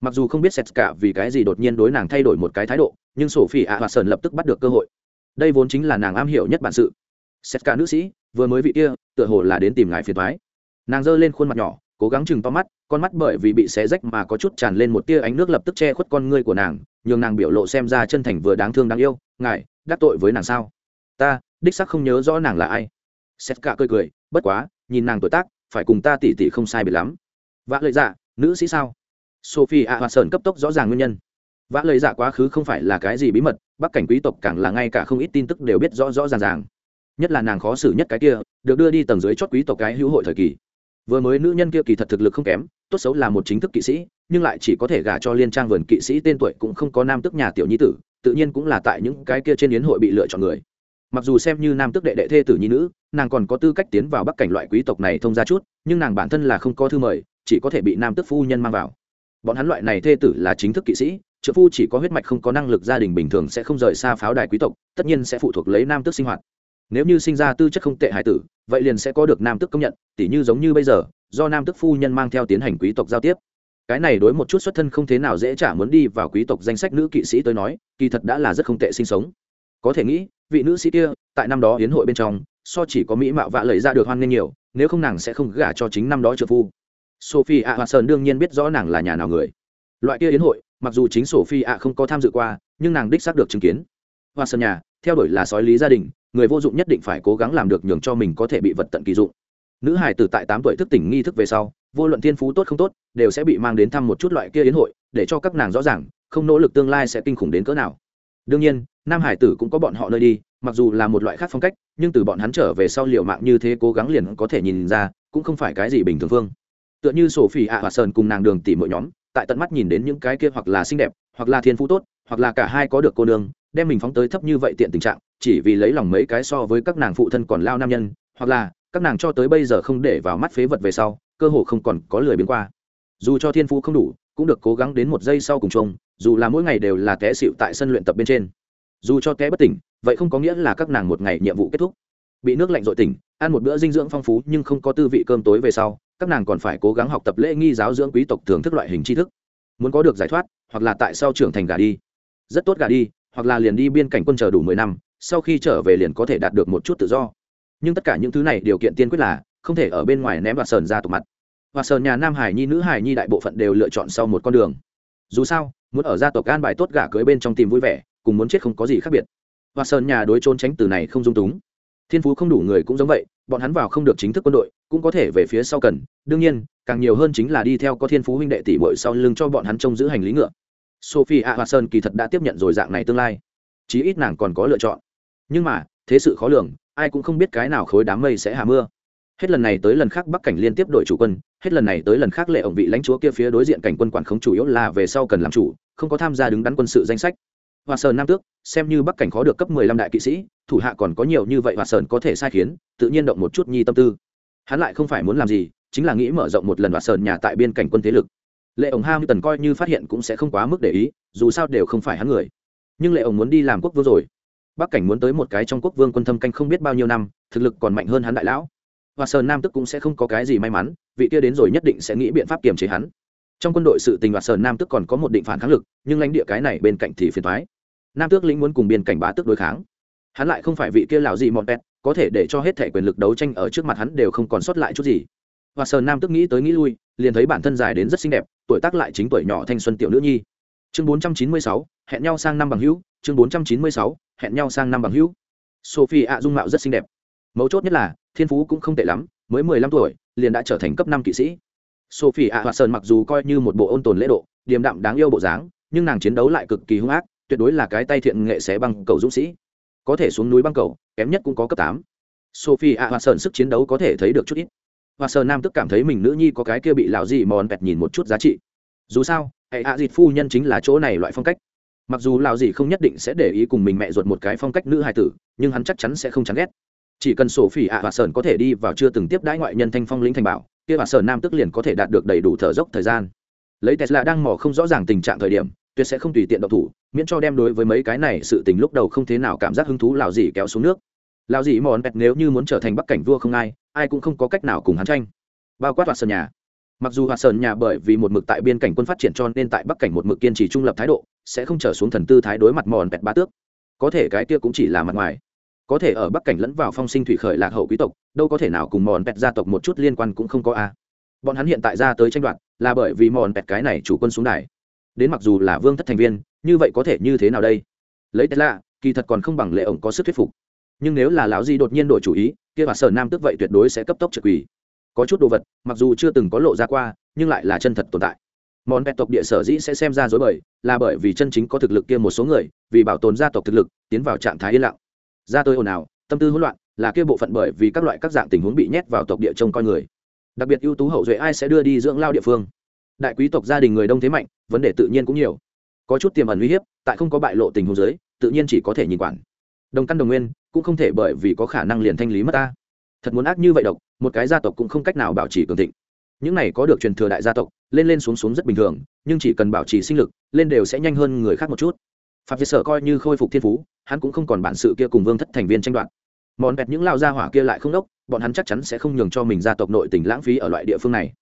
Mặc dù không biết Setka vì cái gì đột nhiên đối nàng thay đổi một cái thái độ, nhưng sophie a hoa lập tức bắt được cơ hội đây vốn chính là nàng am hiểu nhất bản sự. Setka nữ sĩ, vừa mới vị kia, tựa hồ là đến tìm ngài phiền thoái nàng giơ lên khuôn mặt nhỏ, cố gắng chừng to mắt, con mắt bởi vì bị xé rách mà có chút tràn lên một tia ánh nước lập tức che khuất con ngươi của nàng, nhường nàng biểu lộ xem ra chân thành vừa đáng thương đáng yêu. Ngài, đắc tội với nàng sao? Ta, đích sắc không nhớ rõ nàng là ai. Xét cả cười cười, bất quá, nhìn nàng tuổi tác, phải cùng ta tỉ tỉ không sai biệt lắm. Vã lợi dạ nữ sĩ sao? Sophie a hoa sơn cấp tốc rõ ràng nguyên nhân vã lời dạ quá khứ không phải là cái gì bí mật, bắc cảnh quý tộc càng là ngay cả không ít tin tức đều biết rõ rõ ràng ràng. Nhất là nàng khó xử nhất cái kia, được đưa đi tầng dưới chót quý tộc cái hữu hội thời kỳ. Vừa mới nữ nhân kia kỳ thật thực lực không kém, tốt xấu là một chính thức kỵ sĩ, nhưng lại chỉ có thể gả cho liên trang vườn kỵ sĩ tên tuổi cũng không có nam tức nhà tiểu nhi tử, tự nhiên cũng là tại những cái kia trên yến hội bị lựa chọn người. Mặc dù xem như nam tức đệ đệ thê tử nhi nữ, nàng còn có tư cách tiến vào bắc cảnh loại quý tộc này thông ra chút, nhưng nàng bản thân là không có thư mời, chỉ có thể bị nam tức phu nhân mang vào. Bọn hắn loại này thê tử là chính thức kỵ sĩ trợ phu chỉ có huyết mạch không có năng lực gia đình bình thường sẽ không rời xa pháo đài quý tộc, tất nhiên sẽ phụ thuộc lấy nam tước sinh hoạt. Nếu như sinh ra tư chất không tệ hải tử, vậy liền sẽ có được nam tước công nhận, tỉ như giống như bây giờ, do nam tước phu nhân mang theo tiến hành quý tộc giao tiếp. Cái này đối một chút xuất thân không thế nào dễ trả muốn đi vào quý tộc danh sách nữ kỵ sĩ tới nói, kỳ thật đã là rất không tệ sinh sống. Có thể nghĩ, vị nữ sĩ kia, tại năm đó hiến hội bên trong, so chỉ có mỹ mạo vạ lời ra được hoan nghênh nhiều, nếu không nàng sẽ không gả cho chính năm đó trợ phu. Sophie a hoa sơn đương nhiên biết rõ nàng là nhà nào người loại kia yến hội, mặc dù chính Sở Phi ạ không có tham dự qua, nhưng nàng đích xác được chứng kiến. Hoa sơn nhà, theo đuổi là sói lý gia đình, người vô dụng nhất định phải cố gắng làm được nhường cho mình có thể bị vật tận kỳ dụng. Nữ hải tử tại tám tuổi thức tỉnh nghi thức về sau, vô luận thiên phú tốt không tốt, đều sẽ bị mang đến thăm một chút loại kia yến hội, để cho các nàng rõ ràng, không nỗ lực tương lai sẽ kinh khủng đến cỡ nào. Đương nhiên, nam hải tử cũng có bọn họ nơi đi, mặc dù là một loại khác phong cách, nhưng từ bọn hắn trở về sau liệu mạng như thế cố gắng liền có thể nhìn ra, cũng không phải cái gì bình thường phương. Tựa như sổ phỉ ạ và sơn cùng nàng đường tỉ mỗi nhóm tại tận mắt nhìn đến những cái kia hoặc là xinh đẹp, hoặc là thiên phú tốt, hoặc là cả hai có được cô nương, đem mình phóng tới thấp như vậy tiện tình trạng, chỉ vì lấy lòng mấy cái so với các nàng phụ thân còn lao nam nhân, hoặc là các nàng cho tới bây giờ không để vào mắt phế vật về sau, cơ hồ không còn có lười biến qua. Dù cho thiên phú không đủ, cũng được cố gắng đến một giây sau cùng chung, dù là mỗi ngày đều là té xịu tại sân luyện tập bên trên. Dù cho té bất tỉnh, vậy không có nghĩa là các nàng một ngày nhiệm vụ kết thúc. Bị nước lạnh dội tỉnh, ăn một bữa dinh dưỡng phong phú nhưng không có tư vị cơm tối về sau các nàng còn phải cố gắng học tập lễ nghi giáo dưỡng quý tộc thưởng thức loại hình tri thức. Muốn có được giải thoát, hoặc là tại sao trưởng thành gà đi. Rất tốt gà đi, hoặc là liền đi biên cảnh quân chờ đủ mười năm, sau khi trở về liền có thể đạt được một chút tự do. Nhưng tất cả những thứ này điều kiện tiên quyết là, không thể ở bên ngoài ném và sờn ra tụ mặt. Và sờn nhà nam hải nhi, nữ hải nhi đại bộ phận đều lựa chọn sau một con đường. Dù sao, muốn ở gia tộc gan bài tốt gả cưới bên trong tìm vui vẻ, cùng muốn chết không có gì khác biệt. Và sờn nhà đối trốn tránh từ này không dung túng. Thiên phú không đủ người cũng giống vậy bọn hắn vào không được chính thức quân đội, cũng có thể về phía sau cần. Đương nhiên, càng nhiều hơn chính là đi theo có thiên phú huynh đệ tỷ bội sau lưng cho bọn hắn trông giữ hành lý ngựa. Sophie a hoa sơn kỳ thật đã tiếp nhận rồi dạng này tương lai. Chí ít nàng còn có lựa chọn. Nhưng mà, thế sự khó lường, ai cũng không biết cái nào khối đám mây sẽ hạ mưa. Hết lần này tới lần khác bắc cảnh liên tiếp đội chủ quân, hết lần này tới lần khác lệ ổng vị lãnh chúa kia phía đối diện cảnh quân quản khống chủ yếu là về sau cần làm chủ, không có tham gia đứng đắn quân sự danh sách. Hoa sơn nam tước, xem như bắc cảnh khó được cấp mười lăm đại kỵ sĩ thủ hạ còn có nhiều như vậy và sơn có thể sai khiến, tự nhiên động một chút nhi tâm tư. Hắn lại không phải muốn làm gì, chính là nghĩ mở rộng một lần và sơn nhà tại biên cảnh quân thế lực. Lệ ổng ham tần coi như phát hiện cũng sẽ không quá mức để ý, dù sao đều không phải hắn người. Nhưng lệ ổng muốn đi làm quốc vương rồi. Bắc cảnh muốn tới một cái trong quốc vương quân thâm canh không biết bao nhiêu năm, thực lực còn mạnh hơn hắn đại lão. Và sơn nam tức cũng sẽ không có cái gì may mắn, vị kia đến rồi nhất định sẽ nghĩ biện pháp kiềm chế hắn. Trong quân đội sự tình và sơn nam tước còn có một định phản kháng lực, nhưng lãnh địa cái này bên cạnh thì phiền thoái nam tước lĩnh muốn cùng biên cảnh bá tước đối kháng hắn lại không phải vị kia lào gì mọn pet có thể để cho hết thể quyền lực đấu tranh ở trước mặt hắn đều không còn sót lại chút gì. Và sơn nam tức nghĩ tới nghĩ lui liền thấy bản thân dài đến rất xinh đẹp tuổi tác lại chính tuổi nhỏ thanh xuân tiểu nữ nhi. Chương 496, hẹn nhau sang năm bằng hữu. Chương 496, hẹn nhau sang năm bằng hữu. Sophie ạ dung mạo rất xinh đẹp. Mấu chốt nhất là thiên phú cũng không tệ lắm mới mười lăm tuổi liền đã trở thành cấp năm kỵ sĩ. Sophie ạ hoạt sơn mặc dù coi như một bộ ôn tồn lễ độ điềm đạm đáng yêu bộ dáng nhưng nàng chiến đấu lại cực kỳ hung ác tuyệt đối là cái tay thiện nghệ xé bằng cầu dũng sĩ có thể xuống núi băng cầu, kém nhất cũng có cấp tám. Sophie a. Hoa sơn sức chiến đấu có thể thấy được chút ít. Hoa sơn nam tức cảm thấy mình nữ nhi có cái kia bị lão gì mòn pẹt nhìn một chút giá trị. Dù sao, hệ hạ dịt phu nhân chính là chỗ này loại phong cách. Mặc dù lão gì không nhất định sẽ để ý cùng mình mẹ ruột một cái phong cách nữ hài tử, nhưng hắn chắc chắn sẽ không chán ghét. Chỉ cần sổ phỉ ạ và sơn có thể đi vào chưa từng tiếp đãi ngoại nhân thanh phong lĩnh thành bảo, kia và sơn nam tức liền có thể đạt được đầy đủ thở dốc thời gian. Lấy tesla đang mò không rõ ràng tình trạng thời điểm tuyệt sẽ không tùy tiện động thủ, miễn cho đem đối với mấy cái này sự tình lúc đầu không thế nào cảm giác hứng thú lào gì kéo xuống nước. Lào gì mòn pẹt nếu như muốn trở thành bắc cảnh vua không ai ai cũng không có cách nào cùng hắn tranh. Bao quát hoạt sơn nhà. Mặc dù hoạt sơn nhà bởi vì một mực tại biên cảnh quân phát triển cho nên tại bắc cảnh một mực kiên trì trung lập thái độ, sẽ không trở xuống thần tư thái đối mặt mòn pẹt ba tước. Có thể cái kia cũng chỉ là mặt ngoài. Có thể ở bắc cảnh lẫn vào phong sinh thủy khởi lạc hậu quý tộc, đâu có thể nào cùng mòn pẹt gia tộc một chút liên quan cũng không có a. Bọn hắn hiện tại ra tới tranh đoạt, là bởi vì mòn pẹt cái này chủ quân xuống đài đến mặc dù là vương thất thành viên, như vậy có thể như thế nào đây? Lấy tesla, kỳ thật còn không bằng lệ ổng có sức thuyết phục. Nhưng nếu là lão di đột nhiên đổi chủ ý, kia bà sở nam tức vậy tuyệt đối sẽ cấp tốc trực quỳ. Có chút đồ vật, mặc dù chưa từng có lộ ra qua, nhưng lại là chân thật tồn tại. Món vẹt tộc địa sở dĩ sẽ xem ra dối bời, là bởi vì chân chính có thực lực kia một số người, vì bảo tồn gia tộc thực lực, tiến vào trạng thái yên lặng. Ra tôi ồn ào, tâm tư hỗn loạn, là kia bộ phận bởi vì các loại các dạng tình huống bị nhét vào tộc địa trông coi người. Đặc biệt ưu tú hậu duệ ai sẽ đưa đi dưỡng lao địa phương? Đại quý tộc gia đình người đông thế mạnh, vấn đề tự nhiên cũng nhiều. Có chút tiềm ẩn uy hiếp, tại không có bại lộ tình huống giới tự nhiên chỉ có thể nhìn quản. Đồng căn đồng nguyên, cũng không thể bởi vì có khả năng liền thanh lý mất ta. Thật muốn ác như vậy độc, một cái gia tộc cũng không cách nào bảo trì cường thịnh. Những này có được truyền thừa đại gia tộc, lên lên xuống xuống rất bình thường, nhưng chỉ cần bảo trì sinh lực, lên đều sẽ nhanh hơn người khác một chút. Phạm việt sở coi như khôi phục thiên phú, hắn cũng không còn bản sự kia cùng vương thất thành viên tranh đoạt. Mòn bẹt những lao gia hỏa kia lại không đốc, bọn hắn chắc chắn sẽ không nhường cho mình gia tộc nội tỉnh lãng phí ở loại địa phương này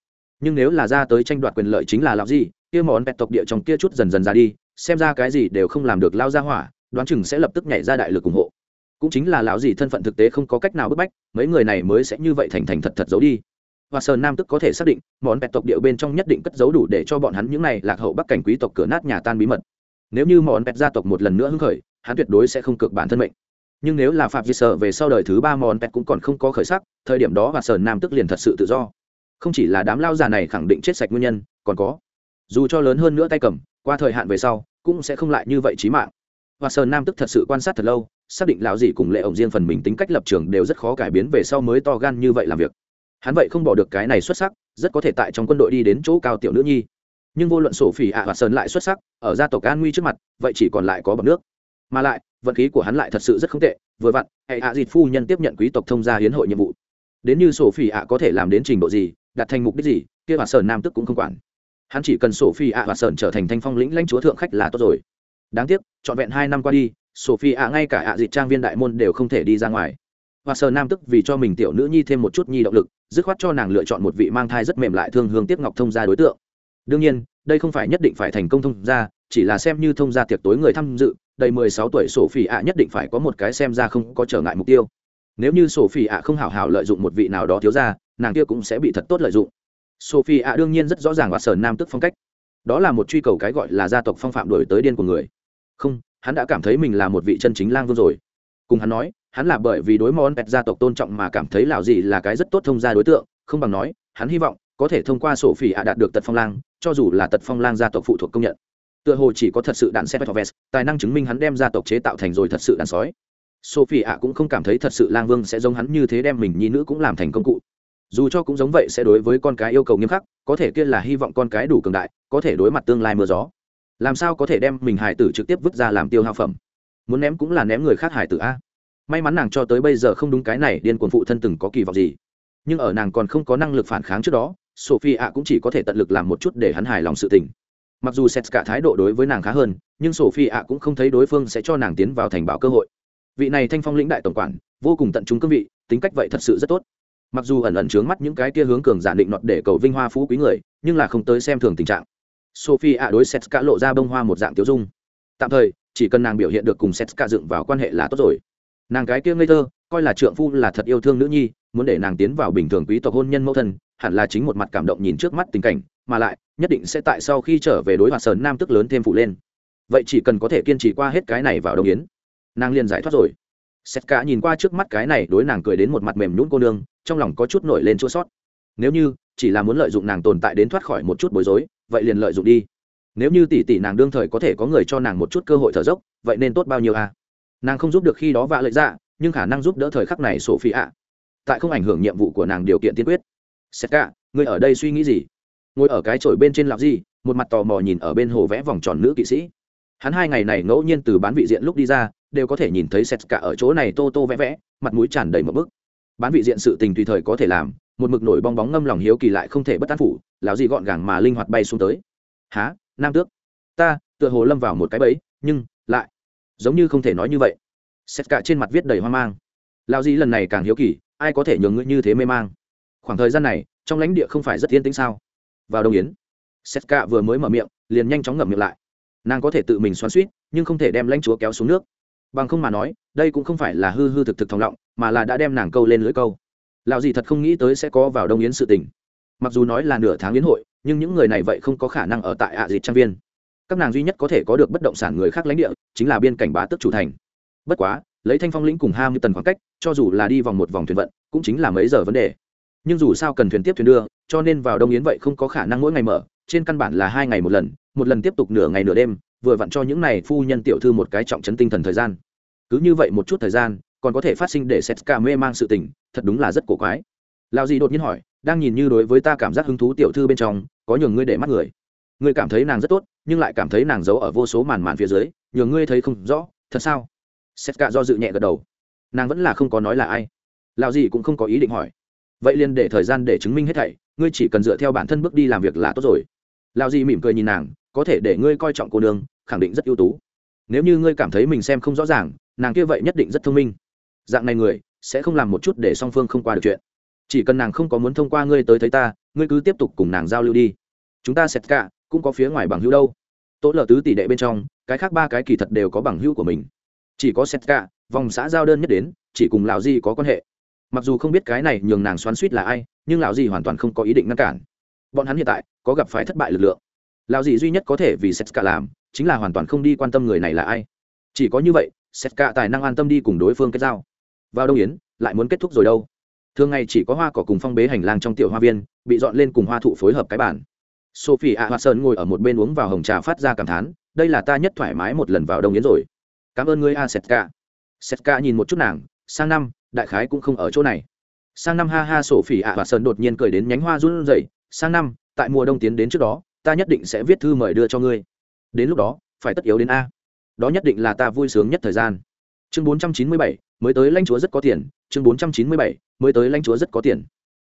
nhưng nếu là ra tới tranh đoạt quyền lợi chính là lão gì kia món bẹt tộc địa trong kia chút dần dần ra đi, xem ra cái gì đều không làm được lao gia hỏa, đoán chừng sẽ lập tức nhảy ra đại lực ủng hộ. Cũng chính là lão gì thân phận thực tế không có cách nào bức bách, mấy người này mới sẽ như vậy thành thành thật thật giấu đi. Và sơn nam tức có thể xác định, món bẹt tộc địa bên trong nhất định cất giấu đủ để cho bọn hắn những này lạc hậu bắc cảnh quý tộc cửa nát nhà tan bí mật. Nếu như món bẹt gia tộc một lần nữa hứng khởi, hắn tuyệt đối sẽ không cực bản thân mệnh. Nhưng nếu là phạm vi sợ về sau đời thứ ba món bẹt cũng còn không có khởi sắc, thời điểm đó và sơn nam tức liền thật sự tự do không chỉ là đám lao già này khẳng định chết sạch nguyên nhân, còn có, dù cho lớn hơn nữa tay cầm, qua thời hạn về sau, cũng sẽ không lại như vậy chí mạng. Và sơn nam tức thật sự quan sát thật lâu, xác định lão gì cùng lệ ổng riêng phần mình tính cách lập trường đều rất khó cải biến về sau mới to gan như vậy làm việc. Hắn vậy không bỏ được cái này xuất sắc, rất có thể tại trong quân đội đi đến chỗ cao tiểu nữ nhi. Nhưng vô luận sổ phỉ ạ và sơn lại xuất sắc, ở gia tộc an nguy trước mặt, vậy chỉ còn lại có bằng nước. Mà lại, vận khí của hắn lại thật sự rất không tệ, vừa vặn, hệ ạ dịt phu nhân tiếp nhận quý tộc thông gia hiến hội nhiệm vụ. Đến như sổ phỉ ạ có thể làm đến trình độ gì đạt thành mục đích gì, kia và sơn nam tức cũng không quản. Hắn chỉ cần sổ phi ạ và sơn trở thành thanh phong lĩnh lãnh chúa thượng khách là tốt rồi. Đáng tiếc, trọn vẹn hai năm qua đi sophie ạ ngay cả ạ dịt trang viên đại môn đều không thể đi ra ngoài. Và sờ nam tức vì cho mình tiểu nữ nhi thêm một chút nhi động lực, dứt khoát cho nàng lựa chọn một vị mang thai rất mềm lại thương hương tiếp ngọc thông gia đối tượng. Đương nhiên, đây không phải nhất định phải thành công thông gia, chỉ là xem như thông gia tiệc tối người tham dự, đầy mười sáu tuổi sổ phỉ ạ nhất định phải có một cái xem ra không có trở ngại mục tiêu. Nếu như sổ phỉ ạ không hảo hảo lợi dụng một vị nào đó thiếu ra nàng kia cũng sẽ bị thật tốt lợi dụng. Sophie ạ đương nhiên rất rõ ràng và sở nam tức phong cách. Đó là một truy cầu cái gọi là gia tộc phong phạm đổi tới điên của người. Không, hắn đã cảm thấy mình là một vị chân chính lang vương rồi. Cùng hắn nói, hắn là bởi vì đối món bẹt gia tộc tôn trọng mà cảm thấy lào gì là cái rất tốt thông gia đối tượng, không bằng nói, hắn hy vọng có thể thông qua sổ phỉ ạ đạt được tật phong lang, cho dù là tật phong lang gia tộc phụ thuộc công nhận. Tựa hồ chỉ có thật sự đạn xe vest tài năng chứng minh hắn đem gia tộc chế tạo thành rồi thật sự đàn sói. Sophie ạ cũng không cảm thấy thật sự lang vương sẽ giống hắn như thế đem mình nhi nữ cũng làm thành công cụ dù cho cũng giống vậy sẽ đối với con cái yêu cầu nghiêm khắc, có thể kia là hy vọng con cái đủ cường đại, có thể đối mặt tương lai mưa gió. Làm sao có thể đem mình hải tử trực tiếp vứt ra làm tiêu hao phẩm? Muốn ném cũng là ném người khác hải tử a. May mắn nàng cho tới bây giờ không đúng cái này, điên cuồng phụ thân từng có kỳ vọng gì. Nhưng ở nàng còn không có năng lực phản kháng trước đó sophie ạ cũng chỉ có thể tận lực làm một chút để hắn hài lòng sự tình. Mặc dù sét cả thái độ đối với nàng khá hơn, nhưng sophie ạ cũng không thấy đối phương sẽ cho nàng tiến vào thành bảo cơ hội. Vị này thanh phong lĩnh đại tổng quản, vô cùng tận trung cương vị, tính cách vậy thật sự rất tốt mặc dù ẩn ẩn trướng mắt những cái kia hướng cường giả định nọt để cầu vinh hoa phú quý người, nhưng là không tới xem thường tình trạng. Sophie ạ đối setska lộ ra bông hoa một dạng tiêu dung. Tạm thời, chỉ cần nàng biểu hiện được cùng setska dựng vào quan hệ là tốt rồi. Nàng cái kia ngây thơ, coi là trượng phu là thật yêu thương nữ nhi, muốn để nàng tiến vào bình thường quý tộc hôn nhân mẫu thân, hẳn là chính một mặt cảm động nhìn trước mắt tình cảnh, mà lại, nhất định sẽ tại sau khi trở về đối hoạt sơn nam tức lớn thêm phụ lên. Vậy chỉ cần có thể kiên trì qua hết cái này vào đồng yến. Nàng liền giải thoát rồi sét cả nhìn qua trước mắt cái này đối nàng cười đến một mặt mềm nhún cô nương trong lòng có chút nổi lên chua sót. Nếu như chỉ là muốn lợi dụng nàng tồn tại đến thoát khỏi một chút bối rối vậy liền lợi dụng đi. Nếu như tỷ tỷ nàng đương thời có thể có người cho nàng một chút cơ hội thở dốc vậy nên tốt bao nhiêu à? Nàng không giúp được khi đó vạ lợi dạ, nhưng khả năng giúp đỡ thời khắc này sổ phi ạ tại không ảnh hưởng nhiệm vụ của nàng điều kiện tiên quyết. Sét cả ngươi ở đây suy nghĩ gì? Ngồi ở cái chổi bên trên lạp gì một mặt tò mò nhìn ở bên hồ vẽ vòng tròn nữ kỵ sĩ. Hắn hai ngày này ngẫu nhiên từ bán vị diện lúc đi ra đều có thể nhìn thấy sét cả ở chỗ này tô tô vẽ vẽ, mặt mũi tràn đầy một bức. Bán vị diện sự tình tùy thời có thể làm, một mực nổi bong bóng ngâm lòng hiếu kỳ lại không thể bất tán phủ, lão gì gọn gàng mà linh hoạt bay xuống tới. Há nam tước? Ta, tựa hồ lâm vào một cái bẫy, nhưng lại, giống như không thể nói như vậy. Sét cả trên mặt viết đầy hoang mang. Lão gì lần này càng hiếu kỳ, ai có thể nhường ngươi như thế mê mang? Khoảng thời gian này, trong lãnh địa không phải rất yên tĩnh sao? Vào đông yến sét cả vừa mới mở miệng, liền nhanh chóng ngậm miệng lại. Nàng có thể tự mình xoắn suýt nhưng không thể đem lãnh chúa kéo xuống nước bằng không mà nói, đây cũng không phải là hư hư thực thực thòng lọng, mà là đã đem nàng câu lên lưới câu. Lão gì thật không nghĩ tới sẽ có vào đông yến sự tình. Mặc dù nói là nửa tháng yến hội, nhưng những người này vậy không có khả năng ở tại ạ à dịt trang viên. Các nàng duy nhất có thể có được bất động sản người khác lãnh địa, chính là biên cảnh bá tức chủ thành. Bất quá, lấy thanh phong lĩnh cùng hai mươi tần khoảng cách, cho dù là đi vòng một vòng thuyền vận, cũng chính là mấy giờ vấn đề. Nhưng dù sao cần thuyền tiếp thuyền đưa, cho nên vào đông yến vậy không có khả năng mỗi ngày mở, trên căn bản là hai ngày một lần một lần tiếp tục nửa ngày nửa đêm vừa vặn cho những này phu nhân tiểu thư một cái trọng chấn tinh thần thời gian. Cứ như vậy một chút thời gian, còn có thể phát sinh để setska mê mang sự tình, thật đúng là rất cổ quái. Lao gì đột nhiên hỏi, đang nhìn như đối với ta cảm giác hứng thú tiểu thư bên trong, có nhường ngươi để mắt người. Ngươi cảm thấy nàng rất tốt, nhưng lại cảm thấy nàng giấu ở vô số màn màn phía dưới, nhường ngươi thấy không rõ, thật sao? Setska do dự nhẹ gật đầu. Nàng vẫn là không có nói là ai. Lao gì cũng không có ý định hỏi. Vậy liền để thời gian để chứng minh hết thảy, ngươi chỉ cần dựa theo bản thân bước đi làm việc là tốt rồi. Lao gì mỉm cười nhìn nàng có thể để ngươi coi trọng cô nương, khẳng định rất ưu tú. Nếu như ngươi cảm thấy mình xem không rõ ràng, nàng kia vậy nhất định rất thông minh. Dạng này người, sẽ không làm một chút để song phương không qua được chuyện. Chỉ cần nàng không có muốn thông qua ngươi tới thấy ta, ngươi cứ tiếp tục cùng nàng giao lưu đi. Chúng ta xét cả cũng có phía ngoài bằng hữu đâu. Tố lờ tứ tỷ đệ bên trong, cái khác ba cái kỳ thật đều có bằng hữu của mình. Chỉ có xét cả vòng xã giao đơn nhất đến, chỉ cùng lão di có quan hệ. Mặc dù không biết cái này nhường nàng xoắn suýt là ai, nhưng lão di hoàn toàn không có ý định ngăn cản. Bọn hắn hiện tại có gặp phải thất bại lực lượng lão gì duy nhất có thể vì setka làm, chính là hoàn toàn không đi quan tâm người này là ai. Chỉ có như vậy setka tài năng an tâm đi cùng đối phương kết giao. Vào đông yến, lại muốn kết thúc rồi đâu. Thường ngày chỉ có hoa cỏ cùng phong bế hành lang trong tiểu hoa viên, bị dọn lên cùng hoa thụ phối hợp cái bản sophie a. Hoa sơn ngồi ở một bên uống vào hồng trà phát ra cảm thán, đây là ta nhất thoải mái một lần vào đông yến rồi. Cảm ơn ngươi a setka setka nhìn một chút nàng, sang năm, đại khái cũng không ở chỗ này. Sang năm ha ha, sophie a. Hoa sơn đột nhiên cười đến nhánh hoa run rẩy. Sang năm, tại mùa đông tiến đến trước đó ta nhất định sẽ viết thư mời đưa cho ngươi. Đến lúc đó, phải tất yếu đến a. Đó nhất định là ta vui sướng nhất thời gian. Chương bốn trăm chín mươi bảy, mới tới lãnh chúa rất có tiền. Chương bốn trăm chín mươi bảy, mới tới lãnh chúa rất có tiền.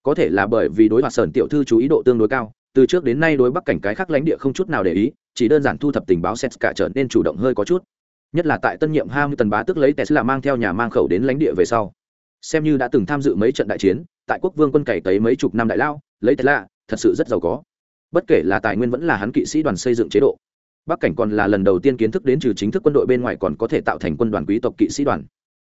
Có thể là bởi vì đối hoạt sơn tiểu thư chú ý độ tương đối cao, từ trước đến nay đối bắc cảnh cái khác lãnh địa không chút nào để ý, chỉ đơn giản thu thập tình báo xét cả trở nên chủ động hơi có chút. Nhất là tại tân nhiệm ham tần bá tức lấy tesla mang theo nhà mang khẩu đến lãnh địa về sau. Xem như đã từng tham dự mấy trận đại chiến, tại quốc vương quân cày tới mấy chục năm đại lao, lấy tesla, thật sự rất giàu có bất kể là tài nguyên vẫn là hắn kỵ sĩ đoàn xây dựng chế độ. Bắc cảnh còn là lần đầu tiên kiến thức đến trừ chính thức quân đội bên ngoài còn có thể tạo thành quân đoàn quý tộc kỵ sĩ đoàn.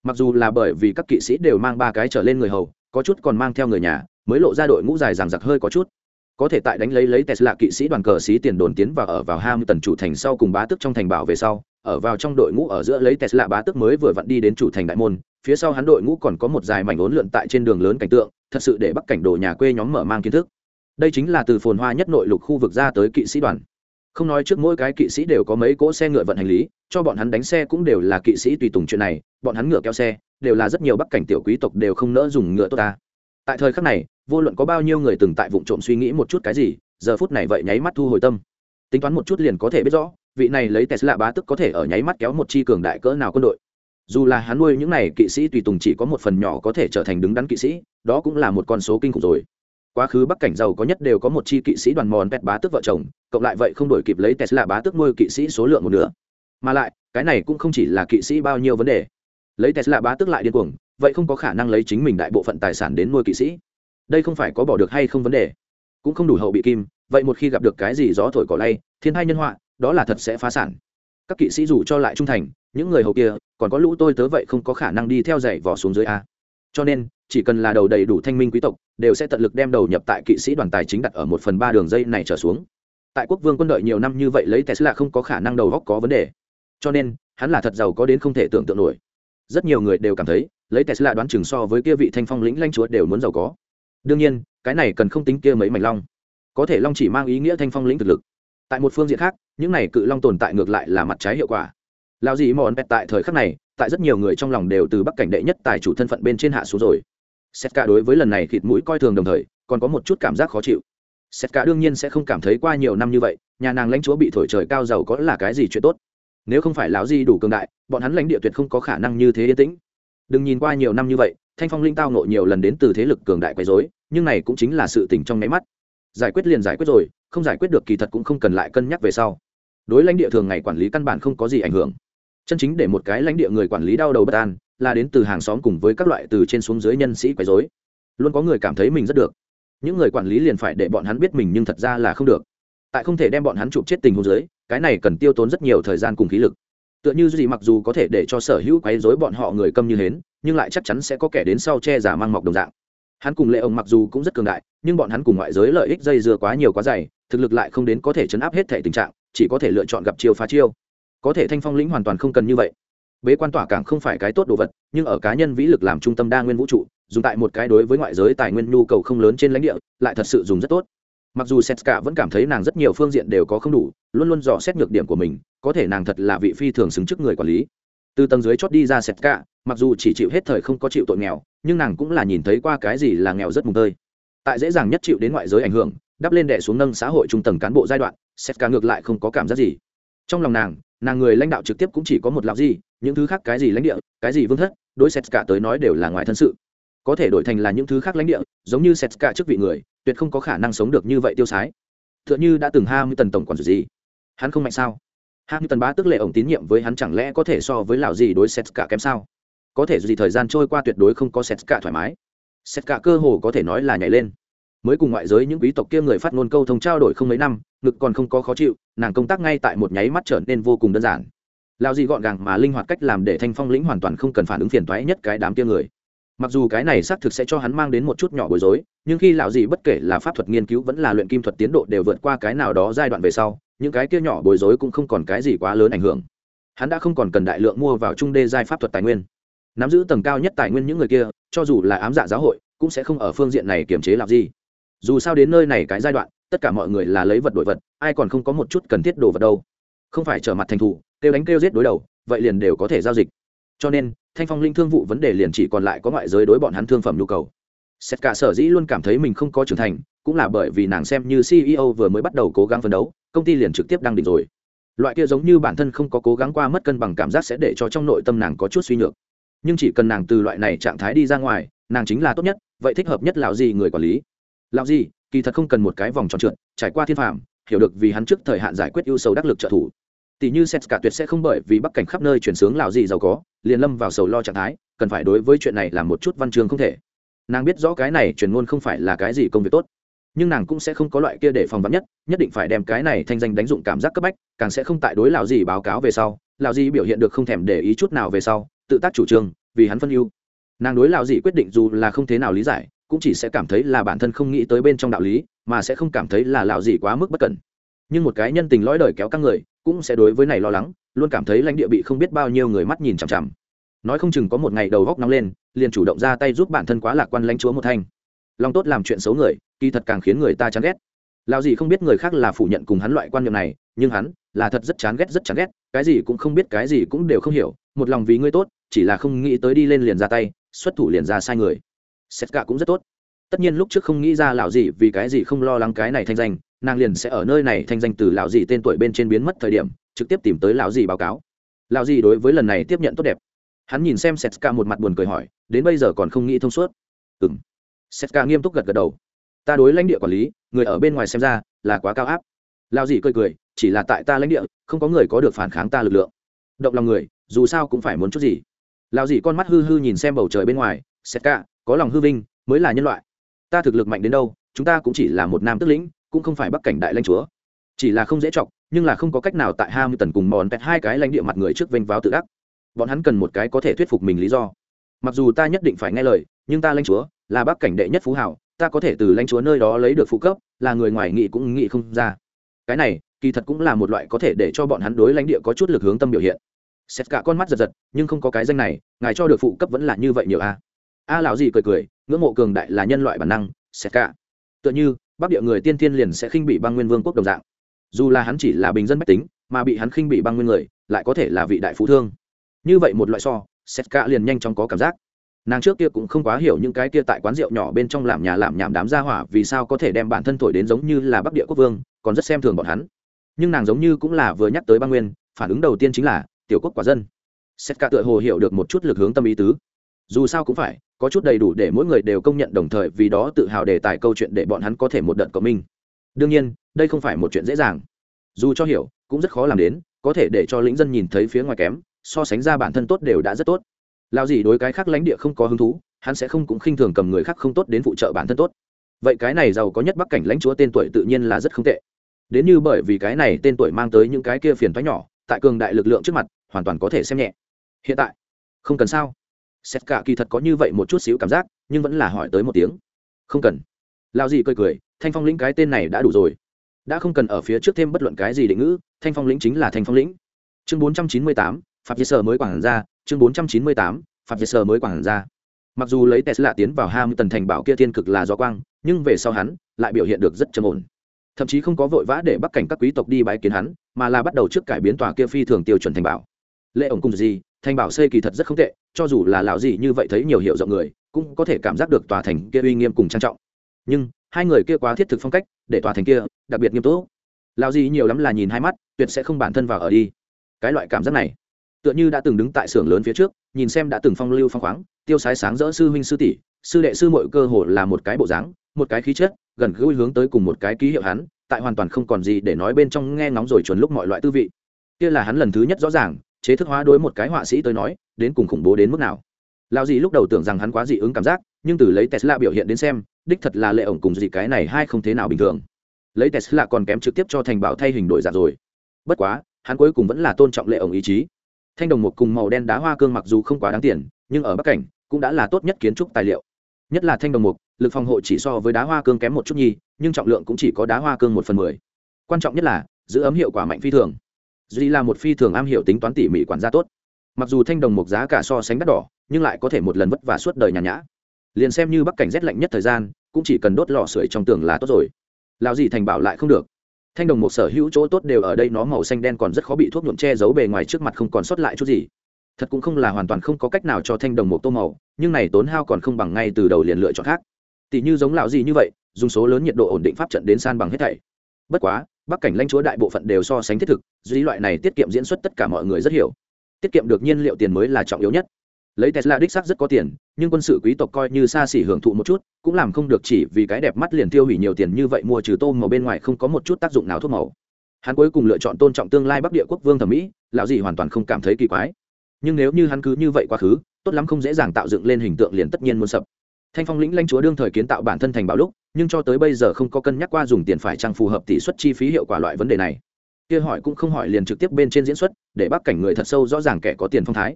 Mặc dù là bởi vì các kỵ sĩ đều mang ba cái trở lên người hầu, có chút còn mang theo người nhà, mới lộ ra đội ngũ dài ràng giặc hơi có chút. Có thể tại đánh lấy lấy tesla kỵ sĩ đoàn cờ sĩ tiền đồn tiến và ở vào ham tần chủ thành sau cùng bá tức trong thành bảo về sau, ở vào trong đội ngũ ở giữa lấy tesla bá tức mới vừa vặn đi đến chủ thành đại môn, phía sau hắn đội ngũ còn có một dài mảnh ốn lượn tại trên đường lớn cảnh tượng, thật sự để bắc cảnh đồ nhà quê nhóm mở mang kiến thức đây chính là từ phồn hoa nhất nội lục khu vực ra tới kỵ sĩ đoàn. Không nói trước mỗi cái kỵ sĩ đều có mấy cỗ xe ngựa vận hành lý, cho bọn hắn đánh xe cũng đều là kỵ sĩ tùy tùng chuyện này, bọn hắn ngựa kéo xe, đều là rất nhiều bắc cảnh tiểu quý tộc đều không nỡ dùng ngựa tốt ta. Tại thời khắc này, vô luận có bao nhiêu người từng tại vụ trộm suy nghĩ một chút cái gì, giờ phút này vậy nháy mắt thu hồi tâm. Tính toán một chút liền có thể biết rõ, vị này lấy tesla bá tức có thể ở nháy mắt kéo một chi cường đại cỡ nào quân đội. Dù là hắn nuôi những này kỵ sĩ tùy tùng chỉ có một phần nhỏ có thể trở thành đứng đắn kỵ sĩ, đó cũng là một con số kinh khủng rồi quá khứ bắc cảnh giàu có nhất đều có một chi kỵ sĩ đoàn mòn pet bá tước vợ chồng, cộng lại vậy không đổi kịp lấy tesla bá tước nuôi kỵ sĩ số lượng một nửa. Mà lại, cái này cũng không chỉ là kỵ sĩ bao nhiêu vấn đề. Lấy tesla bá tước lại điên cuồng, vậy không có khả năng lấy chính mình đại bộ phận tài sản đến nuôi kỵ sĩ. Đây không phải có bỏ được hay không vấn đề. Cũng không đủ hậu bị kim, vậy một khi gặp được cái gì gió thổi cỏ lay, thiên hai nhân họa, đó là thật sẽ phá sản. Các kỵ sĩ dù cho lại trung thành, những người hầu kia, còn có lũ tôi tớ vậy không có khả năng đi theo dạy vỏ xuống dưới a cho nên, chỉ cần là đầu đầy đủ thanh minh quý tộc, đều sẽ tận lực đem đầu nhập tại kỵ sĩ đoàn tài chính đặt ở một phần ba đường dây này trở xuống. Tại quốc vương quân đội nhiều năm như vậy lấy tesla không có khả năng đầu góc có vấn đề. Cho nên, hắn là thật giàu có đến không thể tưởng tượng nổi. Rất nhiều người đều cảm thấy, lấy tesla đoán chừng so với kia vị thanh phong lĩnh lanh chúa đều muốn giàu có. Đương nhiên, cái này cần không tính kia mấy mảnh long. Có thể long chỉ mang ý nghĩa thanh phong lĩnh thực lực. Tại một phương diện khác, những này cự long tồn tại ngược lại là mặt trái hiệu quả. Lao gì mòn pet tại thời khắc này tại rất nhiều người trong lòng đều từ bắc cảnh đệ nhất tài chủ thân phận bên trên hạ xuống rồi. Xét cả đối với lần này thịt mũi coi thường đồng thời, còn có một chút cảm giác khó chịu. Xét cả đương nhiên sẽ không cảm thấy qua nhiều năm như vậy, nhà nàng lãnh chúa bị thổi trời cao giàu có là cái gì chuyện tốt. Nếu không phải lão gì đủ cường đại, bọn hắn lãnh địa tuyệt không có khả năng như thế yên tĩnh. Đừng nhìn qua nhiều năm như vậy, thanh phong linh tao nộ nhiều lần đến từ thế lực cường đại quấy dối nhưng này cũng chính là sự tình trong nháy mắt. Giải quyết liền giải quyết rồi, không giải quyết được kỳ thật cũng không cần lại cân nhắc về sau. Đối lãnh địa thường ngày quản lý căn bản không có gì ảnh hưởng chân chính để một cái lãnh địa người quản lý đau đầu bất an, là đến từ hàng xóm cùng với các loại từ trên xuống dưới nhân sĩ quấy dối luôn có người cảm thấy mình rất được. Những người quản lý liền phải để bọn hắn biết mình nhưng thật ra là không được. Tại không thể đem bọn hắn chụp chết tình huống dưới, cái này cần tiêu tốn rất nhiều thời gian cùng khí lực. Tựa như gì mặc dù có thể để cho sở hữu quấy dối bọn họ người câm như hến, nhưng lại chắc chắn sẽ có kẻ đến sau che giả mang mọc đồng dạng. Hắn cùng lệ ông mặc dù cũng rất cường đại, nhưng bọn hắn cùng ngoại giới lợi ích dây dưa quá nhiều quá dày, thực lực lại không đến có thể chấn áp hết thể tình trạng, chỉ có thể lựa chọn gặp chiêu phá chiêu có thể thanh phong lĩnh hoàn toàn không cần như vậy. Bế quan tỏa cảng không phải cái tốt đồ vật, nhưng ở cá nhân vĩ lực làm trung tâm đa nguyên vũ trụ, dùng tại một cái đối với ngoại giới tài nguyên nhu cầu không lớn trên lãnh địa, lại thật sự dùng rất tốt. Mặc dù setska vẫn cảm thấy nàng rất nhiều phương diện đều có không đủ, luôn luôn dò xét nhược điểm của mình, có thể nàng thật là vị phi thường xứng trước người quản lý. Từ tầng dưới chót đi ra setska mặc dù chỉ chịu hết thời không có chịu tội nghèo, nhưng nàng cũng là nhìn thấy qua cái gì là nghèo rất mùng tơi. Tại dễ dàng nhất chịu đến ngoại giới ảnh hưởng, đắp lên đẻ xuống nâng xã hội trung tầng cán bộ giai đoạn setska ngược lại không có cảm giác gì. Trong lòng nàng nàng người lãnh đạo trực tiếp cũng chỉ có một lão gì những thứ khác cái gì lãnh địa, cái gì vương thất, đối setska tới nói đều là ngoài thân sự. Có thể đổi thành là những thứ khác lãnh địa, giống như setska trước vị người, tuyệt không có khả năng sống được như vậy tiêu sái. T h ư ợ n h ư đã từng ham tần tổng quản gì. Hắn không mạnh sao? Ham tần bá tức lệ ổng tín nhiệm với hắn chẳng lẽ có thể so với lão gì đối setska kém sao? Có thể gì thời gian trôi qua tuyệt đối không có setska thoải mái. Setska cơ hồ có thể nói là nhảy lên mới cùng ngoại giới những quý tộc kia người phát ngôn câu thông trao đổi không mấy năm, ngực còn không có khó chịu, nàng công tác ngay tại một nháy mắt trở nên vô cùng đơn giản. Lao gì gọn gàng mà linh hoạt cách làm để thanh phong lĩnh hoàn toàn không cần phản ứng phiền toái nhất cái đám kia người. Mặc dù cái này xác thực sẽ cho hắn mang đến một chút nhỏ bối rối, nhưng khi lão gì bất kể là pháp thuật nghiên cứu vẫn là luyện kim thuật tiến độ đều vượt qua cái nào đó giai đoạn về sau, những cái kia nhỏ bối rối cũng không còn cái gì quá lớn ảnh hưởng. Hắn đã không còn cần đại lượng mua vào trung đê giai pháp thuật tài nguyên. Nắm giữ tầng cao nhất tài nguyên những người kia, cho dù là ám dạ giáo hội, cũng sẽ không ở phương diện này kiềm chế làm gì dù sao đến nơi này cái giai đoạn, tất cả mọi người là lấy vật đổi vật, ai còn không có một chút cần thiết đồ vật đâu. Không phải trở mặt thành thủ, kêu đánh kêu giết đối đầu, vậy liền đều có thể giao dịch. Cho nên, thanh phong linh thương vụ vấn đề liền chỉ còn lại có ngoại giới đối bọn hắn thương phẩm nhu cầu. Xét cả sở dĩ luôn cảm thấy mình không có trưởng thành, cũng là bởi vì nàng xem như ceo vừa mới bắt đầu cố gắng phấn đấu, công ty liền trực tiếp đang định rồi. Loại kia giống như bản thân không có cố gắng qua mất cân bằng cảm giác sẽ để cho trong nội tâm nàng có chút suy nhược. Nhưng chỉ cần nàng từ loại này trạng thái đi ra ngoài, nàng chính là tốt nhất, vậy thích hợp nhất lão gì người quản lý lão gì kỳ thật không cần một cái vòng tròn trượt, trải qua thiên phạm hiểu được vì hắn trước thời hạn giải quyết ưu sầu đắc lực trợ thủ. Tỷ như sét cả tuyệt sẽ không bởi vì bắc cảnh khắp nơi chuyển sướng lào gì giàu có, liền lâm vào sầu lo trạng thái, cần phải đối với chuyện này là một chút văn chương không thể. Nàng biết rõ cái này truyền ngôn không phải là cái gì công việc tốt, nhưng nàng cũng sẽ không có loại kia để phòng vắn nhất nhất định phải đem cái này thanh danh đánh dụng cảm giác cấp bách, càng sẽ không tại đối lào gì báo cáo về sau lào gì biểu hiện được không thèm để ý chút nào về sau, tự tác chủ trương, vì hắn phân ưu. Nàng đối lào gì quyết định dù là không thế nào lý giải cũng chỉ sẽ cảm thấy là bản thân không nghĩ tới bên trong đạo lý, mà sẽ không cảm thấy là lạo gì quá mức bất cẩn. Nhưng một cái nhân tình lõi đời kéo các người, cũng sẽ đối với này lo lắng, luôn cảm thấy lãnh địa bị không biết bao nhiêu người mắt nhìn chằm chằm. Nói không chừng có một ngày đầu góc nóng lên, liền chủ động ra tay giúp bản thân quá lạc quan lãnh chúa một thanh. Lòng tốt làm chuyện xấu người, kỳ thật càng khiến người ta chán ghét. Lao gì không biết người khác là phủ nhận cùng hắn loại quan niệm này, nhưng hắn là thật rất chán ghét, rất chán ghét, cái gì cũng không biết, cái gì cũng đều không hiểu, một lòng vì ngươi tốt, chỉ là không nghĩ tới đi lên liền ra tay, xuất thủ liền ra sai người xét cả cũng rất tốt. Tất nhiên lúc trước không nghĩ ra lão gì vì cái gì không lo lắng cái này thanh danh, nàng liền sẽ ở nơi này thanh danh từ lão gì tên tuổi bên trên biến mất thời điểm, trực tiếp tìm tới lão gì báo cáo. Lão gì đối với lần này tiếp nhận tốt đẹp. Hắn nhìn xem setska một mặt buồn cười hỏi, đến bây giờ còn không nghĩ thông suốt. Ừ m Cả nghiêm túc gật gật đầu. Ta đối lãnh địa quản lý, người ở bên ngoài xem ra là quá cao áp. Lão gì cười cười, chỉ là tại ta lãnh địa, không có người có được phản kháng ta lực lượng. Động lòng người, dù sao cũng phải muốn chút gì. Lão gì con mắt hư hư nhìn xem bầu trời bên ngoài setska có lòng hư vinh mới là nhân loại. Ta thực lực mạnh đến đâu, chúng ta cũng chỉ là một nam tức lĩnh, cũng không phải bắc cảnh đại lãnh chúa. Chỉ là không dễ chọc, nhưng là không có cách nào tại ham tần cùng mòn pẹt hai cái lãnh địa mặt người trước vênh váo tự đắc. bọn hắn cần một cái có thể thuyết phục mình lý do. Mặc dù ta nhất định phải nghe lời, nhưng ta lãnh chúa là bắc cảnh đệ nhất phú hảo ta có thể từ lãnh chúa nơi đó lấy được phụ cấp, là người ngoài nghị cũng nghị không ra. Cái này, kỳ thật cũng là một loại có thể để cho bọn hắn đối lãnh địa có chút lực hướng tâm biểu hiện. Xét cả con mắt giật giật, nhưng không có cái danh này, ngài cho được phụ cấp vẫn là như vậy nhiều a a lão gì cười cười, ngưỡng mộ cường đại là nhân loại bản năng xét cả. Tựa như, bắc địa người tiên tiên liền sẽ khinh bị băng nguyên vương quốc đồng dạng. Dù là hắn chỉ là bình dân bách tính, mà bị hắn khinh bị băng nguyên người, lại có thể là vị đại phú thương. Như vậy một loại so xét cả liền nhanh chóng có cảm giác. Nàng trước kia cũng không quá hiểu những cái kia tại quán rượu nhỏ bên trong làm nhà làm nhảm đám gia hỏa vì sao có thể đem bản thân thổi đến giống như là bắc địa quốc vương, còn rất xem thường bọn hắn. Nhưng nàng giống như cũng là vừa nhắc tới băng nguyên, phản ứng đầu tiên chính là, tiểu quốc quả dân. Xét cả tựa hồ hiểu được một chút lực hướng tâm ý tứ. Dù sao cũng phải có chút đầy đủ để mỗi người đều công nhận đồng thời vì đó tự hào đề tài câu chuyện để bọn hắn có thể một đợt cộng minh. Đương nhiên, đây không phải một chuyện dễ dàng. Dù cho hiểu, cũng rất khó làm đến, có thể để cho lĩnh dân nhìn thấy phía ngoài kém, so sánh ra bản thân tốt đều đã rất tốt. Lao gì đối cái khác lãnh địa không có hứng thú, hắn sẽ không cũng khinh thường cầm người khác không tốt đến phụ trợ bản thân tốt. Vậy cái này giàu có nhất bắc cảnh lãnh chúa tên tuổi tự nhiên là rất không tệ. Đến như bởi vì cái này tên tuổi mang tới những cái kia phiền thoái nhỏ, tại cường đại lực lượng trước mặt, hoàn toàn có thể xem nhẹ. Hiện tại, không cần sao? Xét cả kỳ thật có như vậy một chút xíu cảm giác, nhưng vẫn là hỏi tới một tiếng. Không cần. Lao gì cười cười, thanh phong lĩnh cái tên này đã đủ rồi. Đã không cần ở phía trước thêm bất luận cái gì định ngữ, thanh phong lĩnh chính là thanh phong lĩnh. Chương bốn trăm chín mươi tám, phạm việt sở mới quản ra, chương bốn trăm chín mươi tám, phạm việt sở mới quản ra. Mặc dù lấy tesla tiến vào ham tần thành bảo kia thiên cực là do quang, nhưng về sau hắn lại biểu hiện được rất trầm ổn. Thậm chí không có vội vã để bắc cảnh các quý tộc đi bái kiến hắn, mà là bắt đầu trước cải biến tòa kia phi thường tiêu chuẩn thành bảo. Lệ ổng cùng gì thành bảo xây kỳ thật rất không tệ, cho dù là lão gì như vậy thấy nhiều hiệu rộng người, cũng có thể cảm giác được tòa thành kia uy nghiêm cùng trang trọng. Nhưng, hai người kia quá thiết thực phong cách, để tòa thành kia đặc biệt nghiêm túc. Lão gì nhiều lắm là nhìn hai mắt, tuyệt sẽ không bản thân vào ở đi. Cái loại cảm giác này, tựa như đã từng đứng tại xưởng lớn phía trước, nhìn xem đã từng phong lưu phong khoáng, tiêu sái sáng rỡ sư huynh sư tỷ, sư đệ sư mọi cơ hồ là một cái bộ dáng, một cái khí chất, gần gũi hướng tới cùng một cái ký hiệu hắn, tại hoàn toàn không còn gì để nói bên trong nghe ngóng rồi chuẩn lúc mọi loại tư vị. Kia là hắn lần thứ nhất rõ ràng chế thức hóa đối một cái họa sĩ tới nói, đến cùng khủng bố đến mức nào. Lao gì lúc đầu tưởng rằng hắn quá dị ứng cảm giác, nhưng từ lấy tesla biểu hiện đến xem, đích thật là lệ ổng cùng dị cái này hai không thế nào bình thường. Lấy tesla còn kém trực tiếp cho thành bảo thay hình đổi dạng rồi. Bất quá, hắn cuối cùng vẫn là tôn trọng lệ ổng ý chí. Thanh đồng một cùng màu đen đá hoa cương mặc dù không quá đáng tiền, nhưng ở bắc cảnh, cũng đã là tốt nhất kiến trúc tài liệu. Nhất là thanh đồng mục, lực phòng hộ chỉ so với đá hoa cương kém một chút nhi nhưng trọng lượng cũng chỉ có đá hoa cương một phần mười. Quan trọng nhất là, giữ ấm hiệu quả mạnh phi thường duy là một phi thường am hiểu tính toán tỉ mỉ quản gia tốt. Mặc dù thanh đồng mục giá cả so sánh đắt đỏ, nhưng lại có thể một lần vất vả suốt đời nhàn nhã. Liền xem như bắc cảnh rét lạnh nhất thời gian, cũng chỉ cần đốt lò sưởi trong tường là tốt rồi. Lão gì thành bảo lại không được. Thanh đồng mục sở hữu chỗ tốt đều ở đây, nó màu xanh đen còn rất khó bị thuốc nhuộm che giấu bề ngoài trước mặt không còn sót lại chút gì. Thật cũng không là hoàn toàn không có cách nào cho thanh đồng mục tô màu, nhưng này tốn hao còn không bằng ngay từ đầu liền lựa chọn khác. Tỷ như giống lão gì như vậy, dùng số lớn nhiệt độ ổn định pháp trận đến san bằng hết thảy. Bất quá bắc cảnh lãnh chúa đại bộ phận đều so sánh thiết thực, duy loại này tiết kiệm diễn xuất tất cả mọi người rất hiểu. Tiết kiệm được nhiên liệu tiền mới là trọng yếu nhất. Lấy tesla đích xác rất có tiền, nhưng quân sự quý tộc coi như xa xỉ hưởng thụ một chút, cũng làm không được chỉ vì cái đẹp mắt liền tiêu hủy nhiều tiền như vậy mua trừ tôm màu bên ngoài không có một chút tác dụng nào thuốc màu. Hắn cuối cùng lựa chọn tôn trọng tương lai bắc địa quốc vương thẩm mỹ, lão gì hoàn toàn không cảm thấy kỳ quái. Nhưng nếu như hắn cứ như vậy quá khứ, tốt lắm không dễ dàng tạo dựng lên hình tượng liền tất nhiên muốn sập thanh phong lĩnh lãnh chúa đương thời kiến tạo bản thân thành bảo lúc, nhưng cho tới bây giờ không có cân nhắc qua dùng tiền phải trang phù hợp tỷ suất chi phí hiệu quả loại vấn đề này. Kia hỏi cũng không hỏi liền trực tiếp bên trên diễn xuất, để bắc cảnh người thật sâu rõ ràng kẻ có tiền phong thái.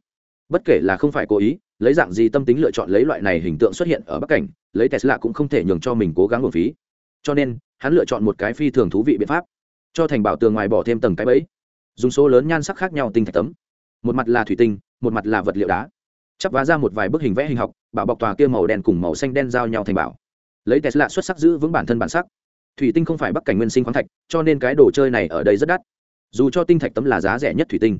Bất kể là không phải cố ý, lấy dạng gì tâm tính lựa chọn lấy loại này hình tượng xuất hiện ở bắc cảnh, lấy tesla cũng không thể nhường cho mình cố gắng một phí. Cho nên, hắn lựa chọn một cái phi thường thú vị biện pháp, cho thành bảo tường ngoài bỏ thêm tầng cái bẫy. Dùng số lớn nhan sắc khác nhau tinh thạch tấm. Một mặt là thủy tinh, một mặt là vật liệu đá chắp vá ra một vài bức hình vẽ hình học, bảo bọc tòa kia màu đen cùng màu xanh đen giao nhau thành bảo. Lấy tesla xuất sắc giữ vững bản thân bản sắc. Thủy tinh không phải bắc cảnh nguyên sinh khoáng thạch, cho nên cái đồ chơi này ở đây rất đắt. Dù cho tinh thạch tấm là giá rẻ nhất thủy tinh,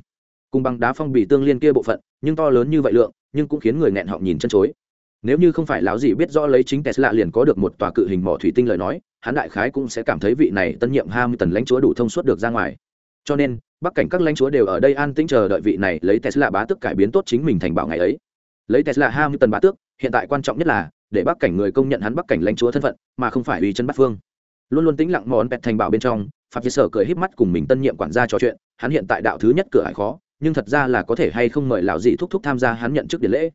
cùng bằng đá phong bì tương liên kia bộ phận, nhưng to lớn như vậy lượng, nhưng cũng khiến người nghẹn họng nhìn chân chối. Nếu như không phải lão gì biết rõ lấy chính tesla liền có được một tòa cự hình mỏ thủy tinh lời nói, hắn đại khái cũng sẽ cảm thấy vị này tân nhiệm hai mươi tần lãnh chúa đủ thông suốt được ra ngoài. Cho nên, bắc cảnh các lãnh chúa đều ở đây an tĩnh chờ đợi vị này lấy tesla bá tức cải biến tốt chính mình thành bảo ngày ấy lấy tesla ham tần bá tước, hiện tại quan trọng nhất là, để bắc cảnh người công nhận hắn bắc cảnh lãnh chúa thân phận, mà không phải uy chân bắc phương. Luôn luôn tĩnh lặng món pẹt thành bảo bên trong phạm vi sở cười híp mắt cùng mình tân nhiệm quản gia trò chuyện, hắn hiện tại đạo thứ nhất cửa hải khó, nhưng thật ra là có thể hay không mời lão dì thúc thúc tham gia hắn nhận chức điện lễ.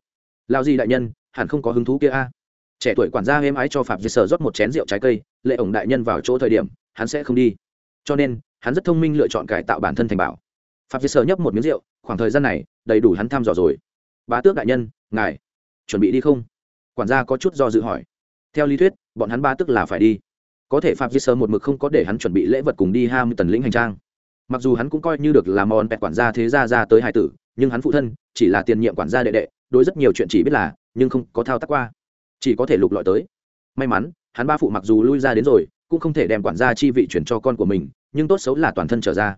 Lão dì đại nhân, hẳn không có hứng thú kia a. Trẻ tuổi quản gia êm ái cho phạm vi sở rót một chén rượu trái cây lệ ổng đại nhân vào chỗ thời điểm, hắn sẽ không đi. Cho nên, hắn rất thông minh lựa chọn cải tạo bản thân thành bảo. Phạm vi sở nhấp một miếng rượu, khoảng thời gian này, đầy đủ hắn thăm dò rồi. Bá tước đại nhân ngài chuẩn bị đi không? Quản gia có chút do dự hỏi. Theo lý thuyết, bọn hắn ba tức là phải đi. Có thể phạm di sơ một mực không có để hắn chuẩn bị lễ vật cùng đi ham tần lĩnh hành trang. Mặc dù hắn cũng coi như được làm món pẹt quản gia thế gia ra tới hải tử, nhưng hắn phụ thân chỉ là tiền nhiệm quản gia đệ đệ, đối rất nhiều chuyện chỉ biết là, nhưng không có thao tác qua. Chỉ có thể lục lọi tới. May mắn, hắn ba phụ mặc dù lui ra đến rồi, cũng không thể đem quản gia chi vị chuyển cho con của mình, nhưng tốt xấu là toàn thân trở ra.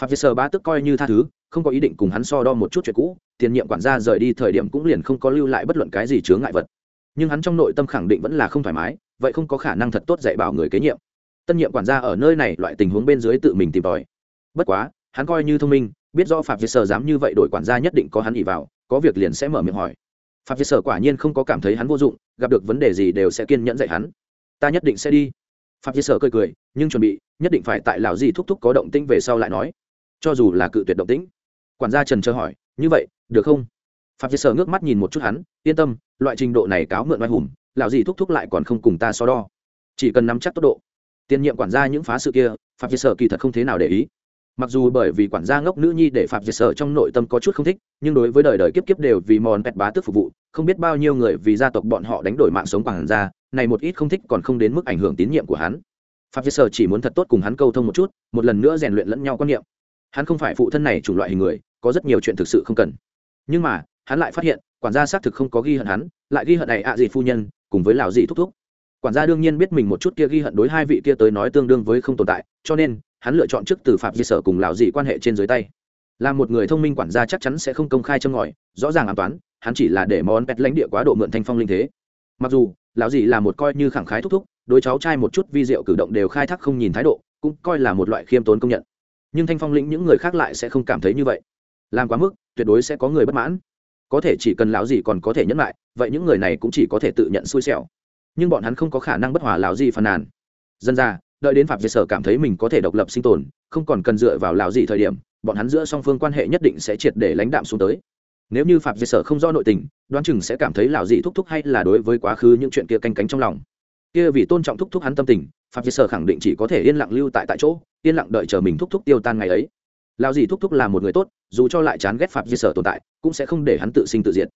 Phạm vi sơ ba tức coi như tha thứ, không có ý định cùng hắn so đo một chút chuyện cũ tiền nhiệm quản gia rời đi thời điểm cũng liền không có lưu lại bất luận cái gì chướng ngại vật. Nhưng hắn trong nội tâm khẳng định vẫn là không thoải mái, vậy không có khả năng thật tốt dạy bảo người kế nhiệm. Tân nhiệm quản gia ở nơi này loại tình huống bên dưới tự mình tìm tòi. Bất quá, hắn coi như thông minh, biết rõ phạm vi sở dám như vậy đổi quản gia nhất định có hắn ỉ vào, có việc liền sẽ mở miệng hỏi. Phạm vi sở quả nhiên không có cảm thấy hắn vô dụng, gặp được vấn đề gì đều sẽ kiên nhẫn dạy hắn. Ta nhất định sẽ đi. Phạm vi sở cười cười, nhưng chuẩn bị, nhất định phải tại lào gì thúc thúc có động tĩnh về sau lại nói. Cho dù là cự tuyệt động tĩnh. Quản gia trần chờ hỏi, như vậy được không? Phạm Diệt sở ngước mắt nhìn một chút hắn, yên tâm, loại trình độ này cáo mượn oai hùng, lão gì thúc thúc lại còn không cùng ta so đo. Chỉ cần nắm chắc tốc độ. Tiền nhiệm quản gia những phá sự kia, phạm Diệt sở kỳ thật không thế nào để ý. Mặc dù bởi vì quản gia ngốc nữ nhi để phạm Diệt sở trong nội tâm có chút không thích, nhưng đối với đời đời kiếp kiếp đều vì mòn pẹt bá tước phục vụ, không biết bao nhiêu người vì gia tộc bọn họ đánh đổi mạng sống quản gia, này một ít không thích còn không đến mức ảnh hưởng tín nhiệm của hắn. Phạm Diệt sở chỉ muốn thật tốt cùng hắn câu thông một chút, một lần nữa rèn luyện lẫn nhau quan niệm. Hắn không phải phụ thân này chủng loại hình người, có rất nhiều chuyện thực sự không cần nhưng mà, hắn lại phát hiện, quản gia xác thực không có ghi hận hắn, lại ghi hận này ạ à gì phu nhân, cùng với lào gì thúc thúc. Quản gia đương nhiên biết mình một chút kia ghi hận đối hai vị kia tới nói tương đương với không tồn tại, cho nên, hắn lựa chọn trước từ phạm di sở cùng lào dị quan hệ trên dưới tay. Là một người thông minh quản gia chắc chắn sẽ không công khai châm ngòi, rõ ràng an toán, hắn chỉ là để món pet lãnh địa quá độ mượn thanh phong linh thế. Mặc dù, lão dị là một coi như khẳng khái thúc thúc, đối cháu trai một chút vi diệu cử động đều khai thác không nhìn thái độ, cũng coi là một loại khiêm tốn công nhận. Nhưng thanh phong lĩnh những người khác lại sẽ không cảm thấy như vậy. Làm quá mức tuyệt đối sẽ có người bất mãn. Có thể chỉ cần lão gì còn có thể nhẫn lại, vậy những người này cũng chỉ có thể tự nhận xui xẻo. Nhưng bọn hắn không có khả năng bất hòa lão gì phàn nàn. Dân ra, đợi đến phạm diệt sở cảm thấy mình có thể độc lập sinh tồn, không còn cần dựa vào lão gì thời điểm, bọn hắn giữa song phương quan hệ nhất định sẽ triệt để lãnh đạm xuống tới. Nếu như phạm diệt sở không do nội tình, đoán chừng sẽ cảm thấy lão gì thúc thúc hay là đối với quá khứ những chuyện kia canh cánh trong lòng. Kia vì tôn trọng thúc thúc hắn tâm tình, phạm diệt sở khẳng định chỉ có thể yên lặng lưu tại tại chỗ, yên lặng đợi chờ mình thúc thúc tiêu tan ngày ấy lão gì thúc thúc là một người tốt, dù cho lại chán ghét phạm diệt sở tồn tại, cũng sẽ không để hắn tự sinh tự diệt.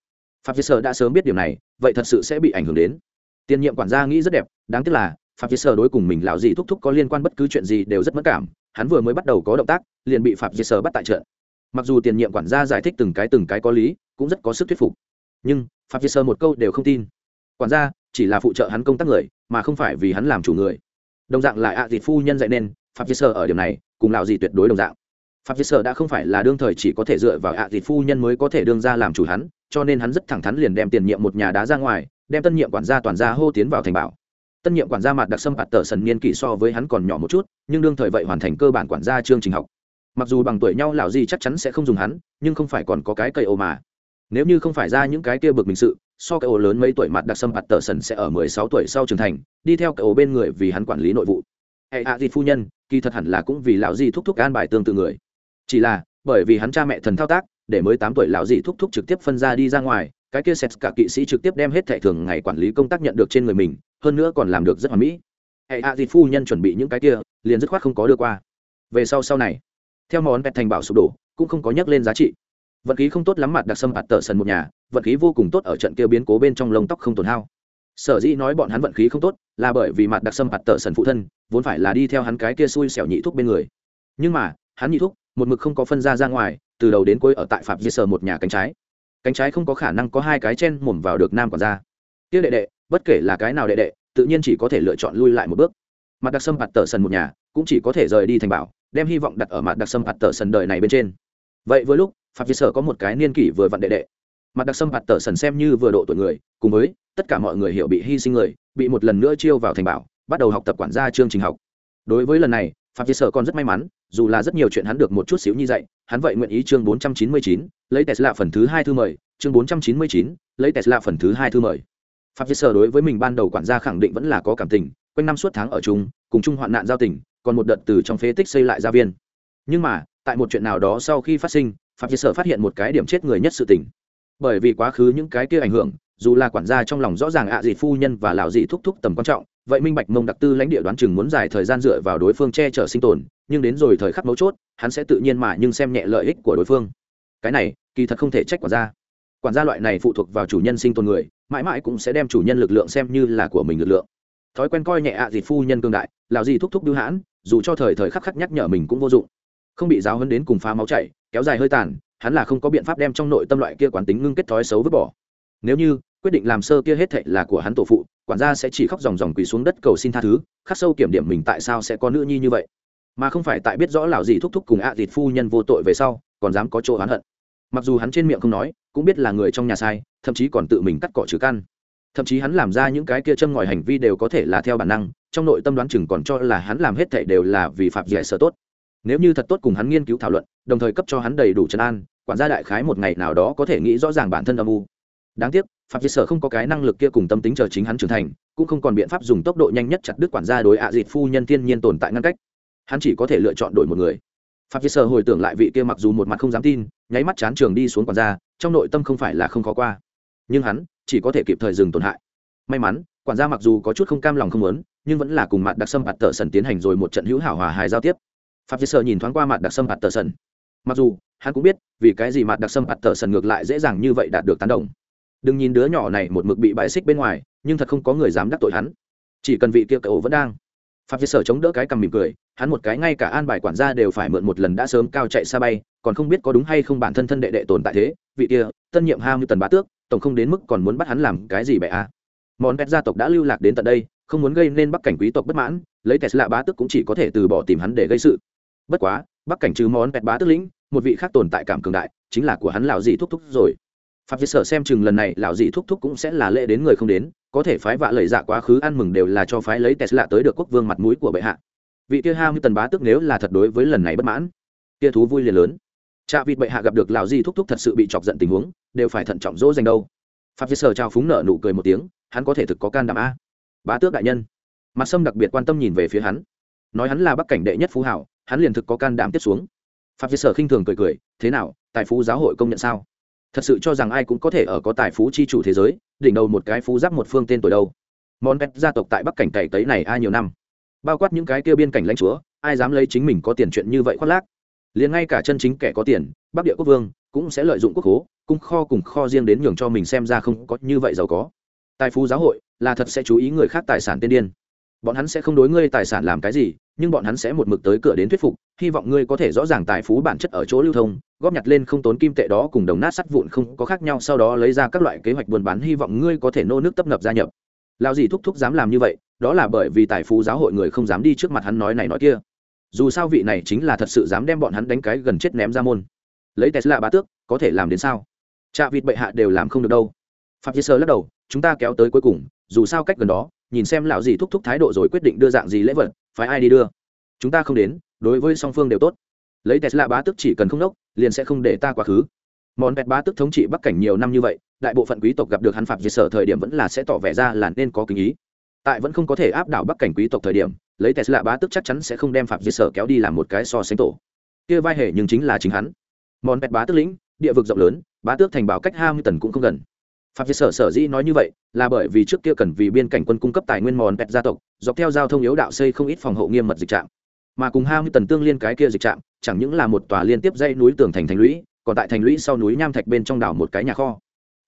Phạm diệt sở đã sớm biết điều này, vậy thật sự sẽ bị ảnh hưởng đến. Tiền nhiệm quản gia nghĩ rất đẹp, đáng tiếc là, phạm diệt sở đối cùng mình lão gì thúc thúc có liên quan bất cứ chuyện gì đều rất mất cảm, hắn vừa mới bắt đầu có động tác, liền bị phạm diệt sở bắt tại trận. Mặc dù tiền nhiệm quản gia giải thích từng cái từng cái có lý, cũng rất có sức thuyết phục. Nhưng, phạm diệt sở một câu đều không tin. Quản gia, chỉ là phụ trợ hắn công tác người, mà không phải vì hắn làm chủ người. Đồng dạng là ạ à dịt phu nhân dạy nên, phạm diệt sở ở điểm này, cùng lão gì tuyệt đối đồng dạng phạm diệt sở đã không phải là đương thời chỉ có thể dựa vào ạ à phu nhân mới có thể đương ra làm chủ hắn, cho nên hắn rất thẳng thắn liền đem tiền nhiệm một nhà đá ra ngoài, đem tân nhiệm quản gia toàn gia hô tiến vào thành bảo. Tân nhiệm quản gia mặt đặc sâm bạt tờ sần niên kỷ so với hắn còn nhỏ một chút, nhưng đương thời vậy hoàn thành cơ bản quản gia chương trình học. Mặc dù bằng tuổi nhau lão gì chắc chắn sẽ không dùng hắn, nhưng không phải còn có cái cây ô mà. Nếu như không phải ra những cái kia bực mình sự, so cái ổ lớn mấy tuổi mặt đặc sâm bạt tờ sần sẽ ở mười sáu tuổi sau trưởng thành, đi theo cái ổ bên người vì hắn quản lý nội vụ. Hệ hạ gì phu nhân, kỳ thật hẳn là cũng vì lão gì thúc thúc an bài tương tự người chỉ là, bởi vì hắn cha mẹ thần thao tác, để mới tám tuổi lão dì thúc thúc trực tiếp phân ra đi ra ngoài, cái kia sét cả kỵ sĩ trực tiếp đem hết thẻ thường ngày quản lý công tác nhận được trên người mình, hơn nữa còn làm được rất hoàn mỹ. Hệ hạ à phu nhân chuẩn bị những cái kia, liền dứt khoát không có đưa qua. Về sau sau này, theo món pet thành bảo sụp đổ, cũng không có nhắc lên giá trị. Vận khí không tốt lắm mặt đặc sâm bạt tờ sần một nhà vận khí vô cùng tốt ở trận kia biến cố bên trong lông tóc không tổn hao. Sở dĩ nói bọn hắn vận khí không tốt, là bởi vì mặt đặc sâm bạt tờ sần phụ thân, vốn phải là đi theo hắn cái kia xui xẻo nhị thuốc bên người. Nhưng mà, hắn nhị thuốc một mực không có phân ra ra ngoài, từ đầu đến cuối ở tại phạm di sờ một nhà cánh trái. Cánh trái không có khả năng có hai cái chen mồm vào được nam quản gia. Kia đệ đệ, bất kể là cái nào đệ đệ, tự nhiên chỉ có thể lựa chọn lui lại một bước. Mặt đặc sâm bạt tờ sần một nhà, cũng chỉ có thể rời đi thành bảo, đem hy vọng đặt ở mặt đặc sâm bạt tờ sần đời này bên trên. Vậy với lúc phạm vi sở có một cái niên kỷ vừa vặn đệ đệ. Mặt đặc sâm bạt tờ sần xem như vừa độ tuổi người, cùng với tất cả mọi người hiểu bị hy sinh người, bị một lần nữa chiêu vào thành bảo, bắt đầu học tập quản gia chương trình học. Đối với lần này phạm vi sở còn rất may mắn dù là rất nhiều chuyện hắn được một chút xíu như dạy hắn vậy nguyện ý chương 499, lấy tesla phần thứ hai thư mời. Chương 499, lấy tesla phần thứ hai thư mời. Phạm vi sở đối với mình ban đầu quản gia khẳng định vẫn là có cảm tình quanh năm suốt tháng ở chung cùng chung hoạn nạn giao tình còn một đợt từ trong phế tích xây lại gia viên. Nhưng mà tại một chuyện nào đó sau khi phát sinh phạm vi sở phát hiện một cái điểm chết người nhất sự tình. Bởi vì quá khứ những cái kia ảnh hưởng dù là quản gia trong lòng rõ ràng ạ à dị phu nhân và lão dị thúc thúc tầm quan trọng, vậy minh bạch mông đặc tư lãnh địa đoán chừng muốn dài thời gian dựa vào đối phương che chở sinh tồn, nhưng đến rồi thời khắc mấu chốt, hắn sẽ tự nhiên mà nhưng xem nhẹ lợi ích của đối phương. Cái này, kỳ thật không thể trách quản gia. Quản gia loại này phụ thuộc vào chủ nhân sinh tồn người, mãi mãi cũng sẽ đem chủ nhân lực lượng xem như là của mình lực lượng. Thói quen coi nhẹ ạ à dịt phu nhân cương đại lào gì thúc thúc bưu hãn, dù cho thời thời khắc khắc nhắc nhở mình cũng vô dụng. Không bị giáo hấn đến cùng phá máu chảy, kéo dài hơi tàn, hắn là không có biện pháp đem trong nội tâm loại kia quán tính ngưng kết thói xấu vứt bỏ. Nếu như quyết định làm sơ kia hết thệ là của hắn tổ phụ, quản gia sẽ chỉ khóc dòng dòng quỳ xuống đất cầu xin tha thứ, khắc sâu kiểm điểm mình tại sao sẽ có nữ nhi như vậy. Mà không phải tại biết rõ lào gì thúc thúc cùng ạ à phu nhân vô tội về sau, còn dám có chỗ oán hận. Mặc dù hắn trên miệng không nói, cũng biết là người trong nhà sai, thậm chí còn tự mình cắt cỏ trừ căn. Thậm chí hắn làm ra những cái kia châm ngòi hành vi đều có thể là theo bản năng, trong nội tâm đoán chừng còn cho là hắn làm hết thảy đều là vì phạm dạy sở tốt. Nếu như thật tốt cùng hắn nghiên cứu thảo luận, đồng thời cấp cho hắn đầy đủ chân an, quản gia đại khái một ngày nào đó có thể nghĩ rõ ràng bản thân âm u đáng tiếc phạm vi sở không có cái năng lực kia cùng tâm tính chờ chính hắn trưởng thành, cũng không còn biện pháp dùng tốc độ nhanh nhất chặt đứt quản gia đối ạ à dịt phu nhân thiên nhiên tồn tại ngăn cách. Hắn chỉ có thể lựa chọn đổi một người. Phạm vi sở hồi tưởng lại vị kia mặc dù một mặt không dám tin, nháy mắt chán trường đi xuống quản gia, trong nội tâm không phải là không khó qua. Nhưng hắn chỉ có thể kịp thời dừng tổn hại. May mắn, quản gia mặc dù có chút không cam lòng không muốn, nhưng vẫn là cùng mặt đặc sâm bạt tờ sần tiến hành rồi một trận hữu hảo hòa hài giao tiếp. Phạm vi sơ nhìn thoáng qua mặt đặc sâm bạt tờ sần. Mặc dù, hắn cũng biết, vì cái gì mặt đặc sâm bạt tờ sần ngược lại dễ dàng như vậy đạt được tán đồng đừng nhìn đứa nhỏ này một mực bị bãi xích bên ngoài, nhưng thật không có người dám đắc tội hắn. Chỉ cần vị kia cậu vẫn đang. Phạm việt sở chống đỡ cái cằm mỉm cười, hắn một cái ngay cả an bài quản gia đều phải mượn một lần đã sớm cao chạy xa bay, còn không biết có đúng hay không bản thân thân đệ đệ tồn tại thế, vị kia, tân nhiệm ham như tần bá tước, tổng không đến mức còn muốn bắt hắn làm cái gì bệ à? Món pet gia tộc đã lưu lạc đến tận đây, không muốn gây nên bắc cảnh quý tộc bất mãn, lấy tesla bá tước cũng chỉ có thể từ bỏ tìm hắn để gây sự. Bất quá, bắc cảnh trừ món pet bá tước lĩnh, một vị khác tồn tại cảm cường đại, chính là của hắn lão dị thúc thúc rồi phạm việt sở xem chừng lần này lão dị thúc thúc cũng sẽ là lễ đến người không đến, có thể phái vạ lời dạ quá khứ ăn mừng đều là cho phái lấy tesla tới được quốc vương mặt mũi của bệ hạ. Vị kia ham như tần bá tước nếu là thật đối với lần này bất mãn, kia thú vui liền lớn. Cha vịt bệ hạ gặp được lão dị thúc thúc thật sự bị chọc giận tình huống, đều phải thận trọng dỗ dành đâu. Phạm việt sở trao phúng nợ nụ cười một tiếng, hắn có thể thực có can đảm a. Bá tước đại nhân. Mặt sâm đặc biệt quan tâm nhìn về phía hắn. Nói hắn là bắc cảnh đệ nhất phú hảo, hắn liền thực có can đảm tiếp xuống. Phạm việt sở khinh thường cười cười, thế nào, tài phú giáo hội công nhận sao? Thật sự cho rằng ai cũng có thể ở có tài phú chi chủ thế giới, đỉnh đầu một cái phú giáp một phương tên tuổi đâu. Món pet gia tộc tại bắc cảnh cày tấy này ai nhiều năm? Bao quát những cái kêu biên cảnh lãnh chúa, ai dám lấy chính mình có tiền chuyện như vậy khoác lác? Liền ngay cả chân chính kẻ có tiền, bắc địa quốc vương, cũng sẽ lợi dụng quốc hố, cung kho cùng kho riêng đến nhường cho mình xem ra không có như vậy giàu có. Tài phú giáo hội là thật sẽ chú ý người khác tài sản tiên điên bọn hắn sẽ không đối ngươi tài sản làm cái gì, nhưng bọn hắn sẽ một mực tới cửa đến thuyết phục, hy vọng ngươi có thể rõ ràng tài phú bản chất ở chỗ lưu thông, góp nhặt lên không tốn kim tệ đó cùng đồng nát sắt vụn không có khác nhau, sau đó lấy ra các loại kế hoạch buôn bán hy vọng ngươi có thể nô nước tấp nập gia nhập. Lao gì thúc thúc dám làm như vậy, đó là bởi vì tài phú giáo hội người không dám đi trước mặt hắn nói này nói kia. Dù sao vị này chính là thật sự dám đem bọn hắn đánh cái gần chết ném ra môn. Lấy tesla bá tước, có thể làm đến sao? Chạ vịt bệ hạ đều làm không được đâu. Phạm chế sơ lắc đầu, chúng ta kéo tới cuối cùng, dù sao cách gần đó nhìn xem lão gì thúc thúc thái độ rồi quyết định đưa dạng gì lễ vật phải ai đi đưa? Chúng ta không đến, đối với song phương đều tốt. Lấy tesla bá tức chỉ cần không đốc liền sẽ không để ta quá khứ. Món vẹt bá tức thống trị bắc cảnh nhiều năm như vậy, đại bộ phận quý tộc gặp được hắn phạm diệt sở thời điểm vẫn là sẽ tỏ vẻ ra là nên có kính ý. Tại vẫn không có thể áp đảo bắc cảnh quý tộc thời điểm, lấy tesla bá tức chắc chắn sẽ không đem phạm diệt sở kéo đi làm một cái so sánh tổ. Kia vai hệ nhưng chính là chính hắn. Món vẹt bá tức lĩnh, địa vực rộng lớn, bá tước thành bảo cách hai mươi tần cũng không gần phạm việt sở sở dĩ nói như vậy là bởi vì trước kia cần vì biên cảnh quân cung cấp tài nguyên mòn pẹt gia tộc, dọc theo giao thông yếu đạo xây không ít phòng hộ nghiêm mật dịch trạm. Mà cùng hai mươi tần tương liên cái kia dịch trạm, chẳng những là một tòa liên tiếp dây núi tường thành thành lũy, còn tại thành lũy sau núi nham thạch bên trong đảo một cái nhà kho.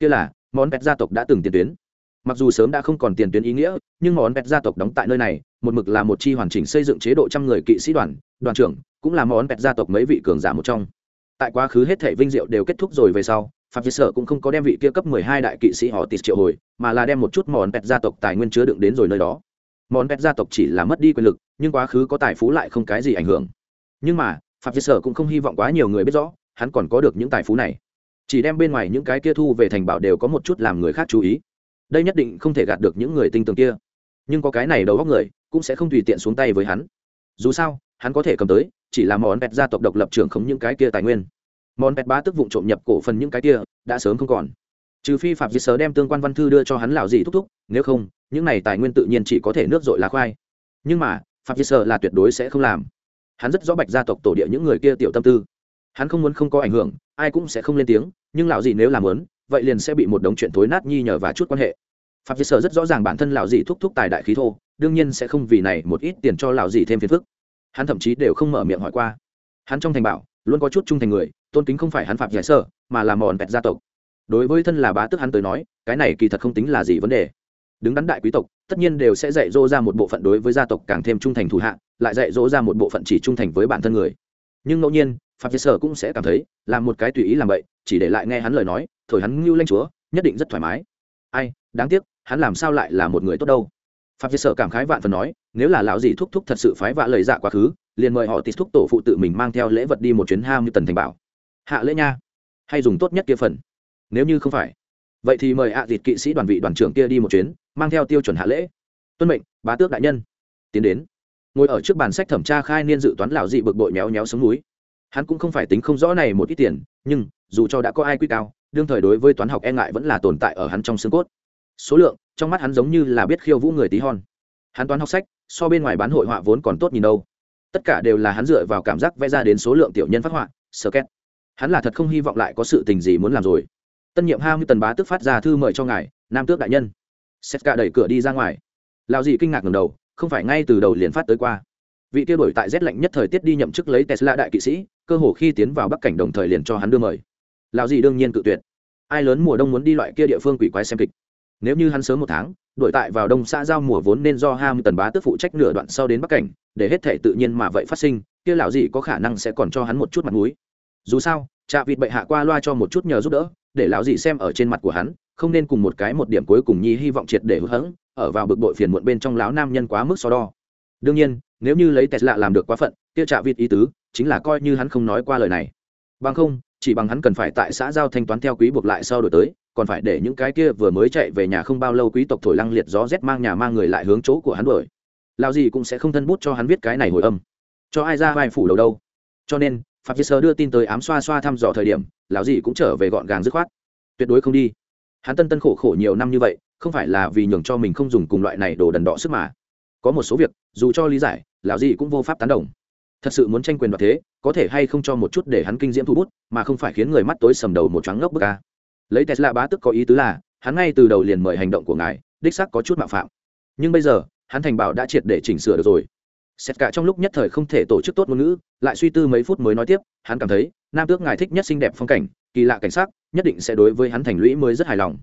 Kia là món pẹt gia tộc đã từng tiền tuyến. Mặc dù sớm đã không còn tiền tuyến ý nghĩa, nhưng món pẹt gia tộc đóng tại nơi này, một mực là một chi hoàn chỉnh xây dựng chế độ trăm người kỵ sĩ đoàn đoàn trưởng, cũng là món pẹt gia tộc mấy vị cường giả một trong. Tại quá khứ hết thể vinh diệu đều kết thúc rồi về sau phạm vi sở cũng không có đem vị kia cấp mười hai đại kỵ sĩ họ tịt triệu hồi, mà là đem một chút món pet gia tộc tài nguyên chứa đựng đến rồi nơi đó. Món pet gia tộc chỉ là mất đi quyền lực, nhưng quá khứ có tài phú lại không cái gì ảnh hưởng. Nhưng mà phạm vi sở cũng không hy vọng quá nhiều người biết rõ, hắn còn có được những tài phú này. Chỉ đem bên ngoài những cái kia thu về thành bảo đều có một chút làm người khác chú ý. Đây nhất định không thể gạt được những người tinh tường kia. Nhưng có cái này đầu góc người, cũng sẽ không tùy tiện xuống tay với hắn. Dù sao, hắn có thể cầm tới, chỉ là món pet gia tộc độc lập trưởng không những cái kia tài nguyên món pet bá tức vụ trộm nhập cổ phần những cái kia, đã sớm không còn. Trừ phi phạm diệt sớ đem tương quan văn thư đưa cho hắn lào gì thúc thúc, nếu không, những này tài nguyên tự nhiên chỉ có thể nước dội lá khoai. Nhưng mà, phạm diệt sơ là tuyệt đối sẽ không làm. Hắn rất rõ bạch gia tộc tổ địa những người kia tiểu tâm tư. Hắn không muốn không có ảnh hưởng, ai cũng sẽ không lên tiếng, nhưng lão gì nếu làm lớn vậy liền sẽ bị một đống chuyện thối nát nhi nhờ và chút quan hệ. Phạm diệt sở rất rõ ràng bản thân lão gì thúc thúc tài đại khí thô, đương nhiên sẽ không vì này một ít tiền cho lão gì thêm phiền phức. Hắn thậm chí đều không mở miệng hỏi qua. Hắn trong thành bảo, luôn có chút trung thành người tôn kính không phải hắn phạm giải sơ, mà là mòn vẹt gia tộc. Đối với thân là bá tước hắn tới nói, cái này kỳ thật không tính là gì vấn đề. Đứng đắn đại quý tộc, tất nhiên đều sẽ dạy dỗ ra một bộ phận đối với gia tộc càng thêm trung thành thủ hạ, lại dạy dỗ ra một bộ phận chỉ trung thành với bản thân người. Nhưng ngẫu nhiên, phạm giải sở cũng sẽ cảm thấy làm một cái tùy ý làm vậy, chỉ để lại nghe hắn lời nói, thổi hắn ngưu lanh chúa, nhất định rất thoải mái. Ai, đáng tiếc, hắn làm sao lại là một người tốt đâu? Phạm sở cảm khái vạn phần nói, nếu là lão gì thúc thúc thật sự phái vạ lời dạ quá khứ, liền mời họ tít thúc tổ phụ tự mình mang theo lễ vật đi một chuyến ham như tần thành bảo hạ lễ nha. Hay dùng tốt nhất kia phần. Nếu như không phải, vậy thì mời ạ à kỵ sĩ đoàn vị đoàn trưởng kia đi một chuyến, mang theo tiêu chuẩn hạ lễ. Tuân mệnh, bá tước đại nhân. Tiến đến. Ngồi ở trước bàn sách thẩm tra khai niên dự toán lão dị bực bội méo méo xuống núi. Hắn cũng không phải tính không rõ này một ít tiền, nhưng, dù cho đã có ai quy cao, đương thời đối với toán học e ngại vẫn là tồn tại ở hắn trong xương cốt. Số lượng, trong mắt hắn giống như là biết khiêu vũ người tí hon. Hắn toán học sách, so bên ngoài bán hội họa vốn còn tốt nhìn đâu. Tất cả đều là hắn dựa vào cảm giác vẽ ra đến số lượng tiểu nhân phát họa, sơ két hắn là thật không hy vọng lại có sự tình gì muốn làm rồi. Tân nhiệm ham như tần bá tức phát ra thư mời cho ngài, nam tước đại nhân. Sét cả đẩy cửa đi ra ngoài. Lao dì kinh ngạc ngầm đầu, không phải ngay từ đầu liền phát tới qua. Vị tiêu đổi tại rét lạnh nhất thời tiết đi nhậm chức lấy tesla đại kỵ sĩ, cơ hồ khi tiến vào bắc cảnh đồng thời liền cho hắn đưa mời. Lao dì đương nhiên cự tuyệt. Ai lớn mùa đông muốn đi loại kia địa phương quỷ quái xem kịch. Nếu như hắn sớm một tháng đổi tại vào đông xã giao mùa vốn nên do ham tần bá tức phụ trách nửa đoạn sau đến bắc cảnh, để hết thể tự nhiên mà vậy phát sinh, kia lão dị có khả năng sẽ còn cho hắn một chút mặt mũi dù sao chạ vịt bệ hạ qua loa cho một chút nhờ giúp đỡ, để lão dị xem ở trên mặt của hắn, không nên cùng một cái một điểm cuối cùng nhi hy vọng triệt để hữu hẫng, ở vào bực bội phiền muộn bên trong lão nam nhân quá mức so đo. Đương nhiên, nếu như lấy tesla làm được quá phận, kia chạ vịt ý tứ, chính là coi như hắn không nói qua lời này. Bằng không, chỉ bằng hắn cần phải tại xã giao thanh toán theo quý buộc lại sau đổi tới, còn phải để những cái kia vừa mới chạy về nhà không bao lâu quý tộc thổi lăng liệt gió rét mang nhà mang người lại hướng chỗ của hắn đuổi. Lao gì cũng sẽ không thân bút cho hắn viết cái này hồi âm. Cho ai ra vai phủ đầu đâu? Cho nên phạm vi sơ đưa tin tới ám xoa xoa thăm dò thời điểm, lão gì cũng trở về gọn gàng dứt khoát. Tuyệt đối không đi. Hắn tân tân khổ khổ nhiều năm như vậy, không phải là vì nhường cho mình không dùng cùng loại này đồ đần đỏ sức mà. Có một số việc, dù cho lý giải, lão gì cũng vô pháp tán đồng. Thật sự muốn tranh quyền đoạt thế, có thể hay không cho một chút để hắn kinh diễm thu bút, mà không phải khiến người mắt tối sầm đầu một trắng ngốc bức ca lấy tesla bá tức có ý tứ là, hắn ngay từ đầu liền mời hành động của ngài, đích xác có chút mạo phạm. Nhưng bây giờ, hắn thành bảo đã triệt để chỉnh sửa được rồi xét cả trong lúc nhất thời không thể tổ chức tốt ngôn ngữ, lại suy tư mấy phút mới nói tiếp, hắn cảm thấy, nam tước ngài thích nhất xinh đẹp phong cảnh, kỳ lạ cảnh sắc, nhất định sẽ đối với hắn thành lũy mới rất hài lòng.